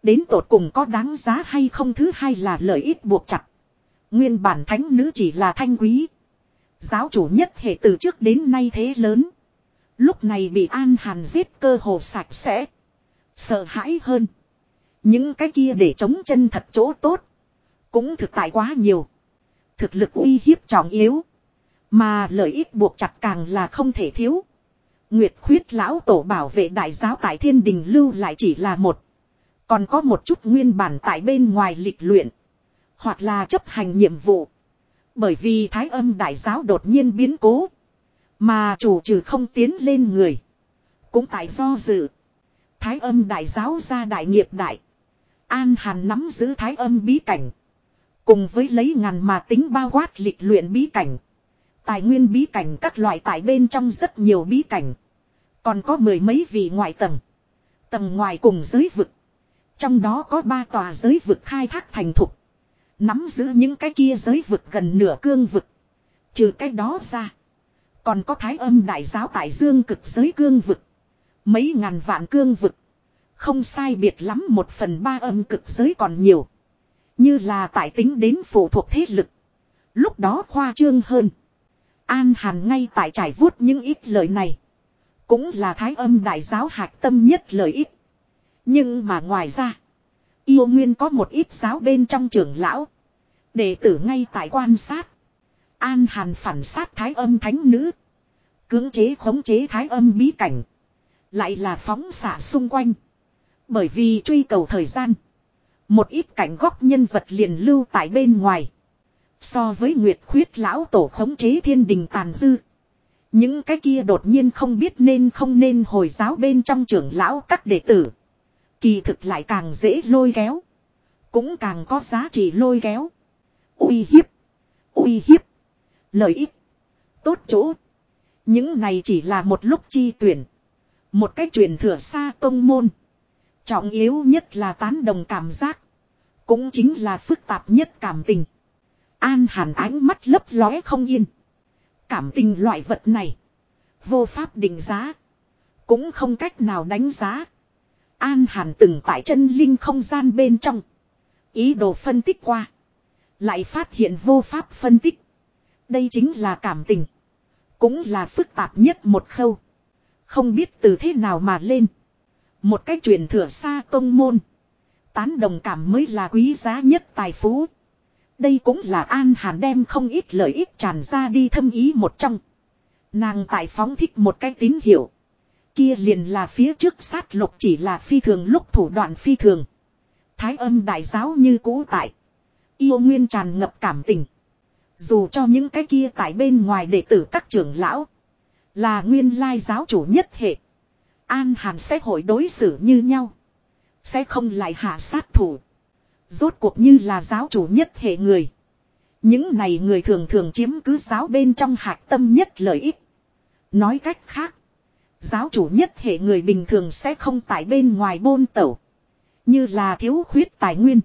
Đến tột cùng có đáng giá hay không thứ hai là lợi ích buộc chặt. Nguyên bản thánh nữ chỉ là thanh quý. Giáo chủ nhất hệ từ trước đến nay thế lớn. Lúc này bị An Hàn giết cơ hồ sạch sẽ. Sợ hãi hơn. Những cái kia để chống chân thật chỗ tốt. Cũng thực tại quá nhiều. Thực lực uy hiếp trọng yếu. Mà lợi ích buộc chặt càng là không thể thiếu. Nguyệt khuyết lão tổ bảo vệ đại giáo tại thiên đình lưu lại chỉ là một. Còn có một chút nguyên bản tại bên ngoài lịch luyện. Hoặc là chấp hành nhiệm vụ. Bởi vì thái âm đại giáo đột nhiên biến cố. Mà chủ trừ không tiến lên người. Cũng tại do dự. Thái âm đại giáo ra đại nghiệp đại. An Hàn nắm giữ thái âm bí cảnh. Cùng với lấy ngàn mà tính bao quát lịch luyện bí cảnh. Tài nguyên bí cảnh các loại tại bên trong rất nhiều bí cảnh. Còn có mười mấy vị ngoại tầng. Tầng ngoài cùng giới vực. Trong đó có ba tòa giới vực khai thác thành thục. Nắm giữ những cái kia giới vực gần nửa cương vực. Trừ cái đó ra. Còn có thái âm đại giáo tại dương cực giới cương vực. Mấy ngàn vạn cương vực. Không sai biệt lắm một phần ba âm cực giới còn nhiều. Như là tại tính đến phụ thuộc thế lực. Lúc đó khoa trương hơn. An Hàn ngay tại trải vuốt những ít lời này. Cũng là thái âm đại giáo hạch tâm nhất lời ít. Nhưng mà ngoài ra. Yêu nguyên có một ít giáo bên trong trưởng lão. Đệ tử ngay tại quan sát. An Hàn phản sát thái âm thánh nữ. Cưỡng chế khống chế thái âm bí cảnh. Lại là phóng xạ xung quanh. Bởi vì truy cầu thời gian. Một ít cảnh góc nhân vật liền lưu tại bên ngoài. So với Nguyệt khuyết lão tổ khống chế thiên đình tàn dư. Những cái kia đột nhiên không biết nên không nên hồi giáo bên trong trưởng lão các đệ tử. Kỳ thực lại càng dễ lôi kéo. Cũng càng có giá trị lôi kéo. uy hiếp. uy hiếp. Lợi ích. Tốt chỗ. Những này chỉ là một lúc chi tuyển. Một cách truyền thừa xa tông môn. Trọng yếu nhất là tán đồng cảm giác. Cũng chính là phức tạp nhất cảm tình. An hàn ánh mắt lấp lóe không yên. Cảm tình loại vật này. Vô pháp định giá. Cũng không cách nào đánh giá. An hàn từng tại chân linh không gian bên trong. Ý đồ phân tích qua. Lại phát hiện vô pháp phân tích. Đây chính là cảm tình. Cũng là phức tạp nhất một khâu. Không biết từ thế nào mà lên. Một cách truyền thừa xa tông môn. Tán đồng cảm mới là quý giá nhất tài phú. Đây cũng là An Hàn đem không ít lợi ích tràn ra đi thâm ý một trong. Nàng tại phóng thích một cái tín hiệu. Kia liền là phía trước sát lục chỉ là phi thường lúc thủ đoạn phi thường. Thái âm đại giáo như cũ tại. Yêu nguyên tràn ngập cảm tình. Dù cho những cái kia tại bên ngoài đệ tử các trưởng lão. Là nguyên lai giáo chủ nhất hệ. An Hàn sẽ hội đối xử như nhau. Sẽ không lại hạ sát thủ. Rốt cuộc như là giáo chủ nhất hệ người. Những này người thường thường chiếm cứ giáo bên trong hạt tâm nhất lợi ích. Nói cách khác. Giáo chủ nhất hệ người bình thường sẽ không tại bên ngoài bôn tẩu. Như là thiếu khuyết tài nguyên.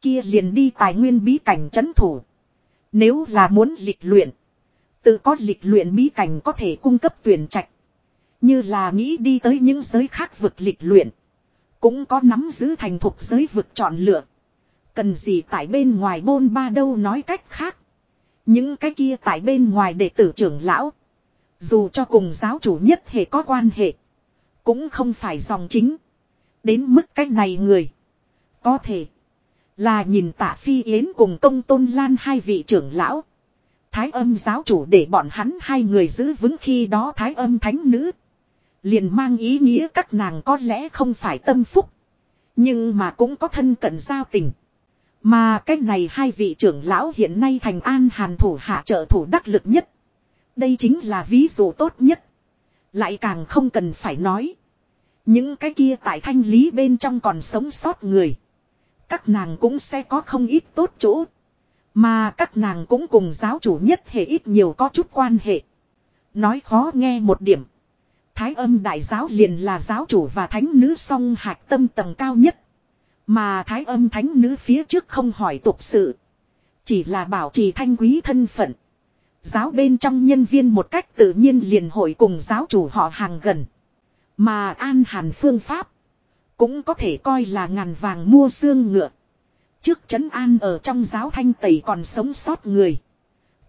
Kia liền đi tài nguyên bí cảnh chấn thủ. Nếu là muốn lịch luyện. Tự có lịch luyện bí cảnh có thể cung cấp tuyển trạch. Như là nghĩ đi tới những giới khác vực lịch luyện. Cũng có nắm giữ thành thục giới vực chọn lựa. Cần gì tại bên ngoài bôn ba đâu nói cách khác. Những cái kia tại bên ngoài đệ tử trưởng lão. Dù cho cùng giáo chủ nhất hệ có quan hệ. Cũng không phải dòng chính. Đến mức cách này người. Có thể. Là nhìn tạ phi yến cùng công tôn lan hai vị trưởng lão. Thái âm giáo chủ để bọn hắn hai người giữ vững khi đó thái âm thánh nữ. Liền mang ý nghĩa các nàng có lẽ không phải tâm phúc. Nhưng mà cũng có thân cận giao tình. Mà cách này hai vị trưởng lão hiện nay thành an hàn thủ hạ trợ thủ đắc lực nhất. Đây chính là ví dụ tốt nhất. Lại càng không cần phải nói. Những cái kia tại thanh lý bên trong còn sống sót người. Các nàng cũng sẽ có không ít tốt chỗ. Mà các nàng cũng cùng giáo chủ nhất hệ ít nhiều có chút quan hệ. Nói khó nghe một điểm. Thái âm đại giáo liền là giáo chủ và thánh nữ song hạc tâm tầng cao nhất. Mà thái âm thánh nữ phía trước không hỏi tục sự. Chỉ là bảo trì thanh quý thân phận. Giáo bên trong nhân viên một cách tự nhiên liền hội cùng giáo chủ họ hàng gần. Mà an hàn phương pháp. Cũng có thể coi là ngàn vàng mua xương ngựa. Trước trấn an ở trong giáo thanh tẩy còn sống sót người.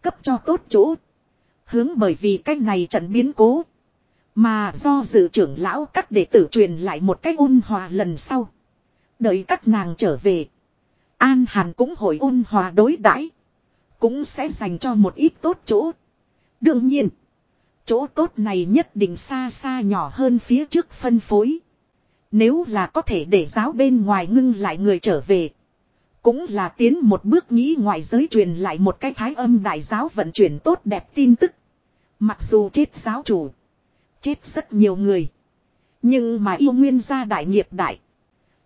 Cấp cho tốt chỗ. Hướng bởi vì cách này trận biến cố. Mà do dự trưởng lão các đệ tử truyền lại một cách ôn hòa lần sau. Đợi các nàng trở về. An Hàn cũng hội ôn hòa đối đãi cũng sẽ dành cho một ít tốt chỗ. Đương nhiên. Chỗ tốt này nhất định xa xa nhỏ hơn phía trước phân phối. Nếu là có thể để giáo bên ngoài ngưng lại người trở về. Cũng là tiến một bước nghĩ ngoại giới truyền lại một cái thái âm đại giáo vận chuyển tốt đẹp tin tức. Mặc dù chết giáo chủ. Chết rất nhiều người. Nhưng mà yêu nguyên gia đại nghiệp đại.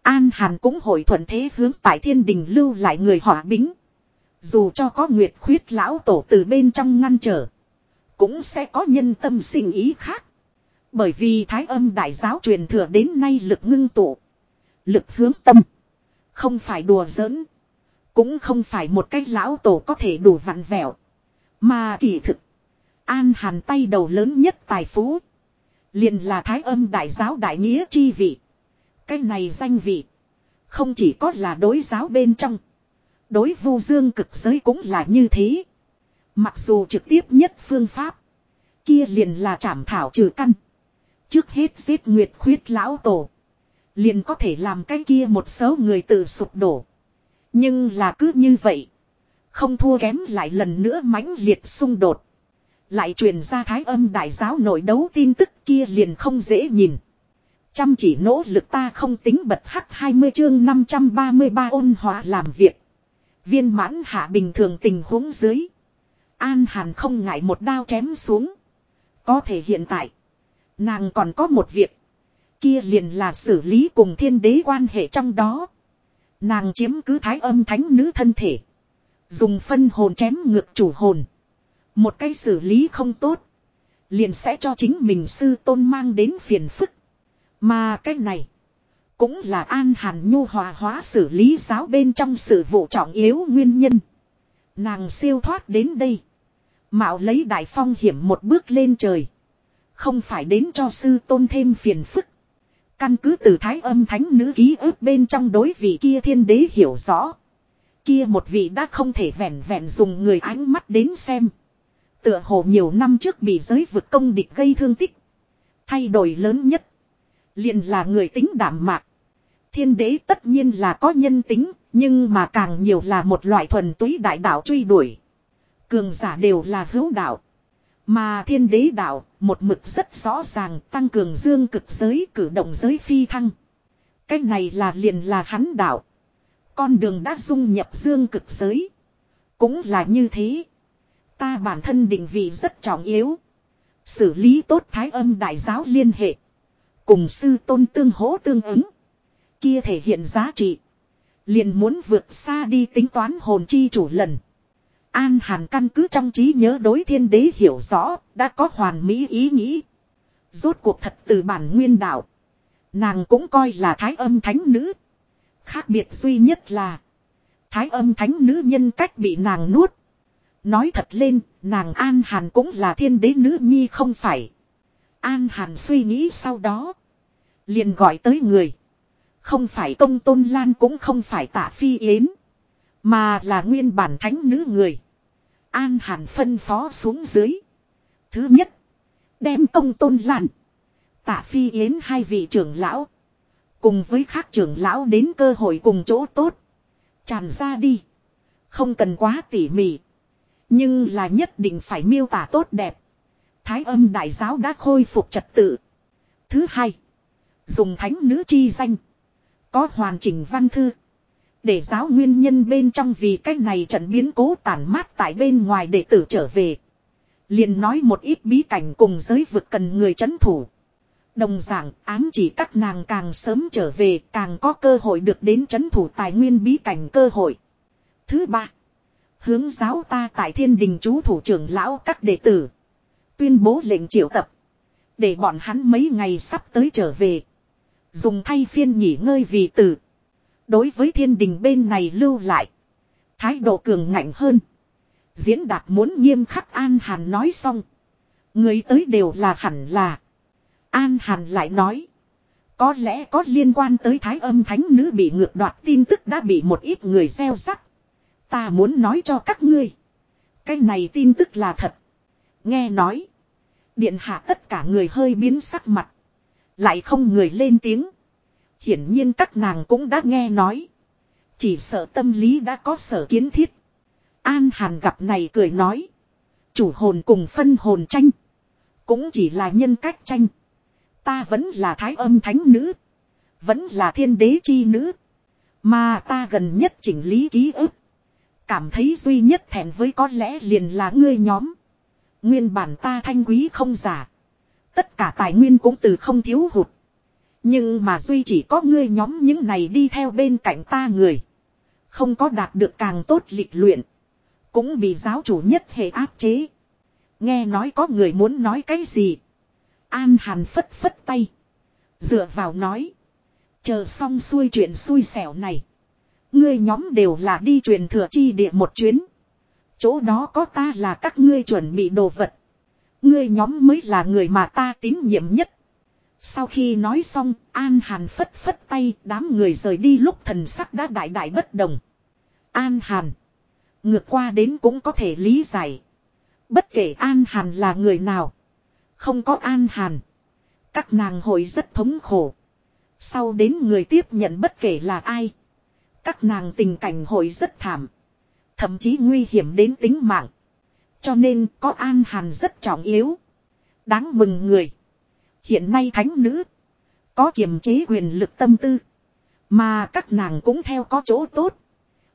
An Hàn cũng hội thuận thế hướng tại thiên đình lưu lại người hỏa bính. Dù cho có nguyệt khuyết lão tổ từ bên trong ngăn trở. Cũng sẽ có nhân tâm sinh ý khác. Bởi vì thái âm đại giáo truyền thừa đến nay lực ngưng tụ. Lực hướng tâm. Không phải đùa giỡn. Cũng không phải một cách lão tổ có thể đủ vặn vẹo. Mà kỳ thực. An hàn tay đầu lớn nhất tài phú. liền là thái âm đại giáo đại nghĩa chi vị. Cái này danh vị. Không chỉ có là đối giáo bên trong. Đối vu dương cực giới cũng là như thế. Mặc dù trực tiếp nhất phương pháp. Kia liền là trảm thảo trừ căn. Trước hết giết nguyệt khuyết lão tổ. Liền có thể làm cái kia một số người tự sụp đổ. Nhưng là cứ như vậy. Không thua kém lại lần nữa mãnh liệt xung đột. Lại truyền ra thái âm đại giáo nội đấu tin tức kia liền không dễ nhìn. Chăm chỉ nỗ lực ta không tính bật hắc 20 chương 533 ôn hòa làm việc. Viên mãn hạ bình thường tình huống dưới. An Hàn không ngại một đao chém xuống. Có thể hiện tại. Nàng còn có một việc. Kia liền là xử lý cùng thiên đế quan hệ trong đó. Nàng chiếm cứ thái âm thánh nữ thân thể. Dùng phân hồn chém ngược chủ hồn. Một cái xử lý không tốt. Liền sẽ cho chính mình sư tôn mang đến phiền phức. Mà cái này. Cũng là an hàn nhu hòa hóa xử lý giáo bên trong sự vụ trọng yếu nguyên nhân. Nàng siêu thoát đến đây. Mạo lấy đại phong hiểm một bước lên trời. Không phải đến cho sư tôn thêm phiền phức. Căn cứ từ thái âm thánh nữ ký ức bên trong đối vị kia thiên đế hiểu rõ. Kia một vị đã không thể vẹn vẹn dùng người ánh mắt đến xem. Tựa hồ nhiều năm trước bị giới vực công địch gây thương tích. Thay đổi lớn nhất. liền là người tính đảm mạc. Thiên đế tất nhiên là có nhân tính, nhưng mà càng nhiều là một loại thuần túy đại đạo truy đuổi. Cường giả đều là hữu đạo. Mà thiên đế đạo, một mực rất rõ ràng tăng cường dương cực giới cử động giới phi thăng. Cái này là liền là hắn đạo. Con đường đã dung nhập dương cực giới. Cũng là như thế. Ta bản thân định vị rất trọng yếu. Xử lý tốt thái âm đại giáo liên hệ. Cùng sư tôn tương hỗ tương ứng. Kia thể hiện giá trị. Liền muốn vượt xa đi tính toán hồn chi chủ lần. An Hàn căn cứ trong trí nhớ đối thiên đế hiểu rõ, đã có hoàn mỹ ý nghĩ. Rốt cuộc thật từ bản nguyên đạo. Nàng cũng coi là thái âm thánh nữ. Khác biệt duy nhất là thái âm thánh nữ nhân cách bị nàng nuốt. Nói thật lên, nàng An Hàn cũng là thiên đế nữ nhi không phải. An Hàn suy nghĩ sau đó. Liền gọi tới người. Không phải công tôn lan cũng không phải tạ phi yến. Mà là nguyên bản thánh nữ người. An Hàn phân phó xuống dưới. Thứ nhất. Đem công tôn lan. Tạ phi yến hai vị trưởng lão. Cùng với khác trưởng lão đến cơ hội cùng chỗ tốt. Tràn ra đi. Không cần quá tỉ mỉ. Nhưng là nhất định phải miêu tả tốt đẹp. Thái âm đại giáo đã khôi phục trật tự. Thứ hai. Dùng thánh nữ chi danh. Có hoàn chỉnh văn thư. Để giáo nguyên nhân bên trong vì cách này trận biến cố tàn mát tại bên ngoài đệ tử trở về. liền nói một ít bí cảnh cùng giới vực cần người chấn thủ. Đồng giảng ám chỉ các nàng càng sớm trở về, càng có cơ hội được đến chấn thủ tài nguyên bí cảnh cơ hội. Thứ ba. Hướng giáo ta tại thiên đình chú thủ trưởng lão các đệ tử. Tuyên bố lệnh triệu tập. Để bọn hắn mấy ngày sắp tới trở về. Dùng thay phiên nghỉ ngơi vì tử. Đối với thiên đình bên này lưu lại. Thái độ cường ngạnh hơn. Diễn đạt muốn nghiêm khắc An Hàn nói xong. Người tới đều là hẳn là. An Hàn lại nói. Có lẽ có liên quan tới thái âm thánh nữ bị ngược đoạt tin tức đã bị một ít người gieo rắc. Ta muốn nói cho các ngươi. Cái này tin tức là thật. Nghe nói. Điện hạ tất cả người hơi biến sắc mặt. Lại không người lên tiếng. Hiển nhiên các nàng cũng đã nghe nói. Chỉ sợ tâm lý đã có sở kiến thiết. An Hàn gặp này cười nói. Chủ hồn cùng phân hồn tranh. Cũng chỉ là nhân cách tranh. Ta vẫn là thái âm thánh nữ. Vẫn là thiên đế chi nữ. Mà ta gần nhất chỉnh lý ký ức. Cảm thấy duy nhất thẹn với có lẽ liền là ngươi nhóm. Nguyên bản ta thanh quý không giả. Tất cả tài nguyên cũng từ không thiếu hụt. Nhưng mà duy chỉ có ngươi nhóm những này đi theo bên cạnh ta người. Không có đạt được càng tốt lịch luyện. Cũng bị giáo chủ nhất hệ áp chế. Nghe nói có người muốn nói cái gì. An Hàn phất phất tay. Dựa vào nói. Chờ xong xuôi chuyện xui xẻo này. Ngươi nhóm đều là đi truyền thừa chi địa một chuyến. Chỗ đó có ta là các ngươi chuẩn bị đồ vật. Ngươi nhóm mới là người mà ta tín nhiệm nhất. Sau khi nói xong, An Hàn phất phất tay, đám người rời đi lúc thần sắc đã đại đại bất đồng. An Hàn. Ngược qua đến cũng có thể lý giải. Bất kể An Hàn là người nào. Không có An Hàn. Các nàng hội rất thống khổ. Sau đến người tiếp nhận bất kể là ai. Các nàng tình cảnh hội rất thảm. Thậm chí nguy hiểm đến tính mạng. Cho nên có An Hàn rất trọng yếu. Đáng mừng người. Hiện nay thánh nữ. Có kiềm chế quyền lực tâm tư. Mà các nàng cũng theo có chỗ tốt.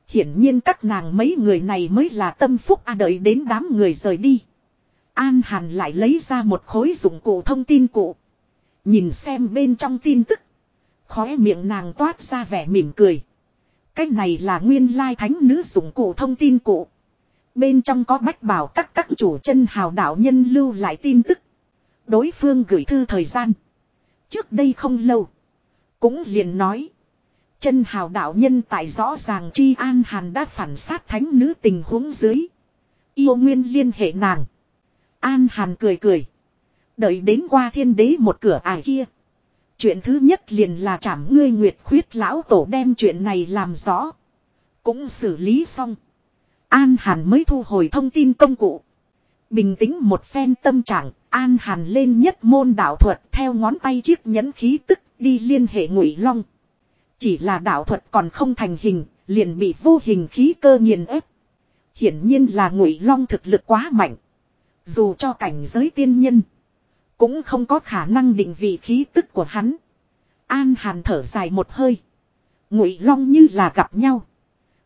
Hiển nhiên các nàng mấy người này mới là tâm phúc a đợi đến đám người rời đi. An Hàn lại lấy ra một khối dụng cụ thông tin cụ. Nhìn xem bên trong tin tức. Khóe miệng nàng toát ra vẻ mỉm cười. Cái này là nguyên lai thánh nữ dụng cụ thông tin cụ. Bên trong có bách bảo các các chủ chân hào đạo nhân lưu lại tin tức. Đối phương gửi thư thời gian. Trước đây không lâu. Cũng liền nói. Chân hào đạo nhân tại rõ ràng chi an hàn đã phản sát thánh nữ tình huống dưới. Yêu nguyên liên hệ nàng. An hàn cười cười. Đợi đến qua thiên đế một cửa ải kia. Chuyện thứ nhất liền là chảm ngươi nguyệt khuyết lão tổ đem chuyện này làm rõ. Cũng xử lý xong. An Hàn mới thu hồi thông tin công cụ. Bình tĩnh một phen tâm trạng, An Hàn lên nhất môn đạo thuật theo ngón tay chiếc nhẫn khí tức đi liên hệ ngụy long. Chỉ là đạo thuật còn không thành hình, liền bị vô hình khí cơ nghiền ép. Hiển nhiên là ngụy long thực lực quá mạnh. Dù cho cảnh giới tiên nhân, cũng không có khả năng định vị khí tức của hắn. An Hàn thở dài một hơi. Ngụy long như là gặp nhau.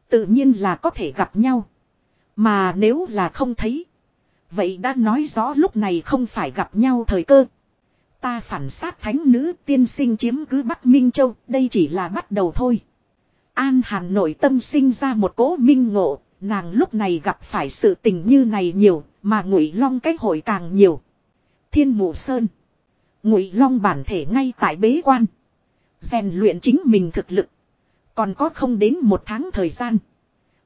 Tự nhiên là có thể gặp nhau. Mà nếu là không thấy. Vậy đã nói rõ lúc này không phải gặp nhau thời cơ. Ta phản sát thánh nữ tiên sinh chiếm cứ Bắc Minh Châu, đây chỉ là bắt đầu thôi. An Hàn nội tâm sinh ra một cố minh ngộ, nàng lúc này gặp phải sự tình như này nhiều, mà ngụy long cái hội càng nhiều. Thiên mụ sơn. Ngụy long bản thể ngay tại bế quan. rèn luyện chính mình thực lực. Còn có không đến một tháng thời gian.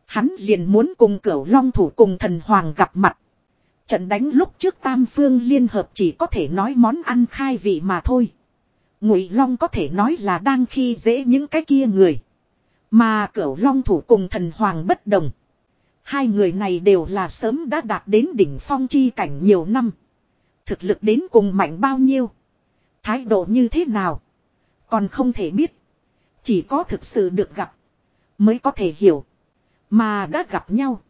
Hắn liền muốn cùng cửu long thủ cùng thần hoàng gặp mặt. Trận đánh lúc trước tam phương liên hợp chỉ có thể nói món ăn khai vị mà thôi. Ngụy long có thể nói là đang khi dễ những cái kia người. Mà cửu long thủ cùng thần hoàng bất đồng. Hai người này đều là sớm đã đạt đến đỉnh phong chi cảnh nhiều năm. Thực lực đến cùng mạnh bao nhiêu. Thái độ như thế nào. Còn không thể biết. Chỉ có thực sự được gặp. Mới có thể hiểu. Mà đã gặp nhau.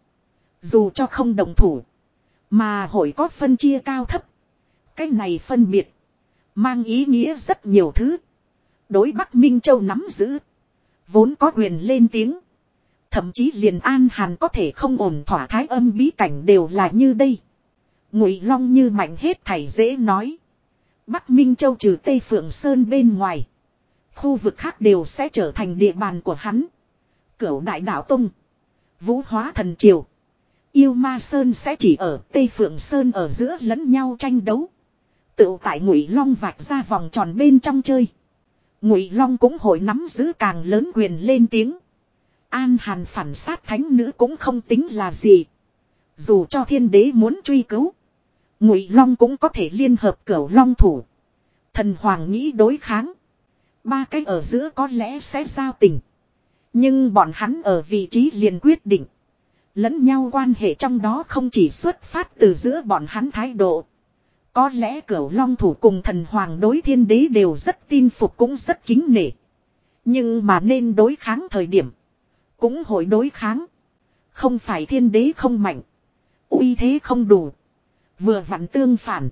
Dù cho không đồng thủ. Mà hội có phân chia cao thấp. Cái này phân biệt. Mang ý nghĩa rất nhiều thứ. Đối Bắc Minh Châu nắm giữ. Vốn có quyền lên tiếng. Thậm chí liền an hàn có thể không ổn thỏa thái âm bí cảnh đều là như đây. Ngụy Long như mạnh hết thảy dễ nói. Bắc Minh Châu trừ Tây Phượng Sơn bên ngoài. Khu vực khác đều sẽ trở thành địa bàn của hắn. Cửu Đại Đạo Tông. Vũ Hóa Thần Triều. Yêu Ma Sơn sẽ chỉ ở Tây Phượng Sơn ở giữa lẫn nhau tranh đấu. Tự tại Ngụy Long vạch ra vòng tròn bên trong chơi. Ngụy Long cũng hội nắm giữ càng lớn quyền lên tiếng. An Hàn phản sát thánh nữ cũng không tính là gì. Dù cho thiên đế muốn truy cứu. Ngụy Long cũng có thể liên hợp cửu Long thủ. Thần Hoàng nghĩ đối kháng. Ba cái ở giữa có lẽ sẽ giao tình. Nhưng bọn hắn ở vị trí liền quyết định. Lẫn nhau quan hệ trong đó không chỉ xuất phát từ giữa bọn hắn thái độ. Có lẽ cửu long thủ cùng thần hoàng đối thiên đế đều rất tin phục cũng rất kính nể. Nhưng mà nên đối kháng thời điểm. Cũng hội đối kháng. Không phải thiên đế không mạnh. uy thế không đủ. Vừa vặn tương phản.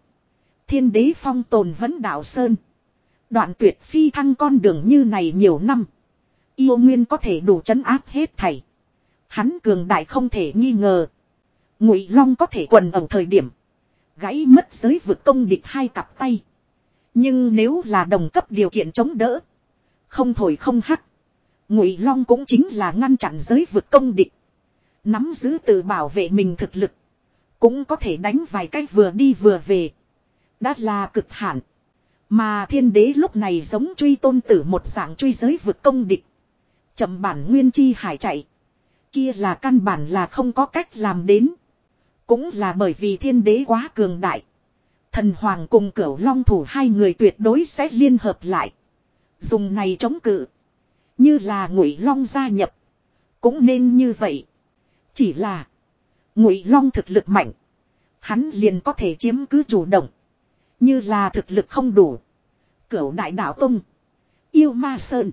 Thiên đế phong tồn vẫn đạo sơn. Đoạn tuyệt phi thăng con đường như này nhiều năm. Yêu nguyên có thể đủ chấn áp hết thảy. Hắn cường đại không thể nghi ngờ. Ngụy Long có thể quần ở thời điểm. Gãy mất giới vực công địch hai cặp tay. Nhưng nếu là đồng cấp điều kiện chống đỡ. Không thổi không hắc. Ngụy Long cũng chính là ngăn chặn giới vực công địch. Nắm giữ tự bảo vệ mình thực lực. Cũng có thể đánh vài cách vừa đi vừa về. Đã là cực hạn. Mà thiên đế lúc này giống truy tôn tử một dạng truy giới vực công địch. Chậm bản nguyên chi hải chạy. Kia là căn bản là không có cách làm đến. Cũng là bởi vì thiên đế quá cường đại. Thần Hoàng cùng cửu long thủ hai người tuyệt đối sẽ liên hợp lại. Dùng này chống cự. Như là ngụy long gia nhập. Cũng nên như vậy. Chỉ là. Ngụy long thực lực mạnh. Hắn liền có thể chiếm cứ chủ động. Như là thực lực không đủ. Cửu đại đạo tông. Yêu ma sơn.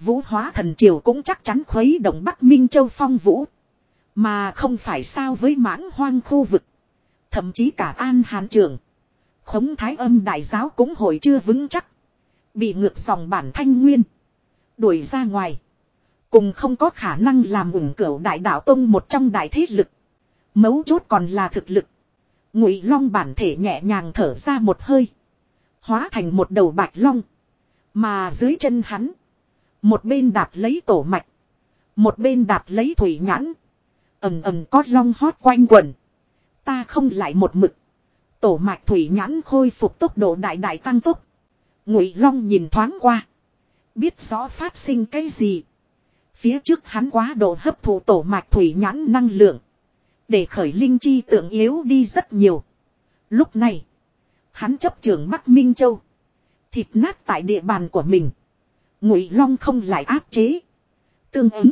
Vũ hóa thần triều cũng chắc chắn khuấy động Bắc Minh Châu phong vũ. Mà không phải sao với mãng hoang khu vực. Thậm chí cả An Hán Trường. Khống thái âm đại giáo cũng hồi chưa vững chắc. Bị ngược dòng bản thanh nguyên. Đuổi ra ngoài. Cùng không có khả năng làm ủng cửu đại đạo tông một trong đại thế lực. Mấu chốt còn là thực lực. Ngụy long bản thể nhẹ nhàng thở ra một hơi. Hóa thành một đầu bạch long. Mà dưới chân hắn. Một bên đạp lấy tổ mạch. Một bên đạp lấy thủy nhãn. ầm ầm có long hót quanh quần. Ta không lại một mực. Tổ mạch thủy nhãn khôi phục tốc độ đại đại tăng tốc. Ngụy long nhìn thoáng qua. Biết rõ phát sinh cái gì. Phía trước hắn quá độ hấp thụ tổ mạch thủy nhãn năng lượng. Để khởi linh chi tượng yếu đi rất nhiều. Lúc này. Hắn chấp trường Bắc Minh Châu. Thịt nát tại địa bàn của mình. Ngụy Long không lại áp chế. Tương ứng.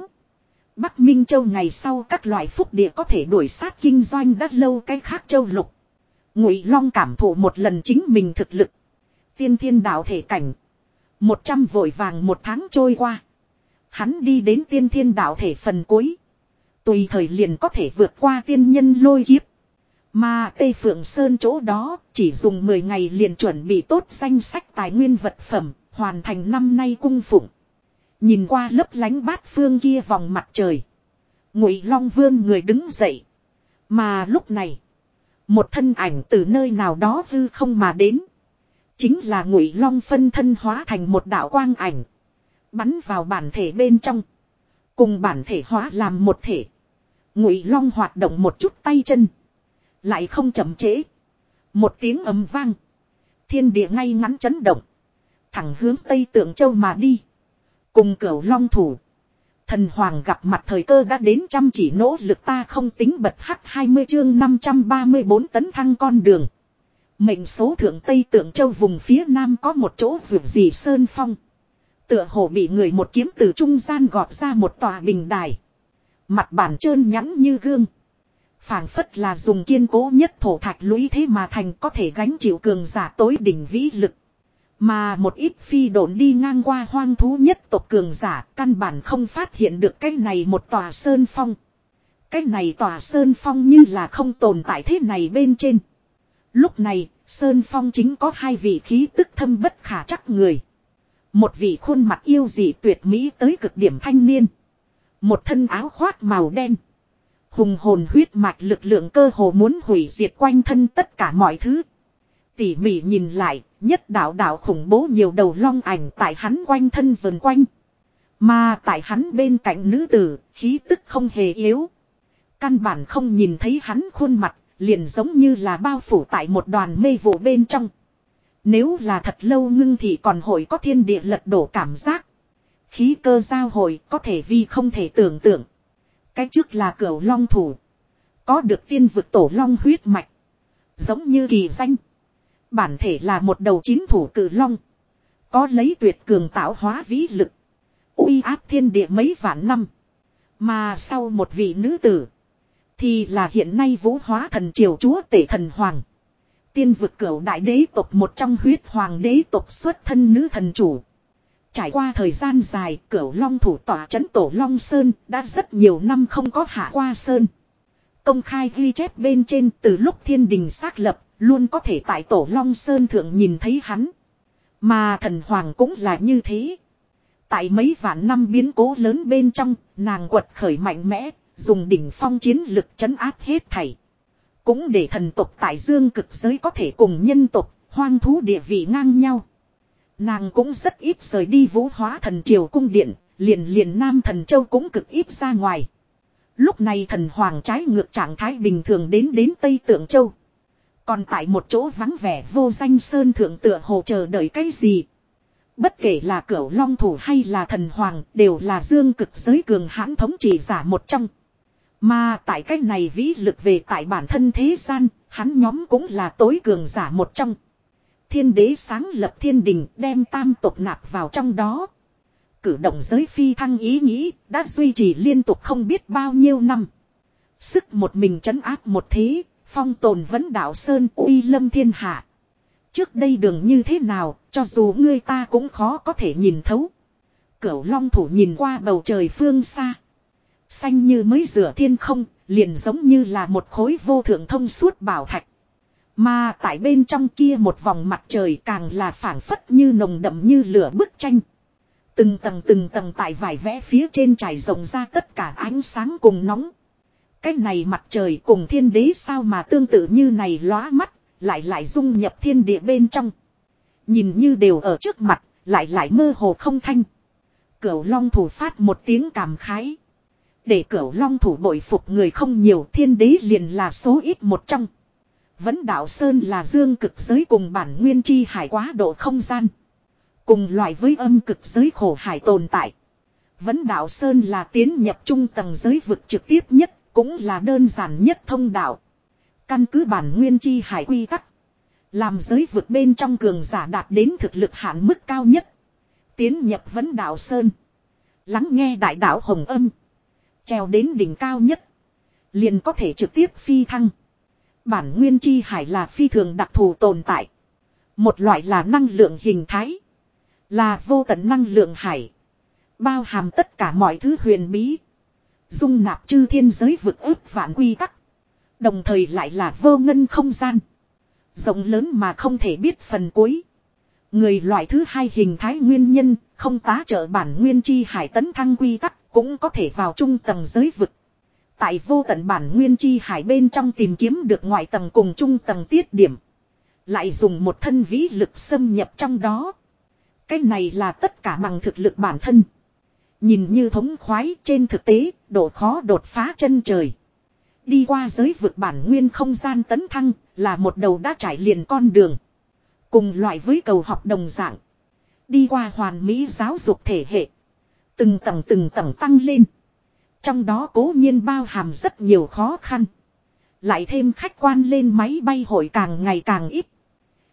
Bắc Minh Châu ngày sau các loại phúc địa có thể đuổi sát kinh doanh đắt lâu cái khác châu lục. Ngụy Long cảm thụ một lần chính mình thực lực. Tiên thiên đạo thể cảnh. Một trăm vội vàng một tháng trôi qua. Hắn đi đến tiên thiên đạo thể phần cuối. Tùy thời liền có thể vượt qua tiên nhân lôi kiếp. Mà Tây Phượng Sơn chỗ đó chỉ dùng 10 ngày liền chuẩn bị tốt danh sách tài nguyên vật phẩm, hoàn thành năm nay cung phụng. Nhìn qua lấp lánh bát phương kia vòng mặt trời. Ngụy Long Vương người đứng dậy. Mà lúc này, một thân ảnh từ nơi nào đó hư không mà đến. Chính là Ngụy Long phân thân hóa thành một đạo quang ảnh, bắn vào bản thể bên trong, cùng bản thể hóa làm một thể. Ngụy Long hoạt động một chút tay chân, lại không chậm trễ. Một tiếng ầm vang, thiên địa ngay ngắn chấn động, thẳng hướng Tây Tượng Châu mà đi. Cùng cửu long thủ. Thần hoàng gặp mặt thời cơ đã đến chăm chỉ nỗ lực ta không tính bật hắc 20 chương 534 tấn thăng con đường. Mệnh số thượng Tây Tượng Châu vùng phía nam có một chỗ rượu gì sơn phong. Tựa hồ bị người một kiếm từ trung gian gọt ra một tòa bình đài. Mặt bản trơn nhẵn như gương. phảng phất là dùng kiên cố nhất thổ thạch lũy thế mà thành có thể gánh chịu cường giả tối đỉnh vĩ lực. Mà một ít phi độn đi ngang qua hoang thú nhất tộc cường giả căn bản không phát hiện được cái này một tòa sơn phong. Cái này tòa sơn phong như là không tồn tại thế này bên trên. Lúc này, sơn phong chính có hai vị khí tức thâm bất khả chắc người. Một vị khuôn mặt yêu dị tuyệt mỹ tới cực điểm thanh niên. Một thân áo khoác màu đen. Hùng hồn huyết mạch lực lượng cơ hồ muốn hủy diệt quanh thân tất cả mọi thứ. Tỉ mỉ nhìn lại, nhất đạo đạo khủng bố nhiều đầu long ảnh tại hắn quanh thân vần quanh. Mà tại hắn bên cạnh nữ tử, khí tức không hề yếu. Căn bản không nhìn thấy hắn khuôn mặt, liền giống như là bao phủ tại một đoàn mê vụ bên trong. Nếu là thật lâu ngưng thì còn hội có thiên địa lật đổ cảm giác. Khí cơ giao hội có thể vi không thể tưởng tượng. Cái trước là cửu long thủ. Có được tiên vực tổ long huyết mạch. Giống như kỳ danh. Bản thể là một đầu chín thủ cử long. Có lấy tuyệt cường tạo hóa vĩ lực. uy áp thiên địa mấy vạn năm. Mà sau một vị nữ tử. Thì là hiện nay vũ hóa thần triều chúa tể thần hoàng. Tiên vực cửu đại đế tộc một trong huyết hoàng đế tộc xuất thân nữ thần chủ. Trải qua thời gian dài, cửu long thủ tỏa chấn tổ long sơn đã rất nhiều năm không có hạ qua sơn. công khai ghi chép bên trên từ lúc thiên đình xác lập, luôn có thể tại tổ Long Sơn Thượng nhìn thấy hắn. Mà thần hoàng cũng là như thế. Tại mấy vạn năm biến cố lớn bên trong, nàng quật khởi mạnh mẽ, dùng đỉnh phong chiến lực chấn áp hết thảy. Cũng để thần tộc tại dương cực giới có thể cùng nhân tộc, hoang thú địa vị ngang nhau. Nàng cũng rất ít rời đi vũ hóa thần triều cung điện, liền liền nam thần châu cũng cực ít ra ngoài. Lúc này thần hoàng trái ngược trạng thái bình thường đến đến Tây Tượng Châu. Còn tại một chỗ vắng vẻ vô danh sơn thượng tựa hồ chờ đợi cái gì. Bất kể là cửu long thủ hay là thần hoàng đều là dương cực giới cường hãn thống trị giả một trong. Mà tại cách này vĩ lực về tại bản thân thế gian, hắn nhóm cũng là tối cường giả một trong. Thiên đế sáng lập thiên đình đem tam tộc nạp vào trong đó. Cử động giới phi thăng ý nghĩ đã duy trì liên tục không biết bao nhiêu năm. Sức một mình trấn áp một thế, phong tồn vẫn đạo Sơn uy lâm thiên hạ. Trước đây đường như thế nào, cho dù ngươi ta cũng khó có thể nhìn thấu. Cửu long thủ nhìn qua bầu trời phương xa. Xanh như mới rửa thiên không, liền giống như là một khối vô thượng thông suốt bảo thạch. Mà tại bên trong kia một vòng mặt trời càng là phảng phất như nồng đậm như lửa bức tranh. Từng tầng từng tầng tại vải vẽ phía trên trải rộng ra tất cả ánh sáng cùng nóng. Cái này mặt trời cùng thiên đế sao mà tương tự như này lóa mắt, lại lại dung nhập thiên địa bên trong. Nhìn như đều ở trước mặt, lại lại mơ hồ không thanh. Cửu long thủ phát một tiếng cảm khái. Để cửu long thủ bội phục người không nhiều thiên đế liền là số ít một trong. Vẫn đạo Sơn là dương cực giới cùng bản nguyên chi hải quá độ không gian. Cùng loại với âm cực giới khổ hải tồn tại. Vẫn đạo Sơn là tiến nhập trung tầng giới vực trực tiếp nhất, cũng là đơn giản nhất thông đạo. Căn cứ bản nguyên chi hải quy tắc. Làm giới vực bên trong cường giả đạt đến thực lực hạn mức cao nhất. Tiến nhập vấn đạo Sơn. Lắng nghe đại đạo Hồng âm. Treo đến đỉnh cao nhất. Liền có thể trực tiếp phi thăng. Bản nguyên chi hải là phi thường đặc thù tồn tại. Một loại là năng lượng hình thái. Là vô tận năng lượng hải. Bao hàm tất cả mọi thứ huyền bí. Dung nạp chư thiên giới vực ước vạn quy tắc. Đồng thời lại là vô ngân không gian. Rộng lớn mà không thể biết phần cuối. Người loại thứ hai hình thái nguyên nhân, không tá trợ bản nguyên chi hải tấn thăng quy tắc, cũng có thể vào trung tầng giới vực. Tại vô tận bản nguyên chi hải bên trong tìm kiếm được ngoại tầng cùng trung tầng tiết điểm. Lại dùng một thân vĩ lực xâm nhập trong đó. Cái này là tất cả bằng thực lực bản thân. Nhìn như thống khoái trên thực tế, độ khó đột phá chân trời. Đi qua giới vực bản nguyên không gian tấn thăng, là một đầu đã trải liền con đường. Cùng loại với cầu học đồng dạng. Đi qua hoàn mỹ giáo dục thể hệ. Từng tầng từng tầng tăng lên. Trong đó cố nhiên bao hàm rất nhiều khó khăn. Lại thêm khách quan lên máy bay hội càng ngày càng ít.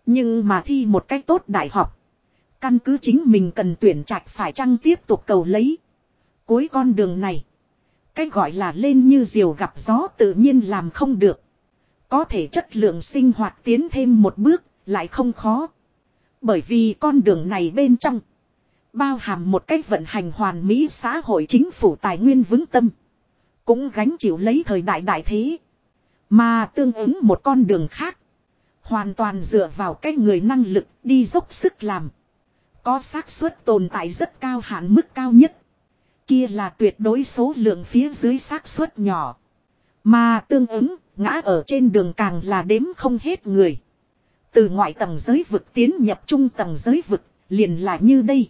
Nhưng mà thi một cách tốt đại học. Căn cứ chính mình cần tuyển trạch phải chăng tiếp tục cầu lấy. Cuối con đường này. Cái gọi là lên như diều gặp gió tự nhiên làm không được. Có thể chất lượng sinh hoạt tiến thêm một bước, lại không khó. Bởi vì con đường này bên trong. Bao hàm một cách vận hành hoàn mỹ xã hội chính phủ tài nguyên vững tâm. Cũng gánh chịu lấy thời đại đại thế. Mà tương ứng một con đường khác. Hoàn toàn dựa vào cái người năng lực đi dốc sức làm. Có xác suất tồn tại rất cao hạn mức cao nhất. Kia là tuyệt đối số lượng phía dưới xác suất nhỏ. Mà tương ứng, ngã ở trên đường càng là đếm không hết người. Từ ngoại tầng giới vực tiến nhập trung tầng giới vực, liền là như đây.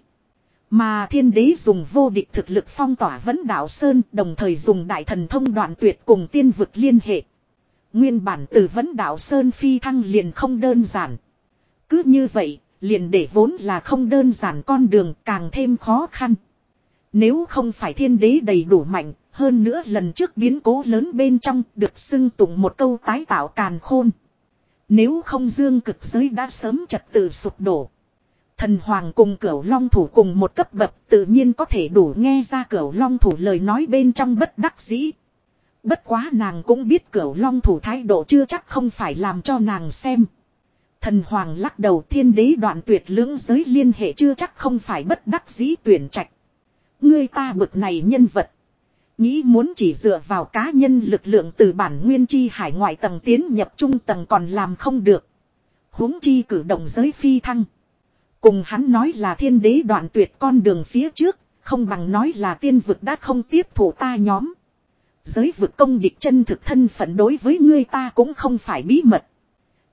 Mà thiên đế dùng vô địch thực lực phong tỏa vấn đảo Sơn đồng thời dùng đại thần thông đoạn tuyệt cùng tiên vực liên hệ. Nguyên bản từ vấn đảo Sơn phi thăng liền không đơn giản. Cứ như vậy, liền để vốn là không đơn giản con đường càng thêm khó khăn. Nếu không phải thiên đế đầy đủ mạnh, hơn nữa lần trước biến cố lớn bên trong được xưng tụng một câu tái tạo càn khôn. Nếu không dương cực giới đã sớm trật tự sụp đổ. Thần hoàng cùng cửu long thủ cùng một cấp bậc tự nhiên có thể đủ nghe ra cửu long thủ lời nói bên trong bất đắc dĩ. Bất quá nàng cũng biết cửu long thủ thái độ chưa chắc không phải làm cho nàng xem. Thần hoàng lắc đầu thiên đế đoạn tuyệt lưỡng giới liên hệ chưa chắc không phải bất đắc dĩ tuyển trạch. Ngươi ta bực này nhân vật. Nghĩ muốn chỉ dựa vào cá nhân lực lượng từ bản nguyên chi hải ngoại tầng tiến nhập trung tầng còn làm không được. huống chi cử động giới phi thăng. Cùng hắn nói là thiên đế đoạn tuyệt con đường phía trước, không bằng nói là tiên vực đã không tiếp thủ ta nhóm. Giới vực công địch chân thực thân phận đối với ngươi ta cũng không phải bí mật.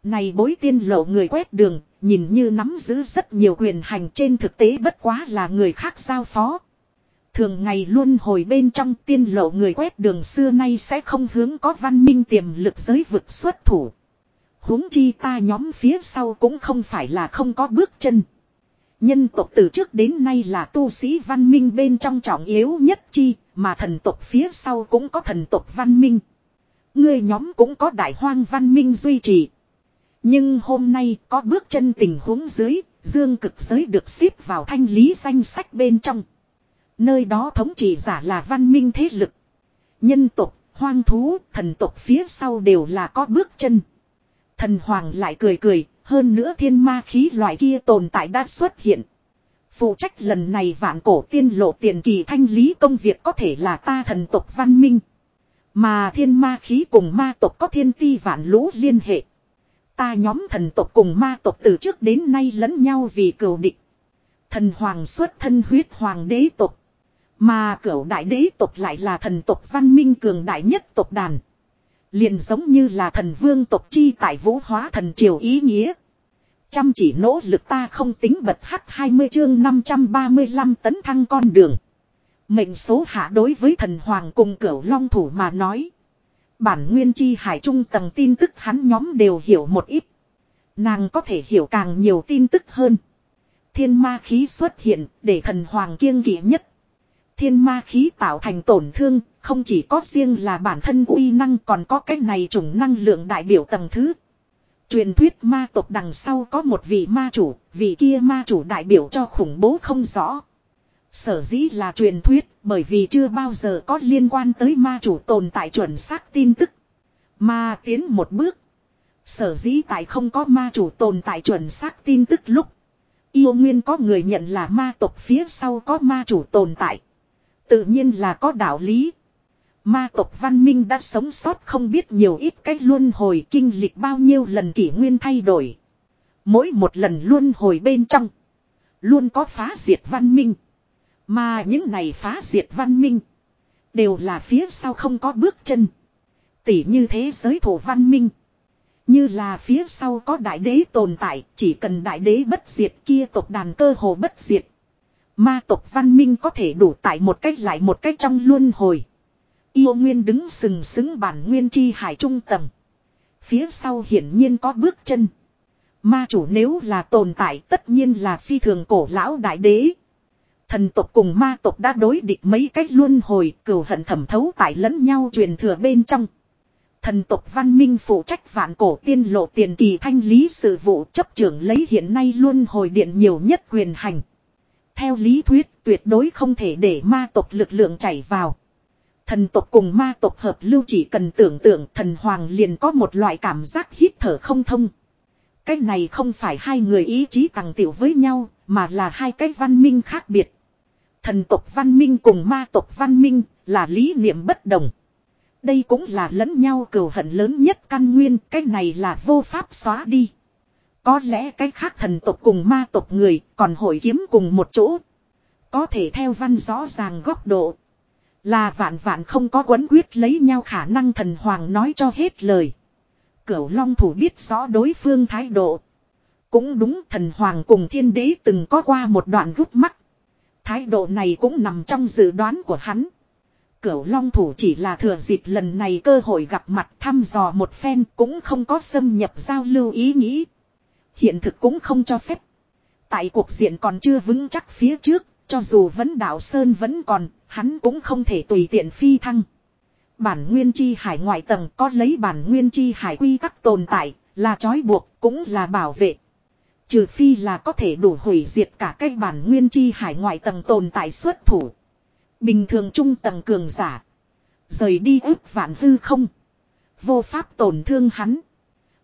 Này bối tiên lộ người quét đường, nhìn như nắm giữ rất nhiều quyền hành trên thực tế bất quá là người khác giao phó. Thường ngày luôn hồi bên trong tiên lộ người quét đường xưa nay sẽ không hướng có văn minh tiềm lực giới vực xuất thủ. huống chi ta nhóm phía sau cũng không phải là không có bước chân. Nhân tộc từ trước đến nay là tu sĩ văn minh bên trong trọng yếu nhất chi, mà thần tộc phía sau cũng có thần tộc văn minh. Người nhóm cũng có đại hoang văn minh duy trì. Nhưng hôm nay có bước chân tình huống dưới, dương cực giới được xếp vào thanh lý danh sách bên trong. Nơi đó thống trị giả là văn minh thế lực. Nhân tộc, hoang thú, thần tộc phía sau đều là có bước chân. Thần hoàng lại cười cười, hơn nữa thiên ma khí loại kia tồn tại đã xuất hiện. Phụ trách lần này vạn cổ tiên lộ tiền kỳ thanh lý công việc có thể là ta thần tộc văn minh. Mà thiên ma khí cùng ma tộc có thiên ti vạn lũ liên hệ. Ta nhóm thần tộc cùng ma tộc từ trước đến nay lẫn nhau vì cửu địch. Thần hoàng xuất thân huyết hoàng đế tộc. Mà cửu đại đế tộc lại là thần tộc văn minh cường đại nhất tộc đàn. Liền giống như là thần vương tộc chi tại vũ hóa thần triều ý nghĩa. Chăm chỉ nỗ lực ta không tính bật hắc 20 chương 535 tấn thăng con đường. Mệnh số hạ đối với thần hoàng cùng cửu long thủ mà nói. Bản nguyên chi hải trung tầng tin tức hắn nhóm đều hiểu một ít. Nàng có thể hiểu càng nhiều tin tức hơn. Thiên ma khí xuất hiện để thần hoàng kiêng kỵ nhất. Thiên ma khí tạo thành tổn thương, không chỉ có riêng là bản thân uy năng còn có cái này chủng năng lượng đại biểu tầng thứ. Truyền thuyết ma tộc đằng sau có một vị ma chủ, vị kia ma chủ đại biểu cho khủng bố không rõ. Sở dĩ là truyền thuyết bởi vì chưa bao giờ có liên quan tới ma chủ tồn tại chuẩn xác tin tức. Mà tiến một bước. Sở dĩ tại không có ma chủ tồn tại chuẩn xác tin tức lúc. Yêu nguyên có người nhận là ma tộc phía sau có ma chủ tồn tại. Tự nhiên là có đạo lý. Ma tộc văn minh đã sống sót không biết nhiều ít cách luân hồi kinh lịch bao nhiêu lần kỷ nguyên thay đổi. Mỗi một lần luân hồi bên trong. Luôn có phá diệt văn minh. Mà những này phá diệt văn minh. Đều là phía sau không có bước chân. Tỉ như thế giới thổ văn minh. Như là phía sau có đại đế tồn tại. Chỉ cần đại đế bất diệt kia tộc đàn cơ hồ bất diệt. Ma tộc văn minh có thể đủ tại một cách lại một cách trong luân hồi. Yêu nguyên đứng sừng sững bản nguyên chi hải trung tầm Phía sau hiển nhiên có bước chân. Ma chủ nếu là tồn tại, tất nhiên là phi thường cổ lão đại đế. Thần tộc cùng ma tộc đã đối địch mấy cách luân hồi cửu hận thẩm thấu tại lẫn nhau truyền thừa bên trong. Thần tộc văn minh phụ trách vạn cổ tiên lộ tiền kỳ thanh lý sự vụ chấp trưởng lấy hiện nay luân hồi điện nhiều nhất quyền hành. Theo lý thuyết tuyệt đối không thể để ma tộc lực lượng chảy vào. Thần tộc cùng ma tộc hợp lưu chỉ cần tưởng tượng thần hoàng liền có một loại cảm giác hít thở không thông. Cái này không phải hai người ý chí tàng tiểu với nhau, mà là hai cái văn minh khác biệt. Thần tộc văn minh cùng ma tộc văn minh là lý niệm bất đồng. Đây cũng là lẫn nhau cừu hận lớn nhất căn nguyên, cái này là vô pháp xóa đi. Có lẽ cái khác thần tộc cùng ma tộc người còn hội kiếm cùng một chỗ. Có thể theo văn rõ ràng góc độ. Là vạn vạn không có quấn quyết lấy nhau khả năng thần hoàng nói cho hết lời. Cửu long thủ biết rõ đối phương thái độ. Cũng đúng thần hoàng cùng thiên đế từng có qua một đoạn gút mắt. Thái độ này cũng nằm trong dự đoán của hắn. Cửu long thủ chỉ là thừa dịp lần này cơ hội gặp mặt thăm dò một phen cũng không có xâm nhập giao lưu ý nghĩ. Hiện thực cũng không cho phép. Tại cuộc diện còn chưa vững chắc phía trước, cho dù vấn đạo Sơn vẫn còn, hắn cũng không thể tùy tiện phi thăng. Bản nguyên chi hải ngoại tầng có lấy bản nguyên chi hải quy tắc tồn tại, là trói buộc, cũng là bảo vệ. Trừ phi là có thể đủ hủy diệt cả cái bản nguyên chi hải ngoại tầng tồn tại xuất thủ. Bình thường trung tầng cường giả. Rời đi ức vạn hư không. Vô pháp tổn thương hắn.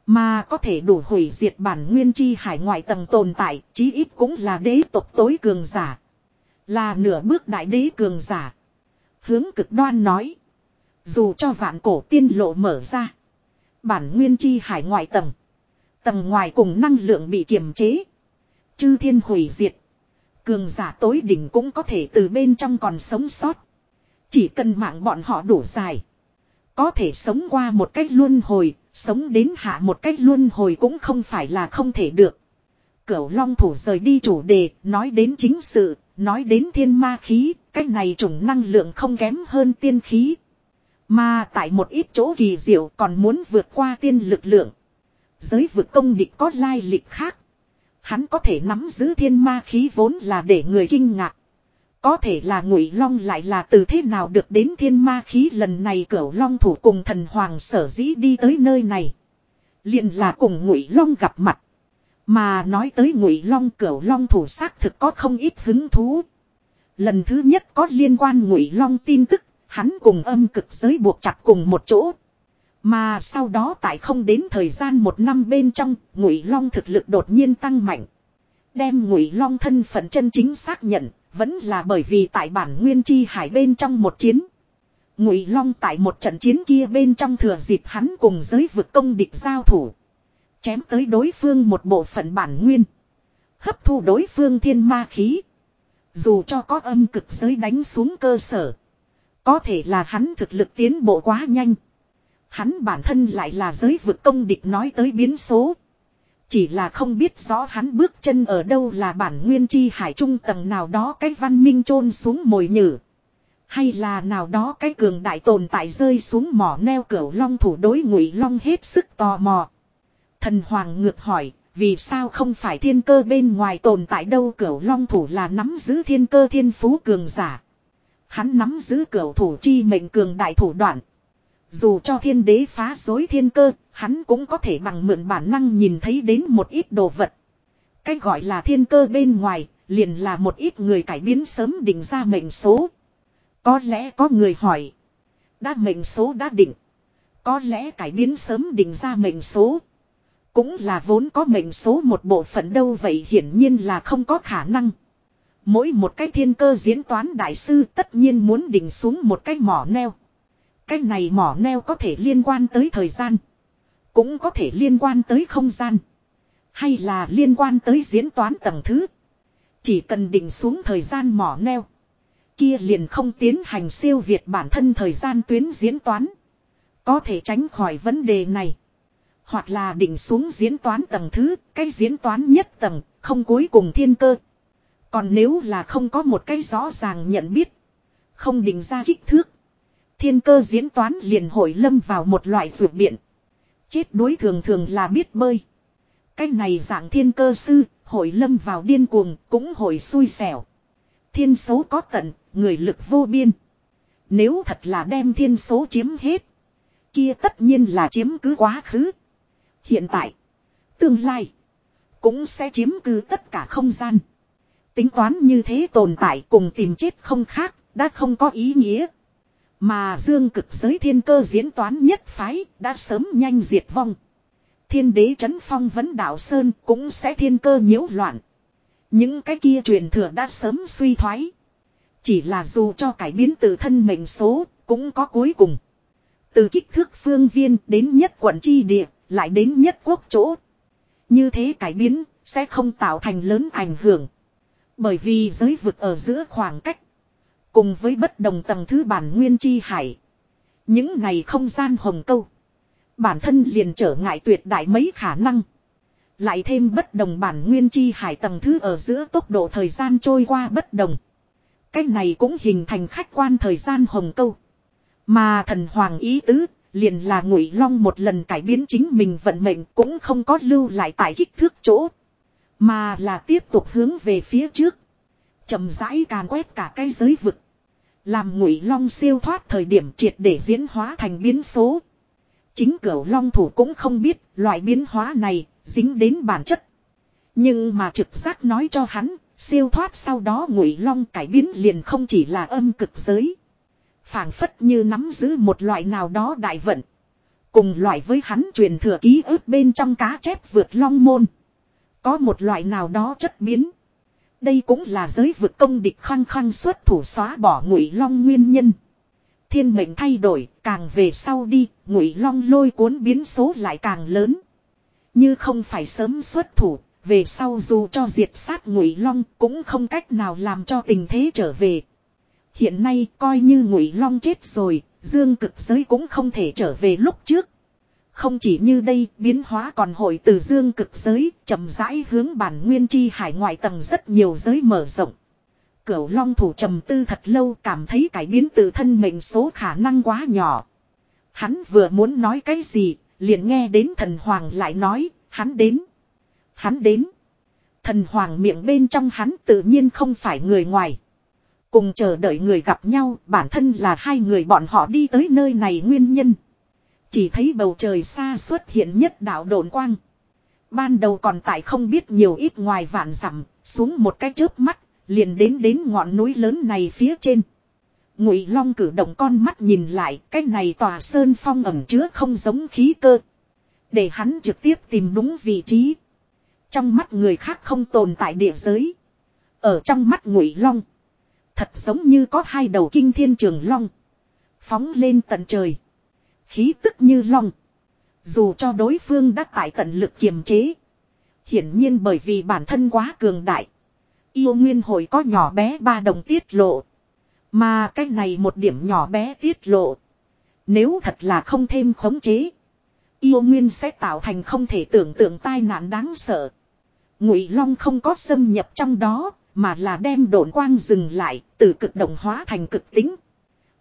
Mà có thể đủ hủy diệt bản nguyên chi hải ngoại tầng tồn tại, chí ít cũng là đế tộc tối cường giả. Là nửa bước đại đế cường giả. Hướng cực đoan nói. Dù cho vạn cổ tiên lộ mở ra. Bản nguyên chi hải ngoại tầng. Tầng ngoài cùng năng lượng bị kiềm chế. Chư thiên hủy diệt. Cường giả tối đỉnh cũng có thể từ bên trong còn sống sót. Chỉ cần mạng bọn họ đủ dài. Có thể sống qua một cách luân hồi, sống đến hạ một cách luân hồi cũng không phải là không thể được. Cửu Long thủ rời đi chủ đề, nói đến chính sự, nói đến thiên ma khí, cách này trùng năng lượng không kém hơn tiên khí. Mà tại một ít chỗ kỳ diệu còn muốn vượt qua tiên lực lượng. Giới vực công địch có lai lịch khác. Hắn có thể nắm giữ thiên ma khí vốn là để người kinh ngạc. Có thể là ngụy long lại là từ thế nào được đến thiên ma khí lần này cửu long thủ cùng thần hoàng sở dĩ đi tới nơi này. liền là cùng ngụy long gặp mặt. Mà nói tới ngụy long cửu long thủ xác thực có không ít hứng thú. Lần thứ nhất có liên quan ngụy long tin tức, hắn cùng âm cực giới buộc chặt cùng một chỗ. Mà sau đó tại không đến thời gian một năm bên trong, ngụy long thực lực đột nhiên tăng mạnh. Đem ngụy long thân phận chân chính xác nhận, vẫn là bởi vì tại bản nguyên chi hải bên trong một chiến. Ngụy long tại một trận chiến kia bên trong thừa dịp hắn cùng giới vực công địch giao thủ. Chém tới đối phương một bộ phận bản nguyên. Hấp thu đối phương thiên ma khí. Dù cho có âm cực giới đánh xuống cơ sở. Có thể là hắn thực lực tiến bộ quá nhanh. Hắn bản thân lại là giới vực công địch nói tới biến số. Chỉ là không biết rõ hắn bước chân ở đâu là bản nguyên chi hải trung tầng nào đó cái văn minh chôn xuống mồi nhử. Hay là nào đó cái cường đại tồn tại rơi xuống mỏ neo cửu long thủ đối ngụy long hết sức tò mò. Thần Hoàng ngược hỏi, vì sao không phải thiên cơ bên ngoài tồn tại đâu cửu long thủ là nắm giữ thiên cơ thiên phú cường giả. Hắn nắm giữ cửu thủ chi mệnh cường đại thủ đoạn. Dù cho thiên đế phá dối thiên cơ, hắn cũng có thể bằng mượn bản năng nhìn thấy đến một ít đồ vật. cách gọi là thiên cơ bên ngoài, liền là một ít người cải biến sớm định ra mệnh số. Có lẽ có người hỏi. Đã mệnh số đã định. Có lẽ cải biến sớm định ra mệnh số. Cũng là vốn có mệnh số một bộ phận đâu vậy hiển nhiên là không có khả năng. Mỗi một cái thiên cơ diễn toán đại sư tất nhiên muốn định xuống một cái mỏ neo. Cái này mỏ neo có thể liên quan tới thời gian. Cũng có thể liên quan tới không gian. Hay là liên quan tới diễn toán tầng thứ. Chỉ cần định xuống thời gian mỏ neo. Kia liền không tiến hành siêu việt bản thân thời gian tuyến diễn toán. Có thể tránh khỏi vấn đề này. Hoặc là định xuống diễn toán tầng thứ, cái diễn toán nhất tầng, không cuối cùng thiên cơ. Còn nếu là không có một cái rõ ràng nhận biết, không định ra kích thước, thiên cơ diễn toán liền hội lâm vào một loại ruột biện. Chết đuối thường thường là biết bơi. Cách này dạng thiên cơ sư, hội lâm vào điên cuồng, cũng hội xui xẻo. Thiên số có tận, người lực vô biên. Nếu thật là đem thiên số chiếm hết, kia tất nhiên là chiếm cứ quá khứ. Hiện tại, tương lai, cũng sẽ chiếm cứ tất cả không gian. Tính toán như thế tồn tại cùng tìm chết không khác, đã không có ý nghĩa. Mà dương cực giới thiên cơ diễn toán nhất phái đã sớm nhanh diệt vong. Thiên đế trấn phong vấn đạo Sơn cũng sẽ thiên cơ nhiễu loạn. Những cái kia truyền thừa đã sớm suy thoái. Chỉ là dù cho cải biến tự thân mệnh số cũng có cuối cùng. Từ kích thước phương viên đến nhất quận chi địa lại đến nhất quốc chỗ. Như thế cải biến sẽ không tạo thành lớn ảnh hưởng. Bởi vì giới vực ở giữa khoảng cách. Cùng với bất đồng tầng thứ bản nguyên chi hải. Những này không gian hồng câu. Bản thân liền trở ngại tuyệt đại mấy khả năng. Lại thêm bất đồng bản nguyên chi hải tầng thứ ở giữa tốc độ thời gian trôi qua bất đồng. Cách này cũng hình thành khách quan thời gian hồng câu. Mà thần hoàng ý tứ, liền là ngụy long một lần cải biến chính mình vận mệnh cũng không có lưu lại tại kích thước chỗ mà là tiếp tục hướng về phía trước chậm rãi càn quét cả cái giới vực làm ngụy long siêu thoát thời điểm triệt để diễn hóa thành biến số chính cửu long thủ cũng không biết loại biến hóa này dính đến bản chất nhưng mà trực giác nói cho hắn, siêu thoát sau đó ngụy long cải biến liền không chỉ là âm cực giới phảng phất như nắm giữ một loại nào đó đại vận. Cùng loại với hắn truyền thừa ký ức bên trong cá chép vượt long môn. Có một loại nào đó chất biến. Đây cũng là giới vực công địch khăng khăng xuất thủ xóa bỏ ngụy long nguyên nhân. thiên mệnh thay đổi, càng về sau đi, ngụy long lôi cuốn biến số lại càng lớn. Như không phải sớm xuất thủ, về sau dù cho diệt sát ngụy long cũng không cách nào làm cho tình thế trở về. Hiện nay coi như ngụy long chết rồi, dương cực giới cũng không thể trở về lúc trước. Không chỉ như đây, biến hóa còn hội từ dương cực giới, chậm rãi hướng bản nguyên chi hải ngoại tầng rất nhiều giới mở rộng. Cửu long thủ trầm tư thật lâu cảm thấy cải biến tự thân mệnh số khả năng quá nhỏ. Hắn vừa muốn nói cái gì, liền nghe đến thần hoàng lại nói, hắn đến. Hắn đến. Thần hoàng miệng bên trong hắn tự nhiên không phải người ngoài. Cùng chờ đợi người gặp nhau, bản thân là hai người bọn họ đi tới nơi này nguyên nhân. Chỉ thấy bầu trời xa xuất hiện nhất đạo đồn quang. Ban đầu còn tại không biết nhiều ít ngoài vạn dặm xuống một cái chớp mắt, liền đến đến ngọn núi lớn này phía trên. Ngụy Long cử động con mắt nhìn lại, cái này tòa sơn phong ẩm chứa không giống khí cơ. Để hắn trực tiếp tìm đúng vị trí. Trong mắt người khác không tồn tại địa giới. Ở trong mắt Ngụy Long, thật giống như có hai đầu kinh thiên trường long phóng lên tận trời. Khí tức như long. Dù cho đối phương đã tại tận lực kiềm chế. Hiển nhiên bởi vì bản thân quá cường đại. Yêu nguyên hồi có nhỏ bé ba đồng tiết lộ. Mà cái này một điểm nhỏ bé tiết lộ. Nếu thật là không thêm khống chế. Yêu nguyên sẽ tạo thành không thể tưởng tượng tai nạn đáng sợ. Ngụy Long không có xâm nhập trong đó, mà là đem độn quang dừng lại, từ cực động hóa thành cực tính.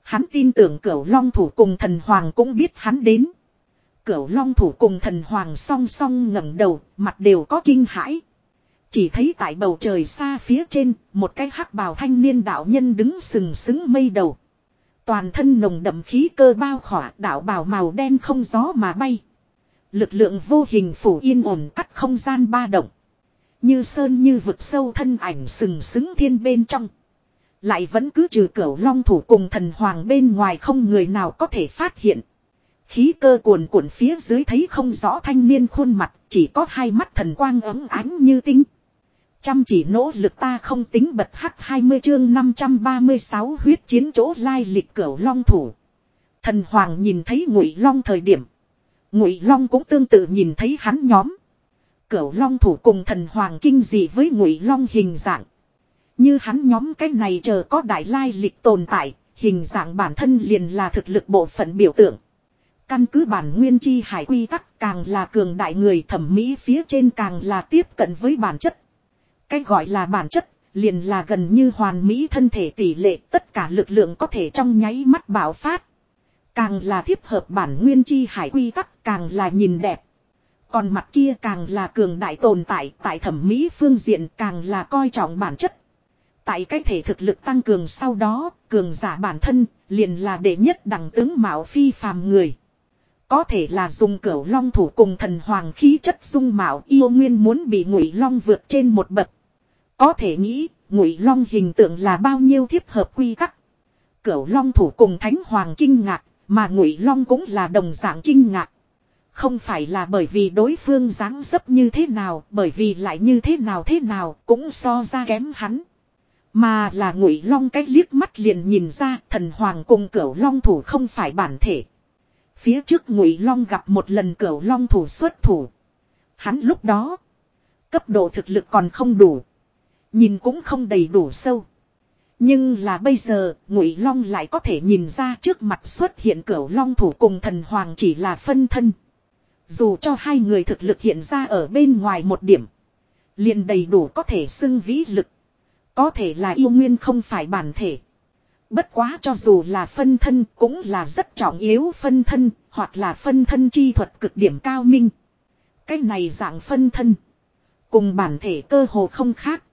Hắn tin tưởng cửu long thủ cùng thần hoàng cũng biết hắn đến. Cửu long thủ cùng thần hoàng song song ngẩng đầu, mặt đều có kinh hãi. Chỉ thấy tại bầu trời xa phía trên, một cái hắc bào thanh niên đạo nhân đứng sừng sững mây đầu. Toàn thân nồng đậm khí cơ bao khỏa đạo bào màu đen không gió mà bay. Lực lượng vô hình phủ yên ổn cắt không gian ba động. Như sơn như vực sâu thân ảnh sừng sững thiên bên trong. Lại vẫn cứ trừ cửu long thủ cùng thần hoàng bên ngoài không người nào có thể phát hiện. Khí cơ cuồn cuộn phía dưới thấy không rõ thanh niên khuôn mặt, chỉ có hai mắt thần quang ấm ánh như tinh. Chăm chỉ nỗ lực ta không tính bật hắc 20 chương 536 huyết chiến chỗ lai lịch cửu long thủ. Thần hoàng nhìn thấy ngụy long thời điểm. Ngụy long cũng tương tự nhìn thấy hắn nhóm. Cửu long thủ cùng thần hoàng kinh dị với ngụy long hình dạng. Như hắn nhóm cái này chờ có đại lai lịch tồn tại, hình dạng bản thân liền là thực lực bộ phận biểu tượng. Căn cứ bản nguyên chi hải quy tắc càng là cường đại người thẩm mỹ phía trên càng là tiếp cận với bản chất. Cái gọi là bản chất, liền là gần như hoàn mỹ thân thể tỷ lệ tất cả lực lượng có thể trong nháy mắt bạo phát. Càng là thiếp hợp bản nguyên chi hải quy tắc càng là nhìn đẹp. Còn mặt kia càng là cường đại tồn tại tại thẩm mỹ phương diện càng là coi trọng bản chất. Tại cái thể thực lực tăng cường sau đó, cường giả bản thân, liền là đệ nhất đẳng tướng mạo phi phàm người. Có thể là dùng cửu long thủ cùng thần hoàng khí chất dung mạo yêu nguyên muốn bị ngụy long vượt trên một bậc. Có thể nghĩ, ngụy long hình tượng là bao nhiêu thiếp hợp quy tắc. Cửu long thủ cùng thánh hoàng kinh ngạc, mà ngụy long cũng là đồng dạng kinh ngạc. Không phải là bởi vì đối phương dáng dấp như thế nào, bởi vì lại như thế nào thế nào cũng so ra kém hắn. Mà là ngụy long cái liếc mắt liền nhìn ra thần hoàng cùng cửu long thủ không phải bản thể. Phía trước ngụy long gặp một lần cửu long thủ xuất thủ. Hắn lúc đó. Cấp độ thực lực còn không đủ. Nhìn cũng không đầy đủ sâu. Nhưng là bây giờ, ngụy long lại có thể nhìn ra trước mặt xuất hiện cửu long thủ cùng thần hoàng chỉ là phân thân. Dù cho hai người thực lực hiện ra ở bên ngoài một điểm. Liền đầy đủ có thể xưng vĩ lực. Có thể là yêu nguyên không phải bản thể. Bất quá cho dù là phân thân cũng là rất trọng yếu phân thân, hoặc là phân thân chi thuật cực điểm cao minh. Cái này dạng phân thân. Cùng bản thể cơ hồ không khác.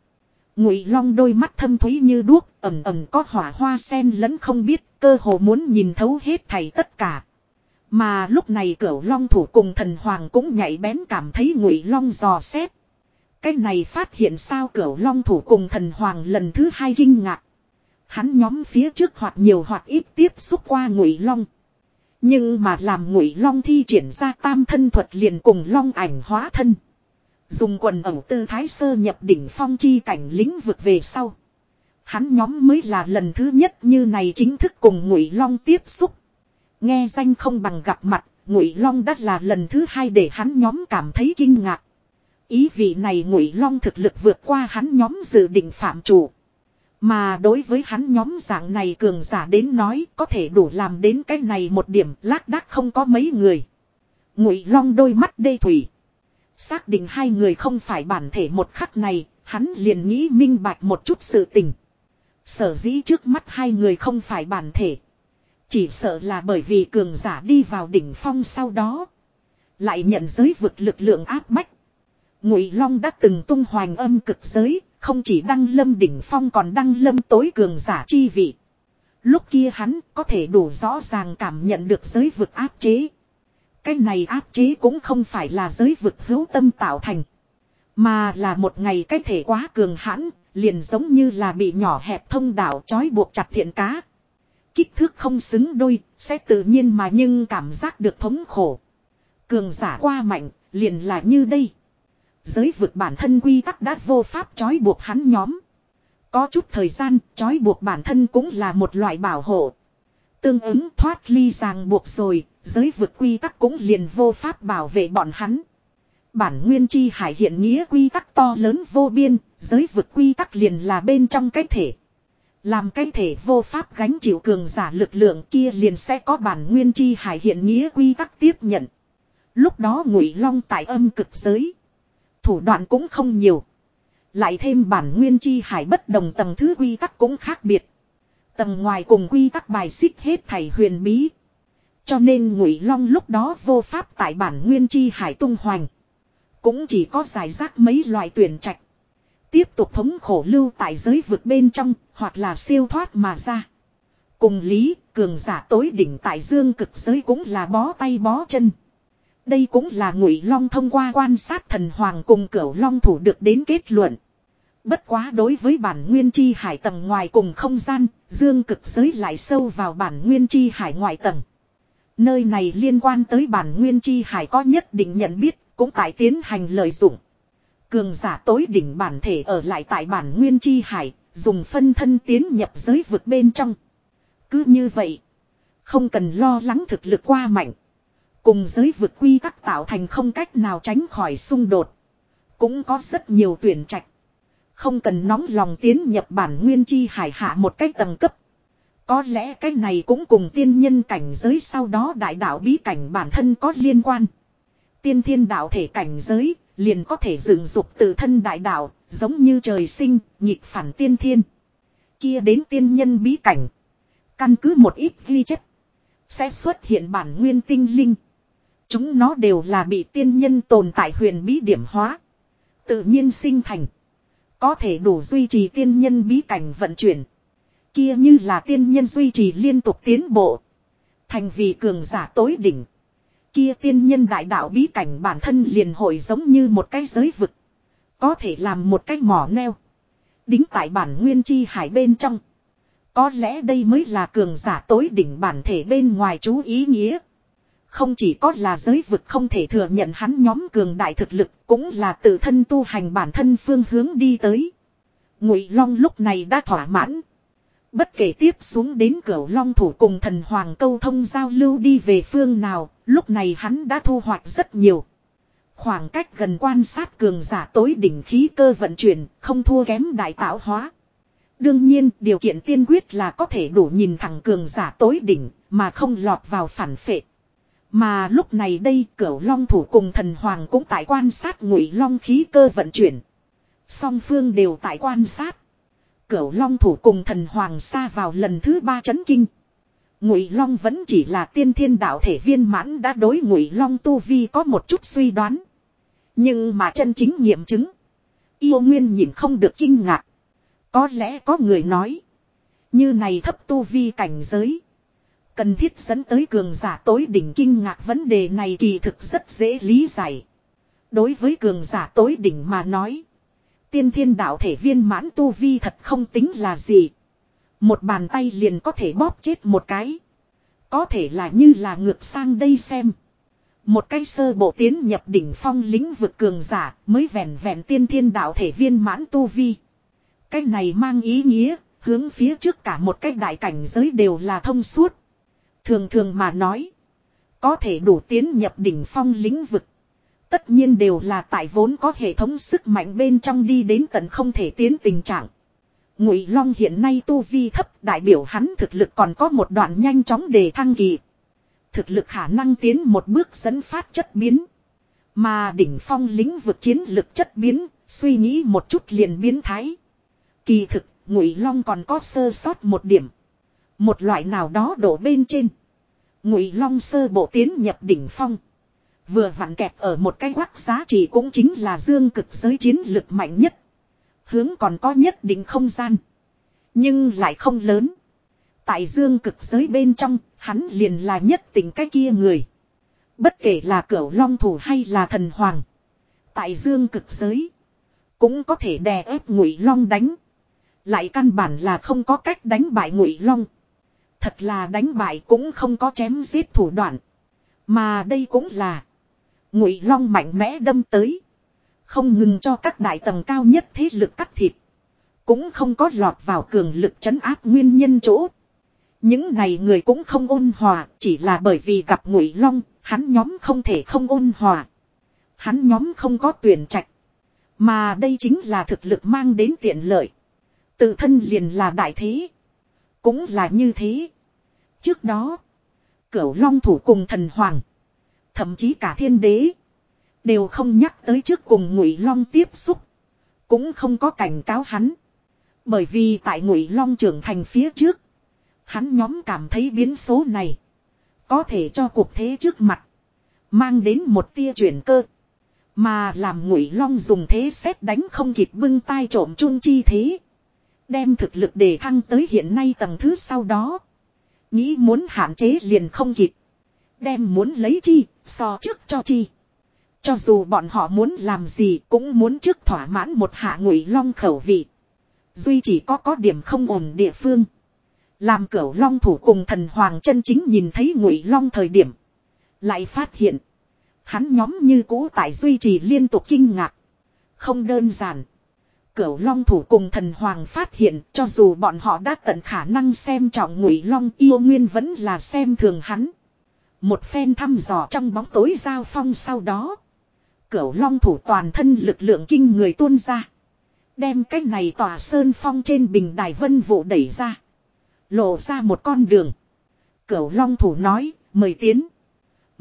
Ngụy Long đôi mắt thâm thúy như đuốc, ầm ầm có hỏa hoa sen lẫn không biết, cơ hồ muốn nhìn thấu hết thảy tất cả. Mà lúc này Cửu Long thủ cùng thần hoàng cũng nhạy bén cảm thấy Ngụy Long dò xét. Cái này phát hiện sao cửu long thủ cùng thần hoàng lần thứ hai kinh ngạc. Hắn nhóm phía trước hoặc nhiều hoặc ít tiếp xúc qua ngụy long. Nhưng mà làm ngụy long thi triển ra tam thân thuật liền cùng long ảnh hóa thân. Dùng quần ẩu tư thái sơ nhập đỉnh phong chi cảnh lĩnh vực về sau. Hắn nhóm mới là lần thứ nhất như này chính thức cùng Ngụy Long tiếp xúc. Nghe danh không bằng gặp mặt, Ngụy Long đã là lần thứ hai để hắn nhóm cảm thấy kinh ngạc. Ý vị này Ngụy Long thực lực vượt qua hắn nhóm dự định phạm chủ. Mà đối với hắn nhóm dạng này cường giả đến nói có thể đủ làm đến cái này một điểm lác đác không có mấy người. Ngụy Long đôi mắt đê thủy. Xác định hai người không phải bản thể một khắc này, hắn liền nghĩ minh bạch một chút sự tình. Sở dĩ trước mắt hai người không phải bản thể. Chỉ sợ là bởi vì cường giả đi vào đỉnh phong sau đó. Lại nhận giới vực lực lượng áp bách. Ngụy Long đã từng tung hoành âm cực giới, không chỉ đăng lâm đỉnh phong còn đăng lâm tối cường giả chi vị. Lúc kia hắn có thể đủ rõ ràng cảm nhận được giới vực áp chế. Cái này áp chế cũng không phải là giới vực hữu tâm tạo thành. Mà là một ngày cái thể quá cường hãn, liền giống như là bị nhỏ hẹp thông đạo trói buộc chặt thiện cá. Kích thước không xứng đôi, sẽ tự nhiên mà nhưng cảm giác được thống khổ. Cường giả qua mạnh, liền là như đây. Giới vực bản thân quy tắc đã vô pháp trói buộc hắn nhóm. Có chút thời gian, trói buộc bản thân cũng là một loại bảo hộ. Tương ứng thoát ly ràng buộc rồi, giới vực quy tắc cũng liền vô pháp bảo vệ bọn hắn. Bản nguyên chi hải hiện nghĩa quy tắc to lớn vô biên, giới vực quy tắc liền là bên trong cái thể. Làm cái thể vô pháp gánh chịu cường giả lực lượng kia liền sẽ có bản nguyên chi hải hiện nghĩa quy tắc tiếp nhận. Lúc đó ngụy long tại âm cực giới. Thủ đoạn cũng không nhiều. Lại thêm bản nguyên chi hải bất đồng tầng thứ quy tắc cũng khác biệt. Tầng ngoài cùng quy tắc bài xích hết thầy huyền bí. Cho nên ngụy long lúc đó vô pháp tại bản nguyên chi hải tung hoành. Cũng chỉ có giải rác mấy loại tuyển trạch. Tiếp tục thống khổ lưu tại giới vực bên trong, hoặc là siêu thoát mà ra. Cùng lý, cường giả tối đỉnh tại dương cực giới cũng là bó tay bó chân. Đây cũng là ngụy long thông qua quan sát thần hoàng cùng cửu long thủ được đến kết luận. Bất quá đối với bản nguyên chi hải tầng ngoài cùng không gian, dương cực giới lại sâu vào bản nguyên chi hải ngoại tầng. Nơi này liên quan tới bản nguyên chi hải có nhất định nhận biết, cũng tại tiến hành lợi dụng. Cường giả tối đỉnh bản thể ở lại tại bản nguyên chi hải, dùng phân thân tiến nhập giới vực bên trong. Cứ như vậy, không cần lo lắng thực lực qua mạnh. Cùng giới vực quy tắc tạo thành không cách nào tránh khỏi xung đột. Cũng có rất nhiều tuyển trạch. Không cần nóng lòng tiến nhập bản nguyên chi hải hạ một cách tầng cấp. Có lẽ cái này cũng cùng tiên nhân cảnh giới sau đó đại đạo bí cảnh bản thân có liên quan. Tiên thiên đạo thể cảnh giới, liền có thể dựng dục tự thân đại đạo, giống như trời sinh, nhịp phản tiên thiên. Kia đến tiên nhân bí cảnh. Căn cứ một ít ghi chất. Sẽ xuất hiện bản nguyên tinh linh. Chúng nó đều là bị tiên nhân tồn tại huyền bí điểm hóa. Tự nhiên sinh thành. Có thể đủ duy trì tiên nhân bí cảnh vận chuyển. Kia như là tiên nhân duy trì liên tục tiến bộ. Thành vì cường giả tối đỉnh. Kia tiên nhân đại đạo bí cảnh bản thân liền hội giống như một cái giới vực. Có thể làm một cái mỏ neo. Đính tại bản nguyên chi hải bên trong. Có lẽ đây mới là cường giả tối đỉnh bản thể bên ngoài chú ý nghĩa. Không chỉ có là giới vực không thể thừa nhận hắn nhóm cường đại thực lực, cũng là tự thân tu hành bản thân phương hướng đi tới. Ngụy Long lúc này đã thỏa mãn. Bất kể tiếp xuống đến cửa Long thủ cùng thần hoàng câu thông giao lưu đi về phương nào, lúc này hắn đã thu hoạch rất nhiều. Khoảng cách gần quan sát cường giả tối đỉnh khí cơ vận chuyển, không thua kém đại tạo hóa. Đương nhiên, điều kiện tiên quyết là có thể đủ nhìn thẳng cường giả tối đỉnh, mà không lọt vào phản phệ. Mà lúc này đây cửu long thủ cùng thần hoàng cũng tại quan sát ngụy long khí cơ vận chuyển. Song phương đều tại quan sát. Cửu long thủ cùng thần hoàng xa vào lần thứ ba chấn kinh. Ngụy long vẫn chỉ là tiên thiên đạo thể viên mãn đã đối ngụy long tu vi có một chút suy đoán. Nhưng mà chân chính nghiệm chứng. Yêu nguyên nhìn không được kinh ngạc. Có lẽ có người nói. Như này thấp tu vi cảnh giới. Cần thiết dẫn tới cường giả tối đỉnh kinh ngạc vấn đề này kỳ thực rất dễ lý giải. Đối với cường giả tối đỉnh mà nói. Tiên thiên đạo thể viên mãn tu vi thật không tính là gì. Một bàn tay liền có thể bóp chết một cái. Có thể là như là ngược sang đây xem. Một cái sơ bộ tiến nhập đỉnh phong lĩnh vực cường giả mới vẹn vẹn tiên thiên đạo thể viên mãn tu vi. Cái này mang ý nghĩa, Hướng phía trước cả một cái đại cảnh giới đều là thông suốt. Thường thường mà nói. Có thể đủ tiến nhập đỉnh phong lĩnh vực. Tất nhiên đều là tại vốn có hệ thống sức mạnh bên trong đi đến tận không thể tiến tình trạng. Ngụy Long hiện nay tu vi thấp, đại biểu hắn thực lực còn có một đoạn nhanh chóng đề thăng kỳ. Thực lực khả năng tiến một bước dẫn phát chất biến. Mà đỉnh phong lĩnh vực chiến lực chất biến, suy nghĩ một chút liền biến thái. Kỳ thực, Ngụy Long còn có sơ sót một điểm. Một loại nào đó đổ bên trên. Ngụy Long sơ bộ tiến nhập đỉnh phong. Vừa vặn kẹp ở một cái quắc giá trị cũng chính là dương cực giới chiến lực mạnh nhất. Hướng còn có nhất định không gian. Nhưng lại không lớn. Tại dương cực giới bên trong, hắn liền là nhất tình cái kia người. Bất kể là cửu long thủ hay là thần hoàng. Tại dương cực giới. Cũng có thể đè ép ngụy long đánh. Lại căn bản là không có cách đánh bại ngụy long. Thật là đánh bại cũng không có chém giết thủ đoạn. Mà đây cũng là. Ngụy long mạnh mẽ đâm tới. Không ngừng cho các đại tầng cao nhất thế lực cắt thịt. Cũng không có lọt vào cường lực chấn áp nguyên nhân chỗ. Những này người cũng không ôn hòa, chỉ là bởi vì gặp Ngụy Long, hắn nhóm không thể không ôn hòa. Hắn nhóm không có tuyển trạch. Mà đây chính là thực lực mang đến tiện lợi. Tự thân liền là đại thế. Cũng là như thế. Trước đó, Cửu Long thủ cùng thần hoàng, thậm chí cả thiên đế đều không nhắc tới trước cùng Ngụy Long tiếp xúc, cũng không có cảnh cáo hắn. Bởi vì tại Ngụy Long trưởng thành phía trước, hắn nhóm cảm thấy biến số này có thể cho cuộc thế trước mặt mang đến một tia chuyển cơ. Mà làm Ngụy Long dùng thế xét đánh không kịp bưng tay trộm chun chi thế. Đem thực lực để thăng tới hiện nay tầng thứ sau đó. Nghĩ muốn hạn chế liền không kịp. Đem muốn lấy chi, so trước cho chi. Cho dù bọn họ muốn làm gì cũng muốn trước thỏa mãn một hạ ngụy long khẩu vị. Duy chỉ có có điểm không ổn địa phương. Làm cửu long thủ cùng thần hoàng chân chính nhìn thấy ngụy long thời điểm. Lại phát hiện. Hắn nhóm như cũ tại duy trì liên tục kinh ngạc. Không đơn giản. Cửu Long thủ cùng thần hoàng phát hiện cho dù bọn họ đã tận khả năng xem trọng ngụy Long yêu nguyên vẫn là xem thường hắn. Một phen thăm dò trong bóng tối giao phong sau đó. Cửu Long thủ toàn thân lực lượng kinh người tuôn ra. Đem cái này tòa sơn phong trên bình đài vân vụ đẩy ra. Lộ ra một con đường. Cửu Long thủ nói, mời tiến.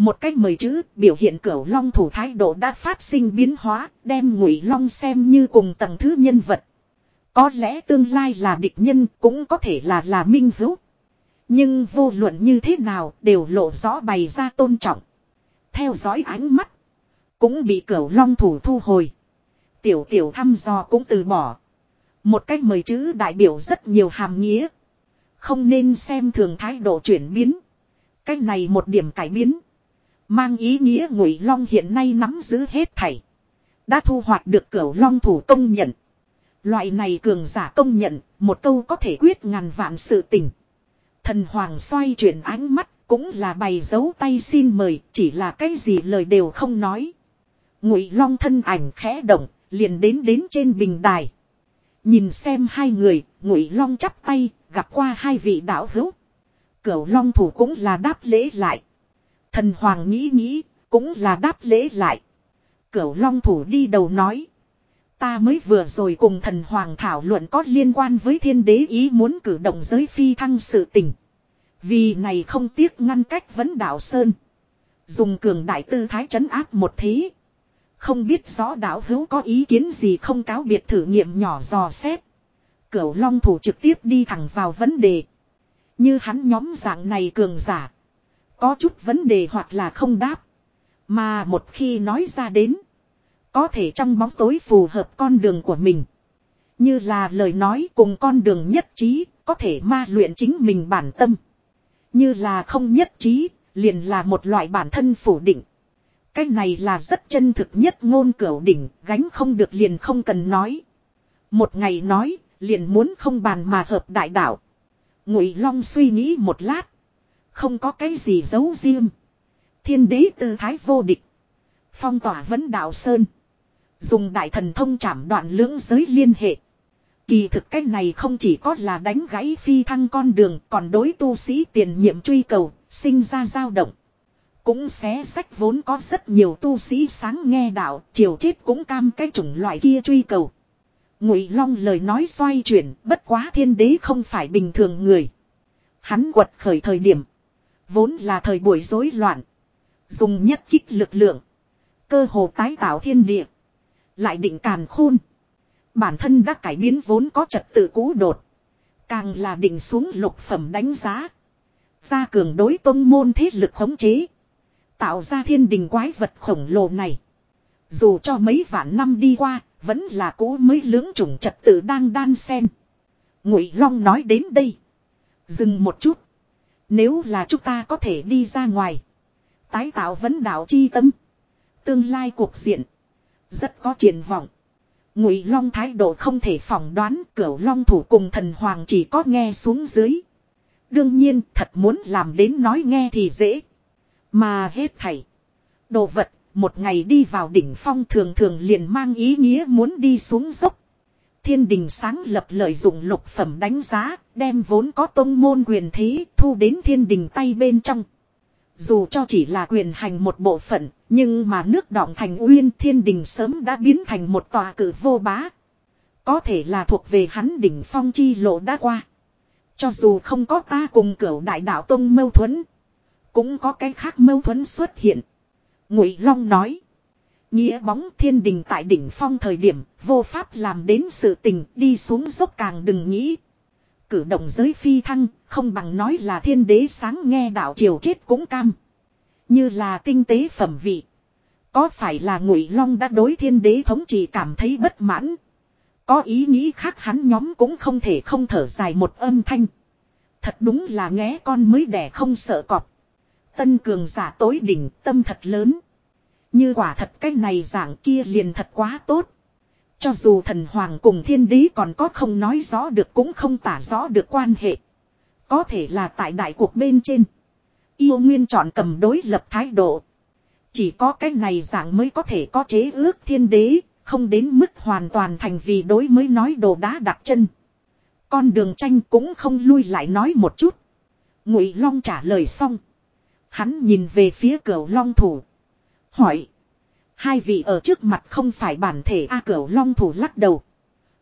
Một cách mời chữ biểu hiện cửu long thủ thái độ đã phát sinh biến hóa, đem ngụy long xem như cùng tầng thứ nhân vật. Có lẽ tương lai là địch nhân cũng có thể là là minh hữu. Nhưng vô luận như thế nào đều lộ rõ bày ra tôn trọng. Theo dõi ánh mắt. Cũng bị cửu long thủ thu hồi. Tiểu tiểu thăm dò cũng từ bỏ. Một cách mời chữ đại biểu rất nhiều hàm nghĩa. Không nên xem thường thái độ chuyển biến. Cách này một điểm cải biến. Mang ý nghĩa ngụy long hiện nay nắm giữ hết thảy. Đã thu hoạch được cửu long thủ công nhận. Loại này cường giả công nhận, một câu có thể quyết ngàn vạn sự tình. Thần hoàng xoay chuyển ánh mắt, cũng là bày dấu tay xin mời, chỉ là cái gì lời đều không nói. Ngụy long thân ảnh khẽ động, liền đến đến trên bình đài. Nhìn xem hai người, ngụy long chắp tay, gặp qua hai vị đạo hữu. Cửu long thủ cũng là đáp lễ lại. Thần hoàng nghĩ nghĩ, cũng là đáp lễ lại. Cửu long thủ đi đầu nói. Ta mới vừa rồi cùng thần hoàng thảo luận có liên quan với thiên đế ý muốn cử động giới phi thăng sự tình. Vì này không tiếc ngăn cách vấn đạo Sơn. Dùng cường đại tư thái trấn áp một thế. Không biết rõ đạo hữu có ý kiến gì không cáo biệt thử nghiệm nhỏ dò xét. Cửu long thủ trực tiếp đi thẳng vào vấn đề. Như hắn nhóm dạng này cường giả. Có chút vấn đề hoặc là không đáp. Mà một khi nói ra đến. Có thể trong bóng tối phù hợp con đường của mình. Như là lời nói cùng con đường nhất trí. Có thể ma luyện chính mình bản tâm. Như là không nhất trí. Liền là một loại bản thân phủ định. Cái này là rất chân thực nhất ngôn cửu đỉnh. Gánh không được liền không cần nói. Một ngày nói. Liền muốn không bàn mà hợp đại đạo. Ngụy Long suy nghĩ một lát. Không có cái gì giấu riêng. Thiên đế tư thái vô địch. Phong tỏa vấn đạo sơn. Dùng đại thần thông chảm đoạn lưỡng giới liên hệ. Kỳ thực cách này không chỉ có là đánh gãy phi thăng con đường còn đối tu sĩ tiền nhiệm truy cầu, sinh ra dao động. Cũng xé sách vốn có rất nhiều tu sĩ sáng nghe đạo, chiều chết cũng cam cái chủng loại kia truy cầu. Ngụy Long lời nói xoay chuyển, bất quá thiên đế không phải bình thường người. Hắn quật khởi thời điểm, vốn là thời buổi rối loạn, dùng nhất kích lực lượng, cơ hồ tái tạo thiên địa, lại định càn khôn. Bản thân đã cải biến vốn có trật tự cũ đột, càng là định xuống lục phẩm đánh giá, gia cường đối tôn môn thế lực khống chế, tạo ra thiên đình quái vật khổng lồ này. Dù cho mấy vạn năm đi qua, vẫn là cũ mới lưỡng chủng trật tự đang đan xen. Ngụy Long nói đến đây. Dừng một chút. Nếu là chúng ta có thể đi ra ngoài. Tái tạo vấn đạo chi tâm. Tương lai cuộc diện. Rất có triển vọng. Ngụy Long thái độ không thể phỏng đoán, cửu Long thủ cùng thần hoàng chỉ có nghe xuống dưới. Đương nhiên, thật muốn làm đến nói nghe thì dễ. Mà hết thảy. Đồ vật, một ngày đi vào đỉnh phong thường thường liền mang ý nghĩa muốn đi xuống dốc. Thiên đình sáng lập lợi dụng lục phẩm đánh giá, đem vốn có tôn môn quyền thế thu đến thiên đình tay bên trong. Dù cho chỉ là quyền hành một bộ phận, nhưng mà nước đọng thành uyên thiên đình sớm đã biến thành một tòa cử vô bá. Có thể là thuộc về hắn đỉnh phong chi lộ đã qua. Cho dù không có ta cùng cửu đại đạo tông mâu thuẫn, cũng có cái khác mâu thuẫn xuất hiện. Ngụy Long nói. Nghĩa bóng thiên đình tại đỉnh phong thời điểm, vô pháp làm đến sự tình đi xuống dốc càng đừng nghĩ. Cử động giới phi thăng, không bằng nói là thiên đế sáng nghe đạo triều chết cũng cam. Như là tinh tế phẩm vị. Có phải là ngụy long đã đối thiên đế thống trị cảm thấy bất mãn. Có ý nghĩ khác hắn nhóm cũng không thể không thở dài một âm thanh. Thật đúng là nghe con mới đẻ không sợ cọp. Tân cường giả tối đỉnh tâm thật lớn. Như quả thật cái này dạng kia liền thật quá tốt. Cho dù thần hoàng cùng thiên đế còn có không nói rõ được cũng không tả rõ được quan hệ. Có thể là tại đại cuộc bên trên. Yêu nguyên chọn cầm đối lập thái độ. Chỉ có cái này dạng mới có thể có chế ước thiên đế, không đến mức hoàn toàn thành vì đối mới nói đồ đá đặt chân. Con đường tranh cũng không lui lại nói một chút. Ngụy Long trả lời xong. Hắn nhìn về phía cửa long thủ. Hỏi. Hai vị ở trước mặt không phải bản thể A à, long thủ lắc đầu.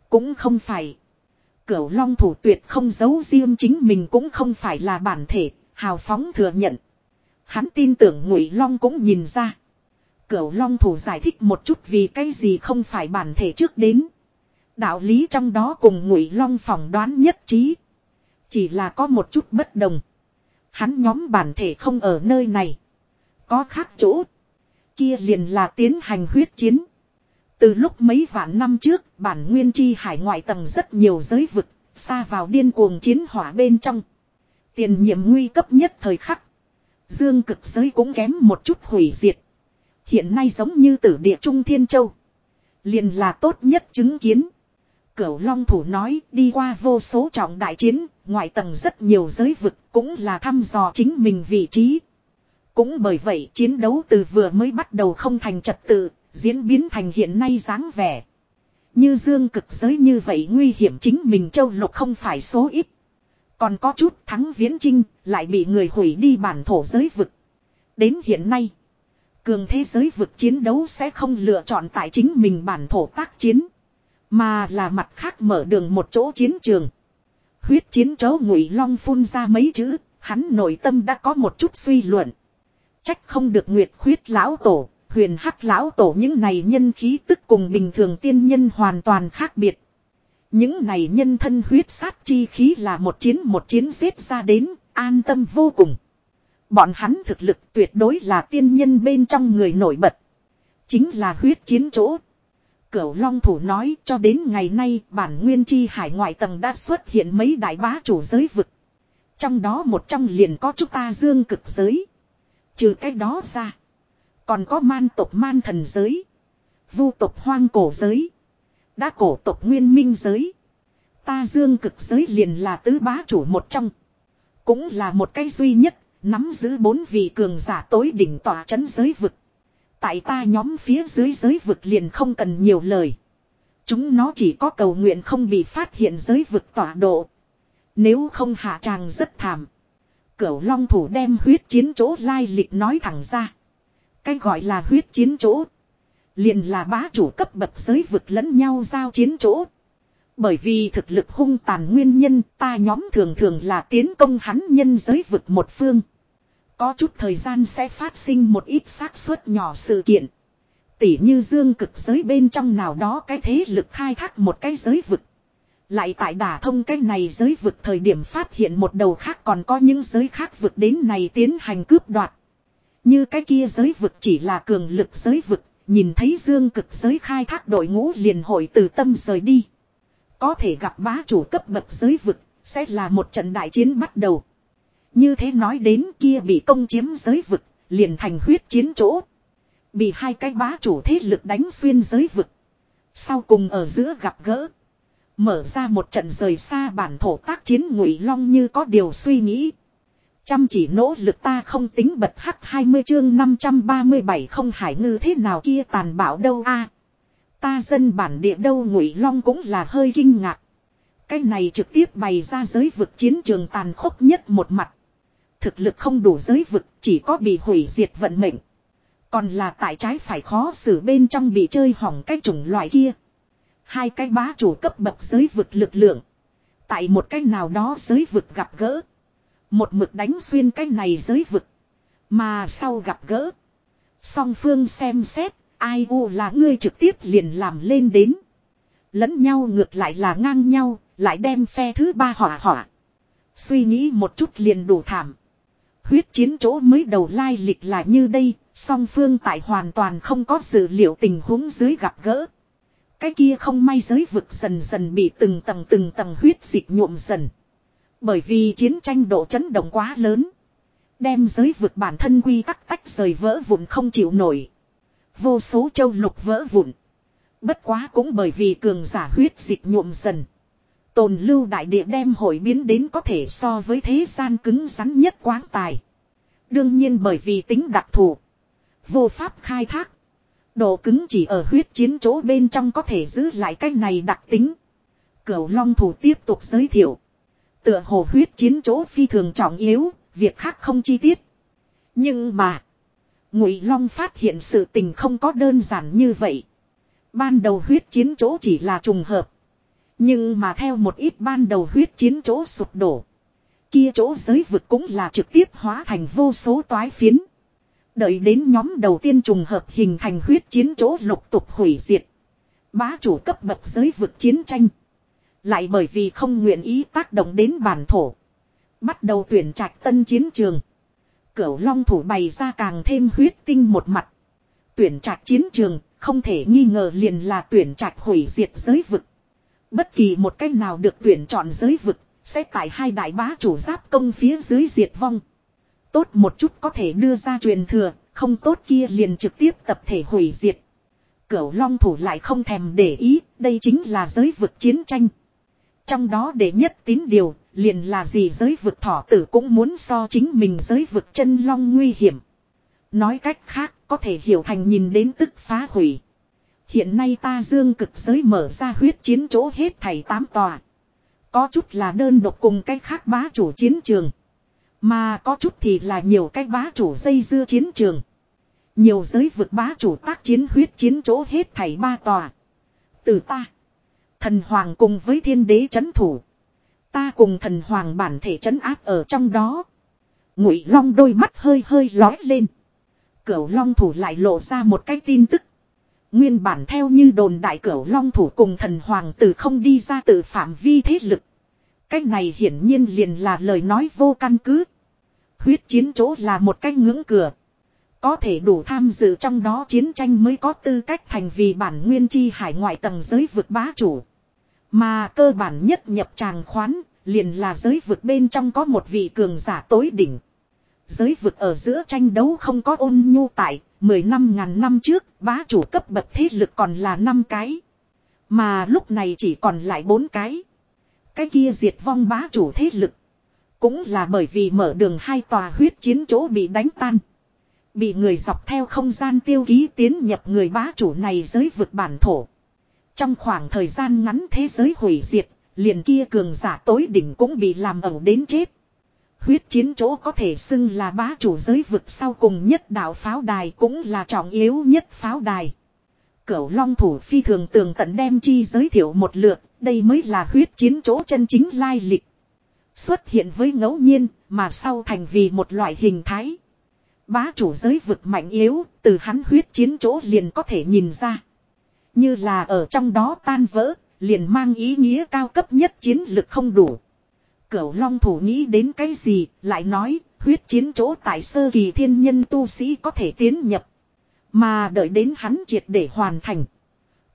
Cũng không phải. Cửu long thủ tuyệt không giấu riêng chính mình cũng không phải là bản thể, hào phóng thừa nhận. Hắn tin tưởng ngụy long cũng nhìn ra. Cửu long thủ giải thích một chút vì cái gì không phải bản thể trước đến. Đạo lý trong đó cùng ngụy long phỏng đoán nhất trí. Chỉ là có một chút bất đồng. Hắn nhóm bản thể không ở nơi này. Có khác chỗ. Kia liền là tiến hành huyết chiến. Từ lúc mấy vạn năm trước, bản nguyên chi hải ngoại tầng rất nhiều giới vực, xa vào điên cuồng chiến hỏa bên trong. Tiền nhiệm nguy cấp nhất thời khắc. Dương cực giới cũng kém một chút hủy diệt. Hiện nay giống như tử địa trung thiên châu. Liền là tốt nhất chứng kiến. Cửu Long Thủ nói đi qua vô số trọng đại chiến, ngoại tầng rất nhiều giới vực cũng là thăm dò chính mình vị trí. Cũng bởi vậy chiến đấu từ vừa mới bắt đầu không thành trật tự, diễn biến thành hiện nay dáng vẻ. Như dương cực giới như vậy nguy hiểm chính mình châu lục không phải số ít. Còn có chút thắng viễn trinh lại bị người hủy đi bản thổ giới vực. Đến hiện nay, cường thế giới vực chiến đấu sẽ không lựa chọn tại chính mình bản thổ tác chiến. Mà là mặt khác mở đường một chỗ chiến trường. Huyết chiến chấu ngụy long phun ra mấy chữ, hắn nội tâm đã có một chút suy luận. Trách không được nguyệt khuyết lão tổ, huyền hắc lão tổ những này nhân khí tức cùng bình thường tiên nhân hoàn toàn khác biệt. Những này nhân thân huyết sát chi khí là một chiến một chiến giết ra đến, an tâm vô cùng. Bọn hắn thực lực tuyệt đối là tiên nhân bên trong người nổi bật. Chính là huyết chiến chỗ. Cửu Long Thủ nói cho đến ngày nay bản nguyên chi hải ngoại tầng đã xuất hiện mấy đại bá chủ giới vực. Trong đó một trong liền có chúng ta dương cực giới. Trừ cái đó ra. Còn có man tộc man thần giới. Vu tộc hoang cổ giới. Đã cổ tộc nguyên minh giới. Ta dương cực giới liền là tứ bá chủ một trong. Cũng là một cái duy nhất, nắm giữ bốn vị cường giả tối đỉnh tỏa chấn giới vực. Tại ta nhóm phía dưới giới vực liền không cần nhiều lời. Chúng nó chỉ có cầu nguyện không bị phát hiện giới vực tọa độ. Nếu không hạ tràng rất thảm. Cửu long thủ đem huyết chiến chỗ lai lịch nói thẳng ra. Cái gọi là huyết chiến chỗ. Liền là bá chủ cấp bậc giới vực lẫn nhau giao chiến chỗ. Bởi vì thực lực hung tàn nguyên nhân, ta nhóm thường thường là tiến công hắn nhân giới vực một phương. Có chút thời gian sẽ phát sinh một ít xác suất nhỏ sự kiện. Tỉ như dương cực giới bên trong nào đó cái thế lực khai thác một cái giới vực. Lại tại đả thông cái này giới vực thời điểm phát hiện một đầu khác còn có những giới khác vực đến này tiến hành cướp đoạt. Như cái kia giới vực chỉ là cường lực giới vực, nhìn thấy dương cực giới khai thác đội ngũ liền hội từ tâm rời đi. Có thể gặp bá chủ cấp bậc giới vực, sẽ là một trận đại chiến bắt đầu. Như thế nói đến kia bị công chiếm giới vực, liền thành huyết chiến chỗ. Bị hai cái bá chủ thế lực đánh xuyên giới vực. Sau cùng ở giữa gặp gỡ. Mở ra một trận rời xa bản thổ tác chiến ngụy long như có điều suy nghĩ. Chăm chỉ nỗ lực ta không tính bật hắc 20 chương 537 không hải ngư thế nào kia tàn bạo đâu a Ta dân bản địa đâu ngụy long cũng là hơi kinh ngạc. Cái này trực tiếp bày ra giới vực chiến trường tàn khốc nhất một mặt. Thực lực không đủ giới vực, chỉ có bị hủy diệt vận mệnh. Còn là tại trái phải khó xử bên trong bị chơi hỏng cái chủng loại kia. Hai cái bá chủ cấp bậc giới vực lực lượng. Tại một cái nào đó giới vực gặp gỡ. Một mực đánh xuyên cái này giới vực. Mà sau gặp gỡ. Song phương xem xét. Ai u là ngươi trực tiếp liền làm lên đến. Lẫn nhau ngược lại là ngang nhau. Lại đem phe thứ ba hỏa hỏa. Suy nghĩ một chút liền đủ thảm. Huyết chiến chỗ mới đầu lai lịch là như đây. Song phương tại hoàn toàn không có dữ liệu tình huống dưới gặp gỡ. Cái kia không may giới vực dần dần bị từng tầng từng tầng huyết dịch nhuộm dần. Bởi vì chiến tranh độ chấn động quá lớn. Đem giới vực bản thân quy tắc tách rời vỡ vụn không chịu nổi. Vô số châu lục vỡ vụn. Bất quá cũng bởi vì cường giả huyết dịch nhuộm dần. Tồn lưu đại địa đem hội biến đến có thể so với thế gian cứng rắn nhất quáng tài. Đương nhiên bởi vì tính đặc thù. Vô pháp khai thác. Độ cứng chỉ ở huyết chiến chỗ bên trong có thể giữ lại cái này đặc tính. Cửu Long thủ tiếp tục giới thiệu. Tựa hồ huyết chiến chỗ phi thường trọng yếu, việc khác không chi tiết. Nhưng mà, Ngụy Long phát hiện sự tình không có đơn giản như vậy. Ban đầu huyết chiến chỗ chỉ là trùng hợp. Nhưng mà theo một ít ban đầu huyết chiến chỗ sụp đổ. Kia chỗ giới vực cũng là trực tiếp hóa thành vô số toái phiến. Đợi đến nhóm đầu tiên trùng hợp hình thành huyết chiến chỗ lục tục hủy diệt. Bá chủ cấp bậc giới vực chiến tranh. Lại bởi vì không nguyện ý tác động đến bản thổ. Bắt đầu tuyển trạch tân chiến trường. Cửu long thủ bày ra càng thêm huyết tinh một mặt. Tuyển trạch chiến trường, không thể nghi ngờ liền là tuyển trạch hủy diệt giới vực. Bất kỳ một cách nào được tuyển chọn giới vực, sẽ tại hai đại bá chủ giáp công phía dưới diệt vong. Tốt một chút có thể đưa ra truyền thừa, không tốt kia liền trực tiếp tập thể hủy diệt. Cửu long thủ lại không thèm để ý, đây chính là giới vực chiến tranh. Trong đó để nhất tín điều, liền là gì giới vực thỏ tử cũng muốn so chính mình giới vực chân long nguy hiểm. Nói cách khác, có thể hiểu thành nhìn đến tức phá hủy. Hiện nay ta dương cực giới mở ra huyết chiến chỗ hết thảy tám tòa. Có chút là đơn độc cùng cách khác bá chủ chiến trường. Mà có chút thì là nhiều cách bá chủ dây dưa chiến trường. Nhiều giới vực bá chủ tác chiến huyết chiến chỗ hết thảy ba tòa. Từ ta. Thần Hoàng cùng với thiên đế chấn thủ. Ta cùng thần Hoàng bản thể chấn áp ở trong đó. Ngụy Long đôi mắt hơi hơi lói lên. Cửu Long thủ lại lộ ra một cái tin tức. Nguyên bản theo như đồn đại cửu Long thủ cùng thần Hoàng từ không đi ra tự phạm vi thế lực. Cái này hiển nhiên liền là lời nói vô căn cứ. Huyết chiến chỗ là một cái ngưỡng cửa. Có thể đủ tham dự trong đó chiến tranh mới có tư cách thành vì bản nguyên chi hải ngoại tầng giới vực bá chủ. Mà cơ bản nhất nhập tràng khoán, liền là giới vực bên trong có một vị cường giả tối đỉnh. Giới vực ở giữa tranh đấu không có ôn nhu tại, 10 năm ngàn năm trước, bá chủ cấp bậc thế lực còn là 5 cái. Mà lúc này chỉ còn lại 4 cái. Cái kia diệt vong bá chủ thế lực. Cũng là bởi vì mở đường hai tòa huyết chiến chỗ bị đánh tan. Bị người dọc theo không gian tiêu ký tiến nhập người bá chủ này giới vực bản thổ. Trong khoảng thời gian ngắn thế giới hủy diệt, liền kia cường giả tối đỉnh cũng bị làm ẩu đến chết. Huyết chiến chỗ có thể xưng là bá chủ giới vực sau cùng nhất đạo pháo đài cũng là trọng yếu nhất pháo đài. Cửu long thủ phi thường tường tận đem chi giới thiệu một lượt, đây mới là huyết chiến chỗ chân chính lai lịch. Xuất hiện với ngẫu nhiên, mà sau thành vì một loại hình thái. Bá chủ giới vực mạnh yếu, từ hắn huyết chiến chỗ liền có thể nhìn ra. Như là ở trong đó tan vỡ, liền mang ý nghĩa cao cấp nhất chiến lực không đủ. Cửu long thủ nghĩ đến cái gì, lại nói, huyết chiến chỗ tại sơ kỳ thiên nhân tu sĩ có thể tiến nhập. Mà đợi đến hắn triệt để hoàn thành.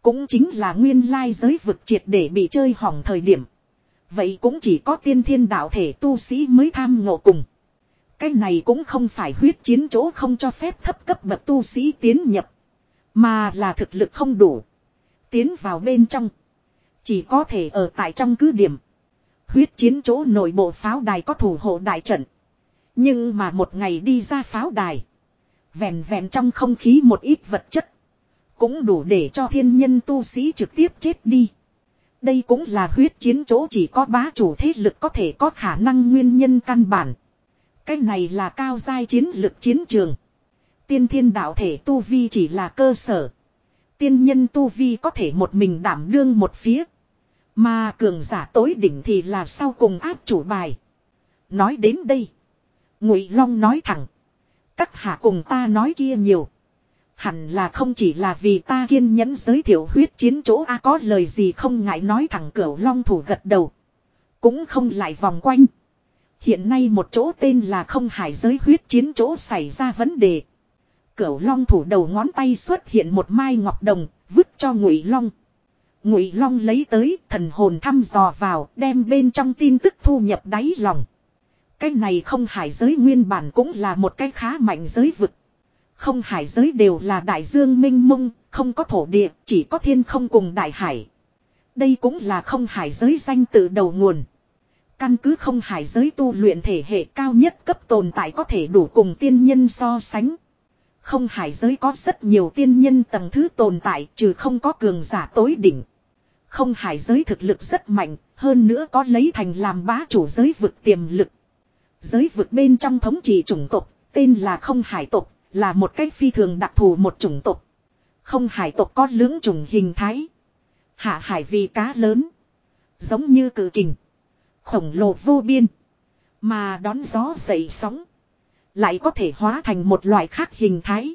Cũng chính là nguyên lai giới vực triệt để bị chơi hỏng thời điểm. Vậy cũng chỉ có tiên thiên đạo thể tu sĩ mới tham ngộ cùng. Cái này cũng không phải huyết chiến chỗ không cho phép thấp cấp bậc tu sĩ tiến nhập. Mà là thực lực không đủ. Tiến vào bên trong. Chỉ có thể ở tại trong cứ điểm. Huyết chiến chỗ nội bộ pháo đài có thủ hộ đại trận. Nhưng mà một ngày đi ra pháo đài. Vẹn vẹn trong không khí một ít vật chất. Cũng đủ để cho thiên nhân tu sĩ trực tiếp chết đi. Đây cũng là huyết chiến chỗ chỉ có bá chủ thế lực có thể có khả năng nguyên nhân căn bản. Cái này là cao giai chiến lực chiến trường. Tiên thiên đạo thể tu vi chỉ là cơ sở. Tiên nhân tu vi có thể một mình đảm đương một phía. Mà cường giả tối đỉnh thì là sau cùng áp chủ bài. Nói đến đây. Ngụy Long nói thẳng. Các hạ cùng ta nói kia nhiều. Hẳn là không chỉ là vì ta kiên nhẫn giới thiệu huyết chiến chỗ A có lời gì không ngại nói thẳng cửu long thủ gật đầu. Cũng không lại vòng quanh. Hiện nay một chỗ tên là không hải giới huyết chiến chỗ xảy ra vấn đề. Cửu long thủ đầu ngón tay xuất hiện một mai ngọc đồng, vứt cho ngụy long. Ngụy long lấy tới, thần hồn thăm dò vào, đem bên trong tin tức thu nhập đáy lòng. Cái này không hải giới nguyên bản cũng là một cái khá mạnh giới vực. Không hải giới đều là đại dương minh mông, không có thổ địa, chỉ có thiên không cùng đại hải. Đây cũng là không hải giới danh tự đầu nguồn. Căn cứ không hải giới tu luyện thể hệ cao nhất cấp tồn tại có thể đủ cùng tiên nhân so sánh. Không hải giới có rất nhiều tiên nhân tầng thứ tồn tại trừ không có cường giả tối đỉnh. Không hải giới thực lực rất mạnh, hơn nữa có lấy thành làm bá chủ giới vực tiềm lực. Giới vực bên trong thống trị chủng tộc, tên là không hải tộc, là một cách phi thường đặc thù một chủng tộc. Không hải tộc có lưỡng chủng hình thái. Hạ hải vì cá lớn. Giống như cử kình. Khổng lồ vô biên. Mà đón gió dậy sóng. Lại có thể hóa thành một loại khác hình thái.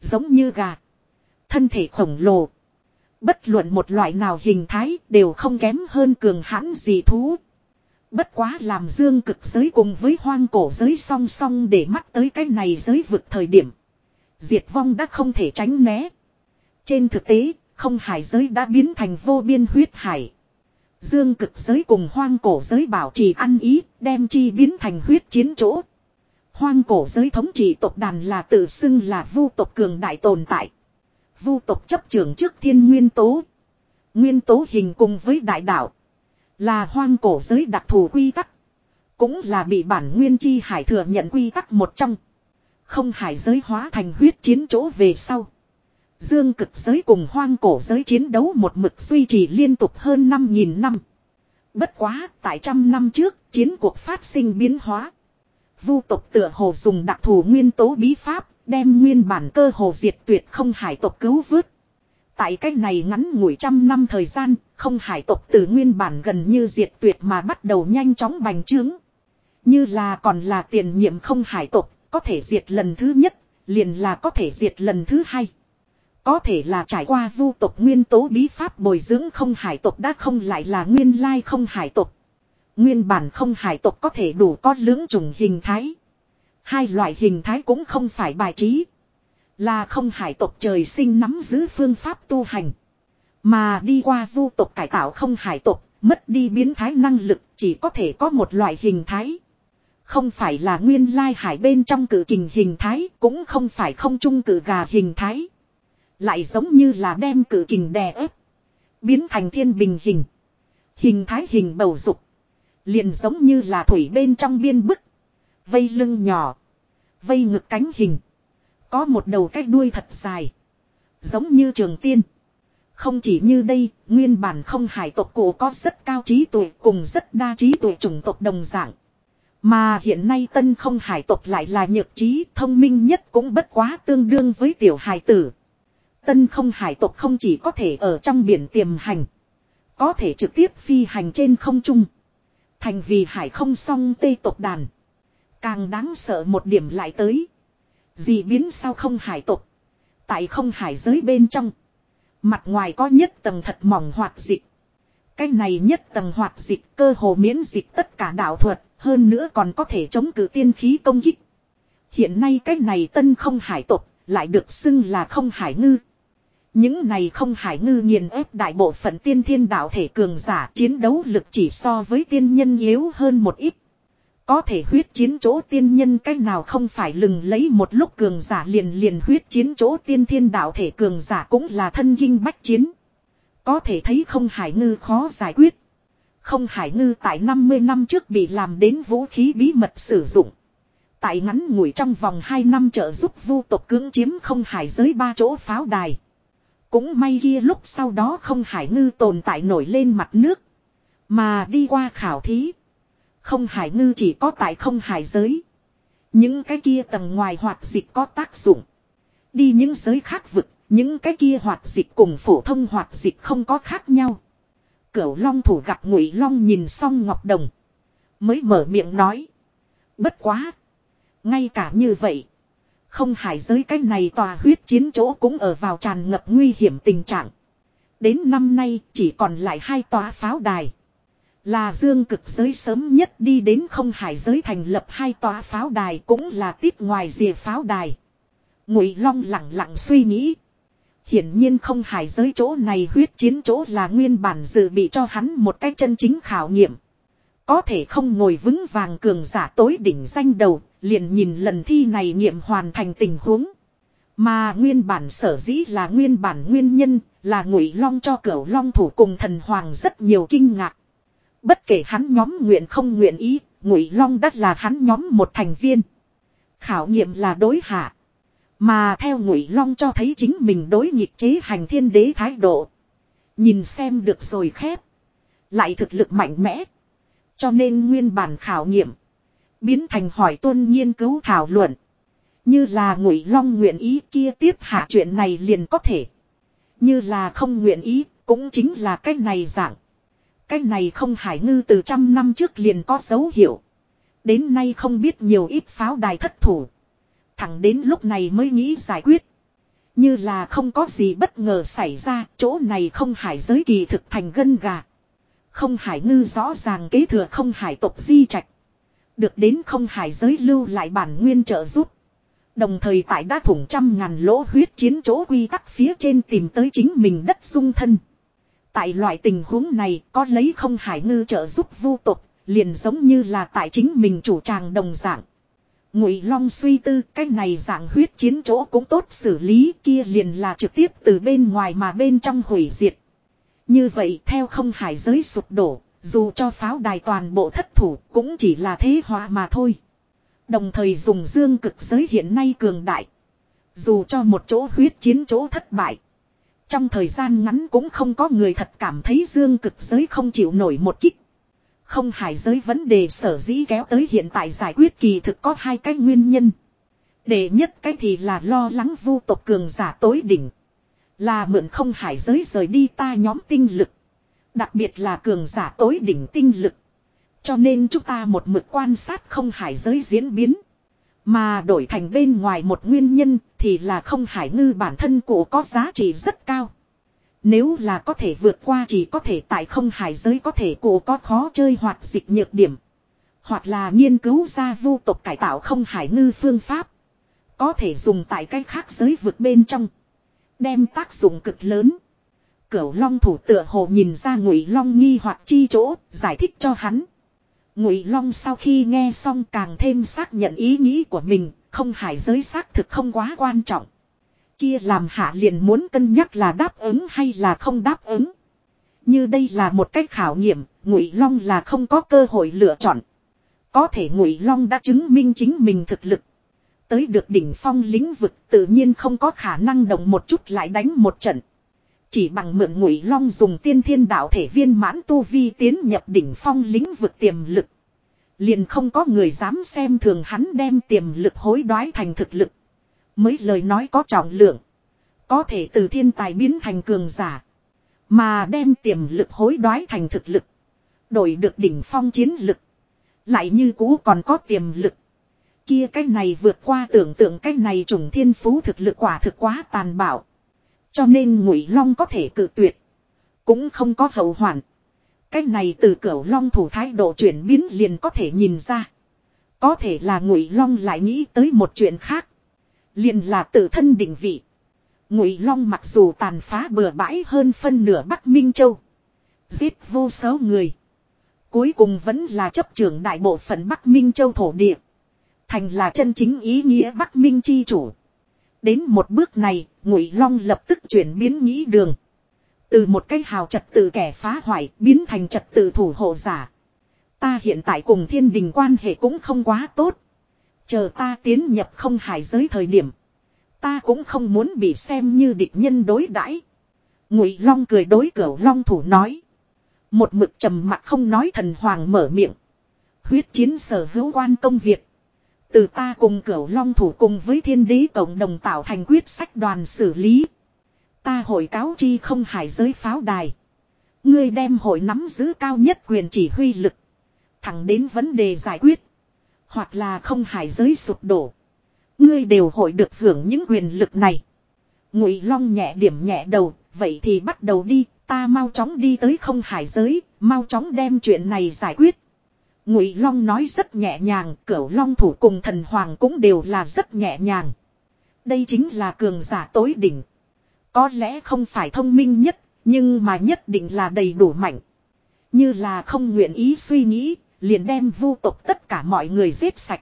Giống như gà. Thân thể khổng lồ. Bất luận một loại nào hình thái đều không kém hơn cường hãn gì thú. Bất quá làm dương cực giới cùng với hoang cổ giới song song để mắt tới cái này giới vực thời điểm. Diệt vong đã không thể tránh né. Trên thực tế, không hải giới đã biến thành vô biên huyết hải. Dương cực giới cùng hoang cổ giới bảo trì ăn ý, đem chi biến thành huyết chiến chỗ. Hoang cổ giới thống trị tộc đàn là tự xưng là vu tộc cường đại tồn tại. Vu tộc chấp trưởng trước thiên nguyên tố. Nguyên tố hình cùng với đại đạo. Là hoang cổ giới đặc thù quy tắc. Cũng là bị bản nguyên chi hải thừa nhận quy tắc một trong. Không hải giới hóa thành huyết chiến chỗ về sau. Dương cực giới cùng hoang cổ giới chiến đấu một mực duy trì liên tục hơn 5.000 năm. Bất quá, tại trăm năm trước, chiến cuộc phát sinh biến hóa. Vu tộc tựa hồ dùng đặc thù nguyên tố bí pháp, đem nguyên bản cơ hồ diệt tuyệt không hải tộc cứu vớt. Tại cách này ngắn ngủi trăm năm thời gian, không hải tộc từ nguyên bản gần như diệt tuyệt mà bắt đầu nhanh chóng bành trướng. Như là còn là tiền nhiệm không hải tộc, có thể diệt lần thứ nhất, liền là có thể diệt lần thứ hai. Có thể là trải qua vu tộc nguyên tố bí pháp bồi dưỡng không hải tộc đã không lại là nguyên lai không hải tộc. Nguyên bản không hải tộc có thể đủ có lưỡng trùng hình thái. Hai loại hình thái cũng không phải bài trí. Là không hải tộc trời sinh nắm giữ phương pháp tu hành. Mà đi qua vu tộc cải tạo không hải tộc, mất đi biến thái năng lực chỉ có thể có một loại hình thái. Không phải là nguyên lai hải bên trong cử kình hình thái, cũng không phải không trung cử gà hình thái. Lại giống như là đem cử kình đè ép. Biến thành thiên bình hình. Hình thái hình bầu dục. Liền giống như là thủy bên trong biên bức. Vây lưng nhỏ. Vây ngực cánh hình. Có một đầu cách đuôi thật dài. Giống như trường tiên. Không chỉ như đây, nguyên bản không hải tộc cổ có rất cao trí tuệ cùng rất đa trí tuệ chủng tộc đồng dạng. Mà hiện nay tân không hải tộc lại là nhược trí thông minh nhất cũng bất quá tương đương với tiểu hải tử. Tân không hải tộc không chỉ có thể ở trong biển tiềm hành. Có thể trực tiếp phi hành trên không trung. Thành vì hải không song tây tộc đàn. Càng đáng sợ một điểm lại tới. Dị biến sao không hải tộc. Tại không hải giới bên trong. Mặt ngoài có nhất tầng thật mỏng hoạt dịch. Cái này nhất tầng hoạt dịch cơ hồ miễn dịch tất cả đạo thuật. Hơn nữa còn có thể chống cự tiên khí công kích. Hiện nay cái này tân không hải tộc, lại được xưng là không hải ngư. Những này không hải ngư nghiền ép đại bộ phận tiên thiên đạo thể cường giả chiến đấu lực chỉ so với tiên nhân yếu hơn một ít. Có thể huyết chiến chỗ tiên nhân cách nào không phải lừng lấy một lúc cường giả liền liền huyết chiến chỗ tiên thiên đạo thể cường giả cũng là thân kinh bách chiến. Có thể thấy không hải ngư khó giải quyết. Không hải ngư tại 50 năm trước bị làm đến vũ khí bí mật sử dụng. Tại ngắn ngủi trong vòng 2 năm trợ giúp vu tộc cưỡng chiếm không hải giới ba chỗ pháo đài. Cũng may kia lúc sau đó không hải ngư tồn tại nổi lên mặt nước. Mà đi qua khảo thí. Không hải ngư chỉ có tại không hải giới. Những cái kia tầng ngoài hoạt dịch có tác dụng. Đi những giới khác vực, những cái kia hoạt dịch cùng phổ thông hoạt dịch không có khác nhau. Cửu long thủ gặp ngụy long nhìn xong ngọc đồng. Mới mở miệng nói. Bất quá. Ngay cả như vậy. Không hải giới cái này tòa huyết chiến chỗ cũng ở vào tràn ngập nguy hiểm tình trạng. Đến năm nay chỉ còn lại hai tòa pháo đài. Là dương cực giới sớm nhất đi đến không hải giới thành lập hai tòa pháo đài cũng là tiếp ngoài rìa pháo đài. Ngụy Long lặng lặng suy nghĩ. Hiển nhiên không hải giới chỗ này huyết chiến chỗ là nguyên bản dự bị cho hắn một cách chân chính khảo nghiệm. Có thể không ngồi vững vàng cường giả tối đỉnh danh đầu, liền nhìn lần thi này nghiệm hoàn thành tình huống. Mà nguyên bản sở dĩ là nguyên bản nguyên nhân, là ngụy long cho cửu long thủ cùng thần hoàng rất nhiều kinh ngạc. Bất kể hắn nhóm nguyện không nguyện ý, ngụy long đắt là hắn nhóm một thành viên. Khảo nghiệm là đối hạ. Mà theo ngụy long cho thấy chính mình đối nghịch chế hành thiên đế thái độ. Nhìn xem được rồi khép. Lại thực lực mạnh mẽ. Cho nên nguyên bản khảo nghiệm. Biến thành hỏi tuân nghiên cứu thảo luận. Như là ngụy long nguyện ý kia tiếp hạ chuyện này liền có thể. Như là không nguyện ý, cũng chính là cái này dạng. Cái này không hải ngư từ trăm năm trước liền có dấu hiệu. Đến nay không biết nhiều ít pháo đài thất thủ. Thẳng đến lúc này mới nghĩ giải quyết. Như là không có gì bất ngờ xảy ra, chỗ này không hải giới kỳ thực thành gân gà. Không hải ngư rõ ràng kế thừa không hải tộc di trạch. Được đến không hải giới lưu lại bản nguyên trợ giúp. Đồng thời tại đã thủng trăm ngàn lỗ huyết chiến chỗ quy tắc phía trên tìm tới chính mình đất dung thân. Tại loại tình huống này có lấy không hải ngư trợ giúp vu tục, liền giống như là tại chính mình chủ tràng đồng dạng. Ngụy Long suy tư cái này dạng huyết chiến chỗ cũng tốt xử lý kia liền là trực tiếp từ bên ngoài mà bên trong hủy diệt. Như vậy theo không hải giới sụp đổ, dù cho pháo đài toàn bộ thất thủ cũng chỉ là thế hóa mà thôi. Đồng thời dùng dương cực giới hiện nay cường đại. Dù cho một chỗ huyết chiến chỗ thất bại. Trong thời gian ngắn cũng không có người thật cảm thấy dương cực giới không chịu nổi một kích. Không hải giới vấn đề sở dĩ kéo tới hiện tại giải quyết kỳ thực có hai cái nguyên nhân. Đệ nhất cái thì là lo lắng vu tộc cường giả tối đỉnh. Là mượn không hải giới rời đi ta nhóm tinh lực. Đặc biệt là cường giả tối đỉnh tinh lực. Cho nên chúng ta một mực quan sát không hải giới diễn biến. Mà đổi thành bên ngoài một nguyên nhân thì là không hải ngư bản thân cổ có giá trị rất cao. Nếu là có thể vượt qua chỉ có thể tại không hải giới có thể cổ có khó chơi hoặc dịch nhược điểm. Hoặc là nghiên cứu ra vu tộc cải tạo không hải ngư phương pháp. Có thể dùng tại cách khác giới vượt bên trong. Đem tác dụng cực lớn. Cửu long thủ tựa hồ nhìn ra ngụy long nghi hoặc chi chỗ, giải thích cho hắn. Ngụy long sau khi nghe xong càng thêm xác nhận ý nghĩ của mình, không hải giới xác thực không quá quan trọng. Kia làm hạ liền muốn cân nhắc là đáp ứng hay là không đáp ứng. Như đây là một cách khảo nghiệm, Ngụy Long là không có cơ hội lựa chọn. Có thể Ngụy Long đã chứng minh chính mình thực lực. Tới được đỉnh phong lĩnh vực tự nhiên không có khả năng động một chút lại đánh một trận. Chỉ bằng mượn ngụy long dùng tiên thiên đạo thể viên mãn tu vi tiến nhập đỉnh phong lĩnh vực tiềm lực. Liền không có người dám xem thường hắn đem tiềm lực hối đoái thành thực lực. Mấy lời nói có trọng lượng. Có thể từ thiên tài biến thành cường giả. Mà đem tiềm lực hối đoái thành thực lực. Đổi được đỉnh phong chiến lực. Lại như cũ còn có tiềm lực. Kia cái này vượt qua tưởng tượng cái này trùng thiên phú thực lực quả thực quá tàn bạo. Cho nên ngụy long có thể cự tuyệt. Cũng không có hậu hoạn. Cái này từ cửu long thủ thái độ chuyển biến liền có thể nhìn ra. Có thể là ngụy long lại nghĩ tới một chuyện khác. Liền là tự thân định vị. Ngụy long mặc dù tàn phá bừa bãi hơn phân nửa Bắc Minh Châu. Giết vô số người. Cuối cùng vẫn là chấp trưởng đại bộ phận Bắc Minh Châu thổ địa. Thành là chân chính ý nghĩa Bắc Minh chi chủ. Đến một bước này, Ngụy Long lập tức chuyển biến nghĩ đường. Từ một cái hào trật tự kẻ phá hoại biến thành trật tự thủ hộ giả. Ta hiện tại cùng thiên đình quan hệ cũng không quá tốt. Chờ ta tiến nhập không hải giới thời điểm. Ta cũng không muốn bị xem như địch nhân đối đãi. Ngụy Long cười đối cửu Long thủ nói. Một mực trầm mặc không nói thần hoàng mở miệng. Huyết chiến sở hữu quan công việc. Từ ta cùng cửu long thủ cùng với thiên đế cộng đồng tạo thành quyết sách đoàn xử lý. Ta hội cáo chi không hải giới pháo đài. Ngươi đem hội nắm giữ cao nhất quyền chỉ huy lực. Thẳng đến vấn đề giải quyết. Hoặc là không hải giới sụp đổ. Ngươi đều hội được hưởng những quyền lực này. Ngụy Long nhẹ điểm nhẹ đầu, vậy thì bắt đầu đi, ta mau chóng đi tới không hải giới, mau chóng đem chuyện này giải quyết. Ngụy Long nói rất nhẹ nhàng, Cửu Long thủ cùng thần hoàng cũng đều là rất nhẹ nhàng. Đây chính là cường giả tối đỉnh. Có lẽ không phải thông minh nhất, nhưng mà nhất định là đầy đủ mạnh. Như là không nguyện ý suy nghĩ, liền đem vu tộc tất cả mọi người giết sạch.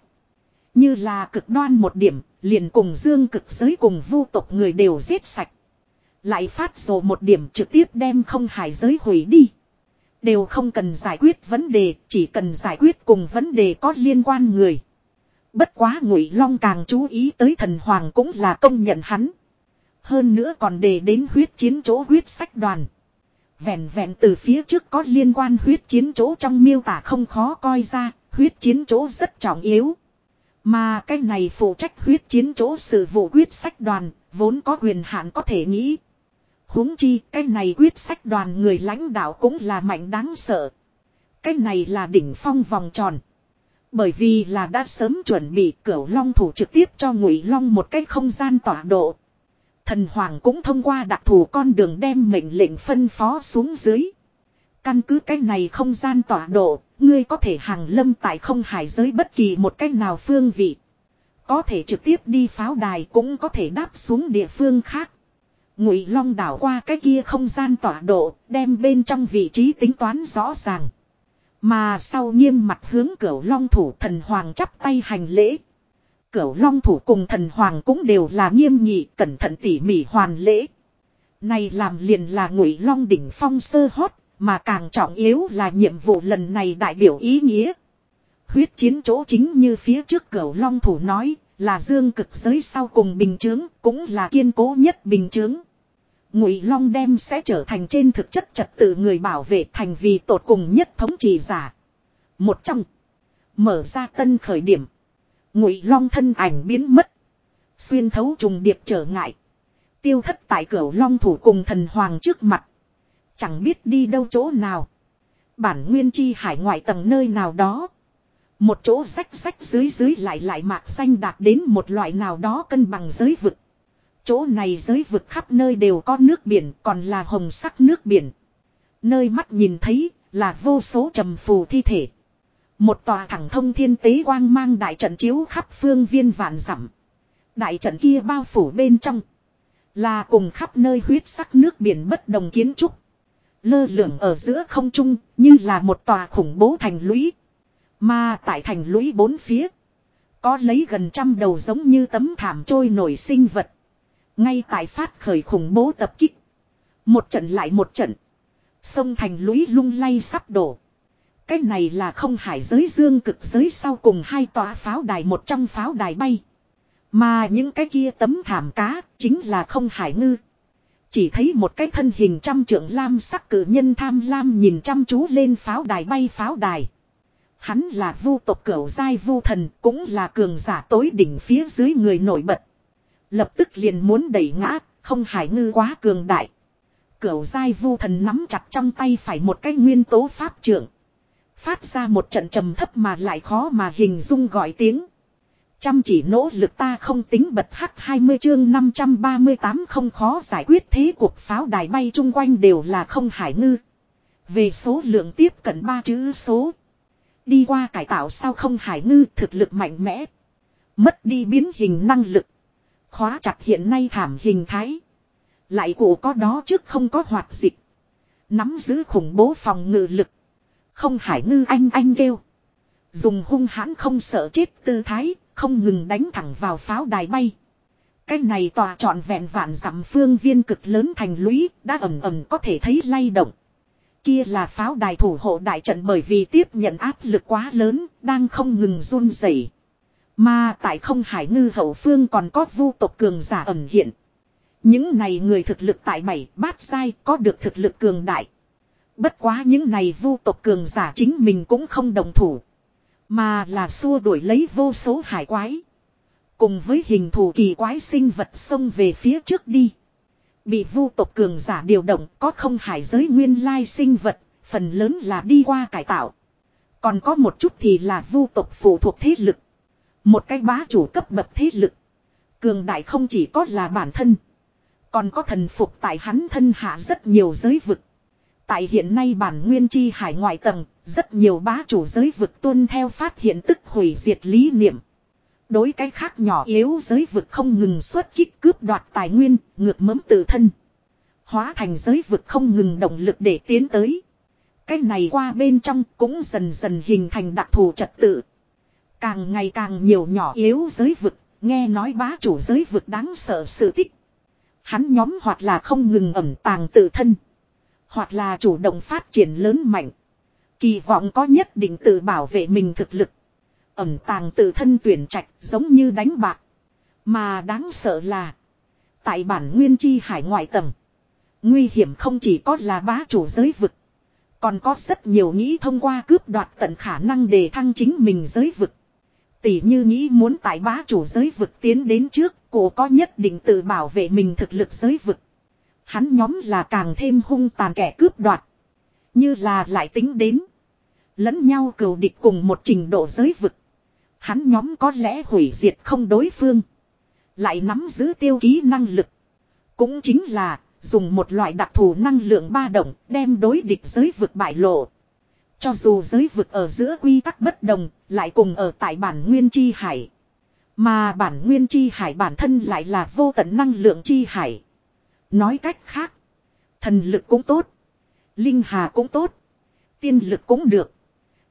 Như là cực đoan một điểm, liền cùng dương cực giới cùng vu tộc người đều giết sạch. Lại phát rồ một điểm trực tiếp đem không hải giới hủy đi. Đều không cần giải quyết vấn đề, chỉ cần giải quyết cùng vấn đề có liên quan người. Bất quá ngụy long càng chú ý tới thần hoàng cũng là công nhận hắn. Hơn nữa còn đề đến huyết chiến chỗ huyết sách đoàn. Vẹn vẹn từ phía trước có liên quan huyết chiến chỗ trong miêu tả không khó coi ra, huyết chiến chỗ rất trọng yếu. Mà cái này phụ trách huyết chiến chỗ sự vụ quyết sách đoàn, vốn có quyền hạn có thể nghĩ huống chi cái này quyết sách đoàn người lãnh đạo cũng là mạnh đáng sợ. Cái này là đỉnh phong vòng tròn. Bởi vì là đã sớm chuẩn bị cửu long thủ trực tiếp cho ngụy long một cái không gian tọa độ. Thần hoàng cũng thông qua đặc thù con đường đem mệnh lệnh phân phó xuống dưới. Căn cứ cái này không gian tọa độ, ngươi có thể hàng lâm tại không hải giới bất kỳ một cách nào phương vị. Có thể trực tiếp đi pháo đài cũng có thể đáp xuống địa phương khác. Ngụy Long đảo qua cái kia không gian tọa độ, đem bên trong vị trí tính toán rõ ràng. Mà sau nghiêm mặt hướng Cửu Long thủ thần hoàng chắp tay hành lễ. Cửu Long thủ cùng thần hoàng cũng đều là nghiêm nghị, cẩn thận tỉ mỉ hoàn lễ. Này làm liền là Ngụy Long đỉnh phong sơ hót, mà càng trọng yếu là nhiệm vụ lần này đại biểu ý nghĩa. Huyết chiến chỗ chính như phía trước Cửu Long thủ nói, là dương cực giới sau cùng bình chướng, cũng là kiên cố nhất bình chướng. Ngụy Long đem sẽ trở thành trên thực chất trật tự người bảo vệ thành vì tột cùng nhất thống trị giả. Một trong. Mở ra tân khởi điểm. Ngụy Long thân ảnh biến mất. Xuyên thấu trùng điệp trở ngại. Tiêu thất tại cửa Long thủ cùng thần hoàng trước mặt. Chẳng biết đi đâu chỗ nào. Bản nguyên chi hải ngoại tầng nơi nào đó. Một chỗ rách rách dưới dưới lại lại mạc xanh đạt đến một loại nào đó cân bằng giới vực. Chỗ này giới vực khắp nơi đều có nước biển, còn là hồng sắc nước biển. Nơi mắt nhìn thấy là vô số trầm phù thi thể. Một tòa thẳng thông thiên tế quang mang đại trận chiếu khắp phương viên vạn dặm Đại trận kia bao phủ bên trong. Là cùng khắp nơi huyết sắc nước biển bất đồng kiến trúc. Lơ lửng ở giữa không trung, như là một tòa khủng bố thành lũy. Mà tại thành lũy bốn phía. Có lấy gần trăm đầu giống như tấm thảm trôi nổi sinh vật. Ngay tại phát khởi khủng bố tập kích. Một trận lại một trận. Sông thành lũy lung lay sắp đổ. Cái này là không hải giới dương cực giới sau cùng hai tòa pháo đài một trong pháo đài bay. Mà những cái kia tấm thảm cá chính là không hải ngư. Chỉ thấy một cái thân hình trăm trưởng lam sắc cử nhân tham lam nhìn chăm chú lên pháo đài bay pháo đài. Hắn là vu tộc cửu giai vu thần cũng là cường giả tối đỉnh phía dưới người nổi bật. Lập tức liền muốn đẩy ngã, không hải ngư quá cường đại. Cửu giai vu thần nắm chặt trong tay phải một cái nguyên tố pháp trưởng. Phát ra một trận trầm thấp mà lại khó mà hình dung gọi tiếng. Chăm chỉ nỗ lực ta không tính bật hắc 20 chương 538 không khó giải quyết thế cuộc pháo đài bay chung quanh đều là không hải ngư. Về số lượng tiếp cận ba chữ số. Đi qua cải tạo sau không hải ngư, thực lực mạnh mẽ. Mất đi biến hình năng lực. Khóa chặt hiện nay thảm hình thái. Lại cụ có đó trước không có hoạt dịch. Nắm giữ khủng bố phòng ngự lực. Không hải ngư anh anh kêu. Dùng hung hãn không sợ chết tư thái, không ngừng đánh thẳng vào pháo đài bay. Cái này tòa trọn vẹn vạn dặm phương viên cực lớn thành lũy, đã ẩm ẩm có thể thấy lay động. Kia là pháo đài thủ hộ đại trận bởi vì tiếp nhận áp lực quá lớn, đang không ngừng run rẩy. Mà tại không hải ngư hậu phương còn có vu tộc cường giả ẩn hiện. Những này người thực lực tại bảy bát sai có được thực lực cường đại. Bất quá những này vu tộc cường giả chính mình cũng không đồng thủ. Mà là xua đuổi lấy vô số hải quái. Cùng với hình thù kỳ quái sinh vật xông về phía trước đi. Bị vu tộc cường giả điều động có không hải giới nguyên lai sinh vật, phần lớn là đi qua cải tạo. Còn có một chút thì là vu tộc phụ thuộc thế lực. Một cái bá chủ cấp bậc thế lực. Cường đại không chỉ có là bản thân. Còn có thần phục tại hắn thân hạ rất nhiều giới vực. Tại hiện nay bản nguyên chi hải ngoại tầng, rất nhiều bá chủ giới vực tuân theo phát hiện tức hủy diệt lý niệm. Đối cái khác nhỏ yếu giới vực không ngừng xuất kích cướp đoạt tài nguyên, ngược mấm tự thân. Hóa thành giới vực không ngừng động lực để tiến tới. Cái này qua bên trong cũng dần dần hình thành đặc thù trật tự. Càng ngày càng nhiều nhỏ yếu giới vực, nghe nói bá chủ giới vực đáng sợ sự tích. Hắn nhóm hoặc là không ngừng ẩm tàng tự thân. Hoặc là chủ động phát triển lớn mạnh. Kỳ vọng có nhất định tự bảo vệ mình thực lực. Ẩm tàng tự thân tuyển trạch giống như đánh bạc. Mà đáng sợ là. Tại bản nguyên chi hải ngoại tầng. Nguy hiểm không chỉ có là bá chủ giới vực. Còn có rất nhiều nghĩ thông qua cướp đoạt tận khả năng để thăng chính mình giới vực. Tỷ như nghĩ muốn tại bá chủ giới vực tiến đến trước, cổ có nhất định tự bảo vệ mình thực lực giới vực. Hắn nhóm là càng thêm hung tàn kẻ cướp đoạt. Như là lại tính đến. Lẫn nhau cầu địch cùng một trình độ giới vực. Hắn nhóm có lẽ hủy diệt không đối phương. Lại nắm giữ tiêu ký năng lực. Cũng chính là dùng một loại đặc thù năng lượng ba động đem đối địch giới vực bại lộ. Cho dù giới vực ở giữa quy tắc bất đồng, lại cùng ở tại bản nguyên chi hải. Mà bản nguyên chi hải bản thân lại là vô tận năng lượng chi hải. Nói cách khác, thần lực cũng tốt, linh hà cũng tốt, tiên lực cũng được.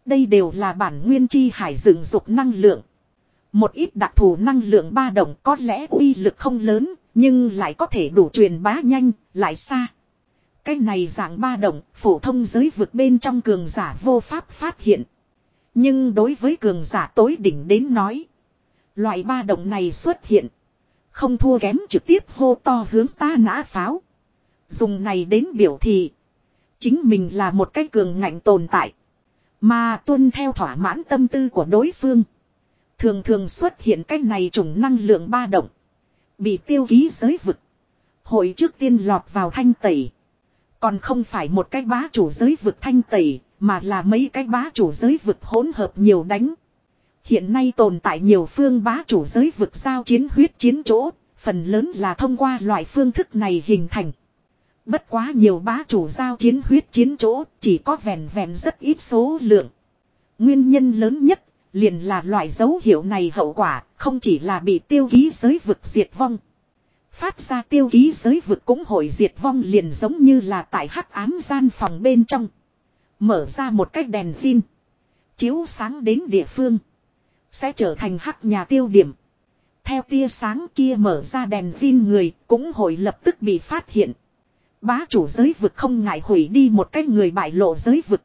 Đây đều là bản nguyên chi hải dựng dục năng lượng. Một ít đặc thù năng lượng ba đồng có lẽ uy lực không lớn, nhưng lại có thể đủ truyền bá nhanh, lại xa. Cái này dạng ba đồng, phổ thông giới vực bên trong cường giả vô pháp phát hiện. Nhưng đối với cường giả tối đỉnh đến nói, loại ba đồng này xuất hiện. Không thua kém trực tiếp hô to hướng ta nã pháo. Dùng này đến biểu thị. Chính mình là một cái cường ngạnh tồn tại. Mà tuân theo thỏa mãn tâm tư của đối phương. Thường thường xuất hiện cái này trùng năng lượng ba động. Bị tiêu ký giới vực. Hội trước tiên lọt vào thanh tẩy. Còn không phải một cái bá chủ giới vực thanh tẩy. Mà là mấy cái bá chủ giới vực hỗn hợp nhiều đánh. Hiện nay tồn tại nhiều phương bá chủ giới vực giao chiến huyết chiến chỗ. Phần lớn là thông qua loại phương thức này hình thành. Bất quá nhiều bá chủ giao chiến huyết chiến chỗ, chỉ có vẹn vẹn rất ít số lượng. Nguyên nhân lớn nhất liền là loại dấu hiệu này hậu quả, không chỉ là bị tiêu ký giới vực diệt vong. Phát ra tiêu ký giới vực cũng hội diệt vong liền giống như là tại hắc ám gian phòng bên trong. Mở ra một cách đèn pin. Chiếu sáng đến địa phương. Sẽ trở thành hắc nhà tiêu điểm. Theo tia sáng kia mở ra đèn pin người cũng hội lập tức bị phát hiện. Bá chủ giới vực không ngại hủy đi một cái người bại lộ giới vực.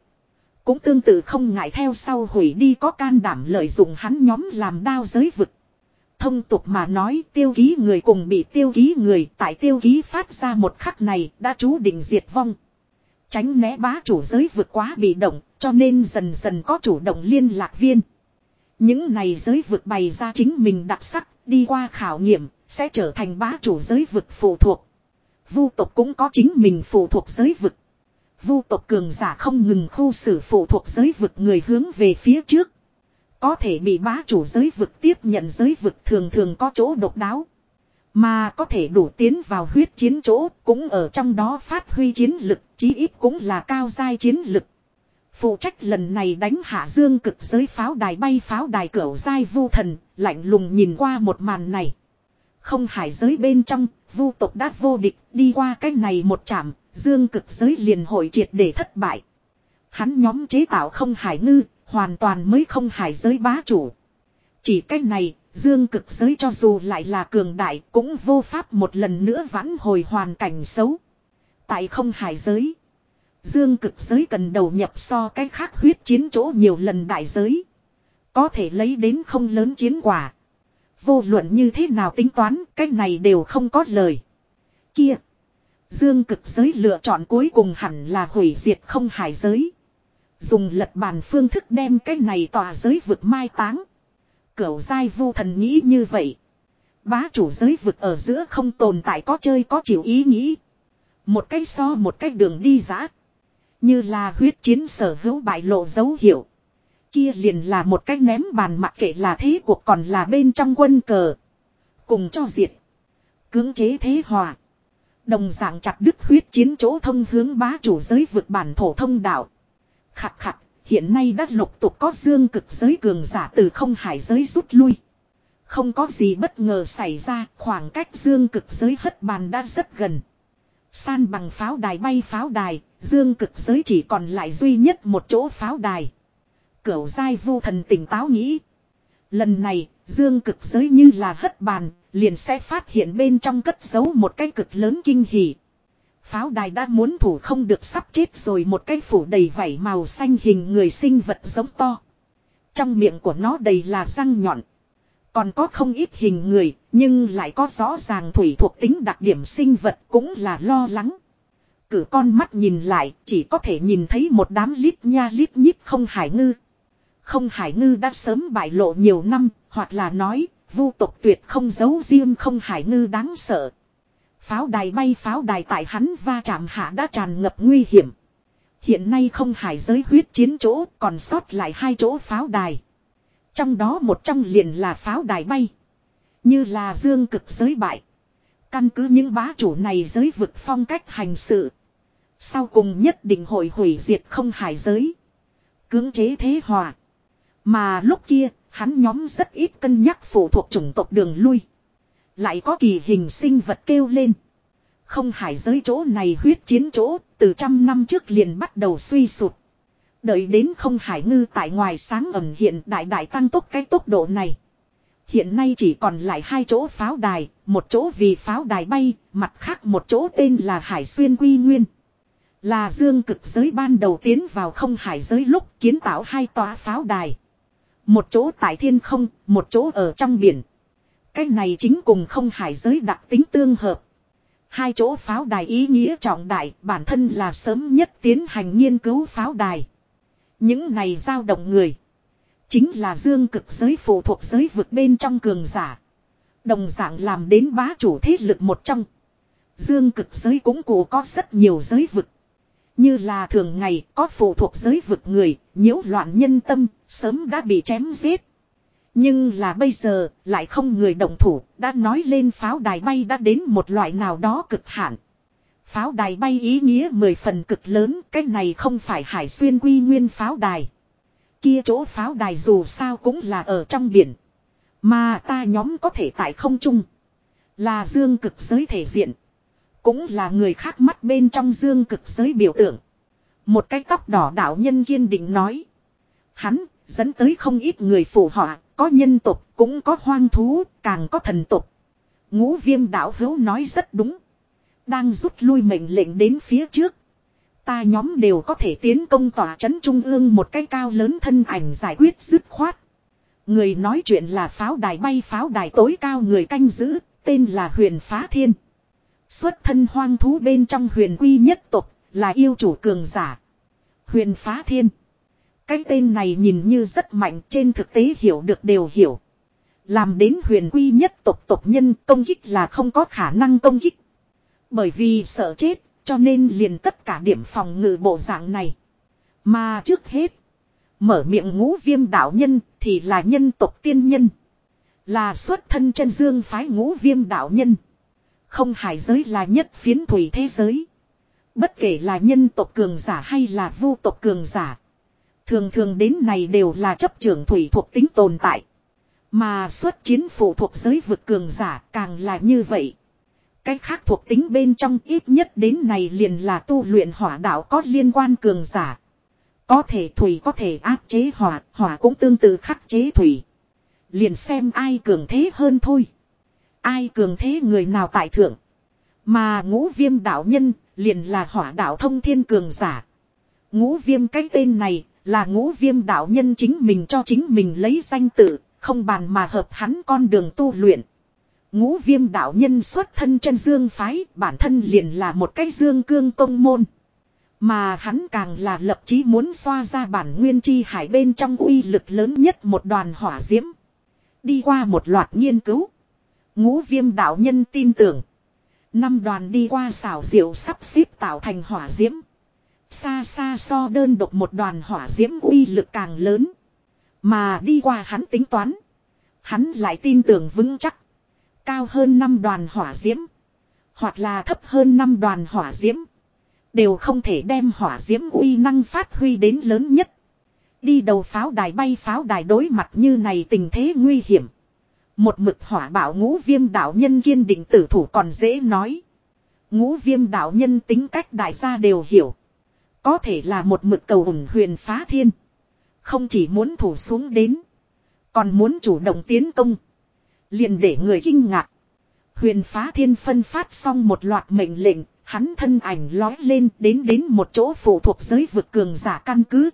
Cũng tương tự không ngại theo sau hủy đi có can đảm lợi dụng hắn nhóm làm đao giới vực. Thông tục mà nói, tiêu ký người cùng bị tiêu ký người, tại tiêu ký phát ra một khắc này đã chú định diệt vong. Tránh né bá chủ giới vượt quá bị động, cho nên dần dần có chủ động liên lạc viên. Những này giới vượt bày ra chính mình đặc sắc, đi qua khảo nghiệm, sẽ trở thành bá chủ giới vực phụ thuộc. Vu tộc cũng có chính mình phụ thuộc giới vực. Vu tộc cường giả không ngừng khu xử phụ thuộc giới vực người hướng về phía trước. Có thể bị bá chủ giới vực tiếp nhận giới vực thường thường có chỗ độc đáo. Mà có thể đủ tiến vào huyết chiến chỗ cũng ở trong đó phát huy chiến lực, chí ít cũng là cao giai chiến lực. Phụ trách lần này đánh hạ dương cực giới pháo đài bay pháo đài cửa giai vu thần, lạnh lùng nhìn qua một màn này. Không hải giới bên trong, vu tộc đã vô địch, đi qua cái này một chạm, dương cực giới liền hội triệt để thất bại. Hắn nhóm chế tạo không hải ngư, hoàn toàn mới không hải giới bá chủ. Chỉ cái này, dương cực giới cho dù lại là cường đại cũng vô pháp một lần nữa vãn hồi hoàn cảnh xấu. Tại không hải giới, dương cực giới cần đầu nhập so cái khác huyết chiến chỗ nhiều lần đại giới. Có thể lấy đến không lớn chiến quả. Vô luận như thế nào tính toán, cái này đều không có lời. Kia. Dương cực giới lựa chọn cuối cùng hẳn là hủy diệt không hải giới. Dùng lật bàn phương thức đem cái này tòa giới vực mai táng. Cửu giai vu thần nghĩ như vậy. Bá chủ giới vực ở giữa không tồn tại có chơi có chịu ý nghĩ. Một cái so một cái đường đi giã. Như là huyết chiến sở hữu bại lộ dấu hiệu. Kia liền là một cách ném bàn mặc kệ là thế cuộc còn là bên trong quân cờ. Cùng cho diệt. Cưỡng chế thế hòa. Đồng dạng chặt đứt huyết chiến chỗ thông hướng bá chủ giới vượt bản thổ thông đạo. Khặt khặt, hiện nay đã lục tục có dương cực giới cường giả từ không hải giới rút lui. Không có gì bất ngờ xảy ra, khoảng cách dương cực giới hất bàn đã rất gần. San bằng pháo đài bay pháo đài, dương cực giới chỉ còn lại duy nhất một chỗ pháo đài. Cửu giai vu thần tỉnh táo nghĩ. Lần này, dương cực giới như là hất bàn, liền sẽ phát hiện bên trong cất giấu một cái cực lớn kinh hỉ. Pháo đài đã muốn thủ không được sắp chết rồi một cái phủ đầy vảy màu xanh hình người sinh vật giống to. Trong miệng của nó đầy là răng nhọn. Còn có không ít hình người, nhưng lại có rõ ràng thủy thuộc tính đặc điểm sinh vật cũng là lo lắng. Cử con mắt nhìn lại, chỉ có thể nhìn thấy một đám lít nha lít nhít không hải ngư. Không hải ngư đã sớm bại lộ nhiều năm, hoặc là nói, vu tộc tuyệt không giấu riêng không hải ngư đáng sợ. Pháo đài bay pháo đài tại hắn va chạm hạ đã tràn ngập nguy hiểm. Hiện nay không hải giới huyết chiến chỗ còn sót lại hai chỗ pháo đài. Trong đó một trong liền là pháo đài bay. Như là dương cực giới bại. Căn cứ những bá chủ này giới vực phong cách hành sự. Sau cùng nhất định hội hủy diệt không hải giới. Cưỡng chế thế hòa. Mà lúc kia, hắn nhóm rất ít cân nhắc phụ thuộc chủng tộc đường lui. Lại có kỳ hình sinh vật kêu lên. Không hải giới chỗ này huyết chiến chỗ, từ trăm năm trước liền bắt đầu suy sụt. Đợi đến không hải ngư tại ngoài sáng ẩm hiện đại đại tăng tốc cái tốc độ này. Hiện nay chỉ còn lại hai chỗ pháo đài, một chỗ vì pháo đài bay, mặt khác một chỗ tên là Hải Xuyên Quy Nguyên. Là dương cực giới ban đầu tiến vào không hải giới lúc kiến tạo hai tòa pháo đài. Một chỗ tại thiên không, một chỗ ở trong biển. Cái này chính cùng không hải giới đặc tính tương hợp. Hai chỗ pháo đài ý nghĩa trọng đại bản thân là sớm nhất tiến hành nghiên cứu pháo đài. Những này giao động người. Chính là dương cực giới phụ thuộc giới vực bên trong cường giả. Đồng dạng làm đến bá chủ thế lực một trong. Dương cực giới cũng cụ có rất nhiều giới vực. Như là thường ngày có phụ thuộc giới vực người, nhiễu loạn nhân tâm, sớm đã bị chém giết. Nhưng là bây giờ, lại không người động thủ, đã nói lên pháo đài bay đã đến một loại nào đó cực hạn. Pháo đài bay ý nghĩa mười phần cực lớn, cái này không phải hải xuyên quy nguyên pháo đài. Kia chỗ pháo đài dù sao cũng là ở trong biển. Mà ta nhóm có thể tại không trung. Là dương cực giới thể diện. Cũng là người khác mắt bên trong dương cực giới biểu tượng. Một cái tóc đỏ đạo nhân kiên định nói. Hắn, dẫn tới không ít người phù họa, có nhân tục, cũng có hoang thú, càng có thần tục. Ngũ viêm đạo hữu nói rất đúng. Đang rút lui mệnh lệnh đến phía trước. Ta nhóm đều có thể tiến công tỏa trấn trung ương một cái cao lớn thân ảnh giải quyết dứt khoát. Người nói chuyện là pháo đài bay pháo đài tối cao người canh giữ, tên là huyền phá thiên. Xuất thân hoang thú bên trong huyền quy nhất tục, là yêu chủ cường giả. Huyền phá thiên. Cái tên này nhìn như rất mạnh trên thực tế hiểu được đều hiểu. Làm đến huyền quy nhất tộc tộc nhân công kích là không có khả năng công kích. Bởi vì sợ chết, cho nên liền tất cả điểm phòng ngự bộ dạng này. Mà trước hết, mở miệng ngũ viêm đạo nhân thì là nhân tộc tiên nhân. Là xuất thân chân dương phái ngũ viêm đạo nhân. Không hải giới là nhất phiến thủy thế giới. Bất kể là nhân tộc cường giả hay là vu tộc cường giả. Thường thường đến này đều là chấp trưởng thủy thuộc tính tồn tại. Mà xuất chiến phụ thuộc giới vực cường giả càng là như vậy. Cái khác thuộc tính bên trong ít nhất đến này liền là tu luyện hỏa đạo có liên quan cường giả. Có thể thủy có thể áp chế hỏa, hỏa cũng tương tự khắc chế thủy. Liền xem ai cường thế hơn thôi. Ai cường thế người nào tại thượng. Mà ngũ viêm đạo nhân liền là hỏa đạo thông thiên cường giả. Ngũ viêm cái tên này là ngũ viêm đạo nhân chính mình cho chính mình lấy danh tự, không bàn mà hợp hắn con đường tu luyện. Ngũ viêm đạo nhân xuất thân chân dương phái, bản thân liền là một cái dương cương công môn. Mà hắn càng là lập chí muốn xoa ra bản nguyên chi hải bên trong uy lực lớn nhất một đoàn hỏa diễm. Đi qua một loạt nghiên cứu. Ngũ viêm đạo nhân tin tưởng. Năm đoàn đi qua xảo diệu sắp xếp tạo thành hỏa diễm. Xa xa so đơn độc một đoàn hỏa diễm uy lực càng lớn. Mà đi qua hắn tính toán. Hắn lại tin tưởng vững chắc. Cao hơn năm đoàn hỏa diễm. Hoặc là thấp hơn năm đoàn hỏa diễm. Đều không thể đem hỏa diễm uy năng phát huy đến lớn nhất. Đi đầu pháo đài bay pháo đài đối mặt như này tình thế nguy hiểm. Một mực hỏa bảo ngũ viêm đạo nhân kiên định tử thủ còn dễ nói. Ngũ viêm đạo nhân tính cách đại gia đều hiểu. Có thể là một mực cầu ủng huyền phá thiên. Không chỉ muốn thủ xuống đến. Còn muốn chủ động tiến công. Liền để người kinh ngạc. Huyền phá thiên phân phát xong một loạt mệnh lệnh. Hắn thân ảnh lói lên đến đến một chỗ phụ thuộc giới vực cường giả căn cứ.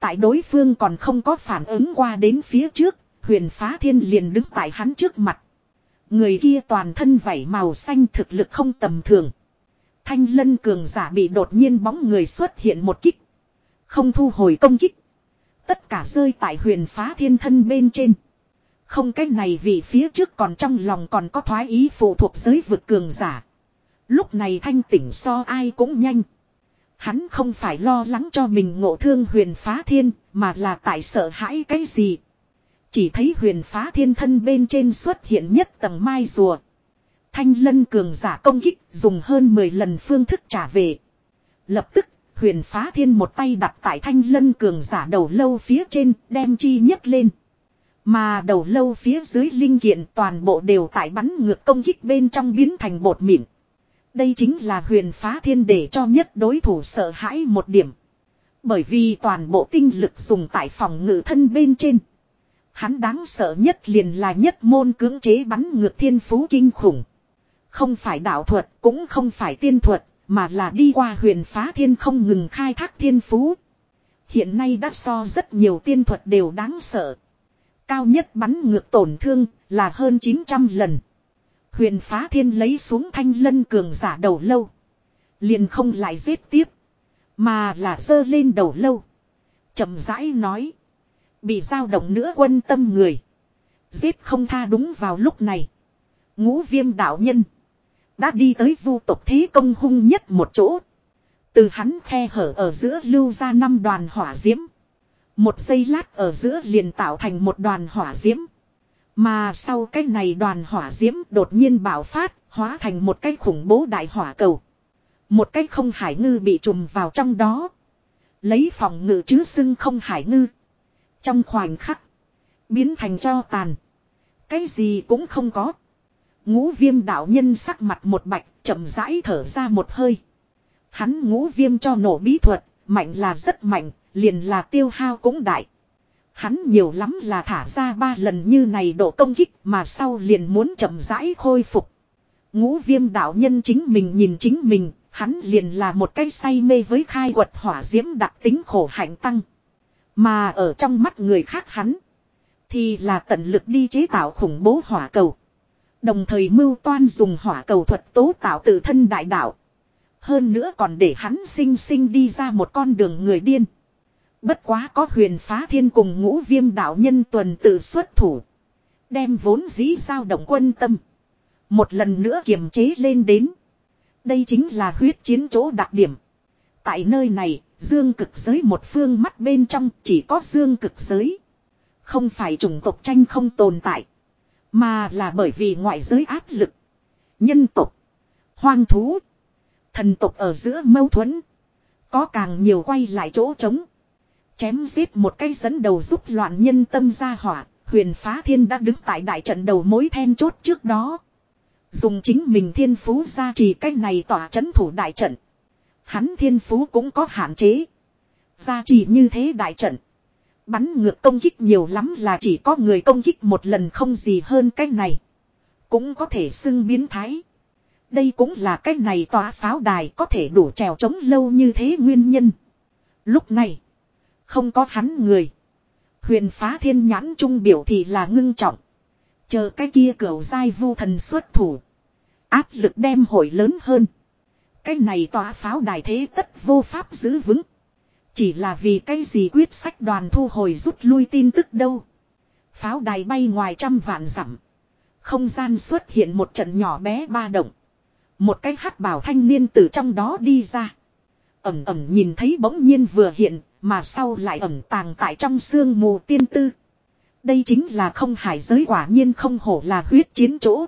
Tại đối phương còn không có phản ứng qua đến phía trước. Huyền phá thiên liền đứng tại hắn trước mặt. Người kia toàn thân vảy màu xanh thực lực không tầm thường. Thanh lân cường giả bị đột nhiên bóng người xuất hiện một kích. Không thu hồi công kích. Tất cả rơi tại huyền phá thiên thân bên trên. Không cái này vì phía trước còn trong lòng còn có thoái ý phụ thuộc giới vực cường giả. Lúc này thanh tỉnh so ai cũng nhanh. Hắn không phải lo lắng cho mình ngộ thương huyền phá thiên, mà là tại sợ hãi cái gì. Chỉ thấy huyền phá thiên thân bên trên xuất hiện nhất tầng mai rùa. Thanh lân cường giả công kích dùng hơn 10 lần phương thức trả về. Lập tức, huyền phá thiên một tay đặt tại thanh lân cường giả đầu lâu phía trên, đem chi nhất lên. Mà đầu lâu phía dưới linh kiện toàn bộ đều tại bắn ngược công kích bên trong biến thành bột mịn. Đây chính là huyền phá thiên để cho nhất đối thủ sợ hãi một điểm. Bởi vì toàn bộ tinh lực dùng tại phòng ngự thân bên trên. Hắn đáng sợ nhất liền là nhất môn cưỡng chế bắn ngược thiên phú kinh khủng. Không phải đạo thuật, cũng không phải tiên thuật, mà là đi qua huyền phá thiên không ngừng khai thác thiên phú. Hiện nay đã so rất nhiều tiên thuật đều đáng sợ. Cao nhất bắn ngược tổn thương là hơn 900 lần. Huyền phá thiên lấy xuống thanh lân cường giả đầu lâu. Liền không lại giết tiếp. Mà là dơ lên đầu lâu. chậm rãi nói. Bị dao động nữa quân tâm người. Giết không tha đúng vào lúc này. Ngũ viêm đạo nhân. Đã đi tới vu tộc thế công hung nhất một chỗ. Từ hắn khe hở ở giữa lưu ra năm đoàn hỏa diễm. Một giây lát ở giữa liền tạo thành một đoàn hỏa diễm. Mà sau cái này đoàn hỏa diễm đột nhiên bạo phát, hóa thành một cái khủng bố đại hỏa cầu. Một cái không hải ngư bị trùm vào trong đó. Lấy phòng ngự chứ xưng không hải ngư. Trong khoảnh khắc, biến thành cho tàn. Cái gì cũng không có. Ngũ viêm đạo nhân sắc mặt một bạch, chậm rãi thở ra một hơi. Hắn ngũ viêm cho nổ bí thuật, mạnh là rất mạnh, liền là tiêu hao cũng đại. Hắn nhiều lắm là thả ra ba lần như này độ công kích mà sau liền muốn chậm rãi khôi phục. Ngũ viêm đạo nhân chính mình nhìn chính mình, hắn liền là một cái say mê với khai quật hỏa diễm đặc tính khổ hạnh tăng. Mà ở trong mắt người khác hắn, Thì là tận lực đi chế tạo khủng bố hỏa cầu. Đồng thời mưu toan dùng hỏa cầu thuật tố tạo tự thân đại đạo. Hơn nữa còn để hắn sinh sinh đi ra một con đường người điên. Bất quá có huyền phá thiên cùng ngũ viêm đạo nhân tuần tự xuất thủ. Đem vốn dĩ giao động quân tâm. Một lần nữa kiềm chế lên đến. Đây chính là huyết chiến chỗ đặc điểm. Tại nơi này, dương cực giới một phương mắt bên trong chỉ có dương cực giới. Không phải chủng tộc tranh không tồn tại. Mà là bởi vì ngoại giới áp lực. Nhân tộc. Hoang thú. Thần tộc ở giữa mâu thuẫn. Có càng nhiều quay lại chỗ trống. Chém giết một cây dẫn đầu giúp loạn nhân tâm ra hỏa. Huyền phá thiên đã đứng tại đại trận đầu mối then chốt trước đó. Dùng chính mình thiên phú ra trì cách này tỏa chấn thủ đại trận. Hắn thiên phú cũng có hạn chế. Gia trì như thế đại trận. Bắn ngược công kích nhiều lắm là chỉ có người công kích một lần không gì hơn cách này. Cũng có thể xưng biến thái. Đây cũng là cách này tòa pháo đài có thể đủ trèo trống lâu như thế nguyên nhân. Lúc này, không có hắn người. Huyền phá thiên nhãn trung biểu thì là ngưng trọng. Chờ cái kia cửa giai vu thần xuất thủ. Áp lực đem hội lớn hơn. Cái này tòa pháo đài thế tất vô pháp giữ vững. Chỉ là vì cái gì quyết sách đoàn thu hồi rút lui tin tức đâu. Pháo đài bay ngoài trăm vạn dặm. Không gian xuất hiện một trận nhỏ bé ba động. Một cái hắc bảo thanh niên từ trong đó đi ra. Ẩm ẩm nhìn thấy bỗng nhiên vừa hiện, mà sau lại ẩm tàng tại trong xương mù tiên tư. Đây chính là không hải giới quả nhiên không hổ là huyết chiến chỗ.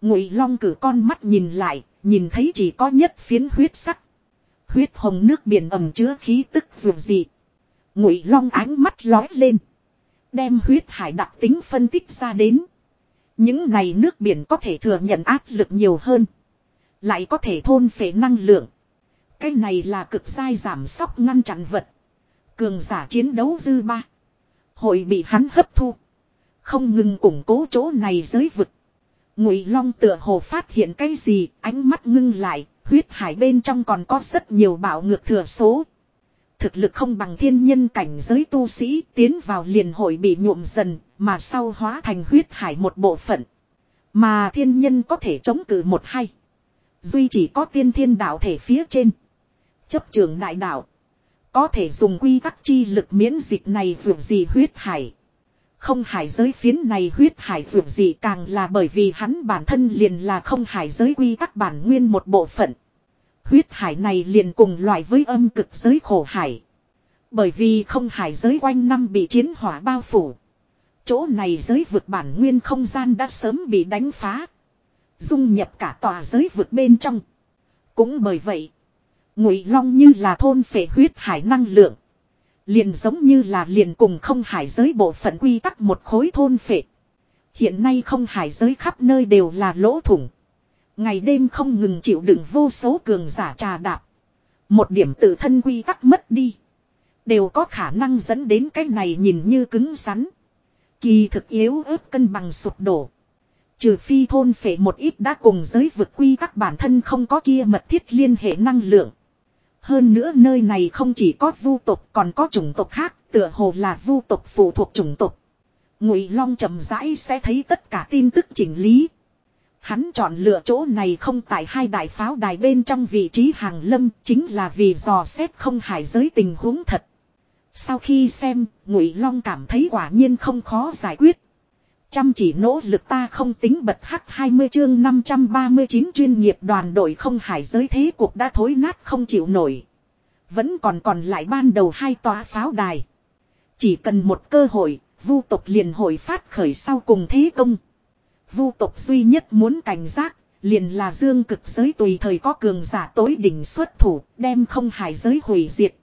Ngụy Long cử con mắt nhìn lại, nhìn thấy chỉ có nhất phiến huyết sắc. Huyết hồng nước biển ẩm chứa khí tức dường dị. Ngụy Long ánh mắt lói lên. Đem huyết hải đặc tính phân tích ra đến. Những này nước biển có thể thừa nhận áp lực nhiều hơn. Lại có thể thôn phệ năng lượng. Cái này là cực sai giảm sóc ngăn chặn vật. Cường giả chiến đấu dư ba. Hội bị hắn hấp thu. Không ngừng củng cố chỗ này giới vực. Ngụy Long tựa hồ phát hiện cái gì, ánh mắt ngưng lại, huyết hải bên trong còn có rất nhiều bạo ngược thừa số. Thực lực không bằng thiên nhân cảnh giới tu sĩ tiến vào liền hội bị nhuộm dần, mà sau hóa thành huyết hải một bộ phận. Mà thiên nhân có thể chống cự một hay. Duy chỉ có tiên thiên đạo thể phía trên. Chấp trường đại đạo. Có thể dùng quy tắc chi lực miễn dịch này vượt gì huyết hải. Không hải giới phiến này huyết hải vượt gì càng là bởi vì hắn bản thân liền là không hải giới quy tắc bản nguyên một bộ phận. Huyết hải này liền cùng loại với âm cực giới khổ hải. Bởi vì không hải giới quanh năm bị chiến hỏa bao phủ. Chỗ này giới vực bản nguyên không gian đã sớm bị đánh phá. Dung nhập cả tòa giới vực bên trong. Cũng bởi vậy. Ngụy Long như là thôn phệ huyết hải năng lượng. Liền giống như là liền cùng không hải giới bộ phận quy tắc một khối thôn phệ. Hiện nay không hải giới khắp nơi đều là lỗ thủng. Ngày đêm không ngừng chịu đựng vô số cường giả trà đạp. Một điểm tự thân quy tắc mất đi. Đều có khả năng dẫn đến cái này nhìn như cứng rắn. Kỳ thực yếu ớt cân bằng sụp đổ. Trừ phi thôn phệ một ít đã cùng giới vực quy các bản thân không có kia mật thiết liên hệ năng lượng. Hơn nữa nơi này không chỉ có vu tộc còn có chủng tộc khác, tựa hồ là vu tộc phụ thuộc chủng tộc. Ngụy Long chậm rãi sẽ thấy tất cả tin tức chỉnh lý. Hắn chọn lựa chỗ này không tại hai đại pháo đài bên trong vị trí hàng lâm chính là vì dò xét không hải giới tình huống thật. Sau khi xem, Ngụy Long cảm thấy quả nhiên không khó giải quyết. Chăm chỉ nỗ lực ta không tính bật hắc 20 chương 539 chuyên nghiệp đoàn đội không hải giới thế cuộc đã thối nát không chịu nổi. Vẫn còn còn lại ban đầu hai tòa pháo đài. Chỉ cần một cơ hội, vu tộc liền hội phát khởi sau cùng thế công. Vu tộc duy nhất muốn cảnh giác, liền là dương cực giới tùy thời có cường giả tối đỉnh xuất thủ, đem không hải giới hủy diệt.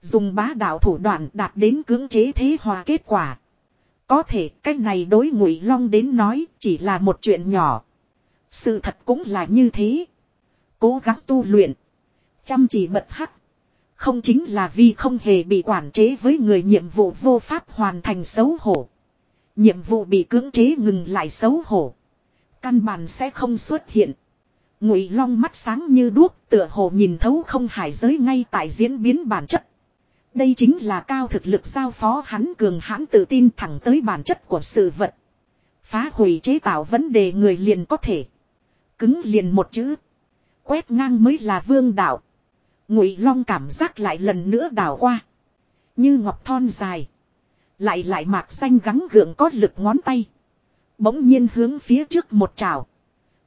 Dùng bá đạo thủ đoạn đạt đến cưỡng chế thế hòa kết quả. Có thể, cái này đối ngụy long đến nói chỉ là một chuyện nhỏ. Sự thật cũng là như thế. Cố gắng tu luyện. Chăm chỉ bật hắc. Không chính là vì không hề bị quản chế với người nhiệm vụ vô pháp hoàn thành xấu hổ. Nhiệm vụ bị cưỡng chế ngừng lại xấu hổ. Căn bản sẽ không xuất hiện. Ngụy long mắt sáng như đuốc, tựa hồ nhìn thấu không hải giới ngay tại diễn biến bản chất. Đây chính là cao thực lực giao phó hắn cường hãn tự tin thẳng tới bản chất của sự vật. Phá hủy chế tạo vấn đề người liền có thể. Cứng liền một chữ. Quét ngang mới là vương đạo. Ngụy long cảm giác lại lần nữa đảo qua. Như ngọc thon dài. Lại lại mạc xanh gắng gượng có lực ngón tay. Bỗng nhiên hướng phía trước một trào.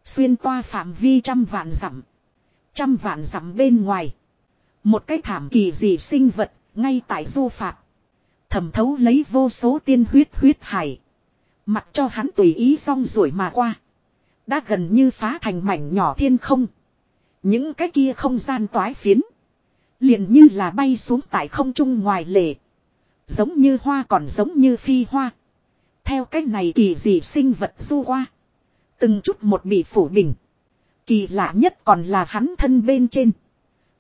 Xuyên toa phạm vi trăm vạn dặm. Trăm vạn dặm bên ngoài. Một cái thảm kỳ gì sinh vật, ngay tại du phạt. Thẩm thấu lấy vô số tiên huyết huyết hải. Mặc cho hắn tùy ý xong rồi mà qua. Đã gần như phá thành mảnh nhỏ thiên không. Những cái kia không gian toái phiến. Liền như là bay xuống tại không trung ngoài lề. Giống như hoa còn giống như phi hoa. Theo cách này kỳ dị sinh vật du hoa Từng chút một bị phủ bình. Kỳ lạ nhất còn là hắn thân bên trên.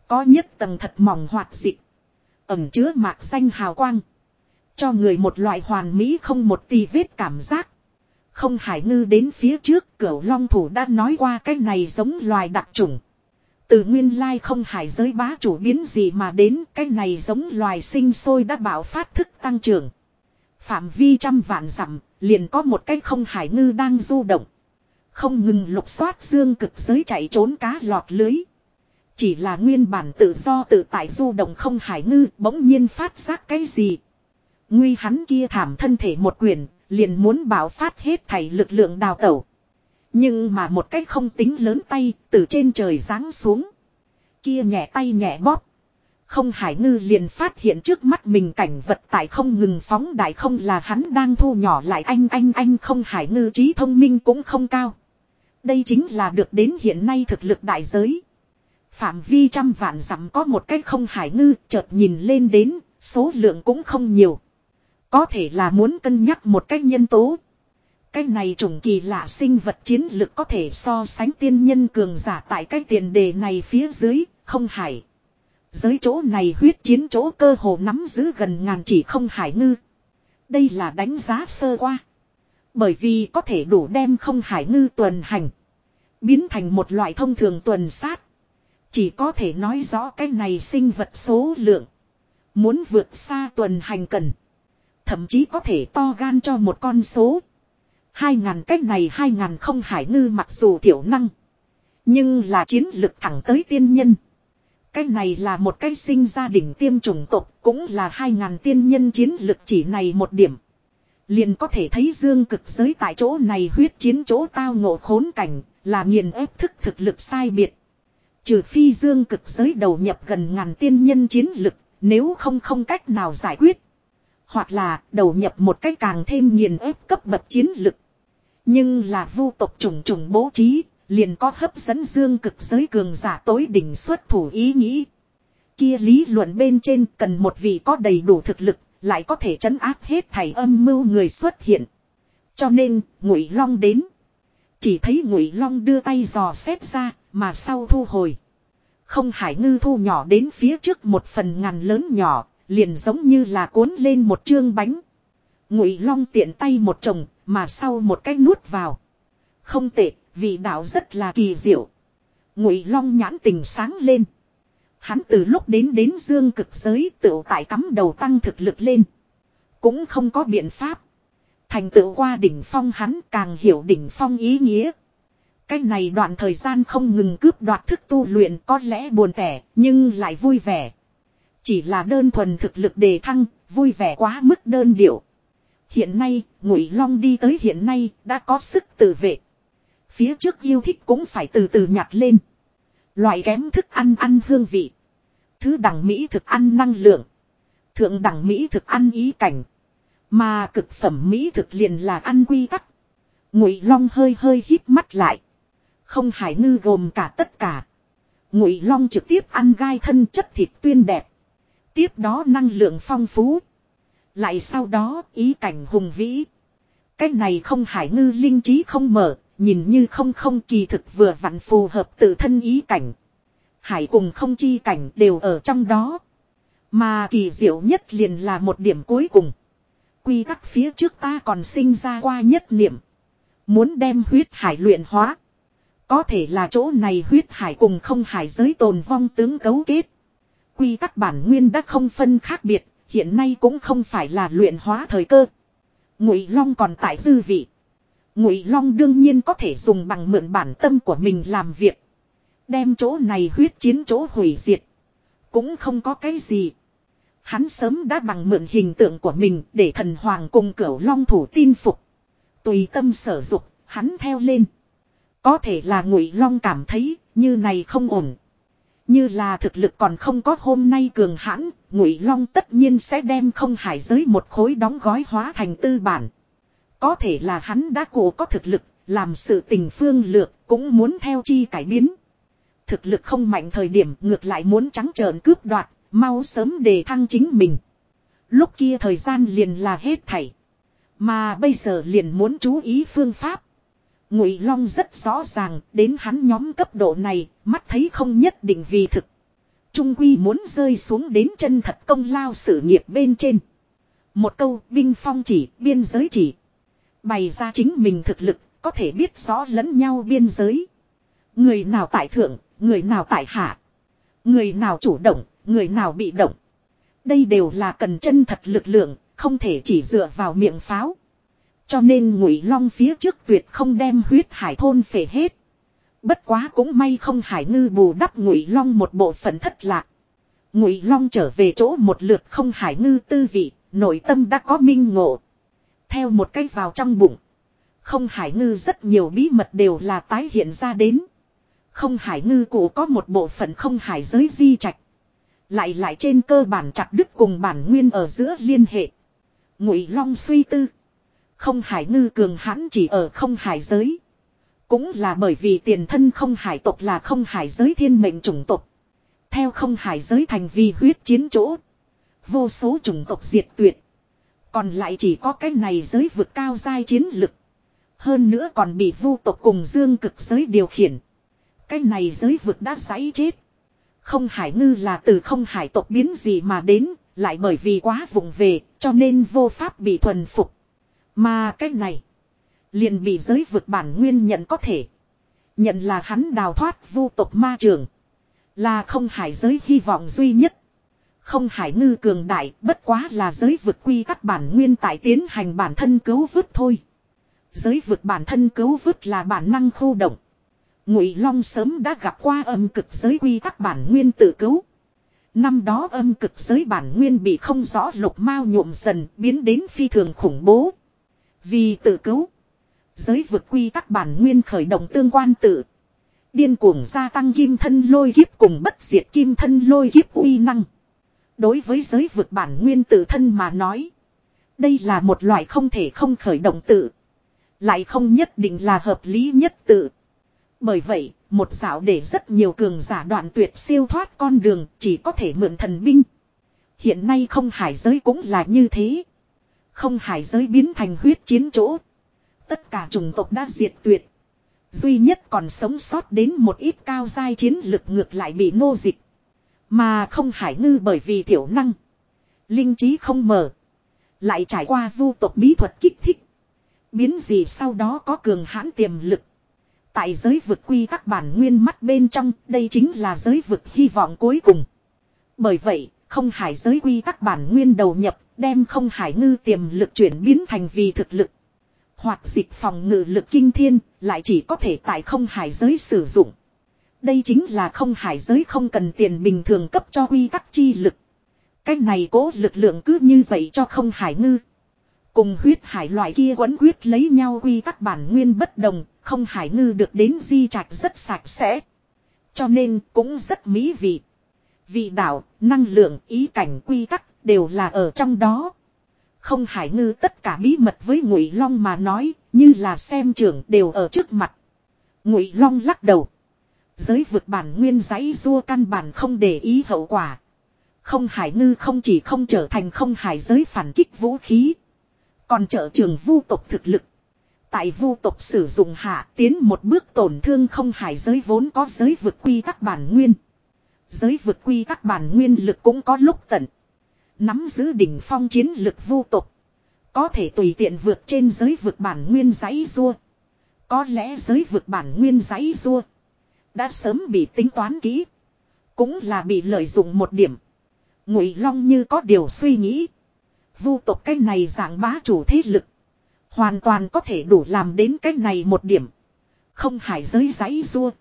Có nhất tầng thật mỏng hoạt dị Ẩm chứa mạc xanh hào quang. Cho người một loại hoàn mỹ không một tì vết cảm giác. Không hải ngư đến phía trước, cửu long thủ đã nói qua cái này giống loài đặc trùng. Từ nguyên lai không hải giới bá chủ biến gì mà đến, cái này giống loài sinh sôi đã bảo phát thức tăng trưởng. Phạm vi trăm vạn dặm, liền có một cái không hải ngư đang du động. Không ngừng lục soát dương cực giới chạy trốn cá lọt lưới. Chỉ là nguyên bản tự do tự tại du động không hải ngư bỗng nhiên phát giác cái gì. Nguy hắn kia thảm thân thể một quyền, liền muốn bảo phát hết thảy lực lượng đào tẩu. Nhưng mà một cách không tính lớn tay, từ trên trời giáng xuống. Kia nhẹ tay nhẹ bóp. Không hải ngư liền phát hiện trước mắt mình cảnh vật tại không ngừng phóng đại không là hắn đang thu nhỏ lại anh anh anh không hải ngư trí thông minh cũng không cao. Đây chính là được đến hiện nay thực lực đại giới. Phạm vi trăm vạn dặm có một cái không hải ngư chợt nhìn lên đến, số lượng cũng không nhiều. Có thể là muốn cân nhắc một cách nhân tố. Cái này trùng kỳ lạ sinh vật chiến lực có thể so sánh tiên nhân cường giả tại cái tiền đề này phía dưới, không hải. Giới chỗ này huyết chiến chỗ cơ hồ nắm giữ gần ngàn chỉ không hải ngư. Đây là đánh giá sơ qua. Bởi vì có thể đủ đem không hải ngư tuần hành. Biến thành một loại thông thường tuần sát. Chỉ có thể nói rõ cái này sinh vật số lượng. Muốn vượt xa tuần hành cần. Thậm chí có thể to gan cho một con số. Hai ngàn cách này hai ngàn không hải ngư mặc dù thiểu năng. Nhưng là chiến lực thẳng tới tiên nhân. Cái này là một cái sinh gia đình tiêm chủng tộc, cũng là hai ngàn tiên nhân chiến lực chỉ này một điểm. Liền có thể thấy dương cực giới tại chỗ này huyết chiến chỗ tao ngộ khốn cảnh, là nghiền ép thức thực lực sai biệt. Trừ phi dương cực giới đầu nhập gần ngàn tiên nhân chiến lực nếu không không cách nào giải quyết. Hoặc là đầu nhập một cách càng thêm nghiền ép cấp bậc chiến lực. Nhưng là vu tộc trùng trùng bố trí liền có hấp dẫn dương cực giới cường giả tối đỉnh xuất thủ ý nghĩ. Kia lý luận bên trên cần một vị có đầy đủ thực lực, lại có thể trấn áp hết thảy âm mưu người xuất hiện. Cho nên, Ngụy Long đến. Chỉ thấy Ngụy Long đưa tay dò xét ra, mà sau thu hồi. Không hải ngư thu nhỏ đến phía trước một phần ngàn lớn nhỏ, liền giống như là cuốn lên một chương bánh. Ngụy Long tiện tay một chồng, mà sau một cái nuốt vào. Không tệ, vị đạo rất là kỳ diệu. Ngụy Long nhãn tình sáng lên. Hắn từ lúc đến đến dương cực giới tựu tại cắm đầu tăng thực lực lên. Cũng không có biện pháp. Thành tựu qua đỉnh phong hắn càng hiểu đỉnh phong ý nghĩa. Cái này đoạn thời gian không ngừng cướp đoạt thức tu luyện có lẽ buồn tẻ nhưng lại vui vẻ. Chỉ là đơn thuần thực lực đề thăng, vui vẻ quá mức đơn điệu. Hiện nay, Ngụy Long đi tới hiện nay đã có sức tự vệ. Phía trước yêu thích cũng phải từ từ nhặt lên. Loại kém thức ăn ăn hương vị. Thứ đẳng Mỹ thực ăn năng lượng. Thượng đẳng Mỹ thực ăn ý cảnh. Mà cực phẩm Mỹ thực liền là ăn quy tắc. Ngụy Long hơi hơi hít mắt lại. Không hải ngư gồm cả tất cả. Ngụy Long trực tiếp ăn gai thân chất thịt tuyên đẹp. Tiếp đó năng lượng phong phú. Lại sau đó ý cảnh hùng vĩ. Cái này không hải ngư linh trí không mở, nhìn như không không kỳ thực vừa vặn phù hợp tự thân ý cảnh. Hải cùng không chi cảnh đều ở trong đó. Mà kỳ diệu nhất liền là một điểm cuối cùng. Quy tắc phía trước ta còn sinh ra qua nhất niệm. Muốn đem huyết hải luyện hóa. Có thể là chỗ này huyết hải cùng không hải giới tồn vong tướng cấu kết. Quy tắc bản nguyên đã không phân khác biệt, hiện nay cũng không phải là luyện hóa thời cơ. Ngụy Long còn tại dư vị. Ngụy Long đương nhiên có thể dùng bằng mượn bản tâm của mình làm việc. Đem chỗ này huyết chiến chỗ hủy diệt. Cũng không có cái gì. Hắn sớm đã bằng mượn hình tượng của mình để thần hoàng cùng cửu long thủ tin phục. Tùy tâm sở dục, hắn theo lên. Có thể là ngụy long cảm thấy như này không ổn. Như là thực lực còn không có hôm nay cường hãn, ngụy long tất nhiên sẽ đem không hải giới một khối đóng gói hóa thành tư bản. Có thể là hắn đã cổ có thực lực, làm sự tình phương lược, cũng muốn theo chi cải biến. Thực lực không mạnh thời điểm ngược lại muốn trắng trợn cướp đoạt, mau sớm đề thăng chính mình. Lúc kia thời gian liền là hết thảy. Mà bây giờ liền muốn chú ý phương pháp. Ngụy Long rất rõ ràng, đến hắn nhóm cấp độ này, mắt thấy không nhất định vì thực. Trung Quy muốn rơi xuống đến chân thật công lao sự nghiệp bên trên. Một câu binh phong chỉ, biên giới chỉ. Bày ra chính mình thực lực, có thể biết rõ lẫn nhau biên giới. Người nào tại thượng, người nào tại hạ. Người nào chủ động, người nào bị động. Đây đều là cần chân thật lực lượng, không thể chỉ dựa vào miệng pháo. Cho nên ngụy long phía trước tuyệt không đem huyết hải thôn phể hết. Bất quá cũng may không hải ngư bù đắp ngụy long một bộ phận thất lạc. Ngụy long trở về chỗ một lượt không hải ngư tư vị, nội tâm đã có minh ngộ. Theo một cách vào trong bụng. Không hải ngư rất nhiều bí mật đều là tái hiện ra đến. Không hải ngư cụ có một bộ phận không hải giới di trạch. Lại lại trên cơ bản chặt đứt cùng bản nguyên ở giữa liên hệ. Ngụy Long suy tư. Không hải ngư cường hãn chỉ ở không hải giới. Cũng là bởi vì tiền thân không hải tộc là không hải giới thiên mệnh chủng tộc. Theo không hải giới thành vi huyết chiến chỗ. Vô số chủng tộc diệt tuyệt. Còn lại chỉ có cái này giới vượt cao giai chiến lực. Hơn nữa còn bị vu tộc cùng dương cực giới điều khiển. Cái này giới vực đã giấy chết. Không hải ngư là từ không hải tộc biến gì mà đến, lại bởi vì quá vùng về, cho nên vô pháp bị thuần phục. Mà cái này, liền bị giới vực bản nguyên nhận có thể. Nhận là hắn đào thoát vu tộc ma trường. Là không hải giới hy vọng duy nhất. Không hải ngư cường đại, bất quá là giới vực quy tắc bản nguyên tại tiến hành bản thân cứu vứt thôi. Giới vực bản thân cứu vứt là bản năng khu động. Ngụy Long sớm đã gặp qua âm cực giới quy tắc bản nguyên tự cứu. Năm đó âm cực giới bản nguyên bị không rõ lục mao nhuộm dần biến đến phi thường khủng bố. Vì tự cứu. Giới vực quy tắc bản nguyên khởi động tương quan tự. Điên cuồng gia tăng kim thân lôi kiếp cùng bất diệt kim thân lôi kiếp uy năng. Đối với giới vực bản nguyên tự thân mà nói. Đây là một loại không thể không khởi động tự. Lại không nhất định là hợp lý nhất tự. Bởi vậy, một dạo để rất nhiều cường giả đoạn tuyệt siêu thoát con đường chỉ có thể mượn thần binh. Hiện nay không hải giới cũng là như thế. Không hải giới biến thành huyết chiến chỗ. Tất cả chủng tộc đã diệt tuyệt. Duy nhất còn sống sót đến một ít cao giai chiến lực ngược lại bị nô dịch. Mà không hải ngư bởi vì thiểu năng. Linh trí không mở. Lại trải qua vu tộc bí thuật kích thích. Biến gì sau đó có cường hãn tiềm lực. Tại giới vực quy các bản nguyên mắt bên trong, đây chính là giới vực hy vọng cuối cùng. Bởi vậy, không hải giới quy các bản nguyên đầu nhập, đem không hải ngư tiềm lực chuyển biến thành vì thực lực. Hoặc dịch phòng ngự lực kinh thiên, lại chỉ có thể tại không hải giới sử dụng. Đây chính là không hải giới không cần tiền bình thường cấp cho quy tắc chi lực. Cách này cố lực lượng cứ như vậy cho không hải ngư. Cùng huyết hải loại kia quấn quyết lấy nhau quy tắc bản nguyên bất đồng, không hải ngư được đến di trạch rất sạch sẽ. Cho nên cũng rất mỹ vị. Vị đạo, năng lượng, ý cảnh quy tắc đều là ở trong đó. Không hải ngư tất cả bí mật với ngụy long mà nói, như là xem trưởng đều ở trước mặt. Ngụy long lắc đầu. Giới vực bản nguyên giấy rua căn bản không để ý hậu quả. Không hải ngư không chỉ không trở thành không hải giới phản kích vũ khí. Còn trợ trường vu tộc thực lực. Tại vu tộc sử dụng hạ tiến một bước tổn thương không hải giới vốn có giới vực quy tắc bản nguyên. Giới vực quy tắc bản nguyên lực cũng có lúc tận. Nắm giữ đỉnh phong chiến lực vu tộc. Có thể tùy tiện vượt trên giới vực bản nguyên giấy rua. Có lẽ giới vực bản nguyên giấy rua. Đã sớm bị tính toán kỹ. Cũng là bị lợi dụng một điểm. Ngụy Long như có điều suy nghĩ. Vu tộc cái này dạng bá chủ thế lực. Hoàn toàn có thể đủ làm đến cái này một điểm. Không hải giới giấy rua.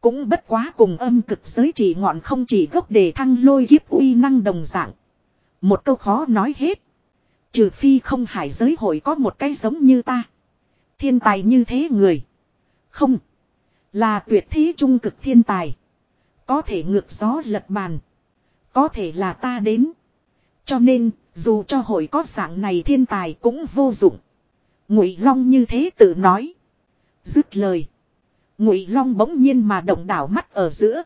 Cũng bất quá cùng âm cực giới chỉ ngọn không chỉ gốc để thăng lôi kiếp uy năng đồng dạng. Một câu khó nói hết. Trừ phi không hải giới hội có một cái giống như ta. Thiên tài như thế người. Không. Là tuyệt thế trung cực thiên tài. Có thể ngược gió lật bàn. Có thể là ta đến. Cho nên, dù cho hội có dạng này thiên tài cũng vô dụng. Ngụy Long như thế tự nói. Dứt lời. Ngụy Long bỗng nhiên mà động đảo mắt ở giữa.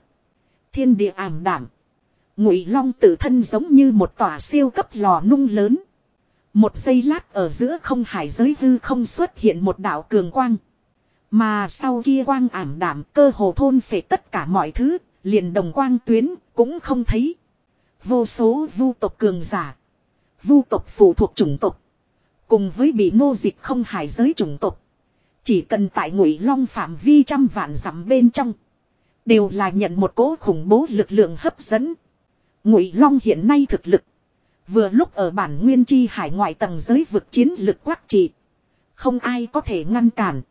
Thiên địa ảm đảm. Ngụy Long tự thân giống như một tòa siêu cấp lò nung lớn. Một giây lát ở giữa không hải giới hư không xuất hiện một đạo cường quang. Mà sau kia quang ảm đảm cơ hồ thôn phệ tất cả mọi thứ, liền đồng quang tuyến cũng không thấy. Vô số vu tộc cường giả. Vu tộc phụ thuộc chủng tộc. Cùng với bị nô dịch không hải giới chủng tộc. Chỉ cần tại ngụy long phạm vi trăm vạn dặm bên trong. Đều là nhận một cố khủng bố lực lượng hấp dẫn. Ngụy long hiện nay thực lực. Vừa lúc ở bản nguyên chi hải ngoại tầng giới vực chiến lực quắc trị. Không ai có thể ngăn cản.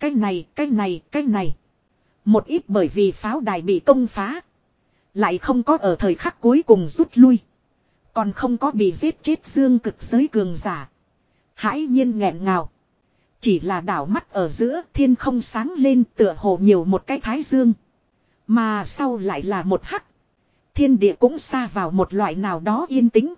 Cái này, cái này, cái này. Một ít bởi vì pháo đài bị công phá. Lại không có ở thời khắc cuối cùng rút lui. Còn không có bị giết chết dương cực giới cường giả. Hãi nhiên nghẹn ngào. Chỉ là đảo mắt ở giữa thiên không sáng lên tựa hồ nhiều một cái thái dương. Mà sau lại là một hắc. Thiên địa cũng xa vào một loại nào đó yên tĩnh.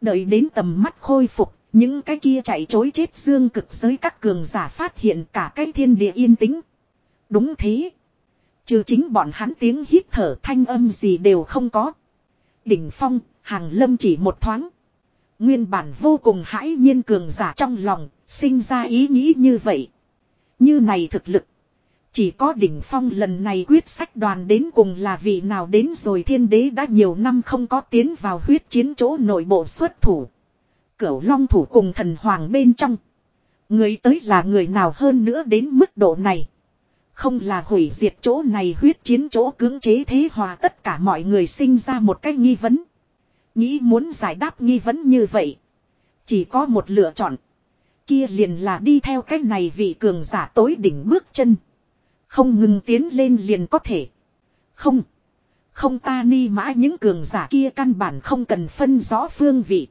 Đợi đến tầm mắt khôi phục, những cái kia chạy chối chết dương cực giới các cường giả phát hiện cả cái thiên địa yên tĩnh. Đúng thế. Trừ chính bọn hắn tiếng hít thở thanh âm gì đều không có. Đỉnh phong, hàng lâm chỉ một thoáng. Nguyên bản vô cùng hãi nhiên cường giả trong lòng, sinh ra ý nghĩ như vậy. Như này thực lực. Chỉ có đỉnh phong lần này quyết sách đoàn đến cùng là vị nào đến rồi thiên đế đã nhiều năm không có tiến vào huyết chiến chỗ nội bộ xuất thủ. Cửu long thủ cùng thần hoàng bên trong. Người tới là người nào hơn nữa đến mức độ này. Không là hủy diệt chỗ này huyết chiến chỗ cưỡng chế thế hòa tất cả mọi người sinh ra một cái nghi vấn. Nghĩ muốn giải đáp nghi vấn như vậy. Chỉ có một lựa chọn. Kia liền là đi theo cách này vị cường giả tối đỉnh bước chân. Không ngừng tiến lên liền có thể. Không. Không ta ni mã những cường giả kia căn bản không cần phân rõ phương vị.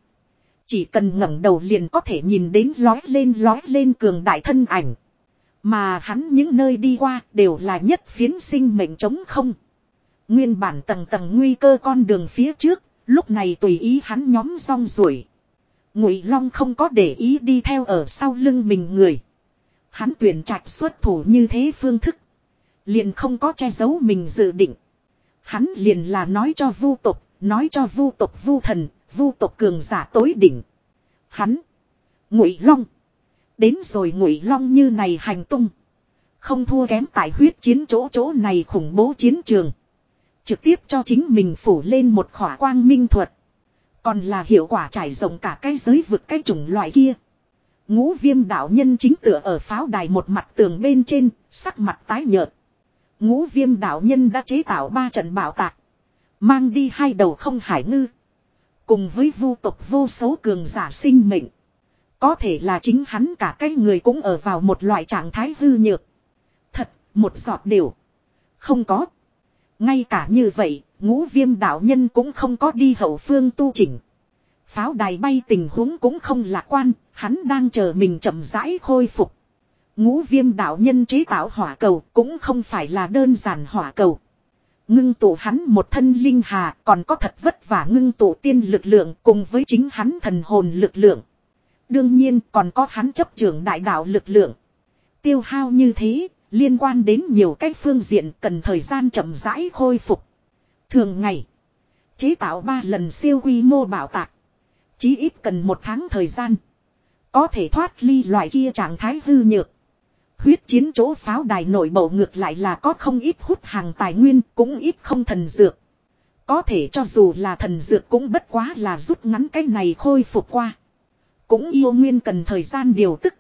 Chỉ cần ngẩng đầu liền có thể nhìn đến lói lên lói lên cường đại thân ảnh. Mà hắn những nơi đi qua đều là nhất phiến sinh mệnh trống không. Nguyên bản tầng tầng nguy cơ con đường phía trước, lúc này tùy ý hắn nhóm rong ruổi. Ngụy Long không có để ý đi theo ở sau lưng mình người. Hắn tuyển trạch xuất thủ như thế phương thức. Liền không có che giấu mình dự định. Hắn liền là nói cho vu Tộc, nói cho vu Tộc vu thần, vu Tộc cường giả tối đỉnh. Hắn, Ngụy Long, đến rồi Ngụy Long như này hành tung, không thua kém tại huyết chiến chỗ chỗ này khủng bố chiến trường. Trực tiếp cho chính mình phủ lên một khỏa quang minh thuật. Còn là hiệu quả trải rộng cả cái giới vực cái chủng loại kia. Ngũ viêm đạo nhân chính tựa ở pháo đài một mặt tường bên trên, sắc mặt tái nhợt. Ngũ viêm đạo nhân đã chế tạo ba trận bảo tạc. Mang đi hai đầu không hải ngư. Cùng với vu tộc vô số cường giả sinh mệnh. Có thể là chính hắn cả cái người cũng ở vào một loại trạng thái hư nhược. Thật, một giọt đều. Không có. Ngay cả như vậy, ngũ viêm đạo nhân cũng không có đi hậu phương tu chỉnh. Pháo đài bay tình huống cũng không lạc quan, hắn đang chờ mình chậm rãi khôi phục. Ngũ viêm đạo nhân chế tạo hỏa cầu cũng không phải là đơn giản hỏa cầu. Ngưng tụ hắn một thân linh hà còn có thật vất vả ngưng tụ tiên lực lượng cùng với chính hắn thần hồn lực lượng. Đương nhiên còn có hắn chấp trưởng đại đạo lực lượng. Tiêu hao như thế, liên quan đến nhiều cách phương diện cần thời gian chậm rãi khôi phục. Thường ngày, chế tạo 3 lần siêu quy mô bảo tạc. Chí ít cần một tháng thời gian. Có thể thoát ly loại kia trạng thái hư nhược. Huyết chiến chỗ pháo đài nội bộ ngược lại là có không ít hút hàng tài nguyên cũng ít không thần dược. Có thể cho dù là thần dược cũng bất quá là rút ngắn cái này khôi phục qua. Cũng yêu nguyên cần thời gian điều tức.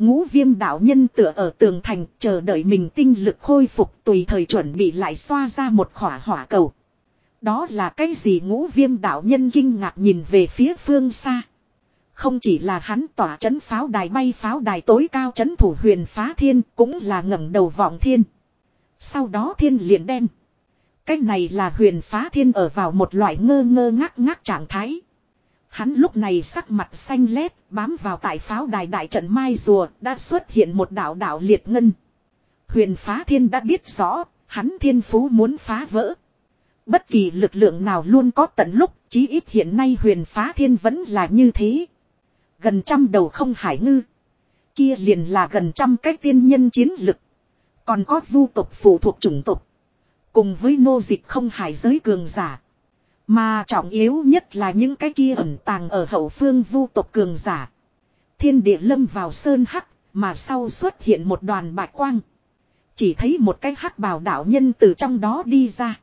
Ngũ viêm đạo nhân tựa ở tường thành, chờ đợi mình tinh lực khôi phục tùy thời chuẩn bị lại xoa ra một khỏa hỏa cầu. Đó là cái gì ngũ viêm đạo nhân kinh ngạc nhìn về phía phương xa. Không chỉ là hắn tỏa chấn pháo đài bay pháo đài tối cao chấn thủ huyền phá thiên, cũng là ngẩng đầu vọng thiên. Sau đó thiên liền đen. Cái này là huyền phá thiên ở vào một loại ngơ ngơ ngác ngác trạng thái. Hắn lúc này sắc mặt xanh lét, bám vào tại pháo đài đại trận mai rùa, đã xuất hiện một đạo đạo liệt ngân. Huyền phá thiên đã biết rõ, hắn thiên phú muốn phá vỡ. Bất kỳ lực lượng nào luôn có tận lúc, chí ít hiện nay huyền phá thiên vẫn là như thế. Gần trăm đầu không hải ngư. Kia liền là gần trăm cái tiên nhân chiến lực. Còn có vu tộc phụ thuộc chủng tộc. Cùng với nô dịch không hải giới cường giả. Mà trọng yếu nhất là những cái kia ẩn tàng ở hậu phương vu tộc cường giả. Thiên địa lâm vào sơn hắc, mà sau xuất hiện một đoàn bạch quang. Chỉ thấy một cái hắc bào đạo nhân từ trong đó đi ra.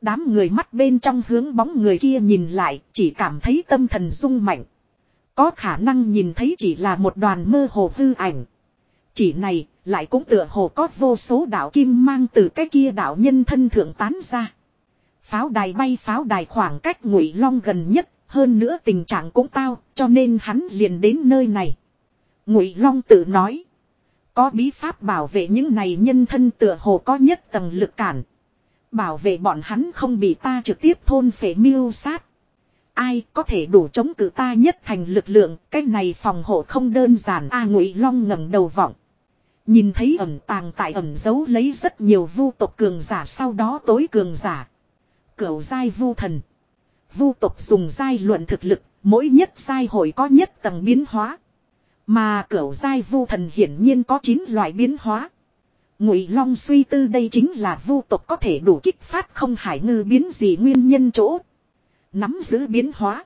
Đám người mắt bên trong hướng bóng người kia nhìn lại, chỉ cảm thấy tâm thần rung mạnh. Có khả năng nhìn thấy chỉ là một đoàn mơ hồ hư ảnh. Chỉ này, lại cũng tựa hồ có vô số đạo kim mang từ cái kia đạo nhân thân thượng tán ra. Pháo đài bay pháo đài khoảng cách ngụy long gần nhất, hơn nữa tình trạng cũng tao, cho nên hắn liền đến nơi này. Ngụy long tự nói. Có bí pháp bảo vệ những này nhân thân tựa hồ có nhất tầng lực cản. Bảo vệ bọn hắn không bị ta trực tiếp thôn phệ miêu sát. Ai có thể đủ chống cự ta nhất thành lực lượng, cái này phòng hộ không đơn giản. A Ngụy Long ngẩng đầu vọng. Nhìn thấy ẩm tàng tại ẩm giấu lấy rất nhiều vu tộc cường giả sau đó tối cường giả. Cửu giai vu thần. Vu tộc dùng giai luận thực lực, mỗi nhất giai hội có nhất tầng biến hóa. Mà cửu giai vu thần hiển nhiên có 9 loại biến hóa. Ngụy Long suy tư đây chính là vu tộc có thể đủ kích phát không hải ngư biến gì nguyên nhân chỗ. Nắm giữ biến hóa.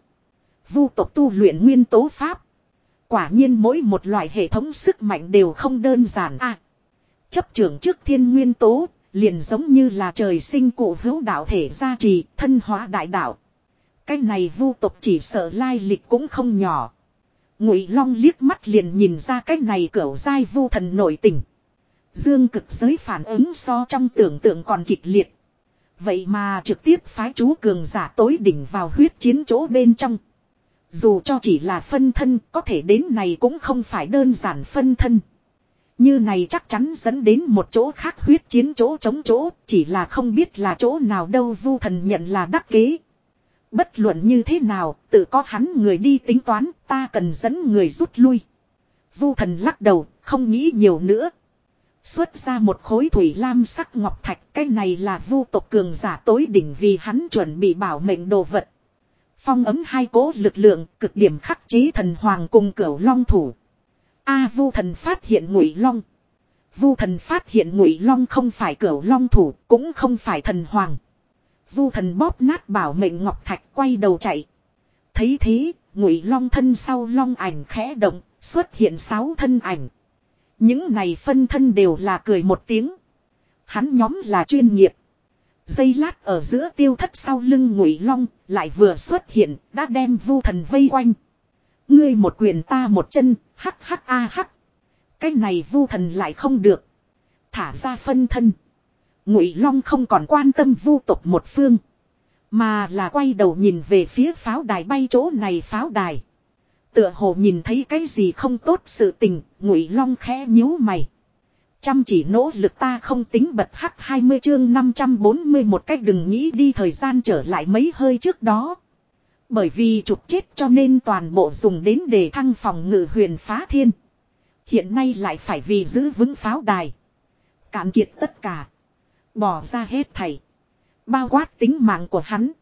Vu tộc tu luyện nguyên tố pháp. Quả nhiên mỗi một loại hệ thống sức mạnh đều không đơn giản a. chấp trưởng trước thiên nguyên tố, liền giống như là trời sinh cụ hữu đạo thể gia trì, thân hóa đại đạo. Cái này vu tộc chỉ sợ lai lịch cũng không nhỏ. Ngụy Long liếc mắt liền nhìn ra cái này cửu giai vu thần nội tình. Dương cực giới phản ứng so trong tưởng tượng còn kịch liệt. Vậy mà trực tiếp phái chú cường giả tối đỉnh vào huyết chiến chỗ bên trong. Dù cho chỉ là phân thân có thể đến này cũng không phải đơn giản phân thân. Như này chắc chắn dẫn đến một chỗ khác huyết chiến chỗ chống chỗ, chỉ là không biết là chỗ nào đâu, vu thần nhận là đắc kế. Bất luận như thế nào, tự có hắn người đi tính toán, ta cần dẫn người rút lui. Vu thần lắc đầu, không nghĩ nhiều nữa Xuất ra một khối thủy lam sắc ngọc thạch, cái này là vu tộc cường giả tối đỉnh vì hắn chuẩn bị bảo mệnh đồ vật. Phong ấm hai cố lực lượng, cực điểm khắc chế thần hoàng cùng cửu long thủ. A vu thần phát hiện ngụy long. Vu thần phát hiện ngụy long không phải cửu long thủ cũng không phải thần hoàng. Vu thần bóp nát bảo mệnh ngọc thạch quay đầu chạy. Thấy thế, ngụy long thân sau long ảnh khẽ động, xuất hiện sáu thân ảnh. Những này phân thân đều là cười một tiếng. Hắn nhóm là chuyên nghiệp. Giây lát ở giữa tiêu thất sau lưng ngụy long, lại vừa xuất hiện, đã đem vu thần vây quanh. Ngươi một quyền ta một chân, hắc hắc a hắc. Cái này vu thần lại không được. Thả ra phân thân. Ngụy long không còn quan tâm vu tộc một phương. Mà là quay đầu nhìn về phía pháo đài bay chỗ này pháo đài. Tựa hồ nhìn thấy cái gì không tốt sự tình, ngụy long khẽ nhíu mày. Chăm chỉ nỗ lực ta không tính bật hắc 20 chương 540 một cách đừng nghĩ đi thời gian trở lại mấy hơi trước đó. Bởi vì trục chết cho nên toàn bộ dùng đến để thăng phòng ngự huyền phá thiên. Hiện nay lại phải vì giữ vững pháo đài. Cạn kiệt tất cả. Bỏ ra hết thầy. Bao quát tính mạng của hắn.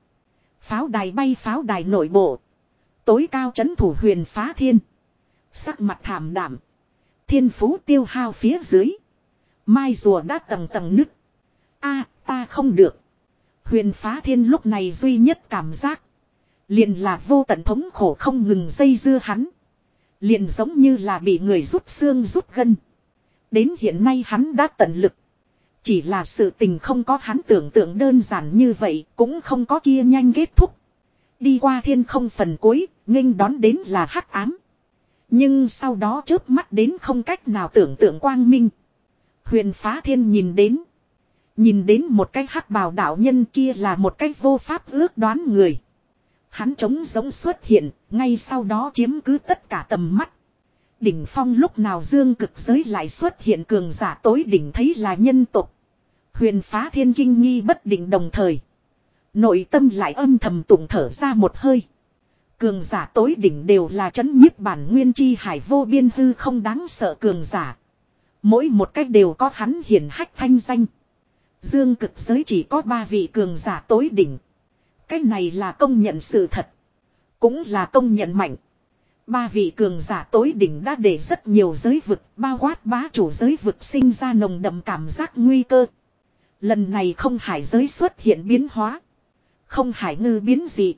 Pháo đài bay pháo đài nội bộ. Tối cao chấn thủ huyền phá thiên. Sắc mặt thảm đảm. Thiên phú tiêu hao phía dưới. Mai rùa đã tầng tầng nứt. a, ta không được. Huyền phá thiên lúc này duy nhất cảm giác. Liền là vô tận thống khổ không ngừng dây dưa hắn. Liền giống như là bị người rút xương rút gân. Đến hiện nay hắn đã tận lực. Chỉ là sự tình không có hắn tưởng tượng đơn giản như vậy, cũng không có kia nhanh kết thúc. Đi qua thiên không phần cuối, nghênh đón đến là hắc ám. Nhưng sau đó chớp mắt đến không cách nào tưởng tượng quang minh. Huyền phá thiên nhìn đến. Nhìn đến một cái hắc bào đạo nhân kia là một cái vô pháp ước đoán người. Hắn trống giống xuất hiện, ngay sau đó chiếm cứ tất cả tầm mắt. Đỉnh phong lúc nào dương cực giới lại xuất hiện cường giả tối đỉnh thấy là nhân tục. Huyền phá thiên kinh nghi bất định đồng thời. Nội tâm lại âm thầm tụng thở ra một hơi. Cường giả tối đỉnh đều là chấn nhiếp bản nguyên chi hải vô biên hư không đáng sợ cường giả. Mỗi một cách đều có hắn hiển hách thanh danh. Dương cực giới chỉ có ba vị cường giả tối đỉnh. Cái này là công nhận sự thật. Cũng là công nhận mạnh. Ba vị cường giả tối đỉnh đã để rất nhiều giới vực, bao quát bá chủ giới vực sinh ra nồng đậm cảm giác nguy cơ. Lần này không hải giới xuất hiện biến hóa. Không hải ngư biến dị.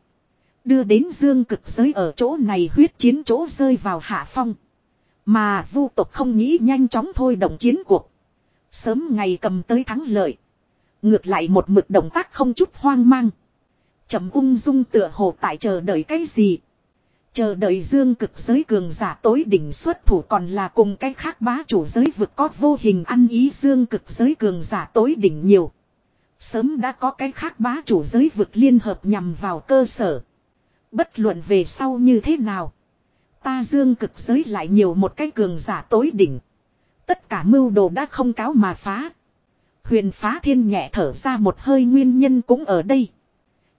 Đưa đến dương cực giới ở chỗ này huyết chiến chỗ rơi vào hạ phong. Mà vu tộc không nghĩ nhanh chóng thôi động chiến cuộc. Sớm ngày cầm tới thắng lợi. Ngược lại một mực động tác không chút hoang mang. Chậm ung dung tựa hồ tại chờ đợi cái gì. Chờ đợi dương cực giới cường giả tối đỉnh xuất thủ còn là cùng cái khác bá chủ giới vực có vô hình ăn ý dương cực giới cường giả tối đỉnh nhiều. Sớm đã có cái khác bá chủ giới vực liên hợp nhằm vào cơ sở. Bất luận về sau như thế nào. Ta dương cực giới lại nhiều một cái cường giả tối đỉnh. Tất cả mưu đồ đã không cáo mà phá. Huyền phá thiên nhẹ thở ra một hơi nguyên nhân cũng ở đây.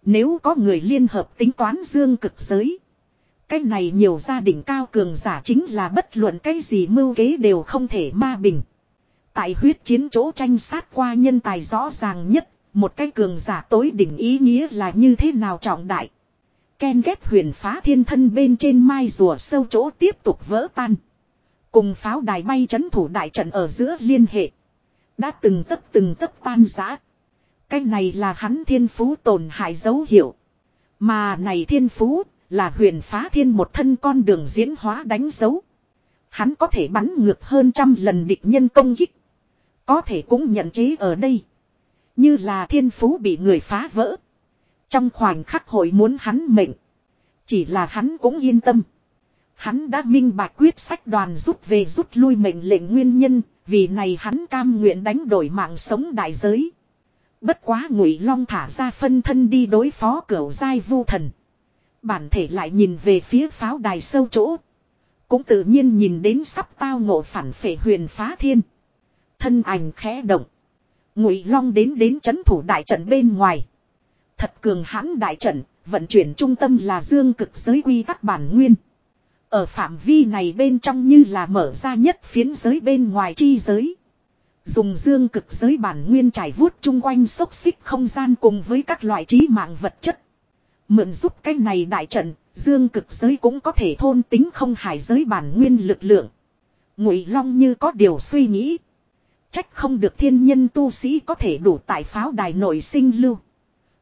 Nếu có người liên hợp tính toán dương cực giới. Cái này nhiều gia đình cao cường giả chính là bất luận cái gì mưu kế đều không thể ma bình. Tại huyết chiến chỗ tranh sát qua nhân tài rõ ràng nhất, một cái cường giả tối đỉnh ý nghĩa là như thế nào trọng đại. Ken ghép huyền phá thiên thân bên trên mai rùa sâu chỗ tiếp tục vỡ tan. Cùng pháo đài bay chấn thủ đại trận ở giữa liên hệ. Đã từng tấp từng tấp tan giã. Cái này là hắn thiên phú tổn hại dấu hiệu. Mà này thiên phú là huyền phá thiên một thân con đường diễn hóa đánh dấu. Hắn có thể bắn ngược hơn trăm lần địch nhân công kích. Có thể cũng nhận chế ở đây. Như là thiên phú bị người phá vỡ. Trong khoảnh khắc hội muốn hắn mệnh. Chỉ là hắn cũng yên tâm. Hắn đã minh bạch quyết sách đoàn rút về rút lui mệnh lệnh nguyên nhân, vì này hắn cam nguyện đánh đổi mạng sống đại giới. Bất quá ngụy long thả ra phân thân đi đối phó cửu giai vu thần. Bản thể lại nhìn về phía pháo đài sâu chỗ. Cũng tự nhiên nhìn đến sắp tao ngộ phản phệ huyền phá thiên. Thân ảnh khẽ động. Ngụy long đến đến chấn thủ đại trận bên ngoài. Thật cường hãn đại trận, vận chuyển trung tâm là dương cực giới quy tắc bản nguyên. Ở phạm vi này bên trong như là mở ra nhất phiến giới bên ngoài chi giới. Dùng dương cực giới bản nguyên trải vuốt chung quanh xốc xích không gian cùng với các loại trí mạng vật chất. Mượn giúp cái này đại trận, dương cực giới cũng có thể thôn tính không hải giới bản nguyên lực lượng. Ngụy Long như có điều suy nghĩ. Trách không được thiên nhân tu sĩ có thể đủ tại pháo đài nội sinh lưu.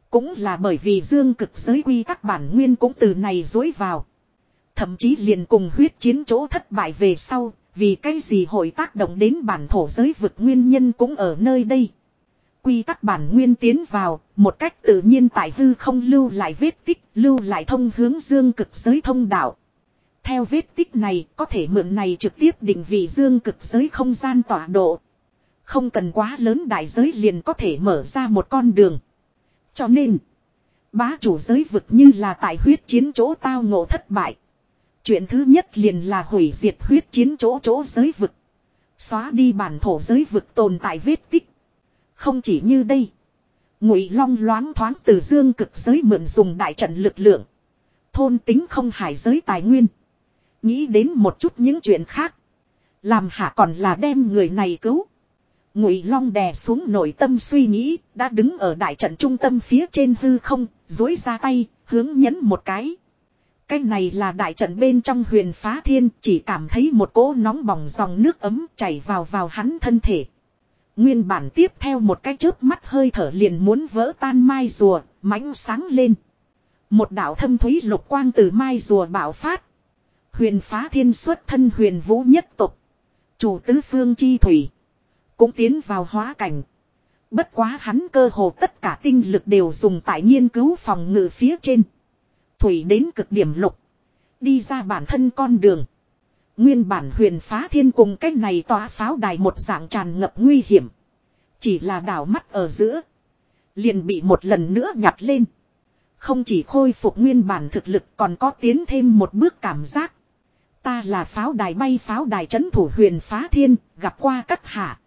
Cũng là bởi vì dương cực giới quy tắc bản nguyên cũng từ này dối vào. Thậm chí liền cùng huyết chiến chỗ thất bại về sau, vì cái gì hội tác động đến bản thổ giới vực nguyên nhân cũng ở nơi đây. Quy tắc bản nguyên tiến vào, một cách tự nhiên tại hư không lưu lại vết tích, lưu lại thông hướng dương cực giới thông đạo. Theo vết tích này, có thể mượn này trực tiếp định vị dương cực giới không gian tọa độ. Không cần quá lớn đại giới liền có thể mở ra một con đường. Cho nên, bá chủ giới vực như là tại huyết chiến chỗ tao ngộ thất bại. Chuyện thứ nhất liền là hủy diệt huyết chiến chỗ chỗ giới vực. Xóa đi bản thổ giới vực tồn tại vết tích. Không chỉ như đây. Ngụy long loáng thoáng từ dương cực giới mượn dùng đại trận lực lượng. Thôn tính không hải giới tài nguyên. Nghĩ đến một chút những chuyện khác. Làm hạ còn là đem người này cứu. Ngụy Long đè xuống nội tâm suy nghĩ, đã đứng ở đại trận trung tâm phía trên hư không, dối ra tay, hướng nhấn một cái. Cái này là đại trận bên trong huyền phá thiên, chỉ cảm thấy một cỗ nóng bỏng dòng nước ấm chảy vào vào hắn thân thể. Nguyên bản tiếp theo một cái chớp mắt hơi thở liền muốn vỡ tan mai rùa, mãnh sáng lên. Một đạo thâm thúy lục quang từ mai rùa bạo phát. Huyền phá thiên xuất thân huyền vũ nhất tục. Chủ tứ phương chi thủy. Cũng tiến vào hóa cảnh. Bất quá hắn cơ hồ tất cả tinh lực đều dùng tại nghiên cứu phòng ngự phía trên. Thủy đến cực điểm lục. Đi ra bản thân con đường. Nguyên bản huyền phá thiên cùng cách này tỏa pháo đài một dạng tràn ngập nguy hiểm. Chỉ là đảo mắt ở giữa. Liền bị một lần nữa nhặt lên. Không chỉ khôi phục nguyên bản thực lực còn có tiến thêm một bước cảm giác. Ta là pháo đài bay pháo đài trấn thủ huyền phá thiên, gặp qua các hạ.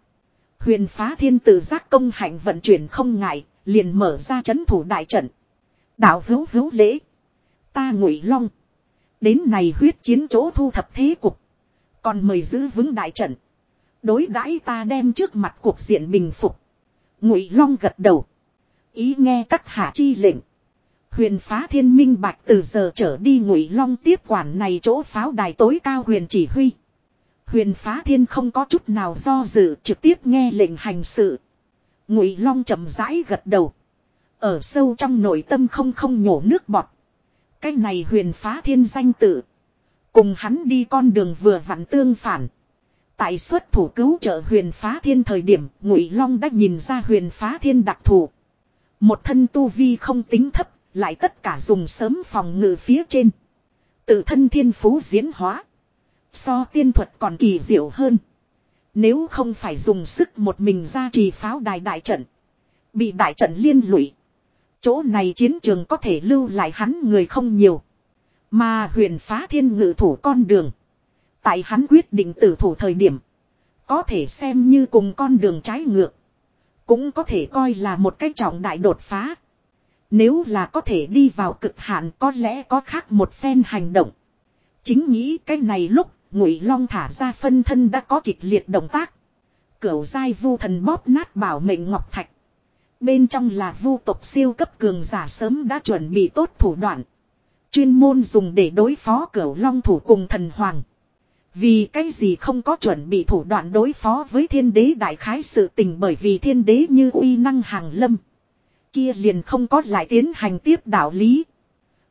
Huyền phá thiên tự giác công hạnh vận chuyển không ngại, liền mở ra trấn thủ đại trận. Đạo hữu hữu lễ. Ta ngụy long. Đến này huyết chiến chỗ thu thập thế cục. Còn mời giữ vững đại trận. Đối đãi ta đem trước mặt cuộc diện bình phục. Ngụy long gật đầu. Ý nghe các hạ chi lệnh. Huyền phá thiên minh bạch từ giờ trở đi ngụy long tiếp quản này chỗ pháo đài tối cao huyền chỉ huy. Huyền phá thiên không có chút nào do dự trực tiếp nghe lệnh hành sự. Ngụy long chậm rãi gật đầu. Ở sâu trong nội tâm không không nhổ nước bọt. Cái này huyền phá thiên danh tự. Cùng hắn đi con đường vừa vặn tương phản. Tại xuất thủ cứu trợ huyền phá thiên thời điểm, Ngụy Long đã nhìn ra huyền phá thiên đặc thù. Một thân tu vi không tính thấp, lại tất cả dùng sớm phòng ngự phía trên. Tự thân thiên phú diễn hóa. So tiên thuật còn kỳ diệu hơn. Nếu không phải dùng sức một mình ra trì pháo đài đại trận. Bị đại trận liên lụy. Chỗ này chiến trường có thể lưu lại hắn người không nhiều. Mà huyền phá thiên ngự thủ con đường. Tại hắn quyết định tử thủ thời điểm. Có thể xem như cùng con đường trái ngược. Cũng có thể coi là một cách trọng đại đột phá. Nếu là có thể đi vào cực hạn có lẽ có khác một phen hành động. Chính nghĩ cái này lúc, ngụy long thả ra phân thân đã có kịch liệt động tác. Cửu dai vu thần bóp nát bảo mệnh ngọc thạch. Bên trong là vu tộc siêu cấp cường giả sớm đã chuẩn bị tốt thủ đoạn. Chuyên môn dùng để đối phó cửu long thủ cùng thần hoàng. Vì cái gì không có chuẩn bị thủ đoạn đối phó với thiên đế đại khái sự tình bởi vì thiên đế như uy năng hàng lâm. Kia liền không có lại tiến hành tiếp đạo lý.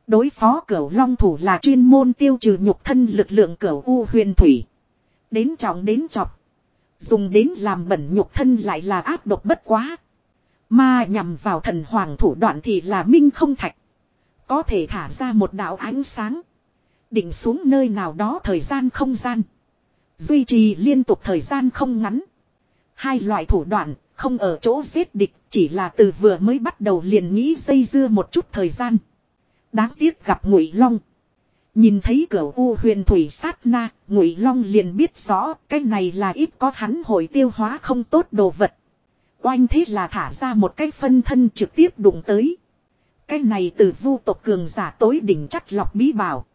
Đối phó cửu long thủ là chuyên môn tiêu trừ nhục thân lực lượng cửu u huyền thủy. Đến trọng đến chọc. Dùng đến làm bẩn nhục thân lại là áp độc bất quá. Mà nhằm vào thần hoàng thủ đoạn thì là minh không thạch. Có thể thả ra một đạo ánh sáng. Định xuống nơi nào đó thời gian không gian. Duy trì liên tục thời gian không ngắn. Hai loại thủ đoạn không ở chỗ giết địch chỉ là từ vừa mới bắt đầu liền nghĩ dây dưa một chút thời gian. Đáng tiếc gặp ngụy long. Nhìn thấy cửa u huyền thủy sát na, ngụy long liền biết rõ cái này là ít có hắn hồi tiêu hóa không tốt đồ vật. Oanh thế là thả ra một cái phân thân trực tiếp đụng tới. Cái này từ vu tộc cường giả tối đỉnh chắc lọc bí bảo.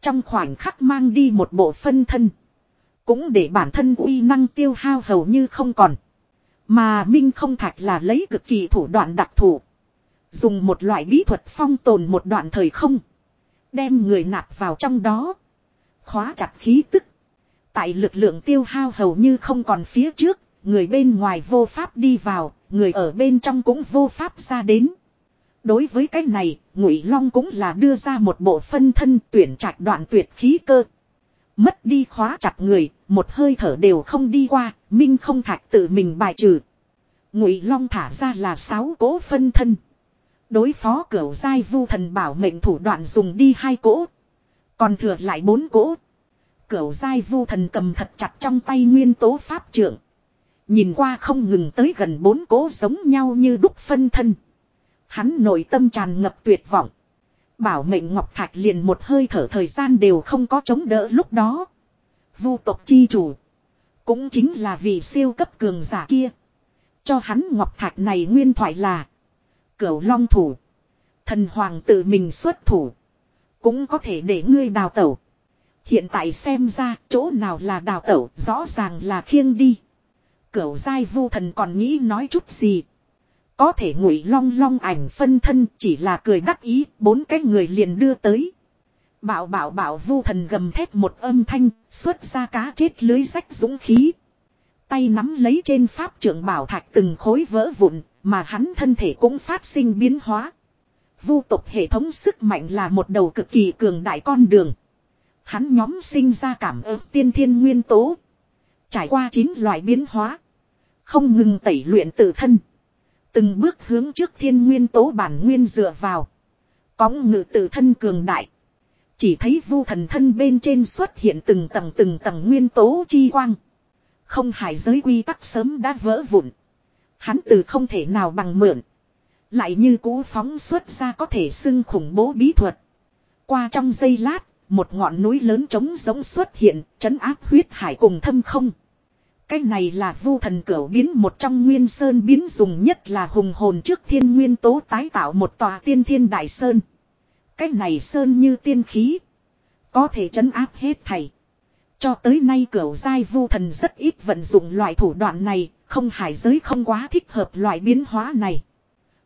Trong khoảnh khắc mang đi một bộ phân thân. Cũng để bản thân uy năng tiêu hao hầu như không còn. Mà Minh không thạch là lấy cực kỳ thủ đoạn đặc thù. Dùng một loại bí thuật phong tồn một đoạn thời không. Đem người nạp vào trong đó. Khóa chặt khí tức. Tại lực lượng tiêu hao hầu như không còn phía trước. Người bên ngoài vô pháp đi vào. Người ở bên trong cũng vô pháp ra đến. Đối với cái này, Ngụy Long cũng là đưa ra một bộ phân thân tuyển trạch đoạn tuyệt khí cơ. Mất đi khóa chặt người, một hơi thở đều không đi qua, Minh không thạch tự mình bài trừ. Ngụy Long thả ra là sáu cỗ phân thân. Đối phó cửu giai vu thần bảo mệnh thủ đoạn dùng đi hai cỗ. Còn thừa lại bốn cỗ. Cửu giai vu thần cầm thật chặt trong tay nguyên tố pháp trưởng. Nhìn qua không ngừng tới gần bốn cỗ giống nhau như đúc phân thân. Hắn nội tâm tràn ngập tuyệt vọng. Bảo mệnh Ngọc Thạch liền một hơi thở thời gian đều không có chống đỡ lúc đó. Vu tộc chi chủ. Cũng chính là vị siêu cấp cường giả kia. Cho hắn Ngọc Thạch này nguyên thoại là. Cửu long thủ. Thần hoàng tự mình xuất thủ. Cũng có thể để ngươi đào tẩu. Hiện tại xem ra chỗ nào là đào tẩu rõ ràng là khiêng đi. Cửu giai vu thần còn nghĩ nói chút gì. Có thể ngụy long long ảnh phân thân chỉ là cười đắc ý, bốn cái người liền đưa tới. Bảo bảo bảo vu thần gầm thét một âm thanh, xuất ra cá chết lưới rách dũng khí. Tay nắm lấy trên pháp trưởng bảo thạch từng khối vỡ vụn, mà hắn thân thể cũng phát sinh biến hóa. Vu tộc hệ thống sức mạnh là một đầu cực kỳ cường đại con đường. Hắn nhóm sinh ra cảm ơn tiên thiên nguyên tố. Trải qua chín loại biến hóa. Không ngừng tẩy luyện tự thân. Từng bước hướng trước thiên nguyên tố bản nguyên dựa vào. Cóng ngự tự thân cường đại. Chỉ thấy vu thần thân bên trên xuất hiện từng tầng từng tầng nguyên tố chi quang. Không hải giới quy tắc sớm đã vỡ vụn. Hắn từ không thể nào bằng mượn. Lại như cú phóng xuất ra có thể xưng khủng bố bí thuật. Qua trong giây lát, một ngọn núi lớn trống giống xuất hiện, chấn áp huyết hải cùng thâm không. Cái này là vu thần cửu biến một trong nguyên sơn biến dùng nhất là hùng hồn trước thiên nguyên tố tái tạo một tòa tiên thiên đại sơn. Cái này sơn như tiên khí. Có thể chấn áp hết thảy. Cho tới nay cửu giai vu thần rất ít vận dụng loại thủ đoạn này, không hải giới không quá thích hợp loại biến hóa này.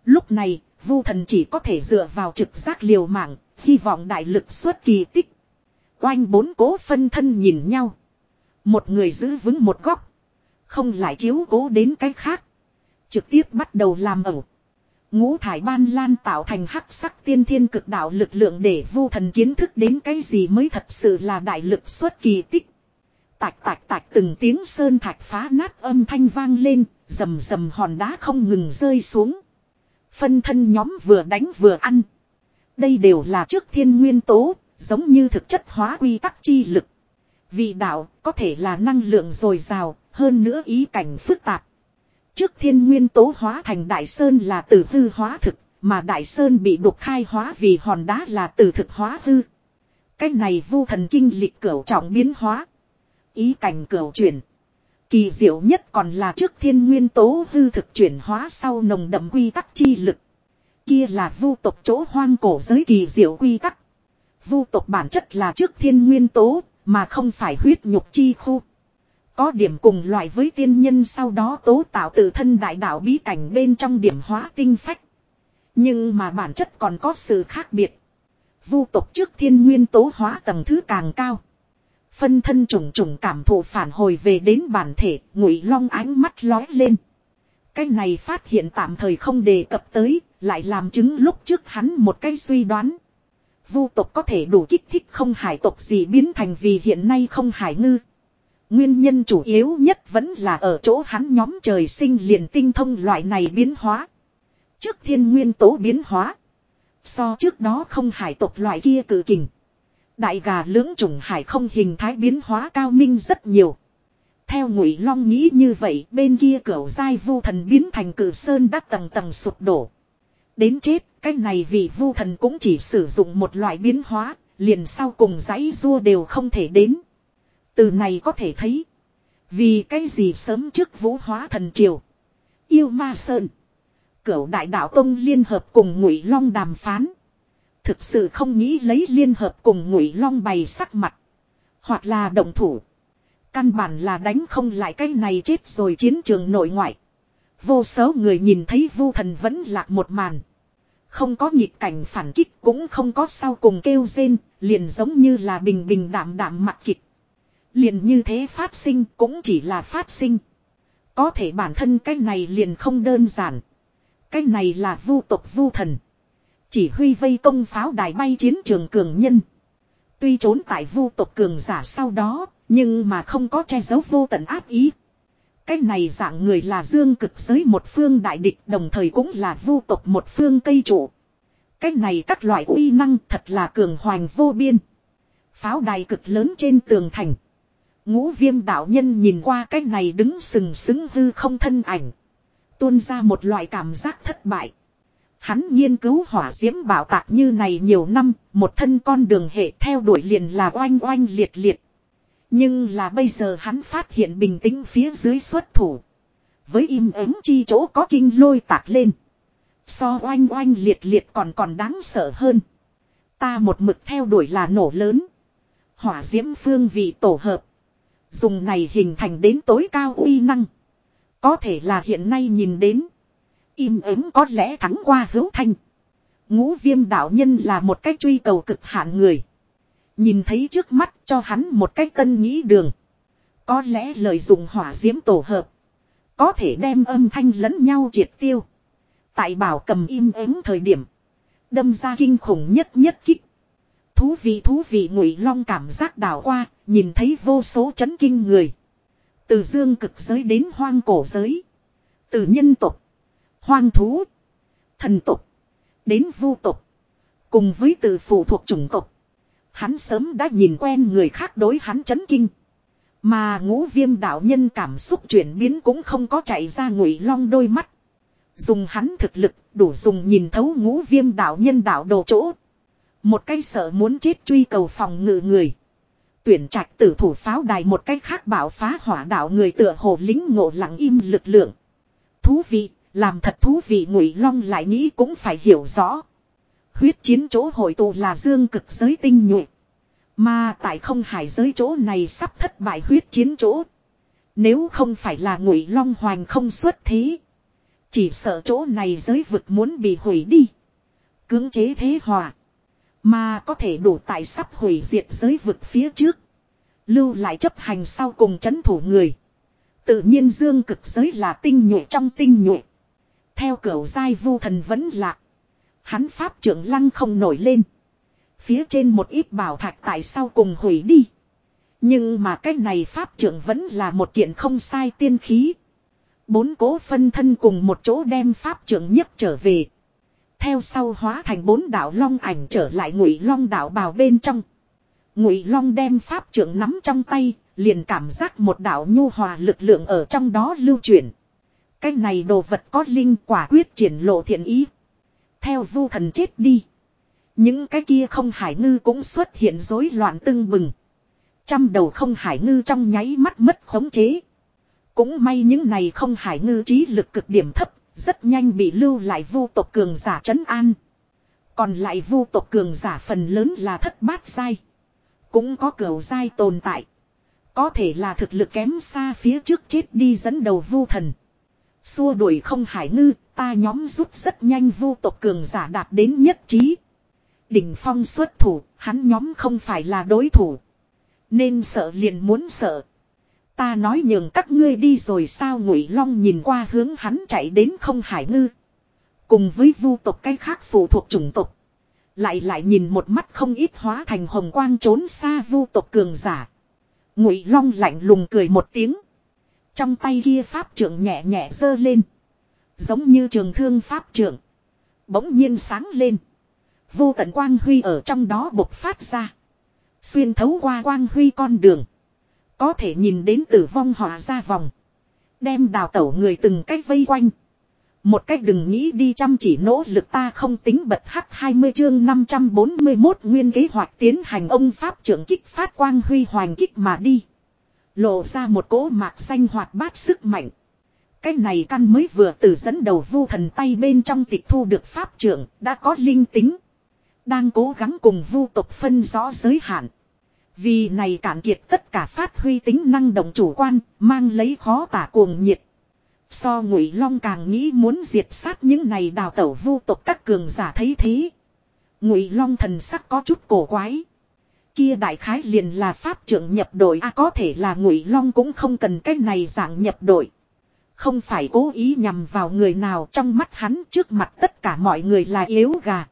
Lúc này, vu thần chỉ có thể dựa vào trực giác liều mạng, hy vọng đại lực xuất kỳ tích. Oanh bốn cố phân thân nhìn nhau. Một người giữ vững một góc. Không lại chiếu cố đến cái khác. Trực tiếp bắt đầu làm ẩu. Ngũ thải ban lan tạo thành hắc sắc tiên thiên cực đạo lực lượng để vu thần kiến thức đến cái gì mới thật sự là đại lực xuất kỳ tích. Tạch tạch tạch từng tiếng sơn thạch phá nát âm thanh vang lên, rầm rầm hòn đá không ngừng rơi xuống. Phân thân nhóm vừa đánh vừa ăn. Đây đều là trước thiên nguyên tố, giống như thực chất hóa quy tắc chi lực. Vị đạo có thể là năng lượng dồi dào, hơn nữa ý cảnh phức tạp. Trước thiên nguyên tố hóa thành đại sơn là từ hư hóa thực, mà đại sơn bị đục khai hóa vì hòn đá là từ thực hóa hư. Cái này vu thần kinh lịch cửu trọng biến hóa. Ý cảnh cửu chuyển. Kỳ diệu nhất còn là trước thiên nguyên tố hư thực chuyển hóa sau nồng đậm quy tắc chi lực. Kia là vu tộc chỗ hoang cổ giới kỳ diệu quy tắc. Vu tộc bản chất là trước thiên nguyên tố, mà không phải huyết nhục chi khu. Có điểm cùng loại với tiên nhân sau đó tố tạo tự thân đại đạo bí cảnh bên trong điểm hóa tinh phách. Nhưng mà bản chất còn có sự khác biệt. Vu tộc trước thiên nguyên tố hóa tầng thứ càng cao. Phân thân trùng trùng cảm thụ phản hồi về đến bản thể, ngụy long ánh mắt lói lên. Cái này phát hiện tạm thời không đề cập tới, lại làm chứng lúc trước hắn một cái suy đoán. Vu tộc có thể đủ kích thích không hải tộc gì biến thành vì hiện nay không hải ngư. Nguyên nhân chủ yếu nhất vẫn là ở chỗ hắn nhóm trời sinh liền tinh thông loại này biến hóa. Trước thiên nguyên tố biến hóa. So trước đó không hải tộc loại kia cử kình. Đại gà lưỡng trùng hải không hình thái biến hóa cao minh rất nhiều. Theo ngụy long nghĩ như vậy, bên kia cửa dai vu thần biến thành cử sơn đã tầng tầng sụp đổ. Đến chết, cái này vì vu thần cũng chỉ sử dụng một loại biến hóa, liền sau cùng dãy rua đều không thể đến. Từ này có thể thấy. Vì cái gì sớm trước vũ hóa thần triều. Yêu ma sơn. Cửu đại đạo tông liên hợp cùng ngụy long đàm phán. Thực sự không nghĩ lấy liên hợp cùng ngụy long bày sắc mặt. Hoặc là động thủ. Căn bản là đánh không lại cái này chết rồi chiến trường nội ngoại. Vô số người nhìn thấy vu thần vẫn lạc một màn. Không có nhịp cảnh phản kích cũng không có sau cùng kêu rên, liền giống như là bình bình đạm đạm mặt kịch. Liền như thế phát sinh cũng chỉ là phát sinh. Có thể bản thân cái này liền không đơn giản. Cái này là vu tộc vu thần. Chỉ huy vây công pháo đài bay chiến trường cường nhân. Tuy trốn tại vu tộc cường giả sau đó, nhưng mà không có che giấu vô tận áp ý. Cái này dạng người là dương cực giới một phương đại địch đồng thời cũng là vu tộc một phương cây trụ. Cái này các loại uy năng thật là cường hoành vô biên. Pháo đài cực lớn trên tường thành. Ngũ viêm đạo nhân nhìn qua cái này đứng sừng sững hư không thân ảnh. Tuôn ra một loại cảm giác thất bại. Hắn nghiên cứu hỏa diễm bảo tạc như này nhiều năm, một thân con đường hệ theo đuổi liền là oanh oanh liệt liệt. Nhưng là bây giờ hắn phát hiện bình tĩnh phía dưới xuất thủ. Với im ắng chi chỗ có kinh lôi tạc lên. So oanh oanh liệt liệt còn còn đáng sợ hơn. Ta một mực theo đuổi là nổ lớn. Hỏa diễm phương vị tổ hợp. Dùng này hình thành đến tối cao uy năng. Có thể là hiện nay nhìn đến. Im ắng có lẽ thắng qua hữu thanh. Ngũ viêm đạo nhân là một cách truy cầu cực hạn người. Nhìn thấy trước mắt cho hắn một cách tân nghĩ đường. Có lẽ lợi dụng hỏa diễm tổ hợp. Có thể đem âm thanh lẫn nhau triệt tiêu. Tại bảo cầm im ắng thời điểm. Đâm ra kinh khủng nhất nhất kích. Thú vị thú vị ngụy long cảm giác đảo qua. Nhìn thấy vô số chấn kinh người. Từ dương cực giới đến hoang cổ giới. Từ nhân tộc. Hoang thú. Thần tộc. Đến vu tộc. Cùng với từ phụ thuộc chủng tộc. Hắn sớm đã nhìn quen người khác đối hắn chấn kinh. Mà ngũ viêm đạo nhân cảm xúc chuyển biến cũng không có chạy ra ngụy long đôi mắt. Dùng hắn thực lực đủ dùng nhìn thấu ngũ viêm đạo nhân đạo đồ chỗ. Một cái sợ muốn chết truy cầu phòng ngự người. Tuyển trạch tử thủ pháo đài một cách khác bảo phá hỏa đạo người tựa hồ lính ngộ lặng im lực lượng. Thú vị, làm thật thú vị ngụy long lại nghĩ cũng phải hiểu rõ. Huyết chiến chỗ hội tụ là dương cực giới tinh nhuệ. Mà tại không hải giới chỗ này sắp thất bại huyết chiến chỗ. Nếu không phải là ngụy long hoành không xuất thế. Chỉ sợ chỗ này giới vực muốn bị hủy đi. Cưỡng chế thế hòa. Mà có thể đủ tại sắp hủy diệt giới vực phía trước. Lưu lại chấp hành sau cùng chấn thủ người. Tự nhiên dương cực giới là tinh nhuệ trong tinh nhuệ. Theo cửu giai vu thần vẫn lạc. Hắn pháp trưởng lăng không nổi lên. Phía trên một ít bảo thạch tại sao cùng hủy đi. Nhưng mà cái này pháp trưởng vẫn là một kiện không sai tiên khí. Bốn cố phân thân cùng một chỗ đem pháp trưởng nhất trở về. Theo sau hóa thành bốn đạo long ảnh trở lại ngụy long đạo bào bên trong. Ngụy long đem pháp trưởng nắm trong tay, liền cảm giác một đạo nhu hòa lực lượng ở trong đó lưu chuyển. Cái này đồ vật có linh quả quyết triển lộ thiện ý. Theo vu thần chết đi. Những cái kia không hải ngư cũng xuất hiện rối loạn tưng bừng. Trăm đầu không hải ngư trong nháy mắt mất khống chế. Cũng may những này không hải ngư trí lực cực điểm thấp, rất nhanh bị lưu lại vu tộc cường giả trấn an. Còn lại vu tộc cường giả phần lớn là thất bát sai. Cũng có cửu sai tồn tại. Có thể là thực lực kém xa phía trước chết đi dẫn đầu vu thần. Xua đuổi không hải ngư, ta nhóm rút rất nhanh vu tộc cường giả đạt đến nhất trí. Đỉnh phong xuất thủ, hắn nhóm không phải là đối thủ. Nên sợ liền muốn sợ. Ta nói nhường các ngươi đi rồi sao ngụy long nhìn qua hướng hắn chạy đến không hải ngư. Cùng với vu tộc cái khác phụ thuộc chủng tộc. Lại lại nhìn một mắt không ít hóa thành hồng quang trốn xa vu tộc cường giả. Ngụy long lạnh lùng cười một tiếng. Trong tay kia pháp trưởng nhẹ nhẹ giơ lên. Giống như trường thương pháp trưởng. Bỗng nhiên sáng lên. Vô tận quang huy ở trong đó bộc phát ra. Xuyên thấu qua quang huy con đường. Có thể nhìn đến tử vong họa ra vòng. Đem đào tẩu người từng cách vây quanh. Một cách đừng nghĩ đi chăm chỉ nỗ lực ta không tính bật hắc 20 chương 541 nguyên kế hoạch tiến hành ông Pháp trưởng kích phát quang huy hoàng kích mà đi. Lộ ra một cỗ mạc xanh hoạt bát sức mạnh. Cái này căn mới vừa từ dẫn đầu vu thần tay bên trong tịch thu được Pháp trưởng đã có linh tính. Đang cố gắng cùng vu tộc phân rõ giới hạn. Vì này cản kiệt tất cả phát huy tính năng động chủ quan, mang lấy khó tả cuồng nhiệt. So ngụy long càng nghĩ muốn diệt sát những này đào tẩu vu tộc các cường giả thấy thế. Ngụy long thần sắc có chút cổ quái. Kia đại khái liền là pháp trưởng nhập đội a có thể là ngụy long cũng không cần cái này dạng nhập đội. Không phải cố ý nhằm vào người nào trong mắt hắn trước mặt tất cả mọi người là yếu gà.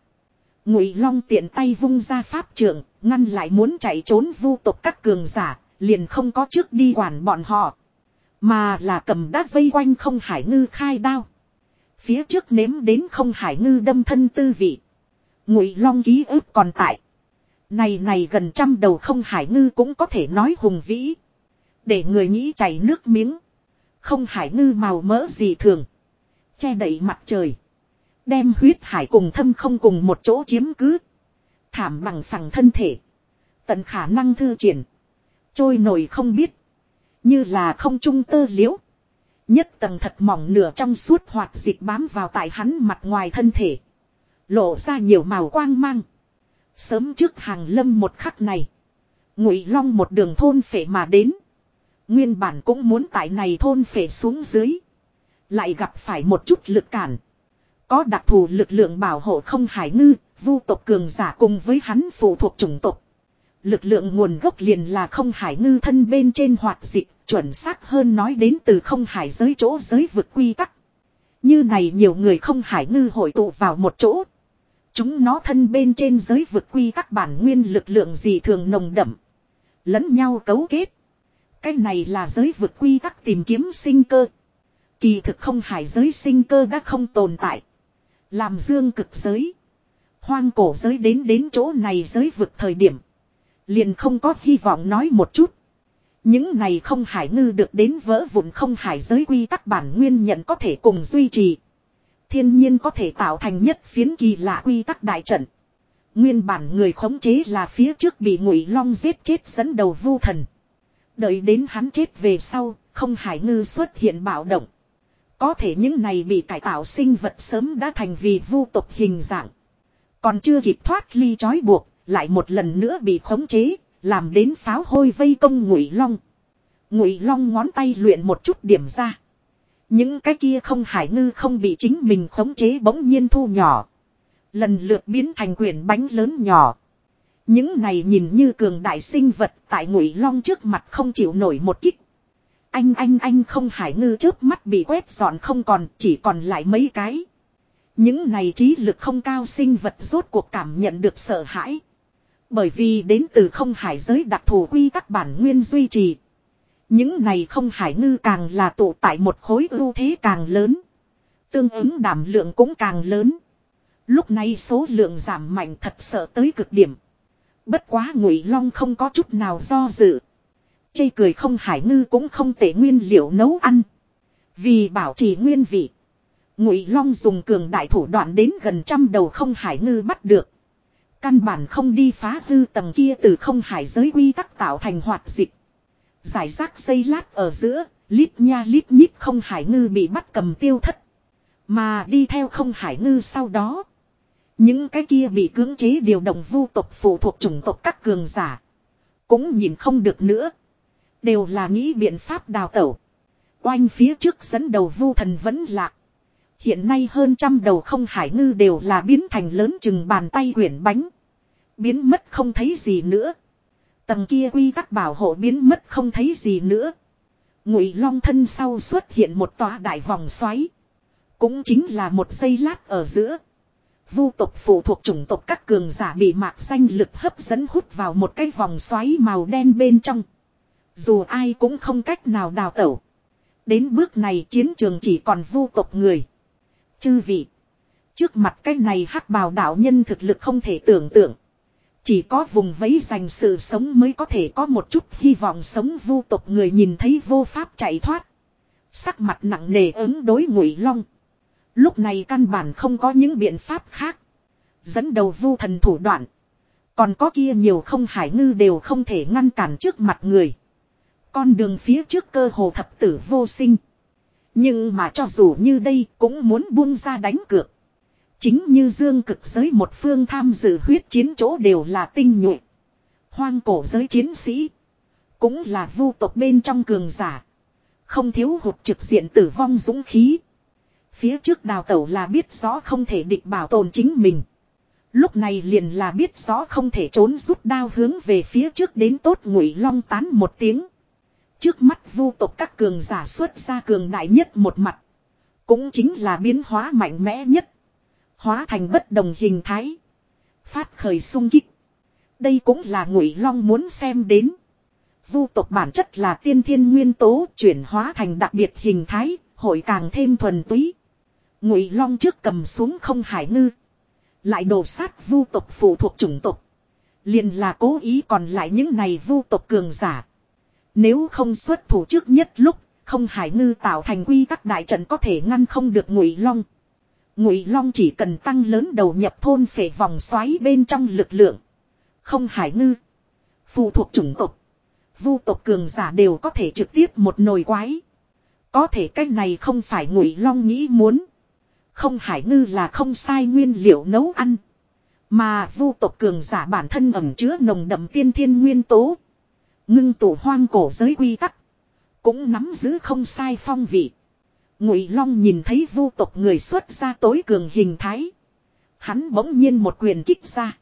Ngụy Long tiện tay vung ra pháp trưởng, ngăn lại muốn chạy trốn vu tộc các cường giả, liền không có trước đi quản bọn họ, mà là cầm đát vây quanh không hải ngư khai đao. Phía trước nếm đến không hải ngư đâm thân tư vị. Ngụy Long ký ức còn tại. Này này gần trăm đầu không hải ngư cũng có thể nói hùng vĩ. Để người nghĩ chảy nước miếng. Không hải ngư màu mỡ gì thường. Che đậy mặt trời. Đem huyết hải cùng thâm không cùng một chỗ chiếm cứ. Thảm bằng phẳng thân thể. Tận khả năng thư triển. Trôi nổi không biết. Như là không trung tơ liễu. Nhất tầng thật mỏng nửa trong suốt hoạt dịch bám vào tại hắn mặt ngoài thân thể. Lộ ra nhiều màu quang mang. Sớm trước hàng lâm một khắc này. Ngụy long một đường thôn phệ mà đến. Nguyên bản cũng muốn tại này thôn phệ xuống dưới. Lại gặp phải một chút lực cản. Có đặc thù lực lượng bảo hộ không hải ngư, vu tộc cường giả cùng với hắn phụ thuộc chủng tộc. Lực lượng nguồn gốc liền là không hải ngư thân bên trên hoạt dịch, chuẩn xác hơn nói đến từ không hải giới chỗ giới vực quy tắc. Như này nhiều người không hải ngư hội tụ vào một chỗ. Chúng nó thân bên trên giới vực quy tắc bản nguyên lực lượng gì thường nồng đậm. Lẫn nhau cấu kết. Cái này là giới vượt quy tắc tìm kiếm sinh cơ. Kỳ thực không hải giới sinh cơ đã không tồn tại. Làm dương cực giới. Hoang cổ giới đến đến chỗ này giới vượt thời điểm. Liền không có hy vọng nói một chút. Những này không hải ngư được đến vỡ vụn không hải giới quy tắc bản nguyên nhận có thể cùng duy trì. Thiên nhiên có thể tạo thành nhất phiến kỳ lạ quy tắc đại trận. Nguyên bản người khống chế là phía trước bị ngụy long giết chết dẫn đầu vu thần. Đợi đến hắn chết về sau, không hải ngư xuất hiện bạo động. Có thể những này bị cải tạo sinh vật sớm đã thành vì vu tộc hình dạng. Còn chưa kịp thoát ly trói buộc, lại một lần nữa bị khống chế, làm đến pháo hôi vây công ngụy long. Ngụy long ngón tay luyện một chút điểm ra. Những cái kia không hải ngư không bị chính mình khống chế bỗng nhiên thu nhỏ. Lần lượt biến thành quyển bánh lớn nhỏ. Những này nhìn như cường đại sinh vật tại ngụy long trước mặt không chịu nổi một kích. Anh anh anh không hải ngư trước mắt bị quét dọn không còn, chỉ còn lại mấy cái. Những này trí lực không cao sinh vật rốt cuộc cảm nhận được sợ hãi. Bởi vì đến từ không hải giới đặc thù quy tắc bản nguyên duy trì. Những này không hải ngư càng là tụ tại một khối ưu thế càng lớn. Tương ứng đảm lượng cũng càng lớn. Lúc này số lượng giảm mạnh thật sợ tới cực điểm. Bất quá ngụy long không có chút nào do dự. Chê cười không hải ngư cũng không tệ nguyên liệu nấu ăn. Vì bảo trì nguyên vị. Ngụy long dùng cường đại thủ đoạn đến gần trăm đầu không hải ngư bắt được. Căn bản không đi phá hư tầng kia từ không hải giới quy tắc tạo thành hoạt dịch. Giải rác xây lát ở giữa, lít nha lít nhít không hải ngư bị bắt cầm tiêu thất. Mà đi theo không hải ngư sau đó. Những cái kia bị cưỡng chế điều động vu tộc, phụ thuộc chủng tộc các cường giả. Cũng nhìn không được nữa. Đều là nghĩ biện pháp đào tẩu. Oanh phía trước dẫn đầu vu thần vẫn lạc. Hiện nay hơn trăm đầu không hải ngư đều là biến thành lớn chừng bàn tay quyển bánh. Biến mất không thấy gì nữa. Tầng kia quy tắc bảo hộ biến mất không thấy gì nữa. Ngụy long thân sau xuất hiện một tòa đại vòng xoáy. Cũng chính là một giây lát ở giữa. Vu tộc phụ thuộc chủng tộc các cường giả bị mạc xanh lực hấp dẫn hút vào một cái vòng xoáy màu đen bên trong. Dù ai cũng không cách nào đào tẩu. Đến bước này chiến trường chỉ còn vu tộc người. Chư vị. Trước mặt cái này hắc bào đạo nhân thực lực không thể tưởng tượng. Chỉ có vùng vấy dành sự sống mới có thể có một chút hy vọng sống vu tộc người nhìn thấy vô pháp chạy thoát. Sắc mặt nặng nề ứng đối ngụy long. Lúc này căn bản không có những biện pháp khác. Dẫn đầu vu thần thủ đoạn. Còn có kia nhiều không hải ngư đều không thể ngăn cản trước mặt người. Con đường phía trước cơ hồ thập tử vô sinh. Nhưng mà cho dù như đây cũng muốn buông ra đánh cược. Chính như dương cực giới một phương tham dự huyết chiến chỗ đều là tinh nhuệ. Hoang cổ giới chiến sĩ. Cũng là vu tộc bên trong cường giả. Không thiếu hụt trực diện tử vong dũng khí. Phía trước đào tẩu là biết rõ không thể địch bảo tồn chính mình. Lúc này liền là biết rõ không thể trốn rút đao hướng về phía trước đến tốt ngụy long tán một tiếng. Trước mắt vu tộc các cường giả xuất ra cường đại nhất một mặt. Cũng chính là biến hóa mạnh mẽ nhất. Hóa thành bất đồng hình thái. Phát khởi sung kích. Đây cũng là ngụy long muốn xem đến. Vu tộc bản chất là tiên thiên nguyên tố chuyển hóa thành đặc biệt hình thái, hội càng thêm thuần túy. Ngụy long trước cầm xuống không hải ngư. Lại đổ sát vu tộc phụ thuộc chủng tộc. liền là cố ý còn lại những này vu tộc cường giả. Nếu không xuất thủ trước nhất lúc, không hải ngư tạo thành quy tắc đại trận có thể ngăn không được ngụy long. Ngụy long chỉ cần tăng lớn đầu nhập thôn phệ vòng xoáy bên trong lực lượng. Không hải ngư. Phụ thuộc chủng tộc. Vu tộc cường giả đều có thể trực tiếp một nồi quái. Có thể cách này không phải ngụy long nghĩ muốn. Không hải ngư là không sai nguyên liệu nấu ăn. Mà vu tộc cường giả bản thân ẩm chứa nồng đậm tiên thiên nguyên tố. Ngưng tụ hoang cổ giới quy tắc. Cũng nắm giữ không sai phong vị. Ngụy Long nhìn thấy vu tộc người xuất ra tối cường hình thái. Hắn bỗng nhiên một quyền kích ra.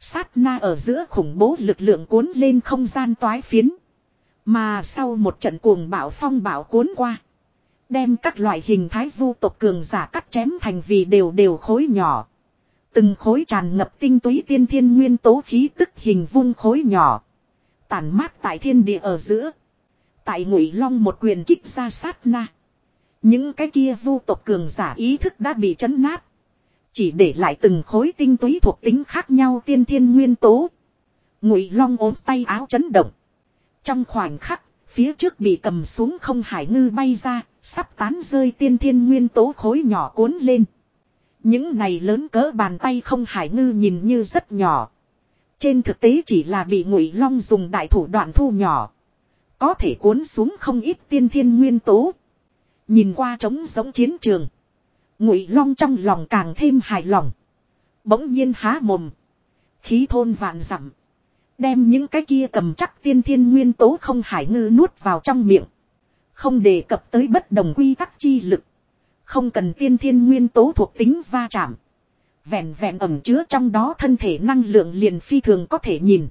Sát na ở giữa khủng bố lực lượng cuốn lên không gian toái phiến. Mà sau một trận cuồng bạo phong bạo cuốn qua. Đem các loại hình thái vu tộc cường giả cắt chém thành vì đều đều khối nhỏ. Từng khối tràn ngập tinh túy tiên thiên nguyên tố khí tức hình vung khối nhỏ. Tản mát tại thiên địa ở giữa. Tại ngụy long một quyền kích ra sát na. Những cái kia vu tộc cường giả ý thức đã bị chấn nát. Chỉ để lại từng khối tinh túy thuộc tính khác nhau tiên thiên nguyên tố. Ngụy long ốm tay áo chấn động. Trong khoảnh khắc, phía trước bị cầm xuống không hải ngư bay ra, sắp tán rơi tiên thiên nguyên tố khối nhỏ cuốn lên. Những này lớn cỡ bàn tay không hải ngư nhìn như rất nhỏ. Trên thực tế chỉ là bị ngụy long dùng đại thủ đoạn thu nhỏ. Có thể cuốn xuống không ít tiên thiên nguyên tố. Nhìn qua trống giống chiến trường. Ngụy long trong lòng càng thêm hài lòng. Bỗng nhiên há mồm. Khí thôn vạn dặm Đem những cái kia cầm chắc tiên thiên nguyên tố không hải ngư nuốt vào trong miệng. Không đề cập tới bất đồng quy tắc chi lực. Không cần tiên thiên nguyên tố thuộc tính va chạm. Vẹn vẹn ẩm chứa trong đó thân thể năng lượng liền phi thường có thể nhìn.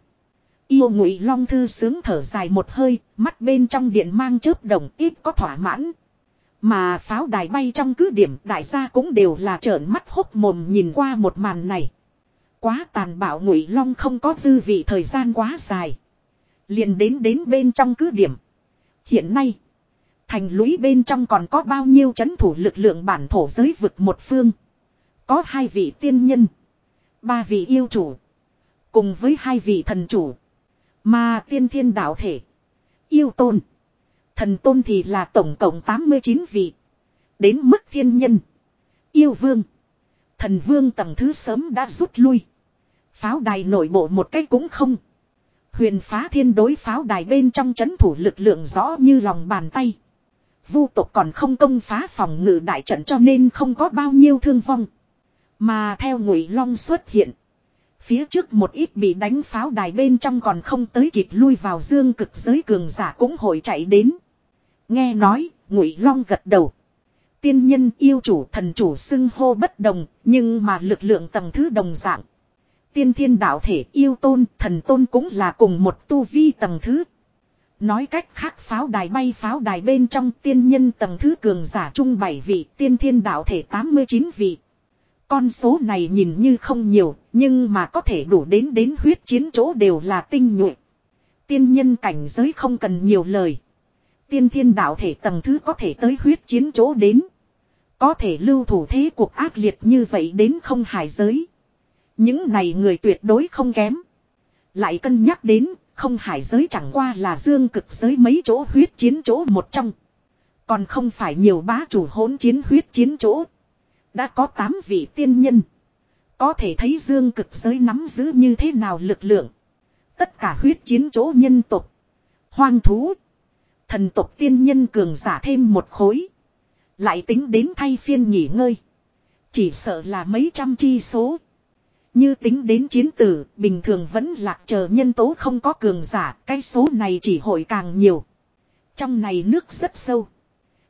Yêu ngụy long thư sướng thở dài một hơi, mắt bên trong điện mang chớp đồng ít có thỏa mãn. Mà pháo đài bay trong cứ điểm đại gia cũng đều là trợn mắt hốc mồm nhìn qua một màn này. Quá tàn bạo ngụy long không có dư vị thời gian quá dài. liền đến đến bên trong cứ điểm. Hiện nay, thành lũy bên trong còn có bao nhiêu chấn thủ lực lượng bản thổ giới vực một phương. Có hai vị tiên nhân, ba vị yêu chủ, cùng với hai vị thần chủ. Mà tiên thiên đạo thể, yêu tôn, thần tôn thì là tổng cộng 89 vị. Đến mức thiên nhân, yêu vương, thần vương tầng thứ sớm đã rút lui. Pháo đài nội bộ một cách cũng không. Huyền phá thiên đối pháo đài bên trong chấn thủ lực lượng rõ như lòng bàn tay. Vu tộc còn không công phá phòng ngự đại trận cho nên không có bao nhiêu thương vong. Mà theo ngụy long xuất hiện. Phía trước một ít bị đánh pháo đài bên trong còn không tới kịp lui vào dương cực giới cường giả cũng hội chạy đến. Nghe nói, ngụy long gật đầu. Tiên nhân yêu chủ thần chủ xưng hô bất đồng, nhưng mà lực lượng tầng thứ đồng dạng. Tiên thiên đạo thể yêu tôn, thần tôn cũng là cùng một tu vi tầng thứ. Nói cách khác pháo đài bay pháo đài bên trong tiên nhân tầng thứ cường giả trung 7 vị, tiên thiên đạo thể 89 vị. Con số này nhìn như không nhiều, nhưng mà có thể đủ đến đến huyết chiến chỗ đều là tinh nhuệ. Tiên nhân cảnh giới không cần nhiều lời. Tiên thiên đạo thể tầng thứ có thể tới huyết chiến chỗ đến. Có thể lưu thủ thế cuộc ác liệt như vậy đến không hải giới. Những này người tuyệt đối không kém. Lại cân nhắc đến, không hải giới chẳng qua là dương cực giới mấy chỗ huyết chiến chỗ một trong. Còn không phải nhiều bá chủ hỗn chiến huyết chiến chỗ. Đã có 8 vị tiên nhân. Có thể thấy dương cực giới nắm giữ như thế nào lực lượng. Tất cả huyết chiến chỗ nhân tục. Hoang thú. Thần tộc tiên nhân cường giả thêm một khối. Lại tính đến thay phiên nghỉ ngơi. Chỉ sợ là mấy trăm chi số. Như tính đến chiến tử, bình thường vẫn lạc chờ nhân tố không có cường giả, cái số này chỉ hội càng nhiều. Trong này nước rất sâu.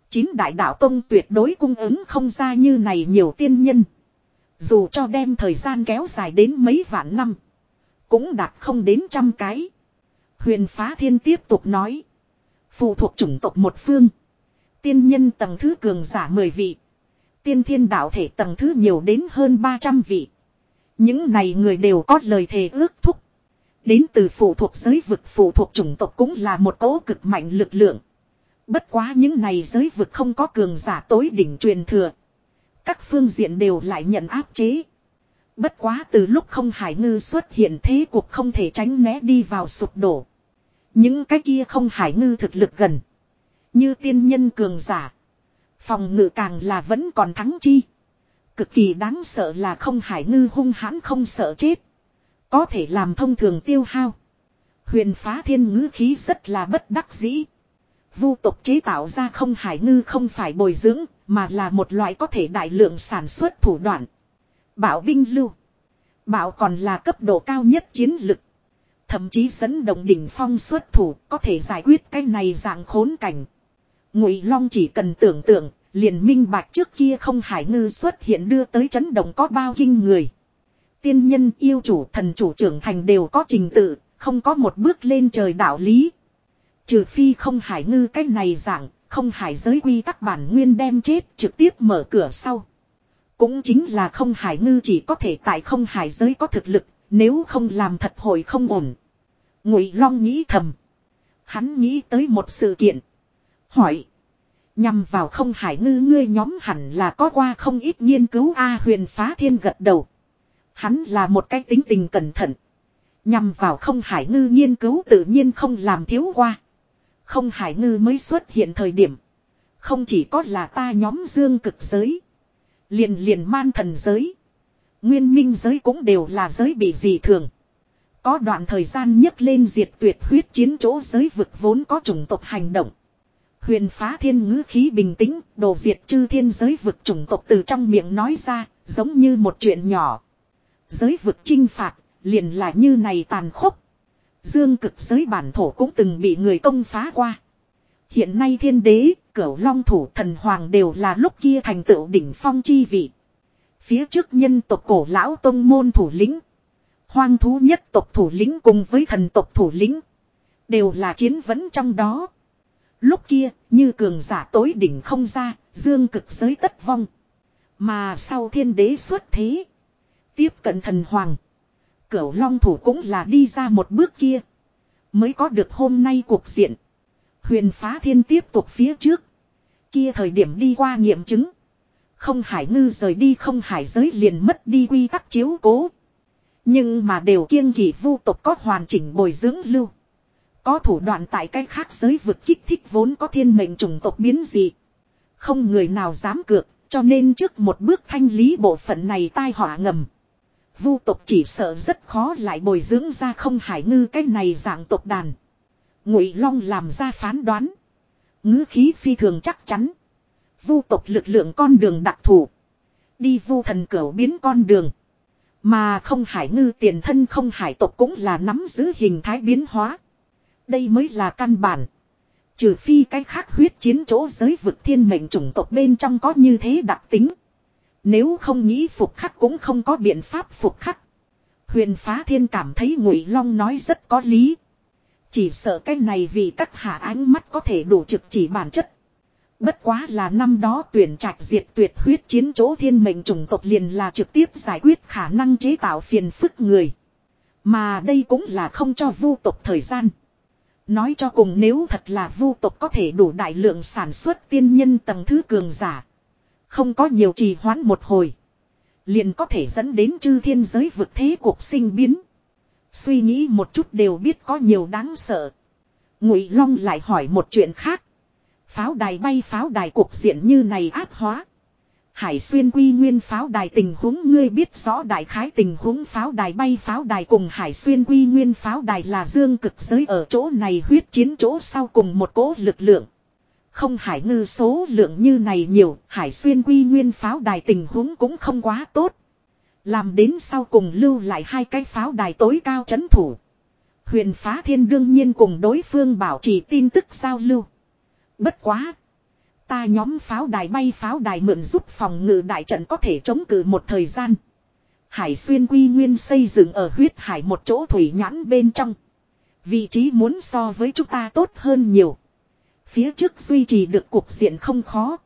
Chín đại đạo tông tuyệt đối cung ứng không ra như này nhiều tiên nhân. Dù cho đem thời gian kéo dài đến mấy vạn năm. Cũng đạt không đến trăm cái. Huyền phá thiên tiếp tục nói. Phụ thuộc chủng tộc một phương. Tiên nhân tầng thứ cường giả mười vị. Tiên thiên đạo thể tầng thứ nhiều đến hơn 300 vị. Những này người đều có lời thề ước thúc. Đến từ phụ thuộc giới vực, phụ thuộc chủng tộc cũng là một cỗ cực mạnh lực lượng. Bất quá những này giới vực không có cường giả tối đỉnh truyền thừa. Các phương diện đều lại nhận áp chế. Bất quá từ lúc không hải ngư xuất hiện thế cuộc không thể tránh né đi vào sụp đổ. Những cái kia không hải ngư thực lực gần. Như tiên nhân cường giả. Phòng ngự càng là vẫn còn thắng chi. Cực kỳ đáng sợ là không hải ngư hung hãn không sợ chết. Có thể làm thông thường tiêu hao. Huyền phá thiên ngữ khí rất là bất đắc dĩ. Vu tộc chế tạo ra không hải ngư không phải bồi dưỡng, mà là một loại có thể đại lượng sản xuất thủ đoạn. Bảo binh lưu. Bảo còn là cấp độ cao nhất chiến lực. Thậm chí dẫn động đỉnh phong xuất thủ có thể giải quyết cái này dạng khốn cảnh. Ngụy Long chỉ cần tưởng tượng, liền minh bạch trước kia không hải ngư xuất hiện đưa tới chấn động có bao kinh người. Tiên nhân yêu chủ thần chủ trưởng thành đều có trình tự, không có một bước lên trời đạo lý. Trừ phi không hải ngư cách này dạng, không hải giới quy tắc bản nguyên đem chết trực tiếp mở cửa sau. Cũng chính là không hải ngư chỉ có thể tại không hải giới có thực lực, nếu không làm thật hồi không ổn. Ngụy Long nghĩ thầm. Hắn nghĩ tới một sự kiện. Hỏi. Nhằm vào không hải ngư ngươi nhóm hẳn là có qua không ít nghiên cứu A huyền phá thiên gật đầu. Hắn là một cái tính tình cẩn thận. Nhằm vào không hải ngư nghiên cứu tự nhiên không làm thiếu qua. Không hải ngư mới xuất hiện thời điểm. Không chỉ có là ta nhóm dương cực giới. Liền liền man thần giới. Nguyên minh giới cũng đều là giới bị dị thường. Có đoạn thời gian nhấc lên diệt tuyệt huyết chiến chỗ giới vực vốn có chủng tộc hành động. Huyền phá thiên ngữ khí bình tĩnh, đồ diệt chư thiên giới vực chủng tộc từ trong miệng nói ra, giống như một chuyện nhỏ. Giới vực chinh phạt, liền là như này tàn khốc. Dương cực giới bản thổ cũng từng bị người công phá qua. Hiện nay thiên đế, cửu long thủ thần hoàng đều là lúc kia thành tựu đỉnh phong chi vị. Phía trước nhân tộc cổ lão tông môn thủ lĩnh. Hoang thú nhất tộc thủ lĩnh cùng với thần tộc thủ lĩnh. Đều là chiến vấn trong đó. Lúc kia, như cường giả tối đỉnh không ra, dương cực giới tất vong. Mà sau thiên đế xuất thế. Tiếp cận thần hoàng. Cửu long thủ cũng là đi ra một bước kia. Mới có được hôm nay cuộc diện. Huyền phá thiên tiếp tục phía trước. Kia thời điểm đi qua nghiệm chứng. Không hải ngư rời đi không hải giới liền mất đi quy tắc chiếu cố. Nhưng mà đều kiêng kỳ vu tộc có hoàn chỉnh bồi dưỡng lưu. Có thủ đoạn tại cách khác giới vực kích thích vốn có thiên mệnh chủng tộc biến gì. Không người nào dám cược, cho nên trước một bước thanh lý bộ phận này tai họa ngầm. Vu tộc chỉ sợ rất khó lại bồi dưỡng ra không hải ngư cái này dạng tộc đàn. Ngụy Long làm ra phán đoán. ngữ khí phi thường chắc chắn. Vu tộc lực lượng con đường đặc thù. Đi vu thần cửu biến con đường. Mà không hải ngư tiền thân không hải tộc cũng là nắm giữ hình thái biến hóa. Đây mới là căn bản. Trừ phi cái khác huyết chiến chỗ giới vực thiên mệnh chủng tộc bên trong có như thế đặc tính. Nếu không nghĩ phục khắc cũng không có biện pháp phục khắc. Huyền phá thiên cảm thấy ngụy long nói rất có lý. Chỉ sợ cái này vì các hạ ánh mắt có thể đủ trực chỉ bản chất. Bất quá là năm đó tuyển trạch diệt tuyệt huyết chiến chỗ thiên mệnh chủng tộc liền là trực tiếp giải quyết khả năng chế tạo phiền phức người. Mà đây cũng là không cho vu tộc thời gian. Nói cho cùng nếu thật là vu tộc có thể đủ đại lượng sản xuất tiên nhân tầng thứ cường giả. Không có nhiều trì hoãn một hồi. Liền có thể dẫn đến chư thiên giới vực thế cuộc sinh biến. Suy nghĩ một chút đều biết có nhiều đáng sợ. Ngụy Long lại hỏi một chuyện khác. Pháo đài bay pháo đài cuộc diện như này áp hóa. Hải xuyên quy nguyên pháo đài tình huống ngươi biết rõ đại khái tình huống pháo đài bay pháo đài cùng hải xuyên quy nguyên pháo đài là dương cực giới ở chỗ này huyết chiến chỗ sau cùng một cỗ lực lượng. Không hải ngư số lượng như này nhiều, hải xuyên quy nguyên pháo đài tình huống cũng không quá tốt. Làm đến sau cùng lưu lại hai cái pháo đài tối cao chấn thủ. Huyền phá thiên đương nhiên cùng đối phương bảo trì tin tức giao lưu. Bất quá. Ta nhóm pháo đài bay pháo đài mượn giúp phòng ngự đại trận có thể chống cự một thời gian. Hải xuyên quy nguyên xây dựng ở huyết hải một chỗ thủy nhãn bên trong. Vị trí muốn so với chúng ta tốt hơn nhiều. Phía trước duy trì được cuộc diện không khó.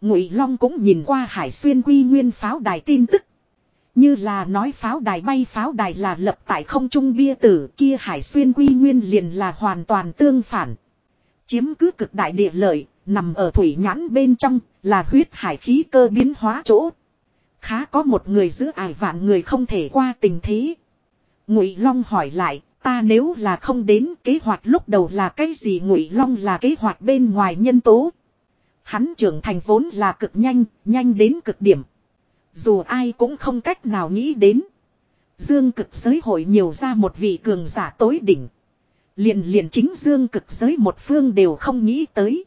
Ngụy Long cũng nhìn qua hải xuyên quy nguyên pháo đài tin tức. Như là nói pháo đài bay pháo đài là lập tại không trung bia tử kia hải xuyên quy nguyên liền là hoàn toàn tương phản. Chiếm cứ cực đại địa lợi, nằm ở thủy nhãn bên trong, là huyết hải khí cơ biến hóa chỗ. Khá có một người giữ ải vạn người không thể qua tình thế. Ngụy Long hỏi lại, ta nếu là không đến kế hoạch lúc đầu là cái gì Ngụy Long là kế hoạch bên ngoài nhân tố. Hắn trưởng thành vốn là cực nhanh, nhanh đến cực điểm. Dù ai cũng không cách nào nghĩ đến. Dương cực giới hội nhiều ra một vị cường giả tối đỉnh. Liền liền chính dương cực giới một phương đều không nghĩ tới.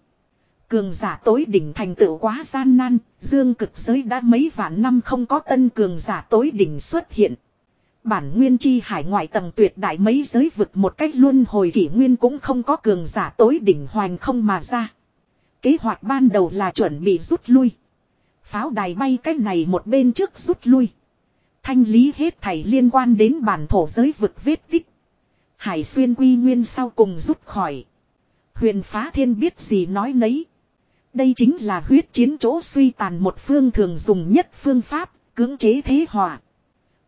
Cường giả tối đỉnh thành tựu quá gian nan, dương cực giới đã mấy vạn năm không có tân cường giả tối đỉnh xuất hiện. Bản nguyên chi hải ngoại tầng tuyệt đại mấy giới vực một cách luôn hồi kỷ nguyên cũng không có cường giả tối đỉnh hoành không mà ra. Kế hoạch ban đầu là chuẩn bị rút lui. Pháo đài bay cách này một bên trước rút lui. Thanh lý hết thảy liên quan đến bản thổ giới vực vết tích. Hải xuyên quy nguyên sau cùng rút khỏi. Huyền phá thiên biết gì nói nấy. Đây chính là huyết chiến chỗ suy tàn một phương thường dùng nhất phương pháp, cưỡng chế thế hòa.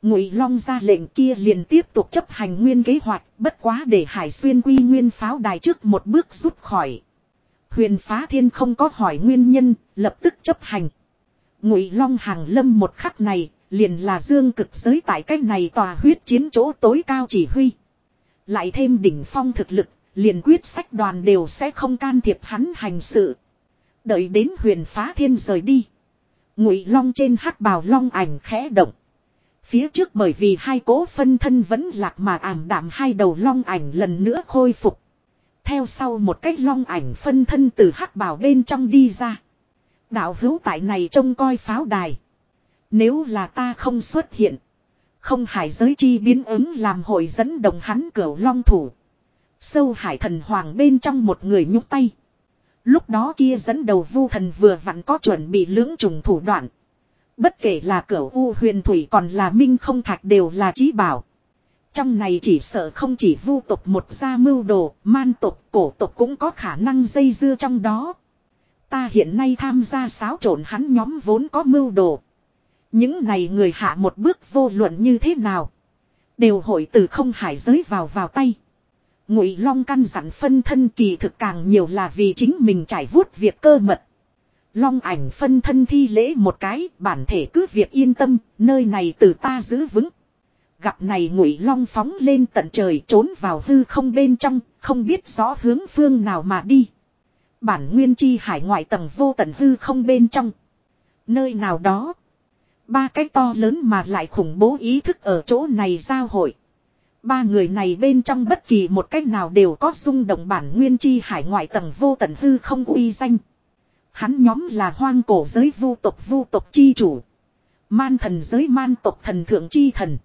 Ngụy Long ra lệnh kia liền tiếp tục chấp hành nguyên kế hoạch, bất quá để Hải Xuyên Quy Nguyên pháo đài trước một bước rút khỏi. Huyền Phá Thiên không có hỏi nguyên nhân, lập tức chấp hành. Ngụy Long hàng lâm một khắc này, liền là dương cực giới tại cách này tòa huyết chiến chỗ tối cao chỉ huy. Lại thêm đỉnh phong thực lực, liền quyết sách đoàn đều sẽ không can thiệp hắn hành sự. Đợi đến huyền phá thiên rời đi. Ngụy long trên hắc bào long ảnh khẽ động. Phía trước bởi vì hai cố phân thân vẫn lạc mà ảm đạm hai đầu long ảnh lần nữa khôi phục. Theo sau một cách long ảnh phân thân từ hắc bào bên trong đi ra. Đạo hữu tại này trông coi pháo đài. Nếu là ta không xuất hiện. Không hải giới chi biến ứng làm hội dẫn đồng hắn cửu long thủ. Sâu hải thần hoàng bên trong một người nhúc tay. Lúc đó kia dẫn đầu vu thần vừa vặn có chuẩn bị lưỡng trùng thủ đoạn. Bất kể là cửu U huyền thủy còn là minh không thạch đều là trí bảo. Trong này chỉ sợ không chỉ vu tộc một gia mưu đồ, man tộc, cổ tộc cũng có khả năng dây dưa trong đó. Ta hiện nay tham gia xáo trộn hắn nhóm vốn có mưu đồ. Những này người hạ một bước vô luận như thế nào. Đều hội từ không hải giới vào vào tay. Ngụy Long căn dặn phân thân kỳ thực càng nhiều là vì chính mình trải vuốt việc cơ mật. Long ảnh phân thân thi lễ một cái, bản thể cứ việc yên tâm, nơi này từ ta giữ vững. Gặp này ngụy long phóng lên tận trời trốn vào hư không bên trong, không biết rõ hướng phương nào mà đi. Bản nguyên chi hải ngoại tầng vô tận hư không bên trong. Nơi nào đó. Ba cái to lớn mà lại khủng bố ý thức ở chỗ này giao hội. Ba người này bên trong bất kỳ một cách nào đều có xung động bản nguyên chi hải ngoại tầng vô tận hư không uy danh. Hắn nhóm là hoang cổ giới vu tộc vu tộc chi chủ. Man thần giới man tộc thần thượng chi thần.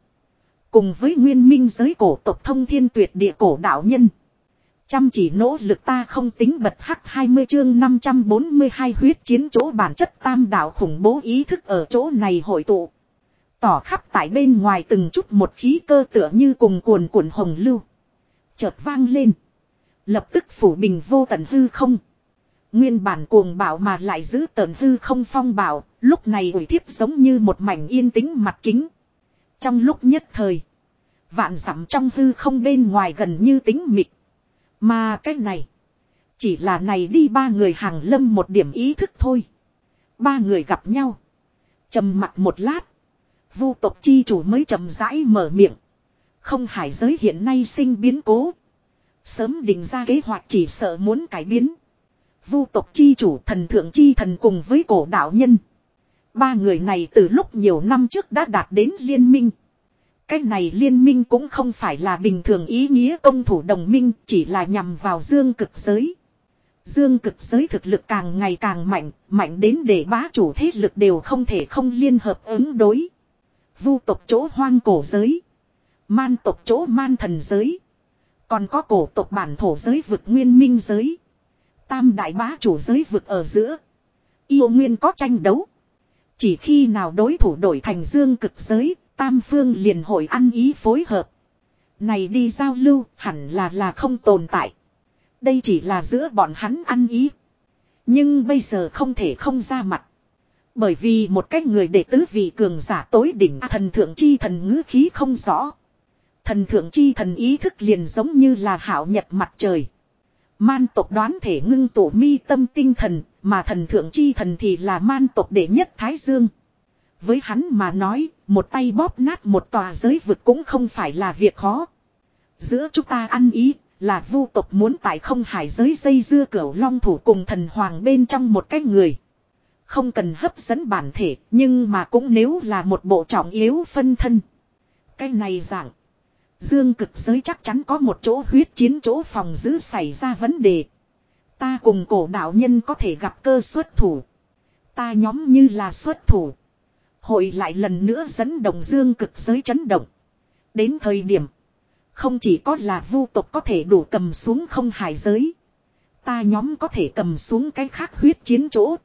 Cùng với nguyên minh giới cổ tộc thông thiên tuyệt địa cổ đạo nhân. Chăm chỉ nỗ lực ta không tính bật hắc 20 chương 542 huyết chiến chỗ bản chất tam đạo khủng bố ý thức ở chỗ này hội tụ. Tỏ khắp tại bên ngoài từng chút một khí cơ tựa như cùng cuồn cuộn hồng lưu. Chợt vang lên. Lập tức phủ bình vô tận hư không. Nguyên bản cuồng bảo mà lại giữ tận hư không phong bảo, lúc này ủy thiếp giống như một mảnh yên tĩnh mặt kính. Trong lúc nhất thời, vạn dặm trong hư không bên ngoài gần như tính mịt. Mà cái này, chỉ là này đi ba người hàng lâm một điểm ý thức thôi. Ba người gặp nhau, trầm mặt một lát, vu tộc chi chủ mới chậm rãi mở miệng. Không hải giới hiện nay sinh biến cố. Sớm định ra kế hoạch chỉ sợ muốn cải biến vu tộc chi chủ thần thượng chi thần cùng với cổ đạo nhân. Ba người này từ lúc nhiều năm trước đã đạt đến liên minh. Cái này liên minh cũng không phải là bình thường ý nghĩa công thủ đồng minh chỉ là nhằm vào dương cực giới. Dương cực giới thực lực càng ngày càng mạnh, mạnh đến để bá chủ thế lực đều không thể không liên hợp ứng đối. Vu tộc chỗ hoang cổ giới. Man tộc chỗ man thần giới. Còn có cổ tộc bản thổ giới vực nguyên minh giới. Tam đại bá chủ giới vực ở giữa. Yêu nguyên có tranh đấu. Chỉ khi nào đối thủ đổi thành dương cực giới, tam phương liền hội ăn ý phối hợp. Này đi giao lưu, hẳn là là không tồn tại. Đây chỉ là giữa bọn hắn ăn ý. Nhưng bây giờ không thể không ra mặt. Bởi vì một cách người đệ tứ vị cường giả tối đỉnh thần thượng chi thần ngữ khí không rõ. Thần thượng chi thần ý thức liền giống như là hảo nhật mặt trời. Man tộc đoán thể ngưng tổ mi tâm tinh thần, mà thần thượng chi thần thì là man tộc đệ nhất Thái Dương. Với hắn mà nói, một tay bóp nát một tòa giới vực cũng không phải là việc khó. Giữa chúng ta ăn ý, là vu tộc muốn tại không hải giới dây dưa cửu long thủ cùng thần hoàng bên trong một cái người. Không cần hấp dẫn bản thể, nhưng mà cũng nếu là một bộ trọng yếu phân thân. Cái này dạng. Dương cực giới chắc chắn có một chỗ huyết chiến chỗ phòng giữ xảy ra vấn đề. Ta cùng cổ đạo nhân có thể gặp cơ xuất thủ. Ta nhóm như là xuất thủ. Hội lại lần nữa dẫn đồng dương cực giới chấn động. Đến thời điểm. Không chỉ có là vu tộc có thể đủ cầm xuống không hải giới. Ta nhóm có thể cầm xuống cái khác huyết chiến chỗ.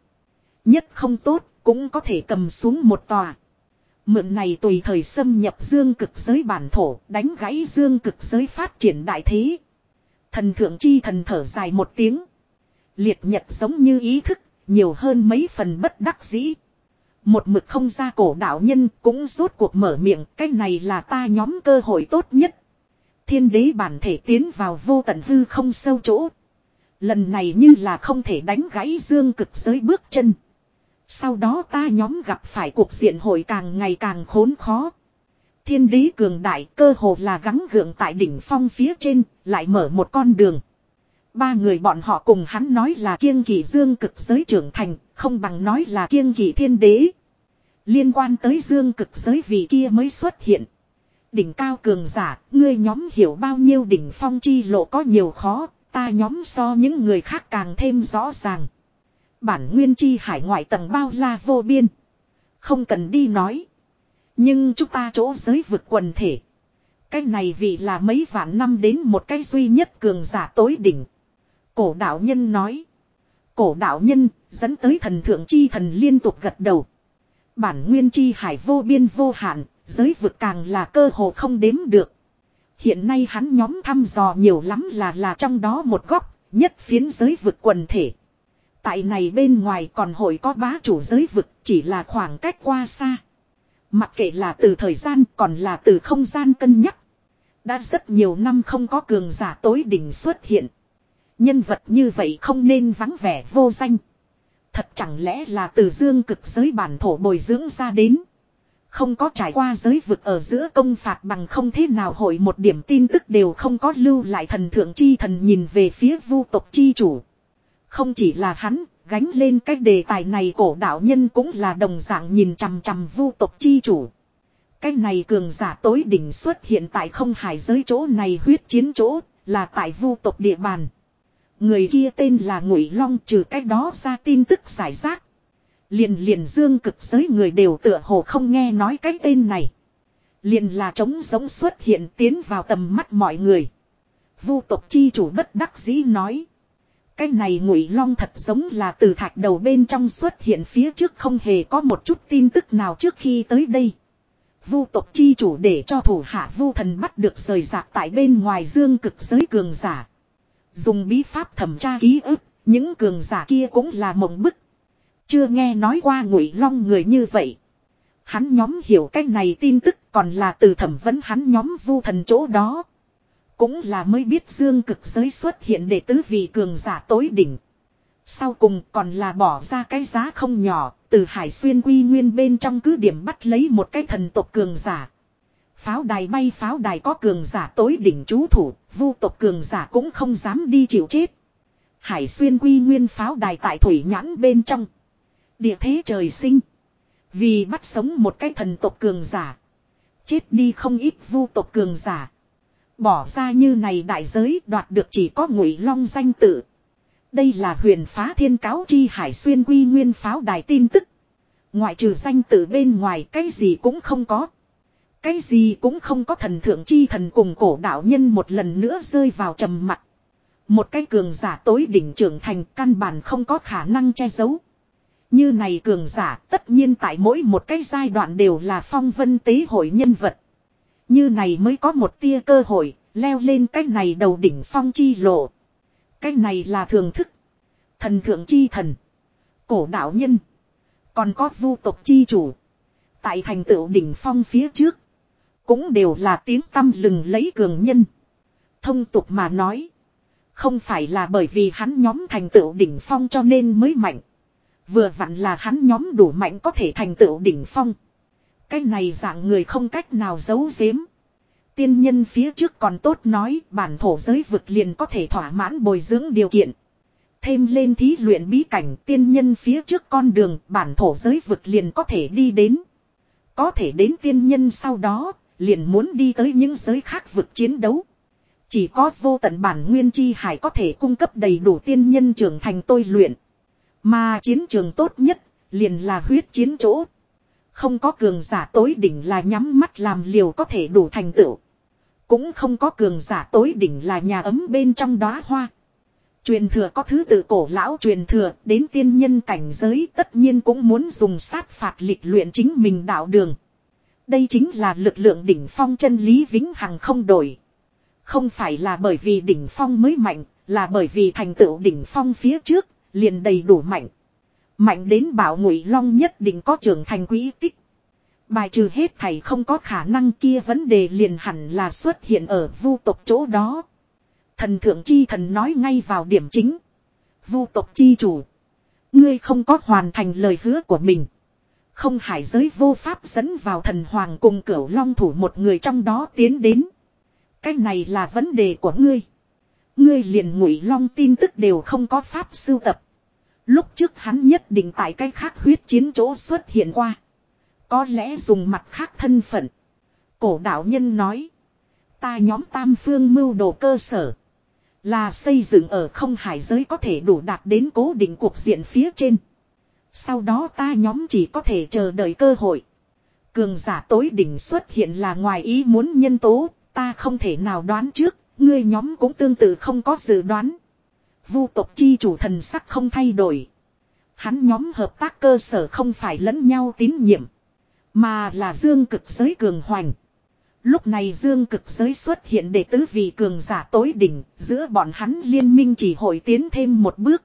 Nhất không tốt cũng có thể cầm xuống một tòa. Mượn này tùy thời xâm nhập dương cực giới bản thổ, đánh gãy dương cực giới phát triển đại thế. Thần thượng chi thần thở dài một tiếng. Liệt nhật giống như ý thức, nhiều hơn mấy phần bất đắc dĩ. Một mực không ra cổ đạo nhân cũng rốt cuộc mở miệng, cái này là ta nhóm cơ hội tốt nhất. Thiên đế bản thể tiến vào vô tận hư không sâu chỗ. Lần này như là không thể đánh gãy dương cực giới bước chân. Sau đó ta nhóm gặp phải cuộc diện hội càng ngày càng khốn khó. Thiên đế cường đại cơ hồ là gắng gượng tại đỉnh phong phía trên, lại mở một con đường. Ba người bọn họ cùng hắn nói là kiêng kỵ dương cực giới trưởng thành, không bằng nói là kiêng kỵ thiên đế. Liên quan tới dương cực giới vì kia mới xuất hiện. Đỉnh cao cường giả, ngươi nhóm hiểu bao nhiêu đỉnh phong chi lộ có nhiều khó, ta nhóm so những người khác càng thêm rõ ràng. Bản nguyên chi hải ngoại tầng bao la vô biên. Không cần đi nói. Nhưng chúng ta chỗ giới vực quần thể. Cái này vì là mấy vạn năm đến một cái duy nhất cường giả tối đỉnh. Cổ đạo nhân nói. Cổ đạo nhân dẫn tới thần thượng chi thần liên tục gật đầu. Bản nguyên chi hải vô biên vô hạn, giới vực càng là cơ hồ không đếm được. Hiện nay hắn nhóm thăm dò nhiều lắm là là trong đó một góc, nhất phiến giới vực quần thể. Tại này bên ngoài còn hội có bá chủ giới vực, chỉ là khoảng cách qua xa. Mặc kệ là từ thời gian còn là từ không gian cân nhắc. Đã rất nhiều năm không có cường giả tối đỉnh xuất hiện. Nhân vật như vậy không nên vắng vẻ vô danh. Thật chẳng lẽ là từ dương cực giới bản thổ bồi dưỡng ra đến. Không có trải qua giới vực ở giữa công phạt bằng không thế nào hội một điểm tin tức đều không có lưu lại thần thượng chi thần nhìn về phía vu tộc chi chủ. Không chỉ là hắn, gánh lên cái đề tài này cổ đạo nhân cũng là đồng dạng nhìn chằm chằm vu tộc chi chủ. Cái này cường giả tối đỉnh xuất hiện tại không hải giới chỗ này huyết chiến chỗ, là tại vu tộc địa bàn. Người kia tên là Ngụy Long trừ cách đó ra tin tức giải rác. Liền liền dương cực giới người đều tựa hồ không nghe nói cái tên này. Liền là trống giống xuất hiện tiến vào tầm mắt mọi người. Vu tộc chi chủ bất đắc dĩ nói. Cái này ngụy long thật giống là từ thạch đầu bên trong xuất hiện phía trước không hề có một chút tin tức nào trước khi tới đây. Vu tộc chi chủ để cho thủ hạ vu thần bắt được rời rạc tại bên ngoài dương cực giới cường giả. Dùng bí pháp thẩm tra ký ức, những cường giả kia cũng là mộng bức. Chưa nghe nói qua ngụy long người như vậy. Hắn nhóm hiểu cái này tin tức còn là từ thẩm vấn hắn nhóm vu thần chỗ đó. Cũng là mới biết dương cực giới xuất hiện để tứ vị cường giả tối đỉnh. Sau cùng còn là bỏ ra cái giá không nhỏ, từ hải xuyên quy nguyên bên trong cứ điểm bắt lấy một cái thần tộc cường giả. Pháo đài bay pháo đài có cường giả tối đỉnh chú thủ, vu tộc cường giả cũng không dám đi chịu chết. Hải xuyên quy nguyên pháo đài tại thủy nhãn bên trong. Địa thế trời sinh. Vì bắt sống một cái thần tộc cường giả. Chết đi không ít vu tộc cường giả. Bỏ ra như này đại giới đoạt được chỉ có ngụy long danh tự. Đây là huyền phá thiên cáo chi hải xuyên quy nguyên pháo đài tin tức. Ngoại trừ danh tự bên ngoài cái gì cũng không có. Cái gì cũng không có thần thượng chi thần cùng cổ đạo nhân một lần nữa rơi vào trầm mặt. Một cái cường giả tối đỉnh trưởng thành căn bản không có khả năng che giấu. Như này cường giả tất nhiên tại mỗi một cái giai đoạn đều là phong vân tế hội nhân vật. Như này mới có một tia cơ hội, leo lên cái này đầu đỉnh phong chi lộ. Cái này là thường thức. Thần thượng chi thần. Cổ đạo nhân. Còn có vu tộc chi chủ. Tại thành tựu đỉnh phong phía trước. Cũng đều là tiếng tâm lừng lấy cường nhân. Thông tục mà nói. Không phải là bởi vì hắn nhóm thành tựu đỉnh phong cho nên mới mạnh. Vừa vặn là hắn nhóm đủ mạnh có thể thành tựu đỉnh phong. Cái này dạng người không cách nào giấu giếm. Tiên nhân phía trước còn tốt nói bản thổ giới vực liền có thể thỏa mãn bồi dưỡng điều kiện. Thêm lên thí luyện bí cảnh tiên nhân phía trước con đường bản thổ giới vực liền có thể đi đến. Có thể đến tiên nhân sau đó, liền muốn đi tới những giới khác vực chiến đấu. Chỉ có vô tận bản nguyên chi hải có thể cung cấp đầy đủ tiên nhân trưởng thành tôi luyện. Mà chiến trường tốt nhất, liền là huyết chiến chỗ. Không có cường giả tối đỉnh là nhắm mắt làm liều có thể đủ thành tựu. Cũng không có cường giả tối đỉnh là nhà ấm bên trong đóa hoa. Truyền thừa có thứ tự cổ lão truyền thừa đến tiên nhân cảnh giới tất nhiên cũng muốn dùng sát phạt lịch luyện chính mình đạo đường. Đây chính là lực lượng đỉnh phong chân lý vĩnh hằng không đổi. Không phải là bởi vì đỉnh phong mới mạnh, là bởi vì thành tựu đỉnh phong phía trước, liền đầy đủ mạnh. Mạnh đến bảo ngụy long nhất định có trưởng thành quý tích. Bài trừ hết thầy không có khả năng kia vấn đề liền hẳn là xuất hiện ở vu tộc chỗ đó. Thần thượng chi thần nói ngay vào điểm chính. Vu tộc chi chủ. Ngươi không có hoàn thành lời hứa của mình. Không hải giới vô pháp dẫn vào thần hoàng cùng cửu long thủ một người trong đó tiến đến. Cái này là vấn đề của ngươi. Ngươi liền ngụy long tin tức đều không có pháp sưu tập. Lúc trước hắn nhất định tại cái khác huyết chiến chỗ xuất hiện qua. Có lẽ dùng mặt khác thân phận. Cổ đạo nhân nói. Ta nhóm tam phương mưu đồ cơ sở. Là xây dựng ở không hải giới có thể đủ đạt đến cố định cuộc diện phía trên. Sau đó ta nhóm chỉ có thể chờ đợi cơ hội. Cường giả tối đỉnh xuất hiện là ngoài ý muốn nhân tố, ta không thể nào đoán trước, ngươi nhóm cũng tương tự không có dự đoán. Vu tộc chi chủ thần sắc không thay đổi. Hắn nhóm hợp tác cơ sở không phải lẫn nhau tín nhiệm. Mà là dương cực giới cường hoành. Lúc này dương cực giới xuất hiện để tứ vị cường giả tối đỉnh, giữa bọn hắn liên minh chỉ hội tiến thêm một bước.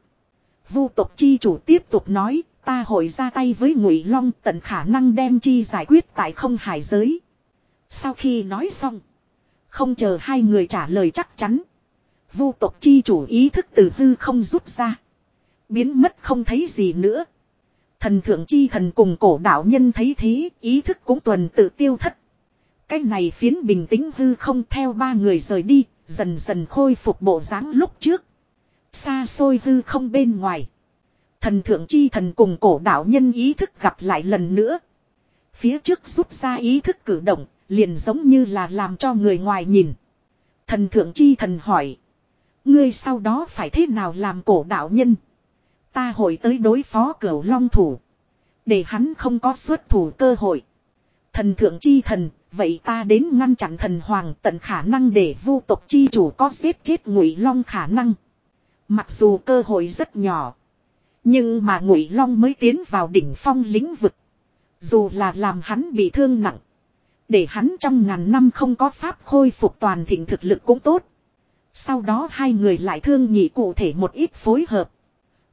Vu tộc chi chủ tiếp tục nói, ta hội ra tay với ngụy long tận khả năng đem chi giải quyết tại không hải giới. Sau khi nói xong, không chờ hai người trả lời chắc chắn. Vu tộc chi chủ ý thức từ hư không rút ra. Biến mất không thấy gì nữa. Thần thượng chi thần cùng cổ đạo nhân thấy thế, ý thức cũng tuần tự tiêu thất. Cái này phiến bình tĩnh hư không theo ba người rời đi, dần dần khôi phục bộ dáng lúc trước. Xa xôi hư không bên ngoài. Thần thượng chi thần cùng cổ đạo nhân ý thức gặp lại lần nữa. Phía trước rút ra ý thức cử động, liền giống như là làm cho người ngoài nhìn. Thần thượng chi thần hỏi. Ngươi sau đó phải thế nào làm cổ đạo nhân? Ta hội tới đối phó cửu long thủ. Để hắn không có xuất thủ cơ hội. Thần thượng chi thần, vậy ta đến ngăn chặn thần hoàng tận khả năng để vu tộc chi chủ có giết chết ngụy long khả năng. Mặc dù cơ hội rất nhỏ. Nhưng mà ngụy long mới tiến vào đỉnh phong lĩnh vực. Dù là làm hắn bị thương nặng. Để hắn trong ngàn năm không có pháp khôi phục toàn thịnh thực lực cũng tốt. Sau đó hai người lại thương nhị cụ thể một ít phối hợp.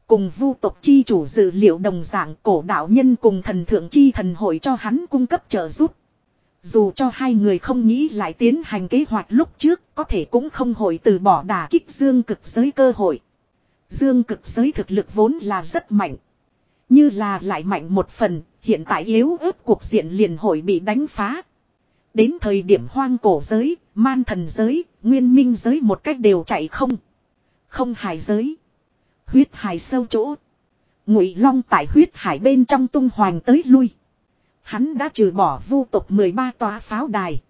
Cùng vu tộc chi chủ dự liệu đồng dạng cổ đạo nhân cùng thần thượng chi thần hội cho hắn cung cấp trợ giúp. Dù cho hai người không nghĩ lại tiến hành kế hoạch lúc trước có thể cũng không hội từ bỏ đả kích dương cực giới cơ hội. Dương cực giới thực lực vốn là rất mạnh. Như là lại mạnh một phần, hiện tại yếu ớt cuộc diện liền hội bị đánh phá. Đến thời điểm hoang cổ giới, man thần giới, nguyên minh giới một cách đều chạy không. Không hải giới. Huyết hải sâu chỗ. Ngụy long tại huyết hải bên trong tung hoành tới lui. Hắn đã trừ bỏ vu tộc 13 tòa pháo đài.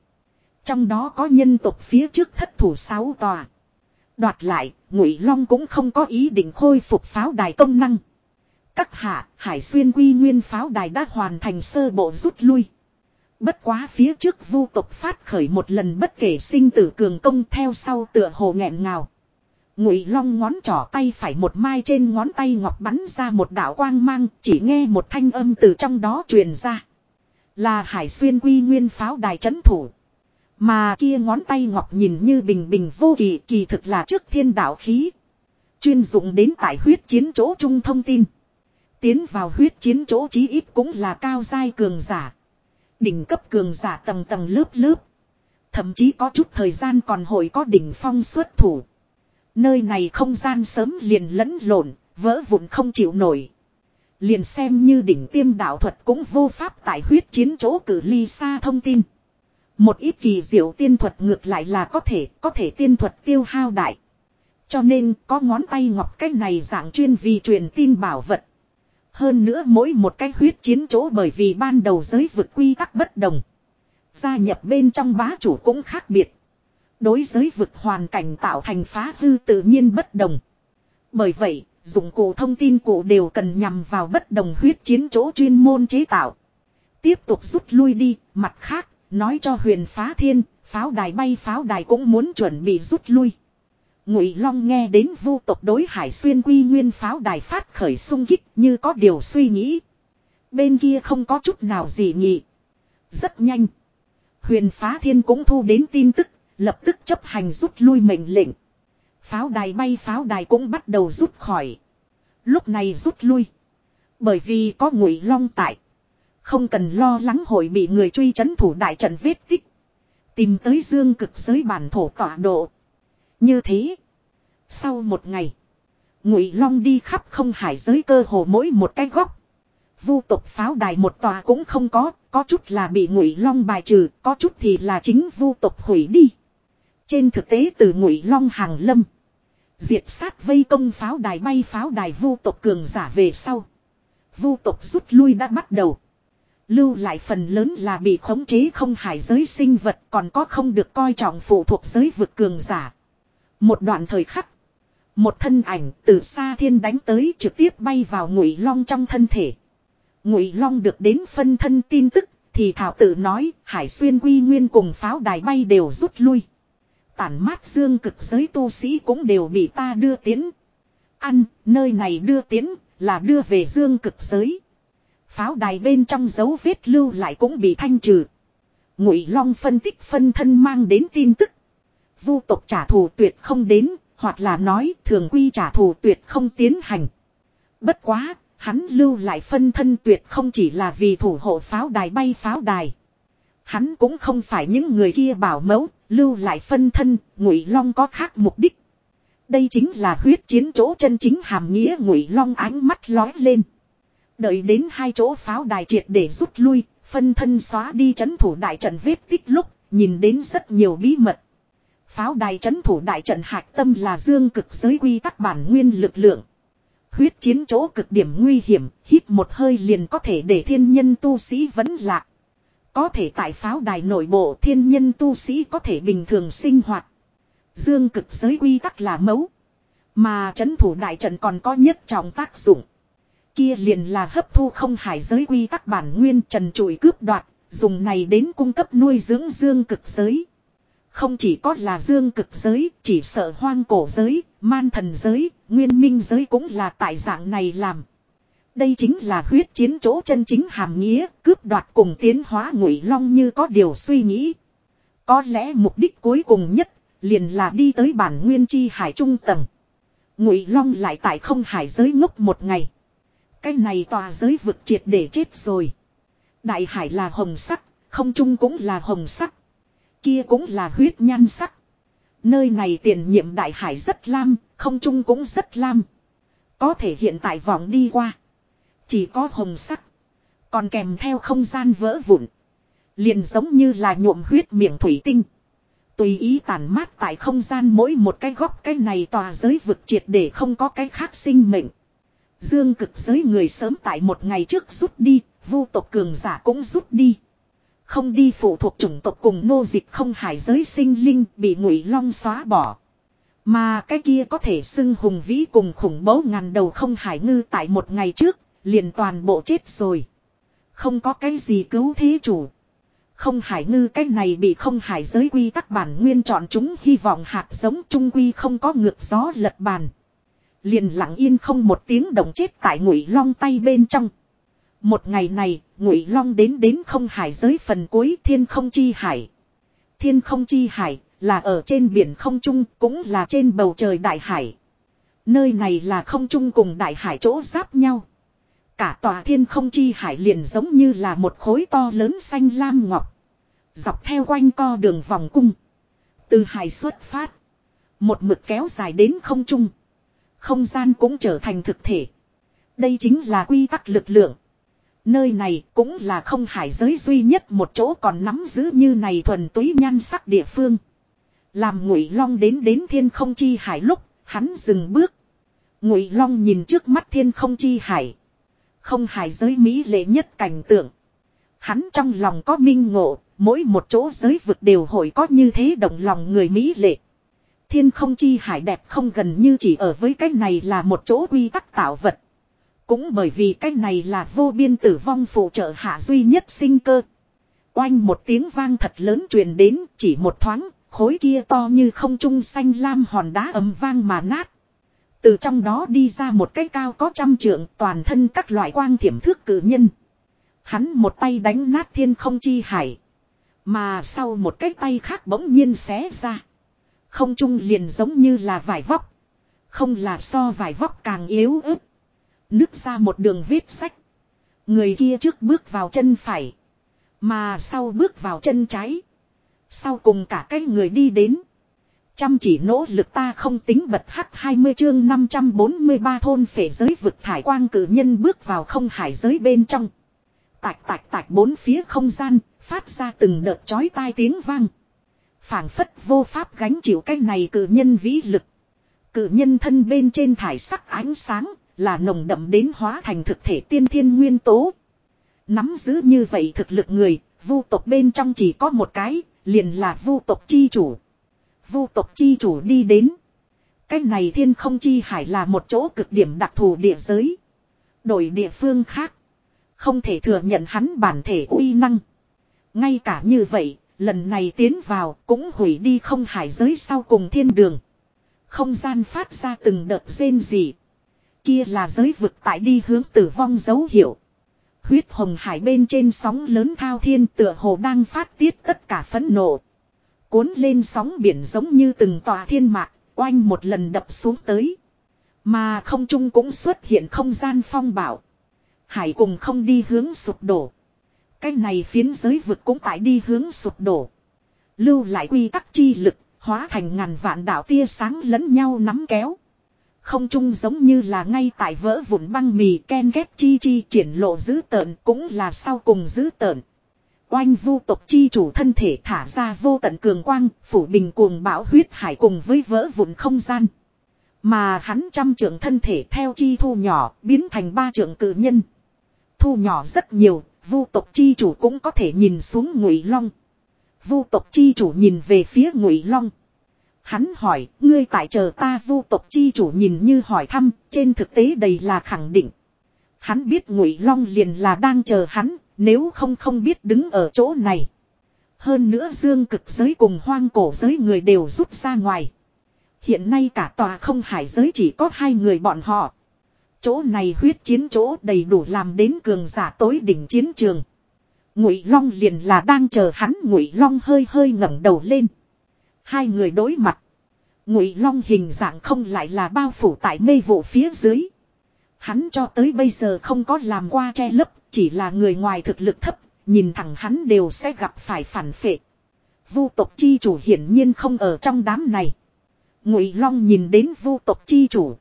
Trong đó có nhân tộc phía trước thất thủ 6 tòa. Đoạt lại, Ngụy Long cũng không có ý định khôi phục pháo đài công năng. Các hạ, Hải Xuyên Quy Nguyên pháo đài đã hoàn thành sơ bộ rút lui. Bất quá phía trước vu tộc phát khởi một lần bất kể sinh tử cường công theo sau tựa hồ nghẹn ngào. Ngụy Long ngón trỏ tay phải một mai trên ngón tay ngọc bắn ra một đạo quang mang, chỉ nghe một thanh âm từ trong đó truyền ra. Là Hải Xuyên Quy Nguyên pháo đài trấn thủ. Mà kia ngón tay ngọc nhìn như bình bình vô kỳ kỳ thực là trước thiên đạo khí. Chuyên dụng đến tại huyết chiến chỗ trung thông tin. Tiến vào huyết chiến chỗ chí ít cũng là cao giai cường giả. Đỉnh cấp cường giả tầng tầng lớp lớp. Thậm chí có chút thời gian còn hội có đỉnh phong xuất thủ. Nơi này không gian sớm liền lẫn lộn, vỡ vụn không chịu nổi. Liền xem như đỉnh tiêm đạo thuật cũng vô pháp tại huyết chiến chỗ cử ly xa thông tin. Một ít kỳ diệu tiên thuật ngược lại là có thể, có thể tiên thuật tiêu hao đại. Cho nên có ngón tay ngọc cách này dạng chuyên vì truyền tin bảo vật. Hơn nữa mỗi một cái huyết chiến chỗ bởi vì ban đầu giới vực quy tắc bất đồng. Gia nhập bên trong bá chủ cũng khác biệt. Đối giới vực hoàn cảnh tạo thành phá hư tự nhiên bất đồng. Bởi vậy, dụng cụ thông tin cụ đều cần nhằm vào bất đồng huyết chiến chỗ chuyên môn chế tạo. Tiếp tục rút lui đi, mặt khác, nói cho huyền phá thiên, pháo đài bay pháo đài cũng muốn chuẩn bị rút lui. Ngụy Long nghe đến vu tộc đối Hải Xuyên Quy Nguyên pháo đài phát khởi sung kích như có điều suy nghĩ. Bên kia không có chút nào gì nhị. Rất nhanh. Huyền Phá Thiên cũng thu đến tin tức, lập tức chấp hành rút lui mệnh lệnh. Pháo đài bay pháo đài cũng bắt đầu rút khỏi. Lúc này rút lui. Bởi vì có Ngụy Long tại. Không cần lo lắng hội bị người truy chấn thủ đại trận vết tích. Tìm tới dương cực giới bản thổ tọa độ. Như thế. Sau một ngày. Ngụy Long đi khắp không hải giới cơ hồ mỗi một cái góc. Vu tộc pháo đài một tòa cũng không có, có chút là bị Ngụy Long bài trừ, có chút thì là chính vu tộc hủy đi. Trên thực tế từ Ngụy Long hàng lâm, diệt sát vây công pháo đài bay pháo đài vu tộc cường giả về sau, vu tộc rút lui đã bắt đầu. Lưu lại phần lớn là bị khống chế không hải giới sinh vật còn có không được coi trọng phụ thuộc giới vực cường giả. Một đoạn thời khắc. Một thân ảnh từ xa thiên đánh tới trực tiếp bay vào ngụy long trong thân thể. Ngụy long được đến phân thân tin tức thì thảo tự nói hải xuyên quy nguyên cùng pháo đài bay đều rút lui. Tản mát dương cực giới tu sĩ cũng đều bị ta đưa tiến. Ăn, nơi này đưa tiến là đưa về dương cực giới. Pháo đài bên trong dấu vết lưu lại cũng bị thanh trừ. Ngụy Long phân tích phân thân mang đến tin tức. Vu tộc trả thù tuyệt không đến, hoặc là nói thường quy trả thù tuyệt không tiến hành. Bất quá, hắn lưu lại phân thân tuyệt không chỉ là vì thủ hộ pháo đài bay pháo đài. Hắn cũng không phải những người kia bảo mẫu, lưu lại phân thân, Ngụy Long có khác mục đích. Đây chính là huyết chiến chỗ chân chính hàm nghĩa Ngụy Long ánh mắt lói lên. Đợi đến hai chỗ pháo đài triệt để rút lui, phân thân xóa đi chấn thủ đại trận vết tích lúc, nhìn đến rất nhiều bí mật. Pháo đài chấn thủ đại trận hạch tâm là dương cực giới quy tắc bản nguyên lực lượng. Huyết chiến chỗ cực điểm nguy hiểm, hít một hơi liền có thể để thiên nhân tu sĩ vẫn lạc. Có thể tại pháo đài nội bộ thiên nhân tu sĩ có thể bình thường sinh hoạt. Dương cực giới quy tắc là mấu. Mà chấn thủ đại trận còn có nhất trọng tác dụng. Kia liền là hấp thu không hải giới quy tắc bản nguyên trần trụi cướp đoạt, dùng này đến cung cấp nuôi dưỡng dương cực giới. Không chỉ có là dương cực giới, chỉ sợ hoang cổ giới, man thần giới, nguyên minh giới cũng là tại dạng này làm. Đây chính là huyết chiến chỗ chân chính hàm nghĩa, cướp đoạt cùng tiến hóa ngụy long như có điều suy nghĩ. Có lẽ mục đích cuối cùng nhất, liền là đi tới bản nguyên chi hải trung tầng. Ngụy long lại tại không hải giới ngốc một ngày. Cái này tòa giới vực triệt để chết rồi. Đại hải là hồng sắc, không trung cũng là hồng sắc. Kia cũng là huyết nhan sắc. Nơi này tiền nhiệm đại hải rất lam, không trung cũng rất lam. Có thể hiện tại vòng đi qua. Chỉ có hồng sắc. Còn kèm theo không gian vỡ vụn. Liền giống như là nhuộm huyết miệng thủy tinh. Tùy ý tàn mát tại không gian mỗi một cái góc cái này tòa giới vực triệt để không có cái khác sinh mệnh. Dương cực giới người sớm tại một ngày trước rút đi, vu tộc cường giả cũng rút đi. Không đi phụ thuộc chủng tộc cùng nô dịch không hải giới sinh linh bị ngụy long xóa bỏ. Mà cái kia có thể xưng hùng vĩ cùng khủng bố ngàn đầu không hải ngư tại một ngày trước, liền toàn bộ chết rồi. Không có cái gì cứu thế chủ. Không hải ngư cái này bị không hải giới quy tắc bản nguyên chọn chúng hy vọng hạt giống trung quy không có ngược gió lật bàn. Liền lặng yên không một tiếng động chết tại ngụy long tay bên trong. Một ngày này, ngụy long đến đến không hải giới phần cuối thiên không chi hải. Thiên không chi hải là ở trên biển không trung cũng là trên bầu trời đại hải. Nơi này là không trung cùng đại hải chỗ giáp nhau. Cả tòa thiên không chi hải liền giống như là một khối to lớn xanh lam ngọc. Dọc theo quanh co đường vòng cung. Từ hải xuất phát. Một mực kéo dài đến không trung. Không gian cũng trở thành thực thể. Đây chính là quy tắc lực lượng. Nơi này cũng là không hải giới duy nhất một chỗ còn nắm giữ như này thuần túy nhan sắc địa phương. Làm ngụy long đến đến thiên không chi hải lúc, hắn dừng bước. Ngụy long nhìn trước mắt thiên không chi hải. Không hải giới mỹ lệ nhất cảnh tượng. Hắn trong lòng có minh ngộ, mỗi một chỗ giới vực đều hội có như thế động lòng người mỹ lệ. Thiên không chi hải đẹp không gần như chỉ ở với cái này là một chỗ quy tắc tạo vật. Cũng bởi vì cái này là vô biên tử vong phụ trợ hạ duy nhất sinh cơ. Oanh một tiếng vang thật lớn truyền đến chỉ một thoáng, khối kia to như không trung xanh lam hòn đá ấm vang mà nát. Từ trong đó đi ra một cái cao có trăm trượng toàn thân các loại quang thiểm thước cử nhân. Hắn một tay đánh nát thiên không chi hải. Mà sau một cái tay khác bỗng nhiên xé ra. Không trung liền giống như là vải vóc. Không là so vải vóc càng yếu ớt. Nước ra một đường vết sách. Người kia trước bước vào chân phải. Mà sau bước vào chân trái. Sau cùng cả cái người đi đến. Chăm chỉ nỗ lực ta không tính bật hắc 20 chương 543 thôn phệ giới vực thải quang cử nhân bước vào không hải giới bên trong. Tạch tạch tạch bốn phía không gian, phát ra từng đợt chói tai tiếng vang. phảng phất vô pháp gánh chịu cái này cử nhân vĩ lực. Cử nhân thân bên trên thải sắc ánh sáng, là nồng đậm đến hóa thành thực thể tiên thiên nguyên tố. Nắm giữ như vậy thực lực người, vu tộc bên trong chỉ có một cái, liền là vu tộc chi chủ. Vu tộc chi chủ đi đến. Cái này thiên không chi hải là một chỗ cực điểm đặc thù địa giới. Đổi địa phương khác. Không thể thừa nhận hắn bản thể uy năng. Ngay cả như vậy, lần này tiến vào cũng hủy đi không hải giới sau cùng thiên đường. Không gian phát ra từng đợt rên gì. Kia là giới vực tại đi hướng tử vong dấu hiệu. Huyết hồng hải bên trên sóng lớn thao thiên tựa hồ đang phát tiết tất cả phẫn nộ. Cuốn lên sóng biển giống như từng tòa thiên mạc, oanh một lần đập xuống tới. Mà không trung cũng xuất hiện không gian phong bảo. Hải cùng không đi hướng sụp đổ. Cái này phiến giới vực cũng tại đi hướng sụp đổ. Lưu lại quy tắc chi lực, hóa thành ngàn vạn đạo tia sáng lẫn nhau nắm kéo. Không trung giống như là ngay tại vỡ vụn băng mì ken ghép chi chi triển lộ dữ tợn cũng là sau cùng dữ tợn. Oanh vu tộc chi chủ thân thể thả ra vô tận cường quang, phủ bình cuồng bão huyết hải cùng với vỡ vụn không gian. Mà hắn trăm trưởng thân thể theo chi thu nhỏ, biến thành ba trưởng cử nhân. Thu nhỏ rất nhiều, vu tộc chi chủ cũng có thể nhìn xuống ngụy long. Vu tộc chi chủ nhìn về phía ngụy long. Hắn hỏi, ngươi tại chờ ta vu tộc chi chủ nhìn như hỏi thăm, trên thực tế đầy là khẳng định. Hắn biết ngụy long liền là đang chờ hắn, nếu không không biết đứng ở chỗ này. Hơn nữa dương cực giới cùng hoang cổ giới người đều rút ra ngoài. Hiện nay cả tòa không hải giới chỉ có hai người bọn họ. Chỗ này huyết chiến chỗ đầy đủ làm đến cường giả tối đỉnh chiến trường. Ngụy Long liền là đang chờ hắn, Ngụy Long hơi hơi ngẩng đầu lên. Hai người đối mặt. Ngụy Long hình dạng không lại là bao phủ tại mê vụ phía dưới. Hắn cho tới bây giờ không có làm qua che lấp, chỉ là người ngoài thực lực thấp, nhìn thẳng hắn đều sẽ gặp phải phản phệ. Vu tộc chi chủ hiển nhiên không ở trong đám này. Ngụy Long nhìn đến vu tộc chi chủ,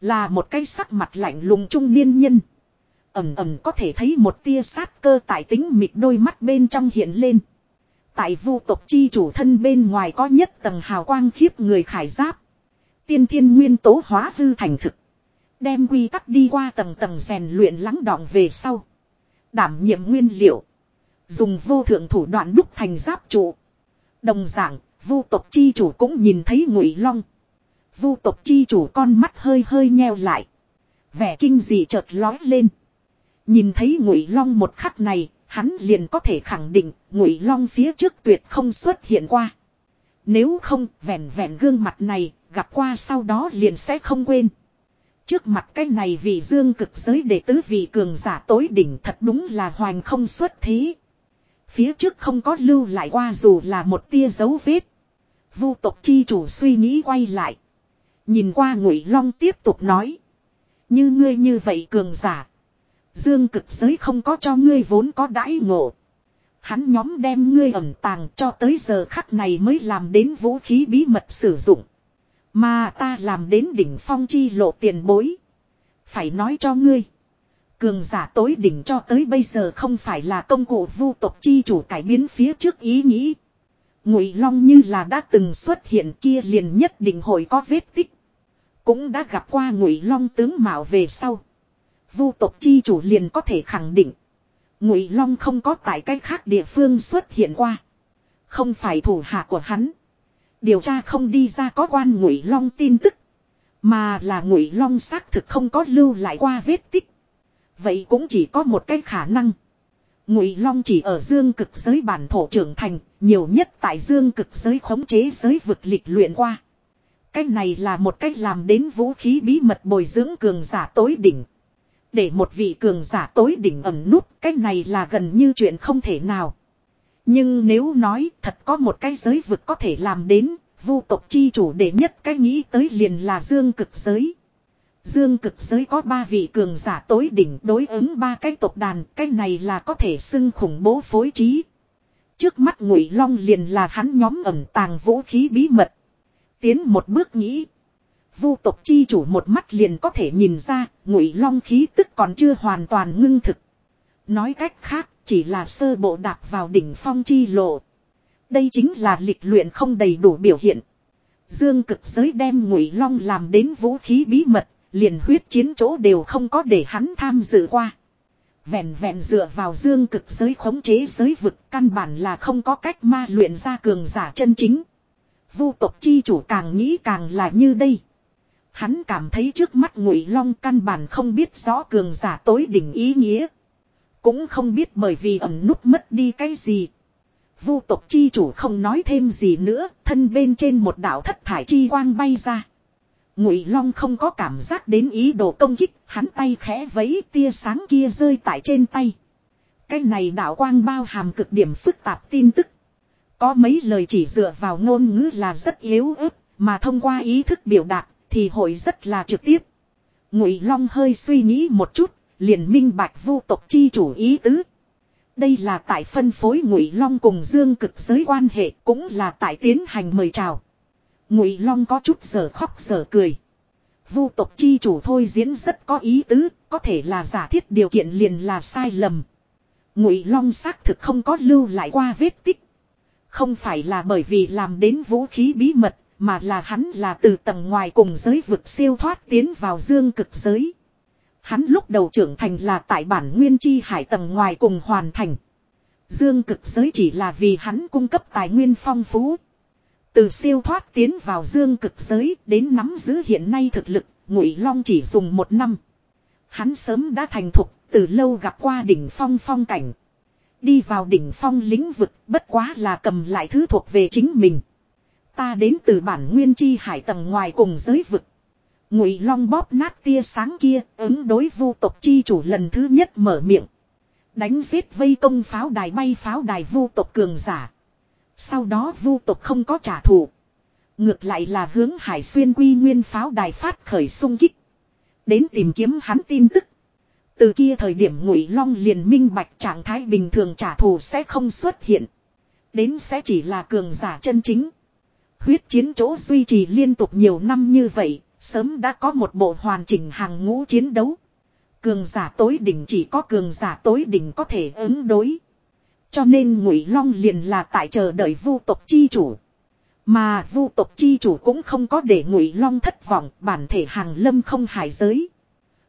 là một cái sắc mặt lạnh lùng trung niên nhân. Ẩm ẩm có thể thấy một tia sát cơ tại tính mịt đôi mắt bên trong hiện lên. Tại vu tộc chi chủ thân bên ngoài có nhất tầng hào quang khiếp người khải giáp. Tiên thiên nguyên tố hóa hư thành thực. Đem quy tắc đi qua tầng tầng rèn luyện lắng đọng về sau. Đảm nhiệm nguyên liệu. Dùng vô thượng thủ đoạn đúc thành giáp trụ. Đồng dạng, vu tộc chi chủ cũng nhìn thấy ngụy long. Vu tộc chi chủ con mắt hơi hơi nheo lại. Vẻ kinh dị chợt lói lên. Nhìn thấy ngụy long một khắc này, hắn liền có thể khẳng định ngụy long phía trước tuyệt không xuất hiện qua. Nếu không, vẹn vẹn gương mặt này, gặp qua sau đó liền sẽ không quên. Trước mặt cái này vì dương cực giới đệ tứ vị cường giả tối đỉnh thật đúng là hoành không xuất thế. Phía trước không có lưu lại qua dù là một tia dấu vết. Vu tộc chi chủ suy nghĩ quay lại. Nhìn qua ngụy long tiếp tục nói. Như ngươi như vậy cường giả. Dương cực giới không có cho ngươi vốn có đãi ngộ. Hắn nhóm đem ngươi ẩn tàng cho tới giờ khắc này mới làm đến vũ khí bí mật sử dụng. Mà ta làm đến đỉnh phong chi lộ tiền bối. Phải nói cho ngươi. Cường giả tối đỉnh cho tới bây giờ không phải là công cụ vu tộc chi chủ cải biến phía trước ý nghĩ. Ngụy Long như là đã từng xuất hiện kia liền nhất định hội có vết tích. Cũng đã gặp qua Ngụy Long tướng mạo về sau. Vu tộc chi chủ liền có thể khẳng định. Ngụy Long không có tại cách khác địa phương xuất hiện qua. Không phải thủ hạ của hắn. Điều tra không đi ra có quan Ngụy Long tin tức. Mà là Ngụy Long xác thực không có lưu lại qua vết tích. Vậy cũng chỉ có một cái khả năng. Ngụy Long chỉ ở dương cực giới bản thổ trưởng thành, nhiều nhất tại dương cực giới khống chế giới vực lịch luyện qua. Cách này là một cách làm đến vũ khí bí mật bồi dưỡng cường giả tối đỉnh. Để một vị cường giả tối đỉnh ẩn nút, cái này là gần như chuyện không thể nào. Nhưng nếu nói thật có một cái giới vực có thể làm đến, vu tộc chi chủ để nhất cái nghĩ tới liền là dương cực giới. Dương cực giới có ba vị cường giả tối đỉnh đối ứng ba cái tộc đàn, cái này là có thể xưng khủng bố phối trí. Trước mắt ngụy long liền là hắn nhóm ẩn tàng vũ khí bí mật. Tiến một bước nghĩ. Vu tộc chi chủ một mắt liền có thể nhìn ra, ngụy long khí tức còn chưa hoàn toàn ngưng thực. Nói cách khác, chỉ là sơ bộ đạp vào đỉnh phong chi lộ. Đây chính là lịch luyện không đầy đủ biểu hiện. Dương cực giới đem ngụy long làm đến vũ khí bí mật, liền huyết chiến chỗ đều không có để hắn tham dự qua. Vẹn vẹn dựa vào dương cực giới khống chế giới vực căn bản là không có cách ma luyện ra cường giả chân chính. Vu tộc chi chủ càng nghĩ càng là như đây. Hắn cảm thấy trước mắt ngụy long căn bản không biết rõ cường giả tối đỉnh ý nghĩa. Cũng không biết bởi vì ẩn nút mất đi cái gì. Vu tộc chi chủ không nói thêm gì nữa, thân bên trên một đạo thất thải chi quang bay ra. Ngụy Long không có cảm giác đến ý đồ công kích, hắn tay khẽ vẫy tia sáng kia rơi tại trên tay. Cái này đạo quang bao hàm cực điểm phức tạp tin tức. Có mấy lời chỉ dựa vào ngôn ngữ là rất yếu ớt, mà thông qua ý thức biểu đạt thì hội rất là trực tiếp. Ngụy Long hơi suy nghĩ một chút, liền minh bạch vu tộc chi chủ ý tứ. Đây là tại phân phối Ngụy Long cùng Dương cực giới quan hệ, cũng là tại tiến hành mời chào. Ngụy Long có chút giờ khóc giờ cười. Vu tộc chi chủ thôi diễn rất có ý tứ, có thể là giả thiết điều kiện liền là sai lầm. Ngụy Long xác thực không có lưu lại qua vết tích. Không phải là bởi vì làm đến vũ khí bí mật, mà là hắn là từ tầng ngoài cùng giới vực siêu thoát tiến vào dương cực giới. Hắn lúc đầu trưởng thành là tại bản nguyên chi hải tầng ngoài cùng hoàn thành. Dương cực giới chỉ là vì hắn cung cấp tài nguyên phong phú. Từ siêu thoát tiến vào dương cực giới đến nắm giữ hiện nay thực lực, ngụy long chỉ dùng một năm. Hắn sớm đã thành thục, từ lâu gặp qua đỉnh phong phong cảnh. Đi vào đỉnh phong lĩnh vực bất quá là cầm lại thứ thuộc về chính mình. Ta đến từ bản nguyên chi hải tầng ngoài cùng giới vực. Ngụy long bóp nát tia sáng kia, ứng đối vu tộc chi chủ lần thứ nhất mở miệng. Đánh giết vây công pháo đài bay pháo đài vu tộc cường giả. Sau đó vu tộc không có trả thù. Ngược lại là hướng hải xuyên quy nguyên pháo đài phát khởi sung kích. Đến tìm kiếm hắn tin tức. Từ kia thời điểm ngụy long liền minh bạch trạng thái bình thường trả thù sẽ không xuất hiện. Đến sẽ chỉ là cường giả chân chính. Huyết chiến chỗ duy trì liên tục nhiều năm như vậy, sớm đã có một bộ hoàn chỉnh hàng ngũ chiến đấu. Cường giả tối đỉnh chỉ có cường giả tối đỉnh có thể ứng đối. Cho nên Ngụy Long liền là tại chờ đợi vu tộc chi chủ. Mà vu tộc chi chủ cũng không có để Ngụy Long thất vọng, bản thể hàng lâm không hải giới.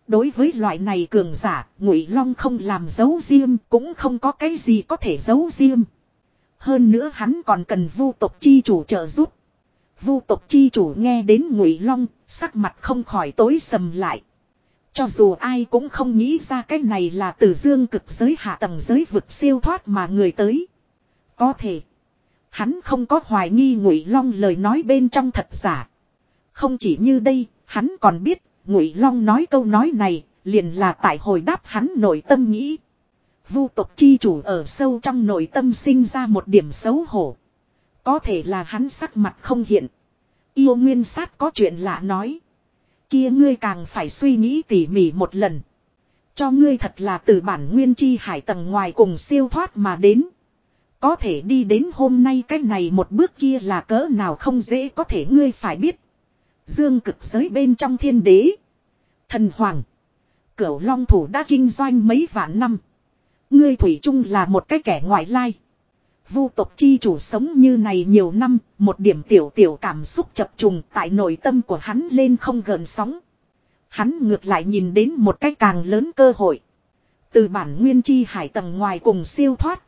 Đối với loại này cường giả, Ngụy Long không làm giấu riêng, cũng không có cái gì có thể giấu riêng. Hơn nữa hắn còn cần vu tộc chi chủ trợ giúp. Vu tộc chi chủ nghe đến Ngụy Long, sắc mặt không khỏi tối sầm lại. Cho dù ai cũng không nghĩ ra cái này là từ dương cực giới hạ tầng giới vực siêu thoát mà người tới. Có thể. Hắn không có hoài nghi ngụy long lời nói bên trong thật giả. Không chỉ như đây, hắn còn biết, ngụy long nói câu nói này, liền là tại hồi đáp hắn nội tâm nghĩ. Vu tộc chi chủ ở sâu trong nội tâm sinh ra một điểm xấu hổ. Có thể là hắn sắc mặt không hiện. Yêu nguyên sát có chuyện lạ nói. Kia ngươi càng phải suy nghĩ tỉ mỉ một lần. Cho ngươi thật là từ bản nguyên chi hải tầng ngoài cùng siêu thoát mà đến. Có thể đi đến hôm nay cái này một bước kia là cỡ nào không dễ có thể ngươi phải biết. Dương cực giới bên trong thiên đế. Thần hoàng. Cửu long thủ đã kinh doanh mấy vạn năm. Ngươi thủy chung là một cái kẻ ngoại lai. Vu tộc chi chủ sống như này nhiều năm, một điểm tiểu tiểu cảm xúc chập trùng tại nội tâm của hắn lên không gần sóng. Hắn ngược lại nhìn đến một cách càng lớn cơ hội. Từ bản nguyên chi hải tầng ngoài cùng siêu thoát.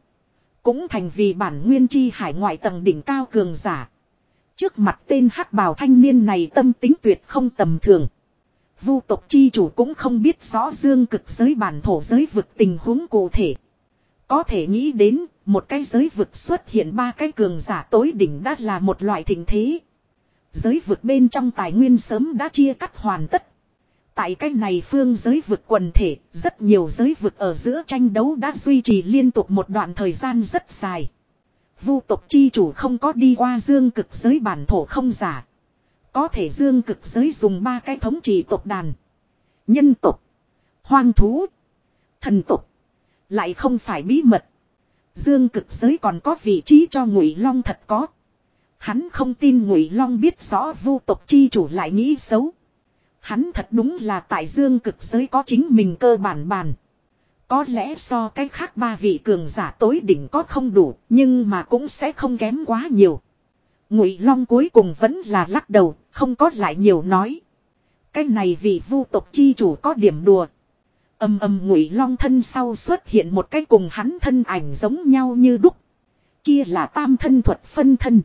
Cũng thành vì bản nguyên chi hải ngoại tầng đỉnh cao cường giả. Trước mặt tên hắc bào thanh niên này tâm tính tuyệt không tầm thường. Vu tộc chi chủ cũng không biết rõ dương cực giới bản thổ giới vực tình huống cụ thể. Có thể nghĩ đến, một cái giới vực xuất hiện ba cái cường giả tối đỉnh đã là một loại thịnh thế. Giới vực bên trong tài nguyên sớm đã chia cắt hoàn tất. Tại cái này phương giới vực quần thể, rất nhiều giới vực ở giữa tranh đấu đã duy trì liên tục một đoạn thời gian rất dài. Vu tộc chi chủ không có đi qua dương cực giới bản thổ không giả. Có thể dương cực giới dùng ba cái thống trị tộc đàn. Nhân tộc, hoang thú, thần tộc. Lại không phải bí mật. Dương cực giới còn có vị trí cho ngụy long thật có. Hắn không tin Ngụy Long biết rõ vu tộc chi chủ lại nghĩ xấu. Hắn thật đúng là tại dương cực giới có chính mình cơ bản bàn. Có lẽ so cái khác ba vị cường giả tối đỉnh có không đủ, nhưng mà cũng sẽ không kém quá nhiều. Ngụy Long cuối cùng vẫn là lắc đầu, không có lại nhiều nói. Cái này vị vu tộc chi chủ có điểm đùa. Âm âm Ngụy Long thân sau xuất hiện một cái cùng hắn thân ảnh giống nhau như đúc. Kia là tam thân thuật phân thân.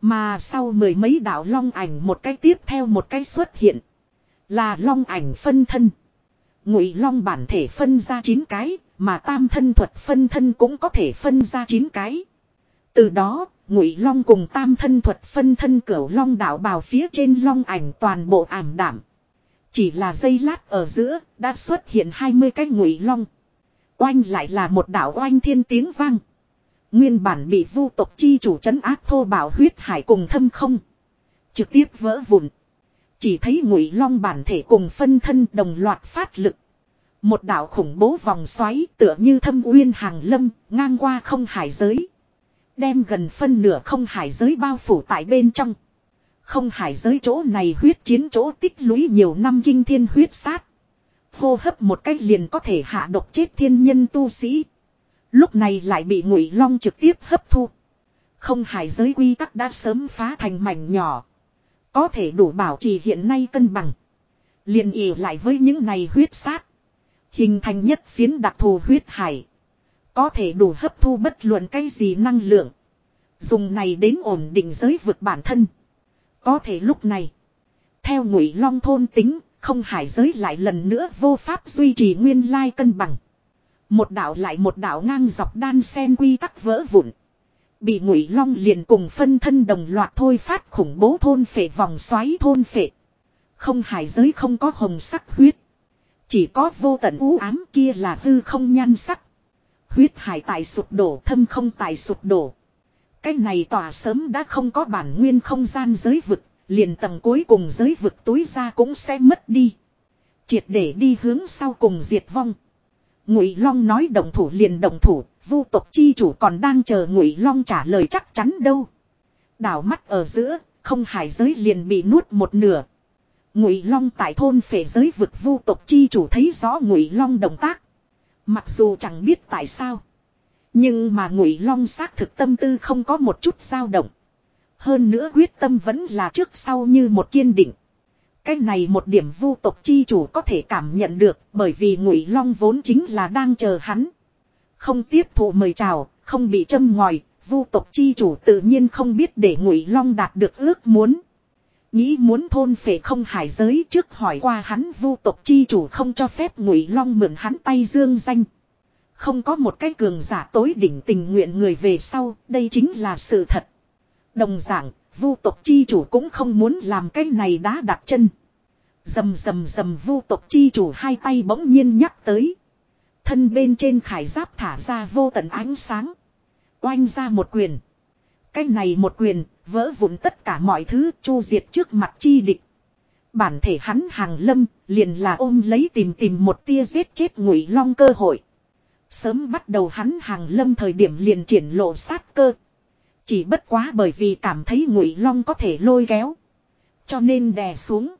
Mà sau mười mấy đạo long ảnh một cái tiếp theo một cái xuất hiện. Là long ảnh phân thân. Ngụy long bản thể phân ra chín cái, mà tam thân thuật phân thân cũng có thể phân ra chín cái. Từ đó, Ngụy long cùng tam thân thuật phân thân cửu long đạo bào phía trên long ảnh toàn bộ ảm đảm. Chỉ là giây lát ở giữa, đã xuất hiện 20 cái Ngụy long. Oanh lại là một đạo oanh thiên tiếng vang. Nguyên bản bị vu tộc chi chủ trấn áp thô bảo huyết hải cùng thâm không. Trực tiếp vỡ vụn. Chỉ thấy ngụy long bản thể cùng phân thân đồng loạt phát lực. Một đạo khủng bố vòng xoáy tựa như thâm uyên hàng lâm ngang qua không hải giới. Đem gần phân nửa không hải giới bao phủ tại bên trong. Không hải giới chỗ này huyết chiến chỗ tích lũy nhiều năm kinh thiên huyết sát. Hô hấp một cách liền có thể hạ độc chết thiên nhân tu sĩ. Lúc này lại bị ngụy long trực tiếp hấp thu. Không hải giới quy tắc đã sớm phá thành mảnh nhỏ. Có thể đủ bảo trì hiện nay cân bằng. liền ỉ lại với những này huyết sát. Hình thành nhất phiến đặc thù huyết hải. Có thể đủ hấp thu bất luận cái gì năng lượng. Dùng này đến ổn định giới vực bản thân. Có thể lúc này. Theo ngụy long thôn tính, không hải giới lại lần nữa vô pháp duy trì nguyên lai cân bằng. Một đạo lại một đạo ngang dọc đan sen quy tắc vỡ vụn. Bị ngụy long liền cùng phân thân đồng loạt thôi phát khủng bố thôn phệ vòng xoáy thôn phệ. Không hải giới không có hồng sắc huyết. Chỉ có vô tận u ám kia là hư không nhan sắc. Huyết hải tại sụp đổ thâm không tại sụp đổ. Cái này tỏa sớm đã không có bản nguyên không gian giới vực. Liền tầng cuối cùng giới vực túi ra cũng sẽ mất đi. Triệt để đi hướng sau cùng diệt vong. Ngụy Long nói đồng thủ liền đồng thủ, vu tộc chi chủ còn đang chờ Ngụy Long trả lời chắc chắn đâu. Đảo mắt ở giữa, không hải giới liền bị nuốt một nửa. Ngụy Long tại thôn phệ giới vực vu tộc chi chủ thấy rõ Ngụy Long động tác. Mặc dù chẳng biết tại sao, nhưng mà Ngụy Long xác thực tâm tư không có một chút dao động. Hơn nữa quyết tâm vẫn là trước sau như một kiên định. Cái này một điểm vu tộc chi chủ có thể cảm nhận được bởi vì ngụy long vốn chính là đang chờ hắn. Không tiếp thụ mời chào, không bị châm ngòi, vu tộc chi chủ tự nhiên không biết để ngụy long đạt được ước muốn. Nghĩ muốn thôn phệ không hải giới trước hỏi qua hắn vu tộc chi chủ không cho phép ngụy long mượn hắn tay dương danh. Không có một cái cường giả tối đỉnh tình nguyện người về sau, đây chính là sự thật. Đồng dạng, vu tộc chi chủ cũng không muốn làm cái này đá đặt chân. Dầm dầm dầm vu tộc chi chủ hai tay bỗng nhiên nhắc tới. Thân bên trên khải giáp thả ra vô tận ánh sáng. Oanh ra một quyền. Cái này một quyền, vỡ vụn tất cả mọi thứ chu diệt trước mặt chi địch. Bản thể hắn hàng lâm, liền là ôm lấy tìm tìm một tia giết chết ngụy long cơ hội. Sớm bắt đầu hắn hàng lâm thời điểm liền triển lộ sát cơ. Chỉ bất quá bởi vì cảm thấy ngụy long có thể lôi kéo. Cho nên đè xuống.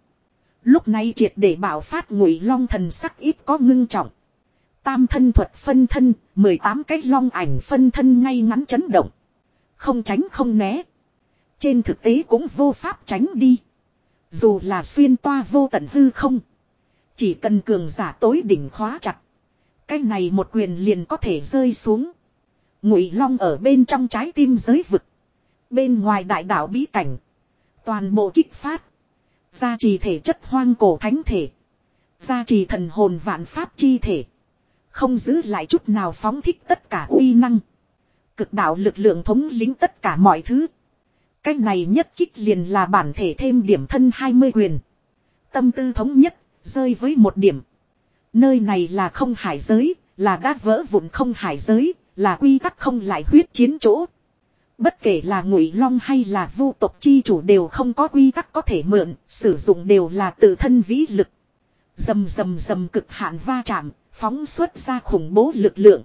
Lúc này triệt để bảo phát ngụy long thần sắc ít có ngưng trọng. Tam thân thuật phân thân, 18 cái long ảnh phân thân ngay ngắn chấn động. Không tránh không né. Trên thực tế cũng vô pháp tránh đi. Dù là xuyên toa vô tận hư không. Chỉ cần cường giả tối đỉnh khóa chặt. Cái này một quyền liền có thể rơi xuống. Ngụy Long ở bên trong trái tim giới vực. Bên ngoài đại đảo bí cảnh. Toàn bộ kích phát. Gia trì thể chất hoang cổ thánh thể. Gia trì thần hồn vạn pháp chi thể. Không giữ lại chút nào phóng thích tất cả uy năng. Cực đạo lực lượng thống lĩnh tất cả mọi thứ. Cách này nhất kích liền là bản thể thêm điểm thân 20 quyền. Tâm tư thống nhất, rơi với một điểm. Nơi này là không hải giới, là đã vỡ vụn không hải giới, là quy tắc không lại huyết chiến chỗ. Bất kể là ngụy long hay là vu tộc chi chủ đều không có quy tắc có thể mượn, sử dụng đều là tự thân vĩ lực. Dầm dầm dầm cực hạn va chạm, phóng xuất ra khủng bố lực lượng.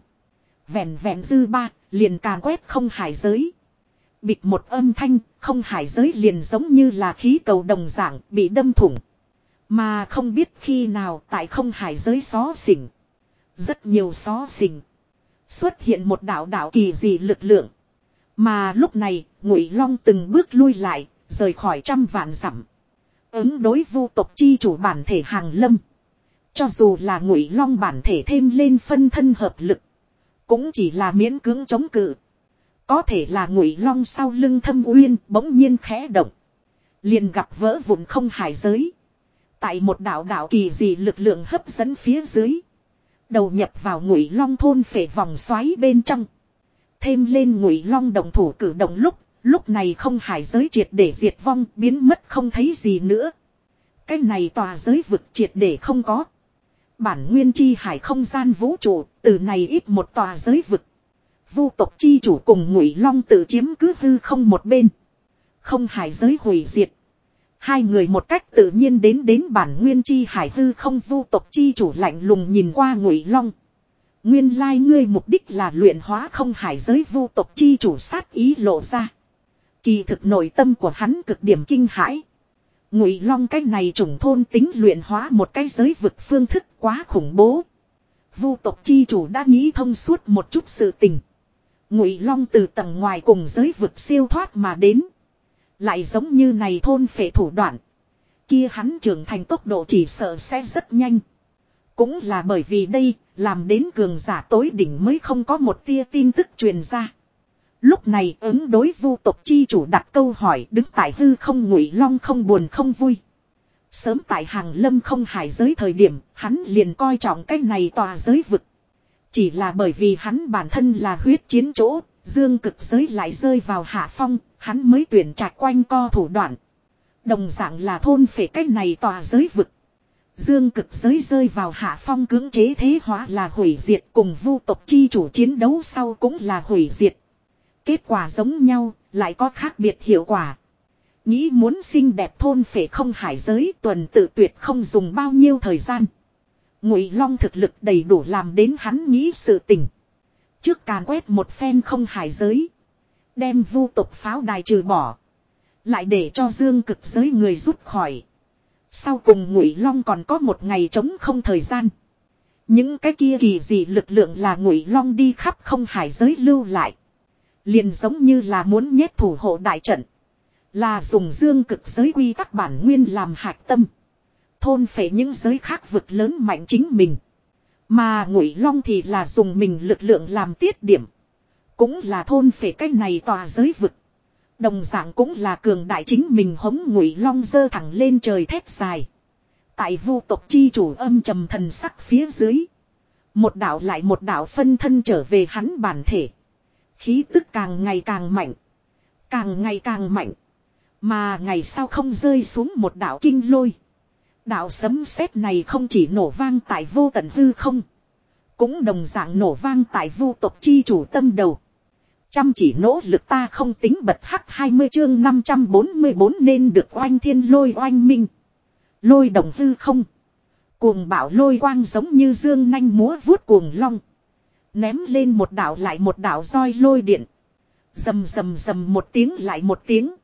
Vẹn vẹn dư ba, liền càn quét không hải giới. bịch một âm thanh, không hải giới liền giống như là khí cầu đồng dạng bị đâm thủng. Mà không biết khi nào tại không hải giới xó xỉnh. Rất nhiều xó xỉnh. Xuất hiện một đạo đạo kỳ dị lực lượng. Mà lúc này, Ngụy Long từng bước lui lại, rời khỏi trăm vạn dặm. Ứng đối vu tộc chi chủ bản thể hàng lâm. Cho dù là Ngụy Long bản thể thêm lên phân thân hợp lực, cũng chỉ là miễn cưỡng chống cự. Có thể là Ngụy Long sau lưng thâm uyên bỗng nhiên khẽ động, liền gặp vỡ vụn không hải giới. Tại một đạo đạo kỳ dị lực lượng hấp dẫn phía dưới, đầu nhập vào Ngụy Long thôn phệ vòng xoáy bên trong. Thêm lên ngụy long đồng thủ cử động lúc, lúc này không hải giới triệt để diệt vong biến mất không thấy gì nữa. Cái này tòa giới vực triệt để không có. Bản nguyên chi hải không gian vũ trụ, từ này ít một tòa giới vực. Vu tộc chi chủ cùng ngụy long tự chiếm cứ hư không một bên. Không hải giới hủy diệt. Hai người một cách tự nhiên đến đến bản nguyên chi hải hư không vu tộc chi chủ lạnh lùng nhìn qua ngụy long. Nguyên lai ngươi mục đích là luyện hóa không hải giới vu tộc chi chủ sát ý lộ ra. Kỳ thực nội tâm của hắn cực điểm kinh hãi. Ngụy Long cái này trùng thôn tính luyện hóa một cái giới vực phương thức quá khủng bố. Vu tộc chi chủ đã nghĩ thông suốt một chút sự tình. Ngụy Long từ tầng ngoài cùng giới vực siêu thoát mà đến, lại giống như này thôn phệ thủ đoạn, kia hắn trưởng thành tốc độ chỉ sợ sẽ rất nhanh. Cũng là bởi vì đây, làm đến cường giả tối đỉnh mới không có một tia tin tức truyền ra. Lúc này ứng đối vu tộc chi chủ đặt câu hỏi đứng tại hư không ngụy long không buồn không vui. Sớm tại hàng lâm không hải giới thời điểm, hắn liền coi trọng cái này tòa giới vực. Chỉ là bởi vì hắn bản thân là huyết chiến chỗ, dương cực giới lại rơi vào hạ phong, hắn mới tuyển trạch quanh co thủ đoạn. Đồng dạng là thôn phệ cái này tòa giới vực. Dương cực giới rơi vào hạ phong cưỡng chế thế hóa là hủy diệt cùng vu tộc chi chủ chiến đấu sau cũng là hủy diệt. Kết quả giống nhau, lại có khác biệt hiệu quả. Nghĩ muốn xinh đẹp thôn phệ không hải giới tuần tự tuyệt không dùng bao nhiêu thời gian. Ngụy Long thực lực đầy đủ làm đến hắn nghĩ sự tình. Trước càn quét một phen không hải giới. Đem vu tộc pháo đài trừ bỏ. Lại để cho dương cực giới người rút khỏi. Sau cùng ngụy long còn có một ngày trống không thời gian. Những cái kia kỳ dị lực lượng là ngụy long đi khắp không hải giới lưu lại. Liền giống như là muốn nhét thủ hộ đại trận. Là dùng dương cực giới quy tắc bản nguyên làm hạch tâm. Thôn phệ những giới khác vực lớn mạnh chính mình. Mà ngụy long thì là dùng mình lực lượng làm tiết điểm. Cũng là thôn phệ cái này tòa giới vực. Đồng dạng cũng là cường đại chính mình hống ngụy long dơ thẳng lên trời thét dài. Tại vu tộc chi chủ âm trầm thần sắc phía dưới. Một đạo lại một đạo phân thân trở về hắn bản thể. Khí tức càng ngày càng mạnh. Càng ngày càng mạnh. Mà ngày sau không rơi xuống một đạo kinh lôi. Đạo sấm sét này không chỉ nổ vang tại vô tận hư không. Cũng đồng dạng nổ vang tại vu tộc chi chủ tâm đầu. Chăm chỉ nỗ lực ta không tính bật hắc 20 chương 544 nên được oanh thiên lôi oanh minh. Lôi đồng hư không. Cuồng bảo lôi quang giống như dương nanh múa vuốt cuồng long. Ném lên một đảo lại một đảo roi lôi điện. Dầm dầm dầm một tiếng lại một tiếng.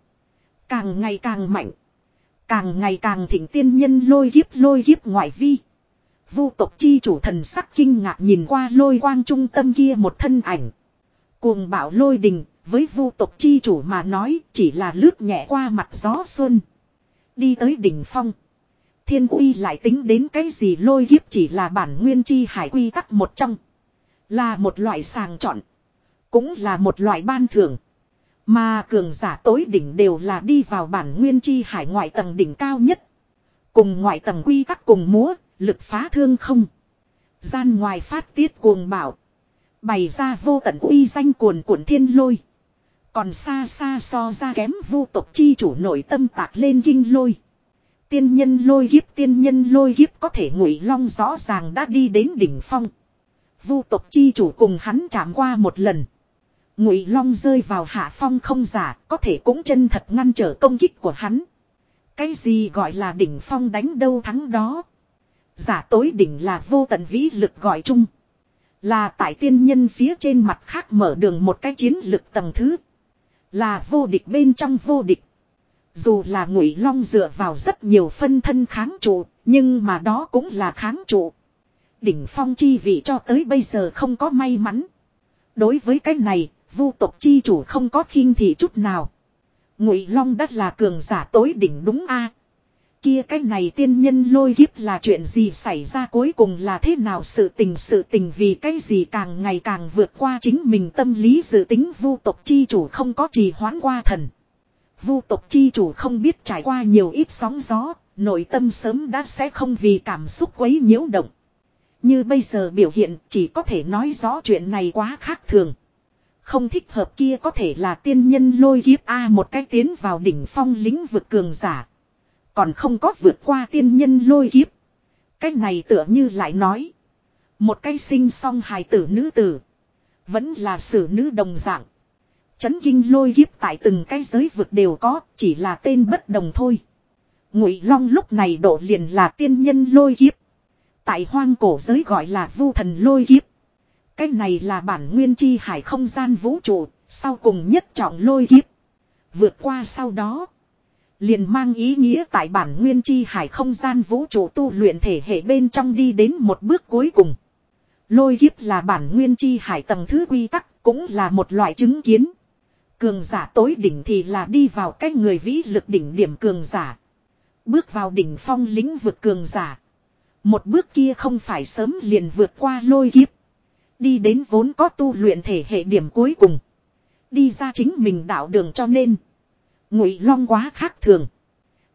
Càng ngày càng mạnh. Càng ngày càng thỉnh tiên nhân lôi kiếp lôi kiếp ngoại vi. Vu tộc chi chủ thần sắc kinh ngạc nhìn qua lôi quang trung tâm kia một thân ảnh. Cuồng bạo lôi đình, với vu tộc chi chủ mà nói chỉ là lướt nhẹ qua mặt gió xuân. Đi tới đỉnh phong. Thiên uy lại tính đến cái gì lôi kiếp chỉ là bản nguyên chi hải quy tắc một trong. Là một loại sàng chọn. Cũng là một loại ban thưởng. Mà cường giả tối đỉnh đều là đi vào bản nguyên chi hải ngoại tầng đỉnh cao nhất. Cùng ngoại tầng quy tắc cùng múa, lực phá thương không. Gian ngoài phát tiết cuồng bảo. Bày ra vô tận uy danh cuồn cuộn thiên lôi. Còn xa xa so ra kém vu tộc chi chủ nội tâm tạc lên kinh lôi. Tiên nhân lôi kiếp, tiên nhân lôi kiếp có thể ngụy long rõ ràng đã đi đến đỉnh phong. Vu tộc chi chủ cùng hắn chạm qua một lần. Ngụy long rơi vào hạ phong không giả, có thể cũng chân thật ngăn trở công kích của hắn. Cái gì gọi là đỉnh phong đánh đâu thắng đó. Giả tối đỉnh là vô tận vĩ lực gọi chung. Là tại tiên nhân phía trên mặt khác mở đường một cái chiến lực tầng thứ. Là vô địch bên trong vô địch. Dù là ngụy long dựa vào rất nhiều phân thân kháng trụ, nhưng mà đó cũng là kháng trụ. Đỉnh phong chi vị cho tới bây giờ không có may mắn. Đối với cái này, vu tộc chi chủ không có khinh thị chút nào. Ngụy long đất là cường giả tối đỉnh đúng a kia cái này tiên nhân lôi kiếp là chuyện gì xảy ra cuối cùng là thế nào sự tình sự tình vì cái gì càng ngày càng vượt qua chính mình tâm lý dự tính vu tộc chi chủ không có trì hoãn qua thần. Vu tộc chi chủ không biết trải qua nhiều ít sóng gió, nội tâm sớm đã sẽ không vì cảm xúc quấy nhiễu động. Như bây giờ biểu hiện chỉ có thể nói rõ chuyện này quá khác thường. Không thích hợp kia có thể là tiên nhân lôi kiếp A một cái tiến vào đỉnh phong lĩnh vực cường giả. Còn không có vượt qua tiên nhân lôi kiếp. Cái này tựa như lại nói. Một cái sinh song hài tử nữ tử. Vẫn là sử nữ đồng dạng. Chấn kinh lôi kiếp tại từng cái giới vực đều có, chỉ là tên bất đồng thôi. Ngụy Long lúc này độ liền là tiên nhân lôi kiếp. Tại hoang cổ giới gọi là vu thần lôi kiếp. Cái này là bản nguyên chi hải không gian vũ trụ, sau cùng nhất trọng lôi kiếp. Vượt qua sau đó. Liền mang ý nghĩa tại bản nguyên chi hải không gian vũ trụ tu luyện thể hệ bên trong đi đến một bước cuối cùng. Lôi kiếp là bản nguyên chi hải tầng thứ quy tắc, cũng là một loại chứng kiến. Cường giả tối đỉnh thì là đi vào cái người vĩ lực đỉnh điểm cường giả. Bước vào đỉnh phong lĩnh vực cường giả. Một bước kia không phải sớm liền vượt qua lôi kiếp. Đi đến vốn có tu luyện thể hệ điểm cuối cùng. Đi ra chính mình đạo đường cho nên. Ngụy Long quá khác thường.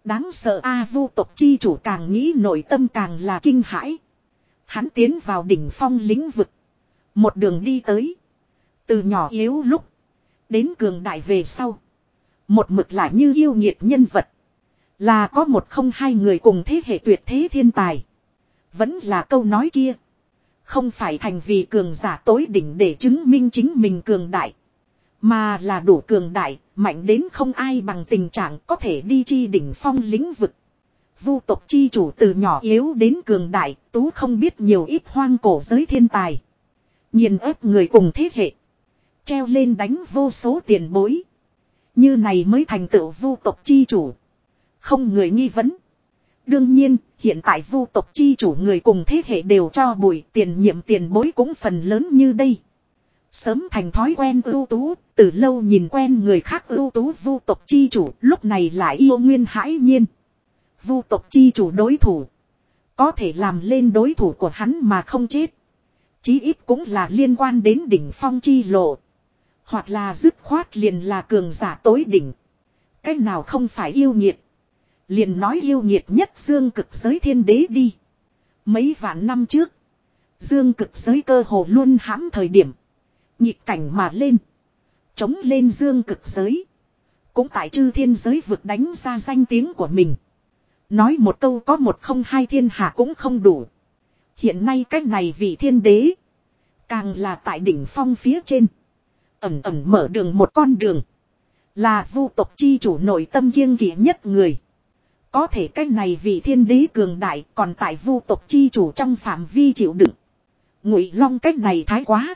Đáng sợ A vu tộc chi chủ càng nghĩ nội tâm càng là kinh hãi. Hắn tiến vào đỉnh phong lĩnh vực. Một đường đi tới. Từ nhỏ yếu lúc. Đến cường đại về sau. Một mực lại như yêu nhiệt nhân vật. Là có một không hai người cùng thế hệ tuyệt thế thiên tài. Vẫn là câu nói kia. Không phải thành vì cường giả tối đỉnh để chứng minh chính mình cường đại. Mà là đủ cường đại, mạnh đến không ai bằng tình trạng có thể đi chi đỉnh phong lĩnh vực. Vu tộc chi chủ từ nhỏ yếu đến cường đại, tú không biết nhiều ít hoang cổ giới thiên tài. Nhìn ép người cùng thế hệ. Treo lên đánh vô số tiền bối. Như này mới thành tựu vu tộc chi chủ. Không người nghi vấn. Đương nhiên, hiện tại vu tộc chi chủ người cùng thế hệ đều cho bùi tiền nhiệm tiền bối cũng phần lớn như đây. Sớm thành thói quen ưu tú, từ lâu nhìn quen người khác ưu tú vu tộc chi chủ, lúc này lại yêu nguyên hãi nhiên. Vu tộc chi chủ đối thủ. Có thể làm lên đối thủ của hắn mà không chết. Chí ít cũng là liên quan đến đỉnh phong chi lộ. Hoặc là dứt khoát liền là cường giả tối đỉnh. Cái nào không phải yêu nhiệt. Liền nói yêu nhiệt nhất dương cực giới thiên đế đi. Mấy vạn năm trước. Dương cực giới cơ hồ luôn hãm thời điểm. Nhịp cảnh mà lên. Chống lên dương cực giới. Cũng tại chư thiên giới vượt đánh ra danh tiếng của mình. Nói một câu có một không hai thiên hạ cũng không đủ. Hiện nay cách này vị thiên đế. Càng là tại đỉnh phong phía trên. Ẩm ẩm mở đường một con đường. Là vu tộc chi chủ nội tâm kiêng kỵ nhất người. Có thể cách này vị thiên đế cường đại còn tại vu tộc chi chủ trong phạm vi chịu đựng. Ngụy long cách này thái quá.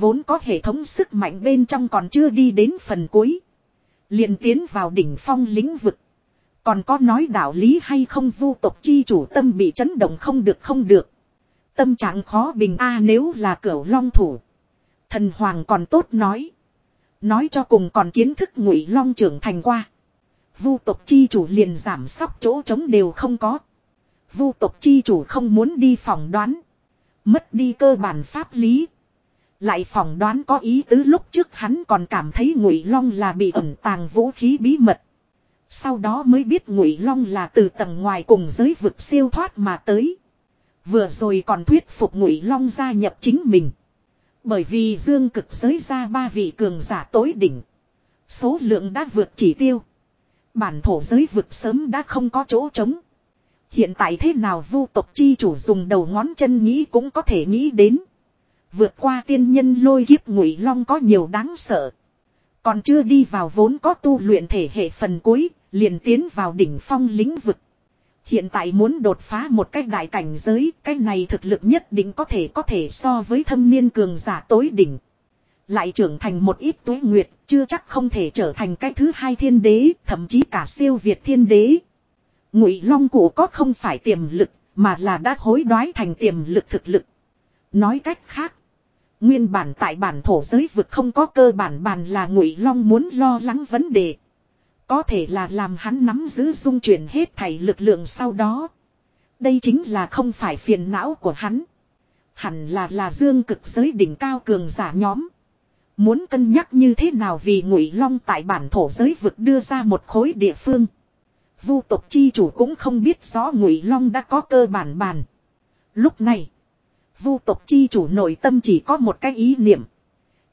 Vốn có hệ thống sức mạnh bên trong còn chưa đi đến phần cuối. liền tiến vào đỉnh phong lĩnh vực. Còn có nói đạo lý hay không vu tộc chi chủ tâm bị chấn động không được không được. Tâm trạng khó bình a nếu là cửu long thủ. Thần hoàng còn tốt nói. Nói cho cùng còn kiến thức ngụy long trưởng thành qua. Vu tộc chi chủ liền giảm sóc chỗ trống đều không có. Vu tộc chi chủ không muốn đi phỏng đoán. Mất đi cơ bản pháp lý. Lại phỏng đoán có ý tứ lúc trước hắn còn cảm thấy ngụy long là bị ẩn tàng vũ khí bí mật. Sau đó mới biết ngụy long là từ tầng ngoài cùng giới vực siêu thoát mà tới. Vừa rồi còn thuyết phục ngụy long gia nhập chính mình. Bởi vì dương cực giới ra ba vị cường giả tối đỉnh. Số lượng đã vượt chỉ tiêu. Bản thổ giới vực sớm đã không có chỗ trống. Hiện tại thế nào vu tộc chi chủ dùng đầu ngón chân nghĩ cũng có thể nghĩ đến. Vượt qua tiên nhân lôi kiếp ngụy long có nhiều đáng sợ. Còn chưa đi vào vốn có tu luyện thể hệ phần cuối, liền tiến vào đỉnh phong lĩnh vực. Hiện tại muốn đột phá một cách đại cảnh giới, cái này thực lực nhất định có thể có thể so với thâm niên cường giả tối đỉnh. Lại trưởng thành một ít tuế nguyệt, chưa chắc không thể trở thành cái thứ hai thiên đế, thậm chí cả siêu việt thiên đế. Ngụy Long Cụ có không phải tiềm lực, mà là đã hối đoái thành tiềm lực thực lực. Nói cách khác, nguyên bản tại bản thổ giới vực không có cơ bản bàn là Ngụy Long muốn lo lắng vấn đề. Có thể là làm hắn nắm giữ dung chuyển hết thảy lực lượng sau đó. Đây chính là không phải phiền não của hắn. Hẳn là là dương cực giới đỉnh cao cường giả nhóm. Muốn cân nhắc như thế nào vì ngụy long tại bản thổ giới vực đưa ra một khối địa phương. Vu tộc chi chủ cũng không biết rõ ngụy long đã có cơ bản bàn. Lúc này, vu tộc chi chủ nội tâm chỉ có một cái ý niệm.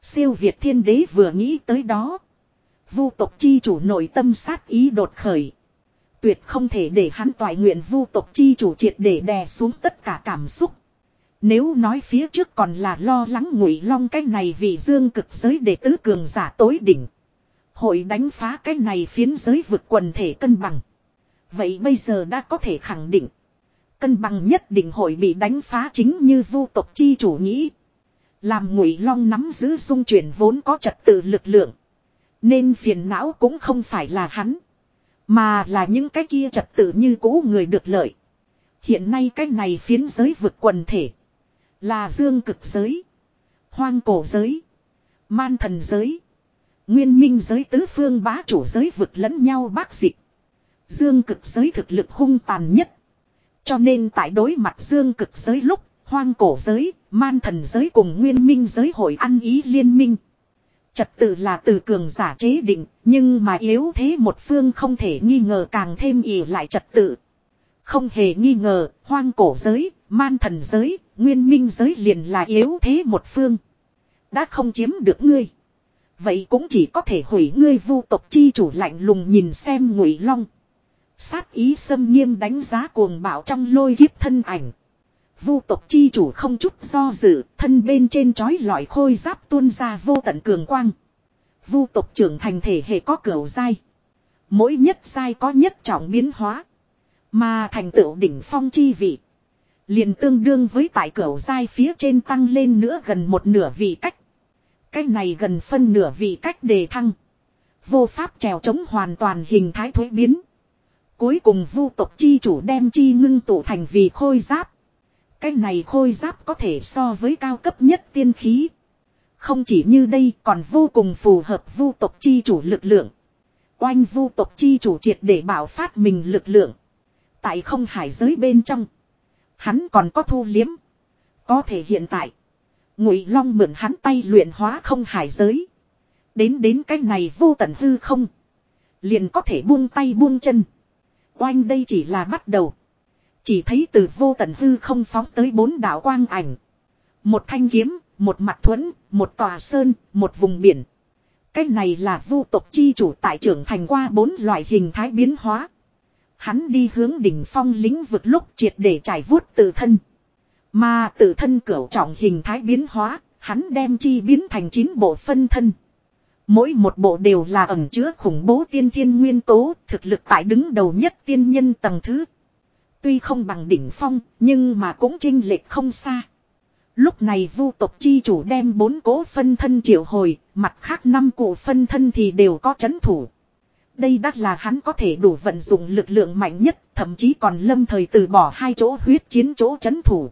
Siêu Việt thiên đế vừa nghĩ tới đó. Vu tộc chi chủ nội tâm sát ý đột khởi. Tuyệt không thể để hắn toại nguyện vu tộc chi chủ triệt để đè xuống tất cả cảm xúc. Nếu nói phía trước còn là lo lắng ngụy long cái này vì dương cực giới để tứ cường giả tối đỉnh. Hội đánh phá cái này phiến giới vực quần thể cân bằng. Vậy bây giờ đã có thể khẳng định. Cân bằng nhất định hội bị đánh phá chính như vu tộc chi chủ nghĩ. Làm ngụy long nắm giữ dung chuyển vốn có trật tự lực lượng. Nên phiền não cũng không phải là hắn. Mà là những cái kia trật tự như cũ người được lợi. Hiện nay cái này phiến giới vực quần thể. Là dương cực giới. Hoang cổ giới. Man thần giới. Nguyên minh giới tứ phương bá chủ giới vực lẫn nhau bác dịch. Dương cực giới thực lực hung tàn nhất. Cho nên tại đối mặt dương cực giới lúc, hoang cổ giới, man thần giới cùng nguyên minh giới hội ăn ý liên minh. Trật tự là từ cường giả chế định, nhưng mà yếu thế một phương không thể nghi ngờ càng thêm ỉ lại trật tự. Không hề nghi ngờ, hoang cổ giới, man thần giới, nguyên minh giới liền là yếu thế một phương. Đã không chiếm được ngươi. Vậy cũng chỉ có thể hủy ngươi vu tộc chi chủ lạnh lùng nhìn xem ngụy long. Sát ý xâm nghiêm đánh giá cuồng bạo trong lôi kiếp thân ảnh. Vu tộc chi chủ không chút do dự, thân bên trên chói lọi khôi giáp tuôn ra vô tận cường quang. Vu tộc trưởng thành thể hệ có cửu dai. Mỗi nhất sai có nhất trọng biến hóa. Mà thành tựu đỉnh phong chi vị. liền tương đương với tại cửu dai phía trên tăng lên nữa gần một nửa vị cách. Cái này gần phân nửa vị cách đề thăng. Vô pháp trèo chống hoàn toàn hình thái thuế biến. Cuối cùng vu tộc chi chủ đem chi ngưng tụ thành vì khôi giáp. Cái này khôi giáp có thể so với cao cấp nhất tiên khí. Không chỉ như đây còn vô cùng phù hợp vu tộc chi chủ lực lượng. Oanh vu tộc chi chủ triệt để bảo phát mình lực lượng. Tại không hải giới bên trong. Hắn còn có thu liếm. Có thể hiện tại. Ngụy Long mượn hắn tay luyện hóa không hải giới. Đến đến cái này vô tận hư không. Liền có thể buông tay buông chân. Oanh đây chỉ là bắt đầu. Chỉ thấy từ vô tận hư không phóng tới bốn đạo quang ảnh. Một thanh kiếm, một mặt thuẫn, một tòa sơn, một vùng biển. Cái này là vu tộc chi chủ tại trưởng thành qua bốn loại hình thái biến hóa. Hắn đi hướng đỉnh phong lĩnh vực lúc triệt để trải vuốt tự thân. Mà tự thân cửu trọng hình thái biến hóa, hắn đem chi biến thành chín bộ phân thân. Mỗi một bộ đều là ẩn chứa khủng bố tiên thiên nguyên tố, thực lực tại đứng đầu nhất tiên nhân tầng thứ. Tuy không bằng đỉnh phong, nhưng mà cũng trinh lệch không xa. Lúc này vu tộc chi chủ đem bốn cố phân thân triệu hồi, mặt khác năm cụ phân thân thì đều có chấn thủ. Đây đắt là hắn có thể đủ vận dụng lực lượng mạnh nhất, thậm chí còn lâm thời từ bỏ hai chỗ huyết chiến chỗ chấn thủ.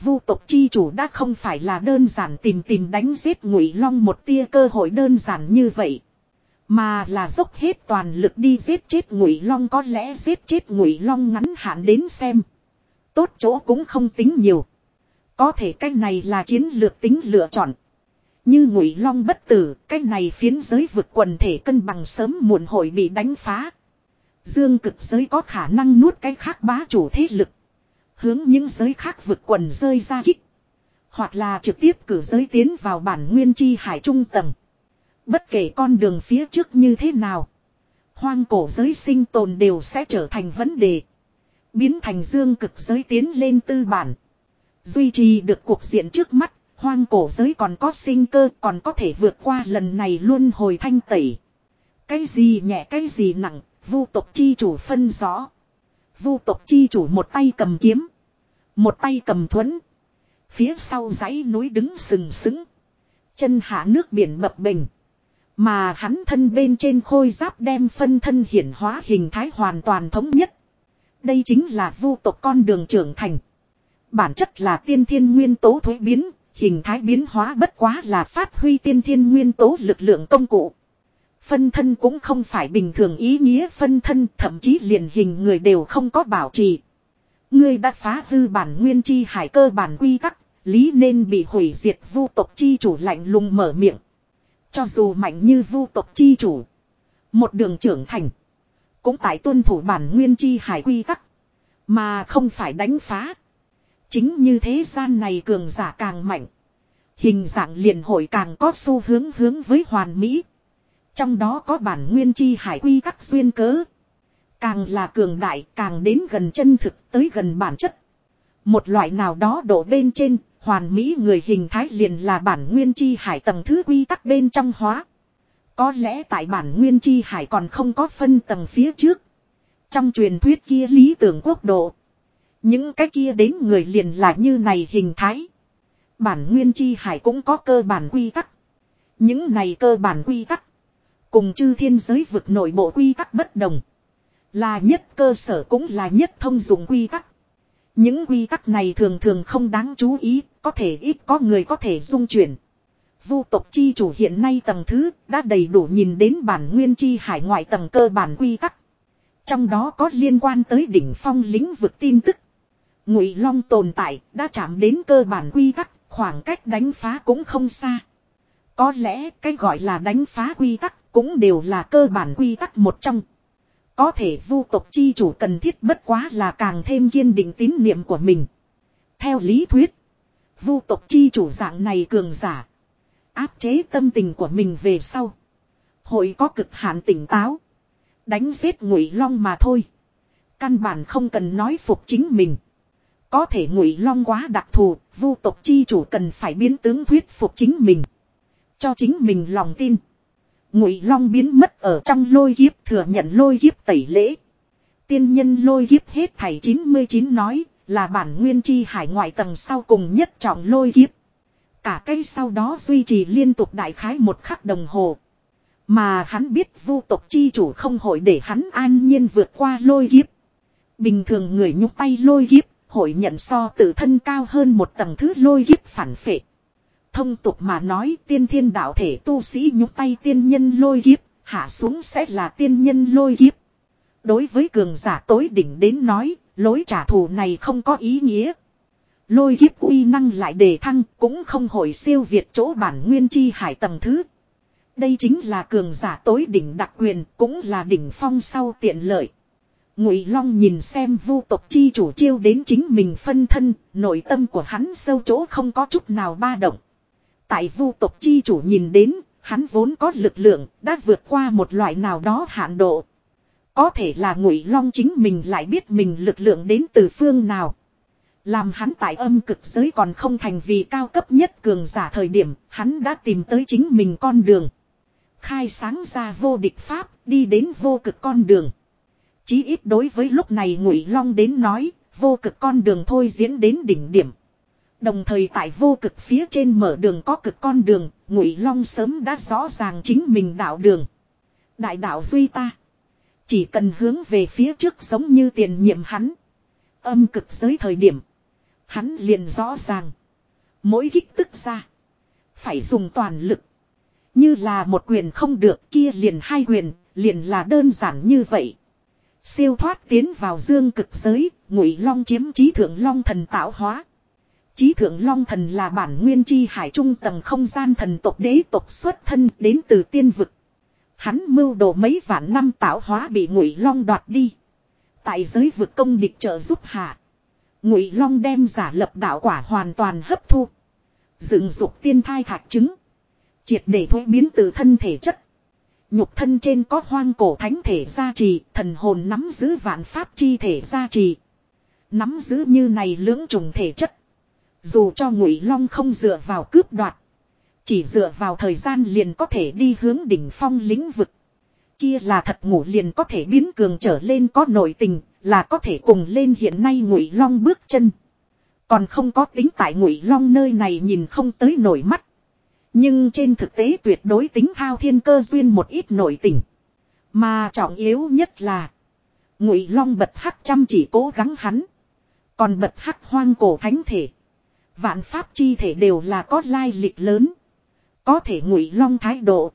Vu tộc chi chủ đã không phải là đơn giản tìm tìm đánh giết ngụy long một tia cơ hội đơn giản như vậy. Mà là dốc hết toàn lực đi giết chết ngụy long có lẽ giết chết ngụy long ngắn hạn đến xem. Tốt chỗ cũng không tính nhiều. Có thể cái này là chiến lược tính lựa chọn. Như ngụy long bất tử, cái này phiến giới vực quần thể cân bằng sớm muộn hội bị đánh phá. Dương cực giới có khả năng nuốt cái khác bá chủ thế lực. Hướng những giới khác vực quần rơi ra kích. Hoặc là trực tiếp cử giới tiến vào bản nguyên chi hải trung tầng. Bất kể con đường phía trước như thế nào. Hoang cổ giới sinh tồn đều sẽ trở thành vấn đề. Biến thành dương cực giới tiến lên tư bản. Duy trì được cuộc diện trước mắt, hoang cổ giới còn có sinh cơ còn có thể vượt qua lần này luôn hồi thanh tẩy. Cái gì nhẹ cái gì nặng, vu tộc chi chủ phân rõ. Vu tộc chi chủ một tay cầm kiếm. Một tay cầm thuẫn. Phía sau dãy núi đứng sừng sững. Chân hạ nước biển bập bình. Mà hắn thân bên trên khôi giáp đem phân thân hiển hóa hình thái hoàn toàn thống nhất. Đây chính là vu tộc con đường trưởng thành. Bản chất là tiên thiên nguyên tố thuế biến, hình thái biến hóa bất quá là phát huy tiên thiên nguyên tố lực lượng công cụ. Phân thân cũng không phải bình thường ý nghĩa phân thân thậm chí liền hình người đều không có bảo trì. Ngươi đã phá hư bản nguyên chi hải cơ bản quy tắc, lý nên bị hủy diệt vu tộc chi chủ lạnh lùng mở miệng. Cho dù mạnh như vu tộc chi chủ. Một đường trưởng thành. Cũng tại tuân thủ bản nguyên chi hải quy tắc. Mà không phải đánh phá. Chính như thế gian này cường giả càng mạnh. Hình dạng liền hội càng có xu hướng hướng với hoàn mỹ. Trong đó có bản nguyên chi hải quy tắc duyên cớ. Càng là cường đại càng đến gần chân thực tới gần bản chất. Một loại nào đó đổ bên trên, hoàn mỹ người hình thái liền là bản nguyên chi hải tầng thứ quy tắc bên trong hóa. Có lẽ tại bản nguyên chi hải còn không có phân tầng phía trước. Trong truyền thuyết kia lý tưởng quốc độ. Những cái kia đến người liền là như này hình thái. Bản nguyên chi hải cũng có cơ bản quy tắc. Những này cơ bản quy tắc. Cùng chư thiên giới vực nội bộ quy tắc bất đồng. Là nhất cơ sở cũng là nhất thông dụng quy tắc. Những quy tắc này thường thường không đáng chú ý, có thể ít có người có thể dung chuyển. Vu tộc chi chủ hiện nay tầng thứ đã đầy đủ nhìn đến bản nguyên chi hải ngoại tầng cơ bản quy tắc. Trong đó có liên quan tới đỉnh phong lĩnh vực tin tức. Ngụy Long tồn tại đã chạm đến cơ bản quy tắc, khoảng cách đánh phá cũng không xa. Có lẽ cái gọi là đánh phá quy tắc cũng đều là cơ bản quy tắc một trong. Có thể vu tộc chi chủ cần thiết bất quá là càng thêm kiên định tín niệm của mình. Theo lý thuyết, vu tộc chi chủ dạng này cường giả. Áp chế tâm tình của mình về sau. Hội có cực hạn tỉnh táo. Đánh giết ngụy long mà thôi. Căn bản không cần nói phục chính mình. Có thể ngụy long quá đặc thù, vu tộc chi chủ cần phải biến tướng thuyết phục chính mình. Cho chính mình lòng tin. Ngụy long biến mất ở trong lôi kiếp thừa nhận lôi kiếp tẩy lễ. Tiên nhân lôi kiếp hết thảy 99 nói là bản nguyên chi hải ngoại tầng sau cùng nhất trọng lôi kiếp. Cả cây sau đó duy trì liên tục đại khái một khắc đồng hồ. Mà hắn biết vu tộc chi chủ không hội để hắn an nhiên vượt qua lôi kiếp. Bình thường người nhúc tay lôi kiếp, hội nhận so tự thân cao hơn một tầng thứ lôi kiếp phản phệ. Thông tục mà nói tiên thiên đạo thể tu sĩ nhúc tay tiên nhân lôi kiếp, hạ xuống sẽ là tiên nhân lôi kiếp. Đối với cường giả tối đỉnh đến nói, lối trả thù này không có ý nghĩa. Lôi kiếp uy năng lại đề thăng cũng không hồi siêu việt chỗ bản nguyên chi hải tầng thứ. Đây chính là cường giả tối đỉnh đặc quyền cũng là đỉnh phong sau tiện lợi. Ngụy Long nhìn xem vu tộc chi chủ chiêu đến chính mình phân thân, nội tâm của hắn sâu chỗ không có chút nào ba động. Tại vu tộc chi chủ nhìn đến, hắn vốn có lực lượng, đã vượt qua một loại nào đó hạn độ. Có thể là Ngụy Long chính mình lại biết mình lực lượng đến từ phương nào. Làm hắn tại âm cực giới còn không thành vì cao cấp nhất cường giả thời điểm, hắn đã tìm tới chính mình con đường. Khai sáng ra vô địch pháp, đi đến vô cực con đường. Chí ít đối với lúc này Ngụy Long đến nói, vô cực con đường thôi diễn đến đỉnh điểm. Đồng thời tại vô cực phía trên mở đường có cực con đường, Ngụy Long sớm đã rõ ràng chính mình đạo đường. Đại đạo duy ta, chỉ cần hướng về phía trước giống như tiền nhiệm hắn. Âm cực giới thời điểm, hắn liền rõ ràng, mỗi kích tức ra, phải dùng toàn lực. Như là một quyền không được kia liền hai quyền, liền là đơn giản như vậy. Siêu thoát tiến vào dương cực giới, ngụy long chiếm trí thượng long thần tạo hóa. Chí thượng long thần là bản nguyên chi hải trung tầng không gian thần tộc đế tộc xuất thân đến từ tiên vực. Hắn mưu đồ mấy vạn năm tạo hóa bị ngụy long đoạt đi. Tại giới vực công địch trợ giúp hạ. Ngụy long đem giả lập đạo quả hoàn toàn hấp thu. Dựng dục tiên thai thạch trứng. Triệt để thuế biến từ thân thể chất. Nhục thân trên có hoang cổ thánh thể gia trì, thần hồn nắm giữ vạn pháp chi thể gia trì. Nắm giữ như này lưỡng trùng thể chất. Dù cho ngụy long không dựa vào cướp đoạt. Chỉ dựa vào thời gian liền có thể đi hướng đỉnh phong lĩnh vực. Kia là thật ngủ liền có thể biến cường trở lên có nội tình, là có thể cùng lên hiện nay ngụy long bước chân. Còn không có tính tại ngụy long nơi này nhìn không tới nổi mắt. Nhưng trên thực tế tuyệt đối tính thao thiên cơ duyên một ít nội tình. Mà trọng yếu nhất là. Ngụy Long bật hắc chăm chỉ cố gắng hắn. Còn bật hắc hoang cổ thánh thể. Vạn pháp chi thể đều là có lai lịch lớn. Có thể ngụy long thái độ.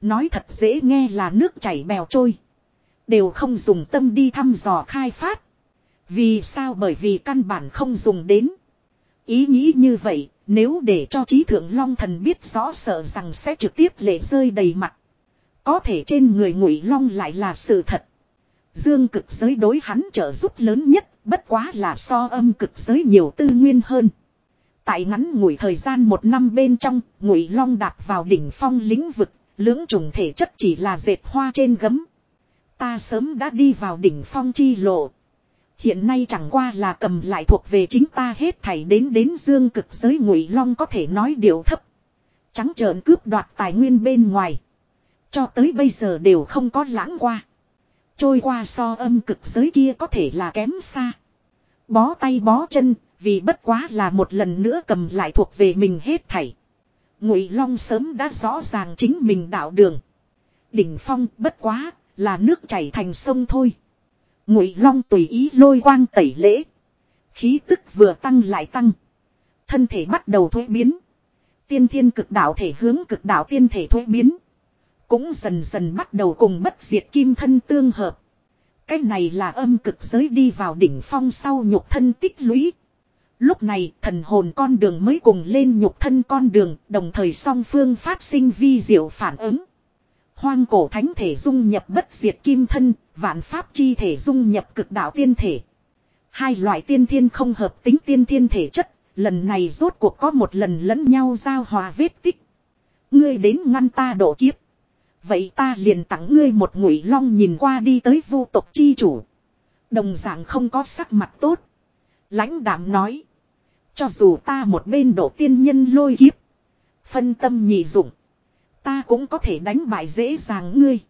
Nói thật dễ nghe là nước chảy bèo trôi. Đều không dùng tâm đi thăm dò khai phát. Vì sao bởi vì căn bản không dùng đến. Ý nghĩ như vậy, nếu để cho trí thượng long thần biết rõ sợ rằng sẽ trực tiếp lệ rơi đầy mặt. Có thể trên người ngụy long lại là sự thật. Dương cực giới đối hắn trợ giúp lớn nhất, bất quá là so âm cực giới nhiều tư nguyên hơn. Tại ngắn ngủi thời gian một năm bên trong, ngụy long đạp vào đỉnh phong lĩnh vực, lưỡng trùng thể chất chỉ là dệt hoa trên gấm. Ta sớm đã đi vào đỉnh phong chi lộ. Hiện nay chẳng qua là cầm lại thuộc về chính ta hết thảy đến đến dương cực giới ngụy long có thể nói điều thấp. Trắng trợn cướp đoạt tài nguyên bên ngoài. Cho tới bây giờ đều không có lãng qua. Trôi qua so âm cực giới kia có thể là kém xa. Bó tay bó chân, vì bất quá là một lần nữa cầm lại thuộc về mình hết thảy. Ngụy Long sớm đã rõ ràng chính mình đạo đường. Đỉnh phong bất quá là nước chảy thành sông thôi. Ngụy Long tùy ý lôi quang tẩy lễ. Khí tức vừa tăng lại tăng. Thân thể bắt đầu thuế biến. Tiên thiên cực đạo thể hướng cực đạo tiên thể thuế biến. Cũng dần dần bắt đầu cùng bất diệt kim thân tương hợp. Cái này là âm cực giới đi vào đỉnh phong sau nhục thân tích lũy. Lúc này thần hồn con đường mới cùng lên nhục thân con đường đồng thời song phương phát sinh vi diệu phản ứng. Hoang cổ thánh thể dung nhập bất diệt kim thân, vạn pháp chi thể dung nhập cực đạo tiên thể. Hai loại tiên thiên không hợp tính tiên thiên thể chất, lần này rốt cuộc có một lần lẫn nhau giao hòa vết tích. Ngươi đến ngăn ta độ kiếp. Vậy ta liền tặng ngươi một ngụy long nhìn qua đi tới vu tộc chi chủ. Đồng dạng không có sắc mặt tốt. lãnh đạm nói. Cho dù ta một bên độ tiên nhân lôi kiếp. Phân tâm nhị dụng. Ta cũng có thể đánh bại dễ dàng ngươi.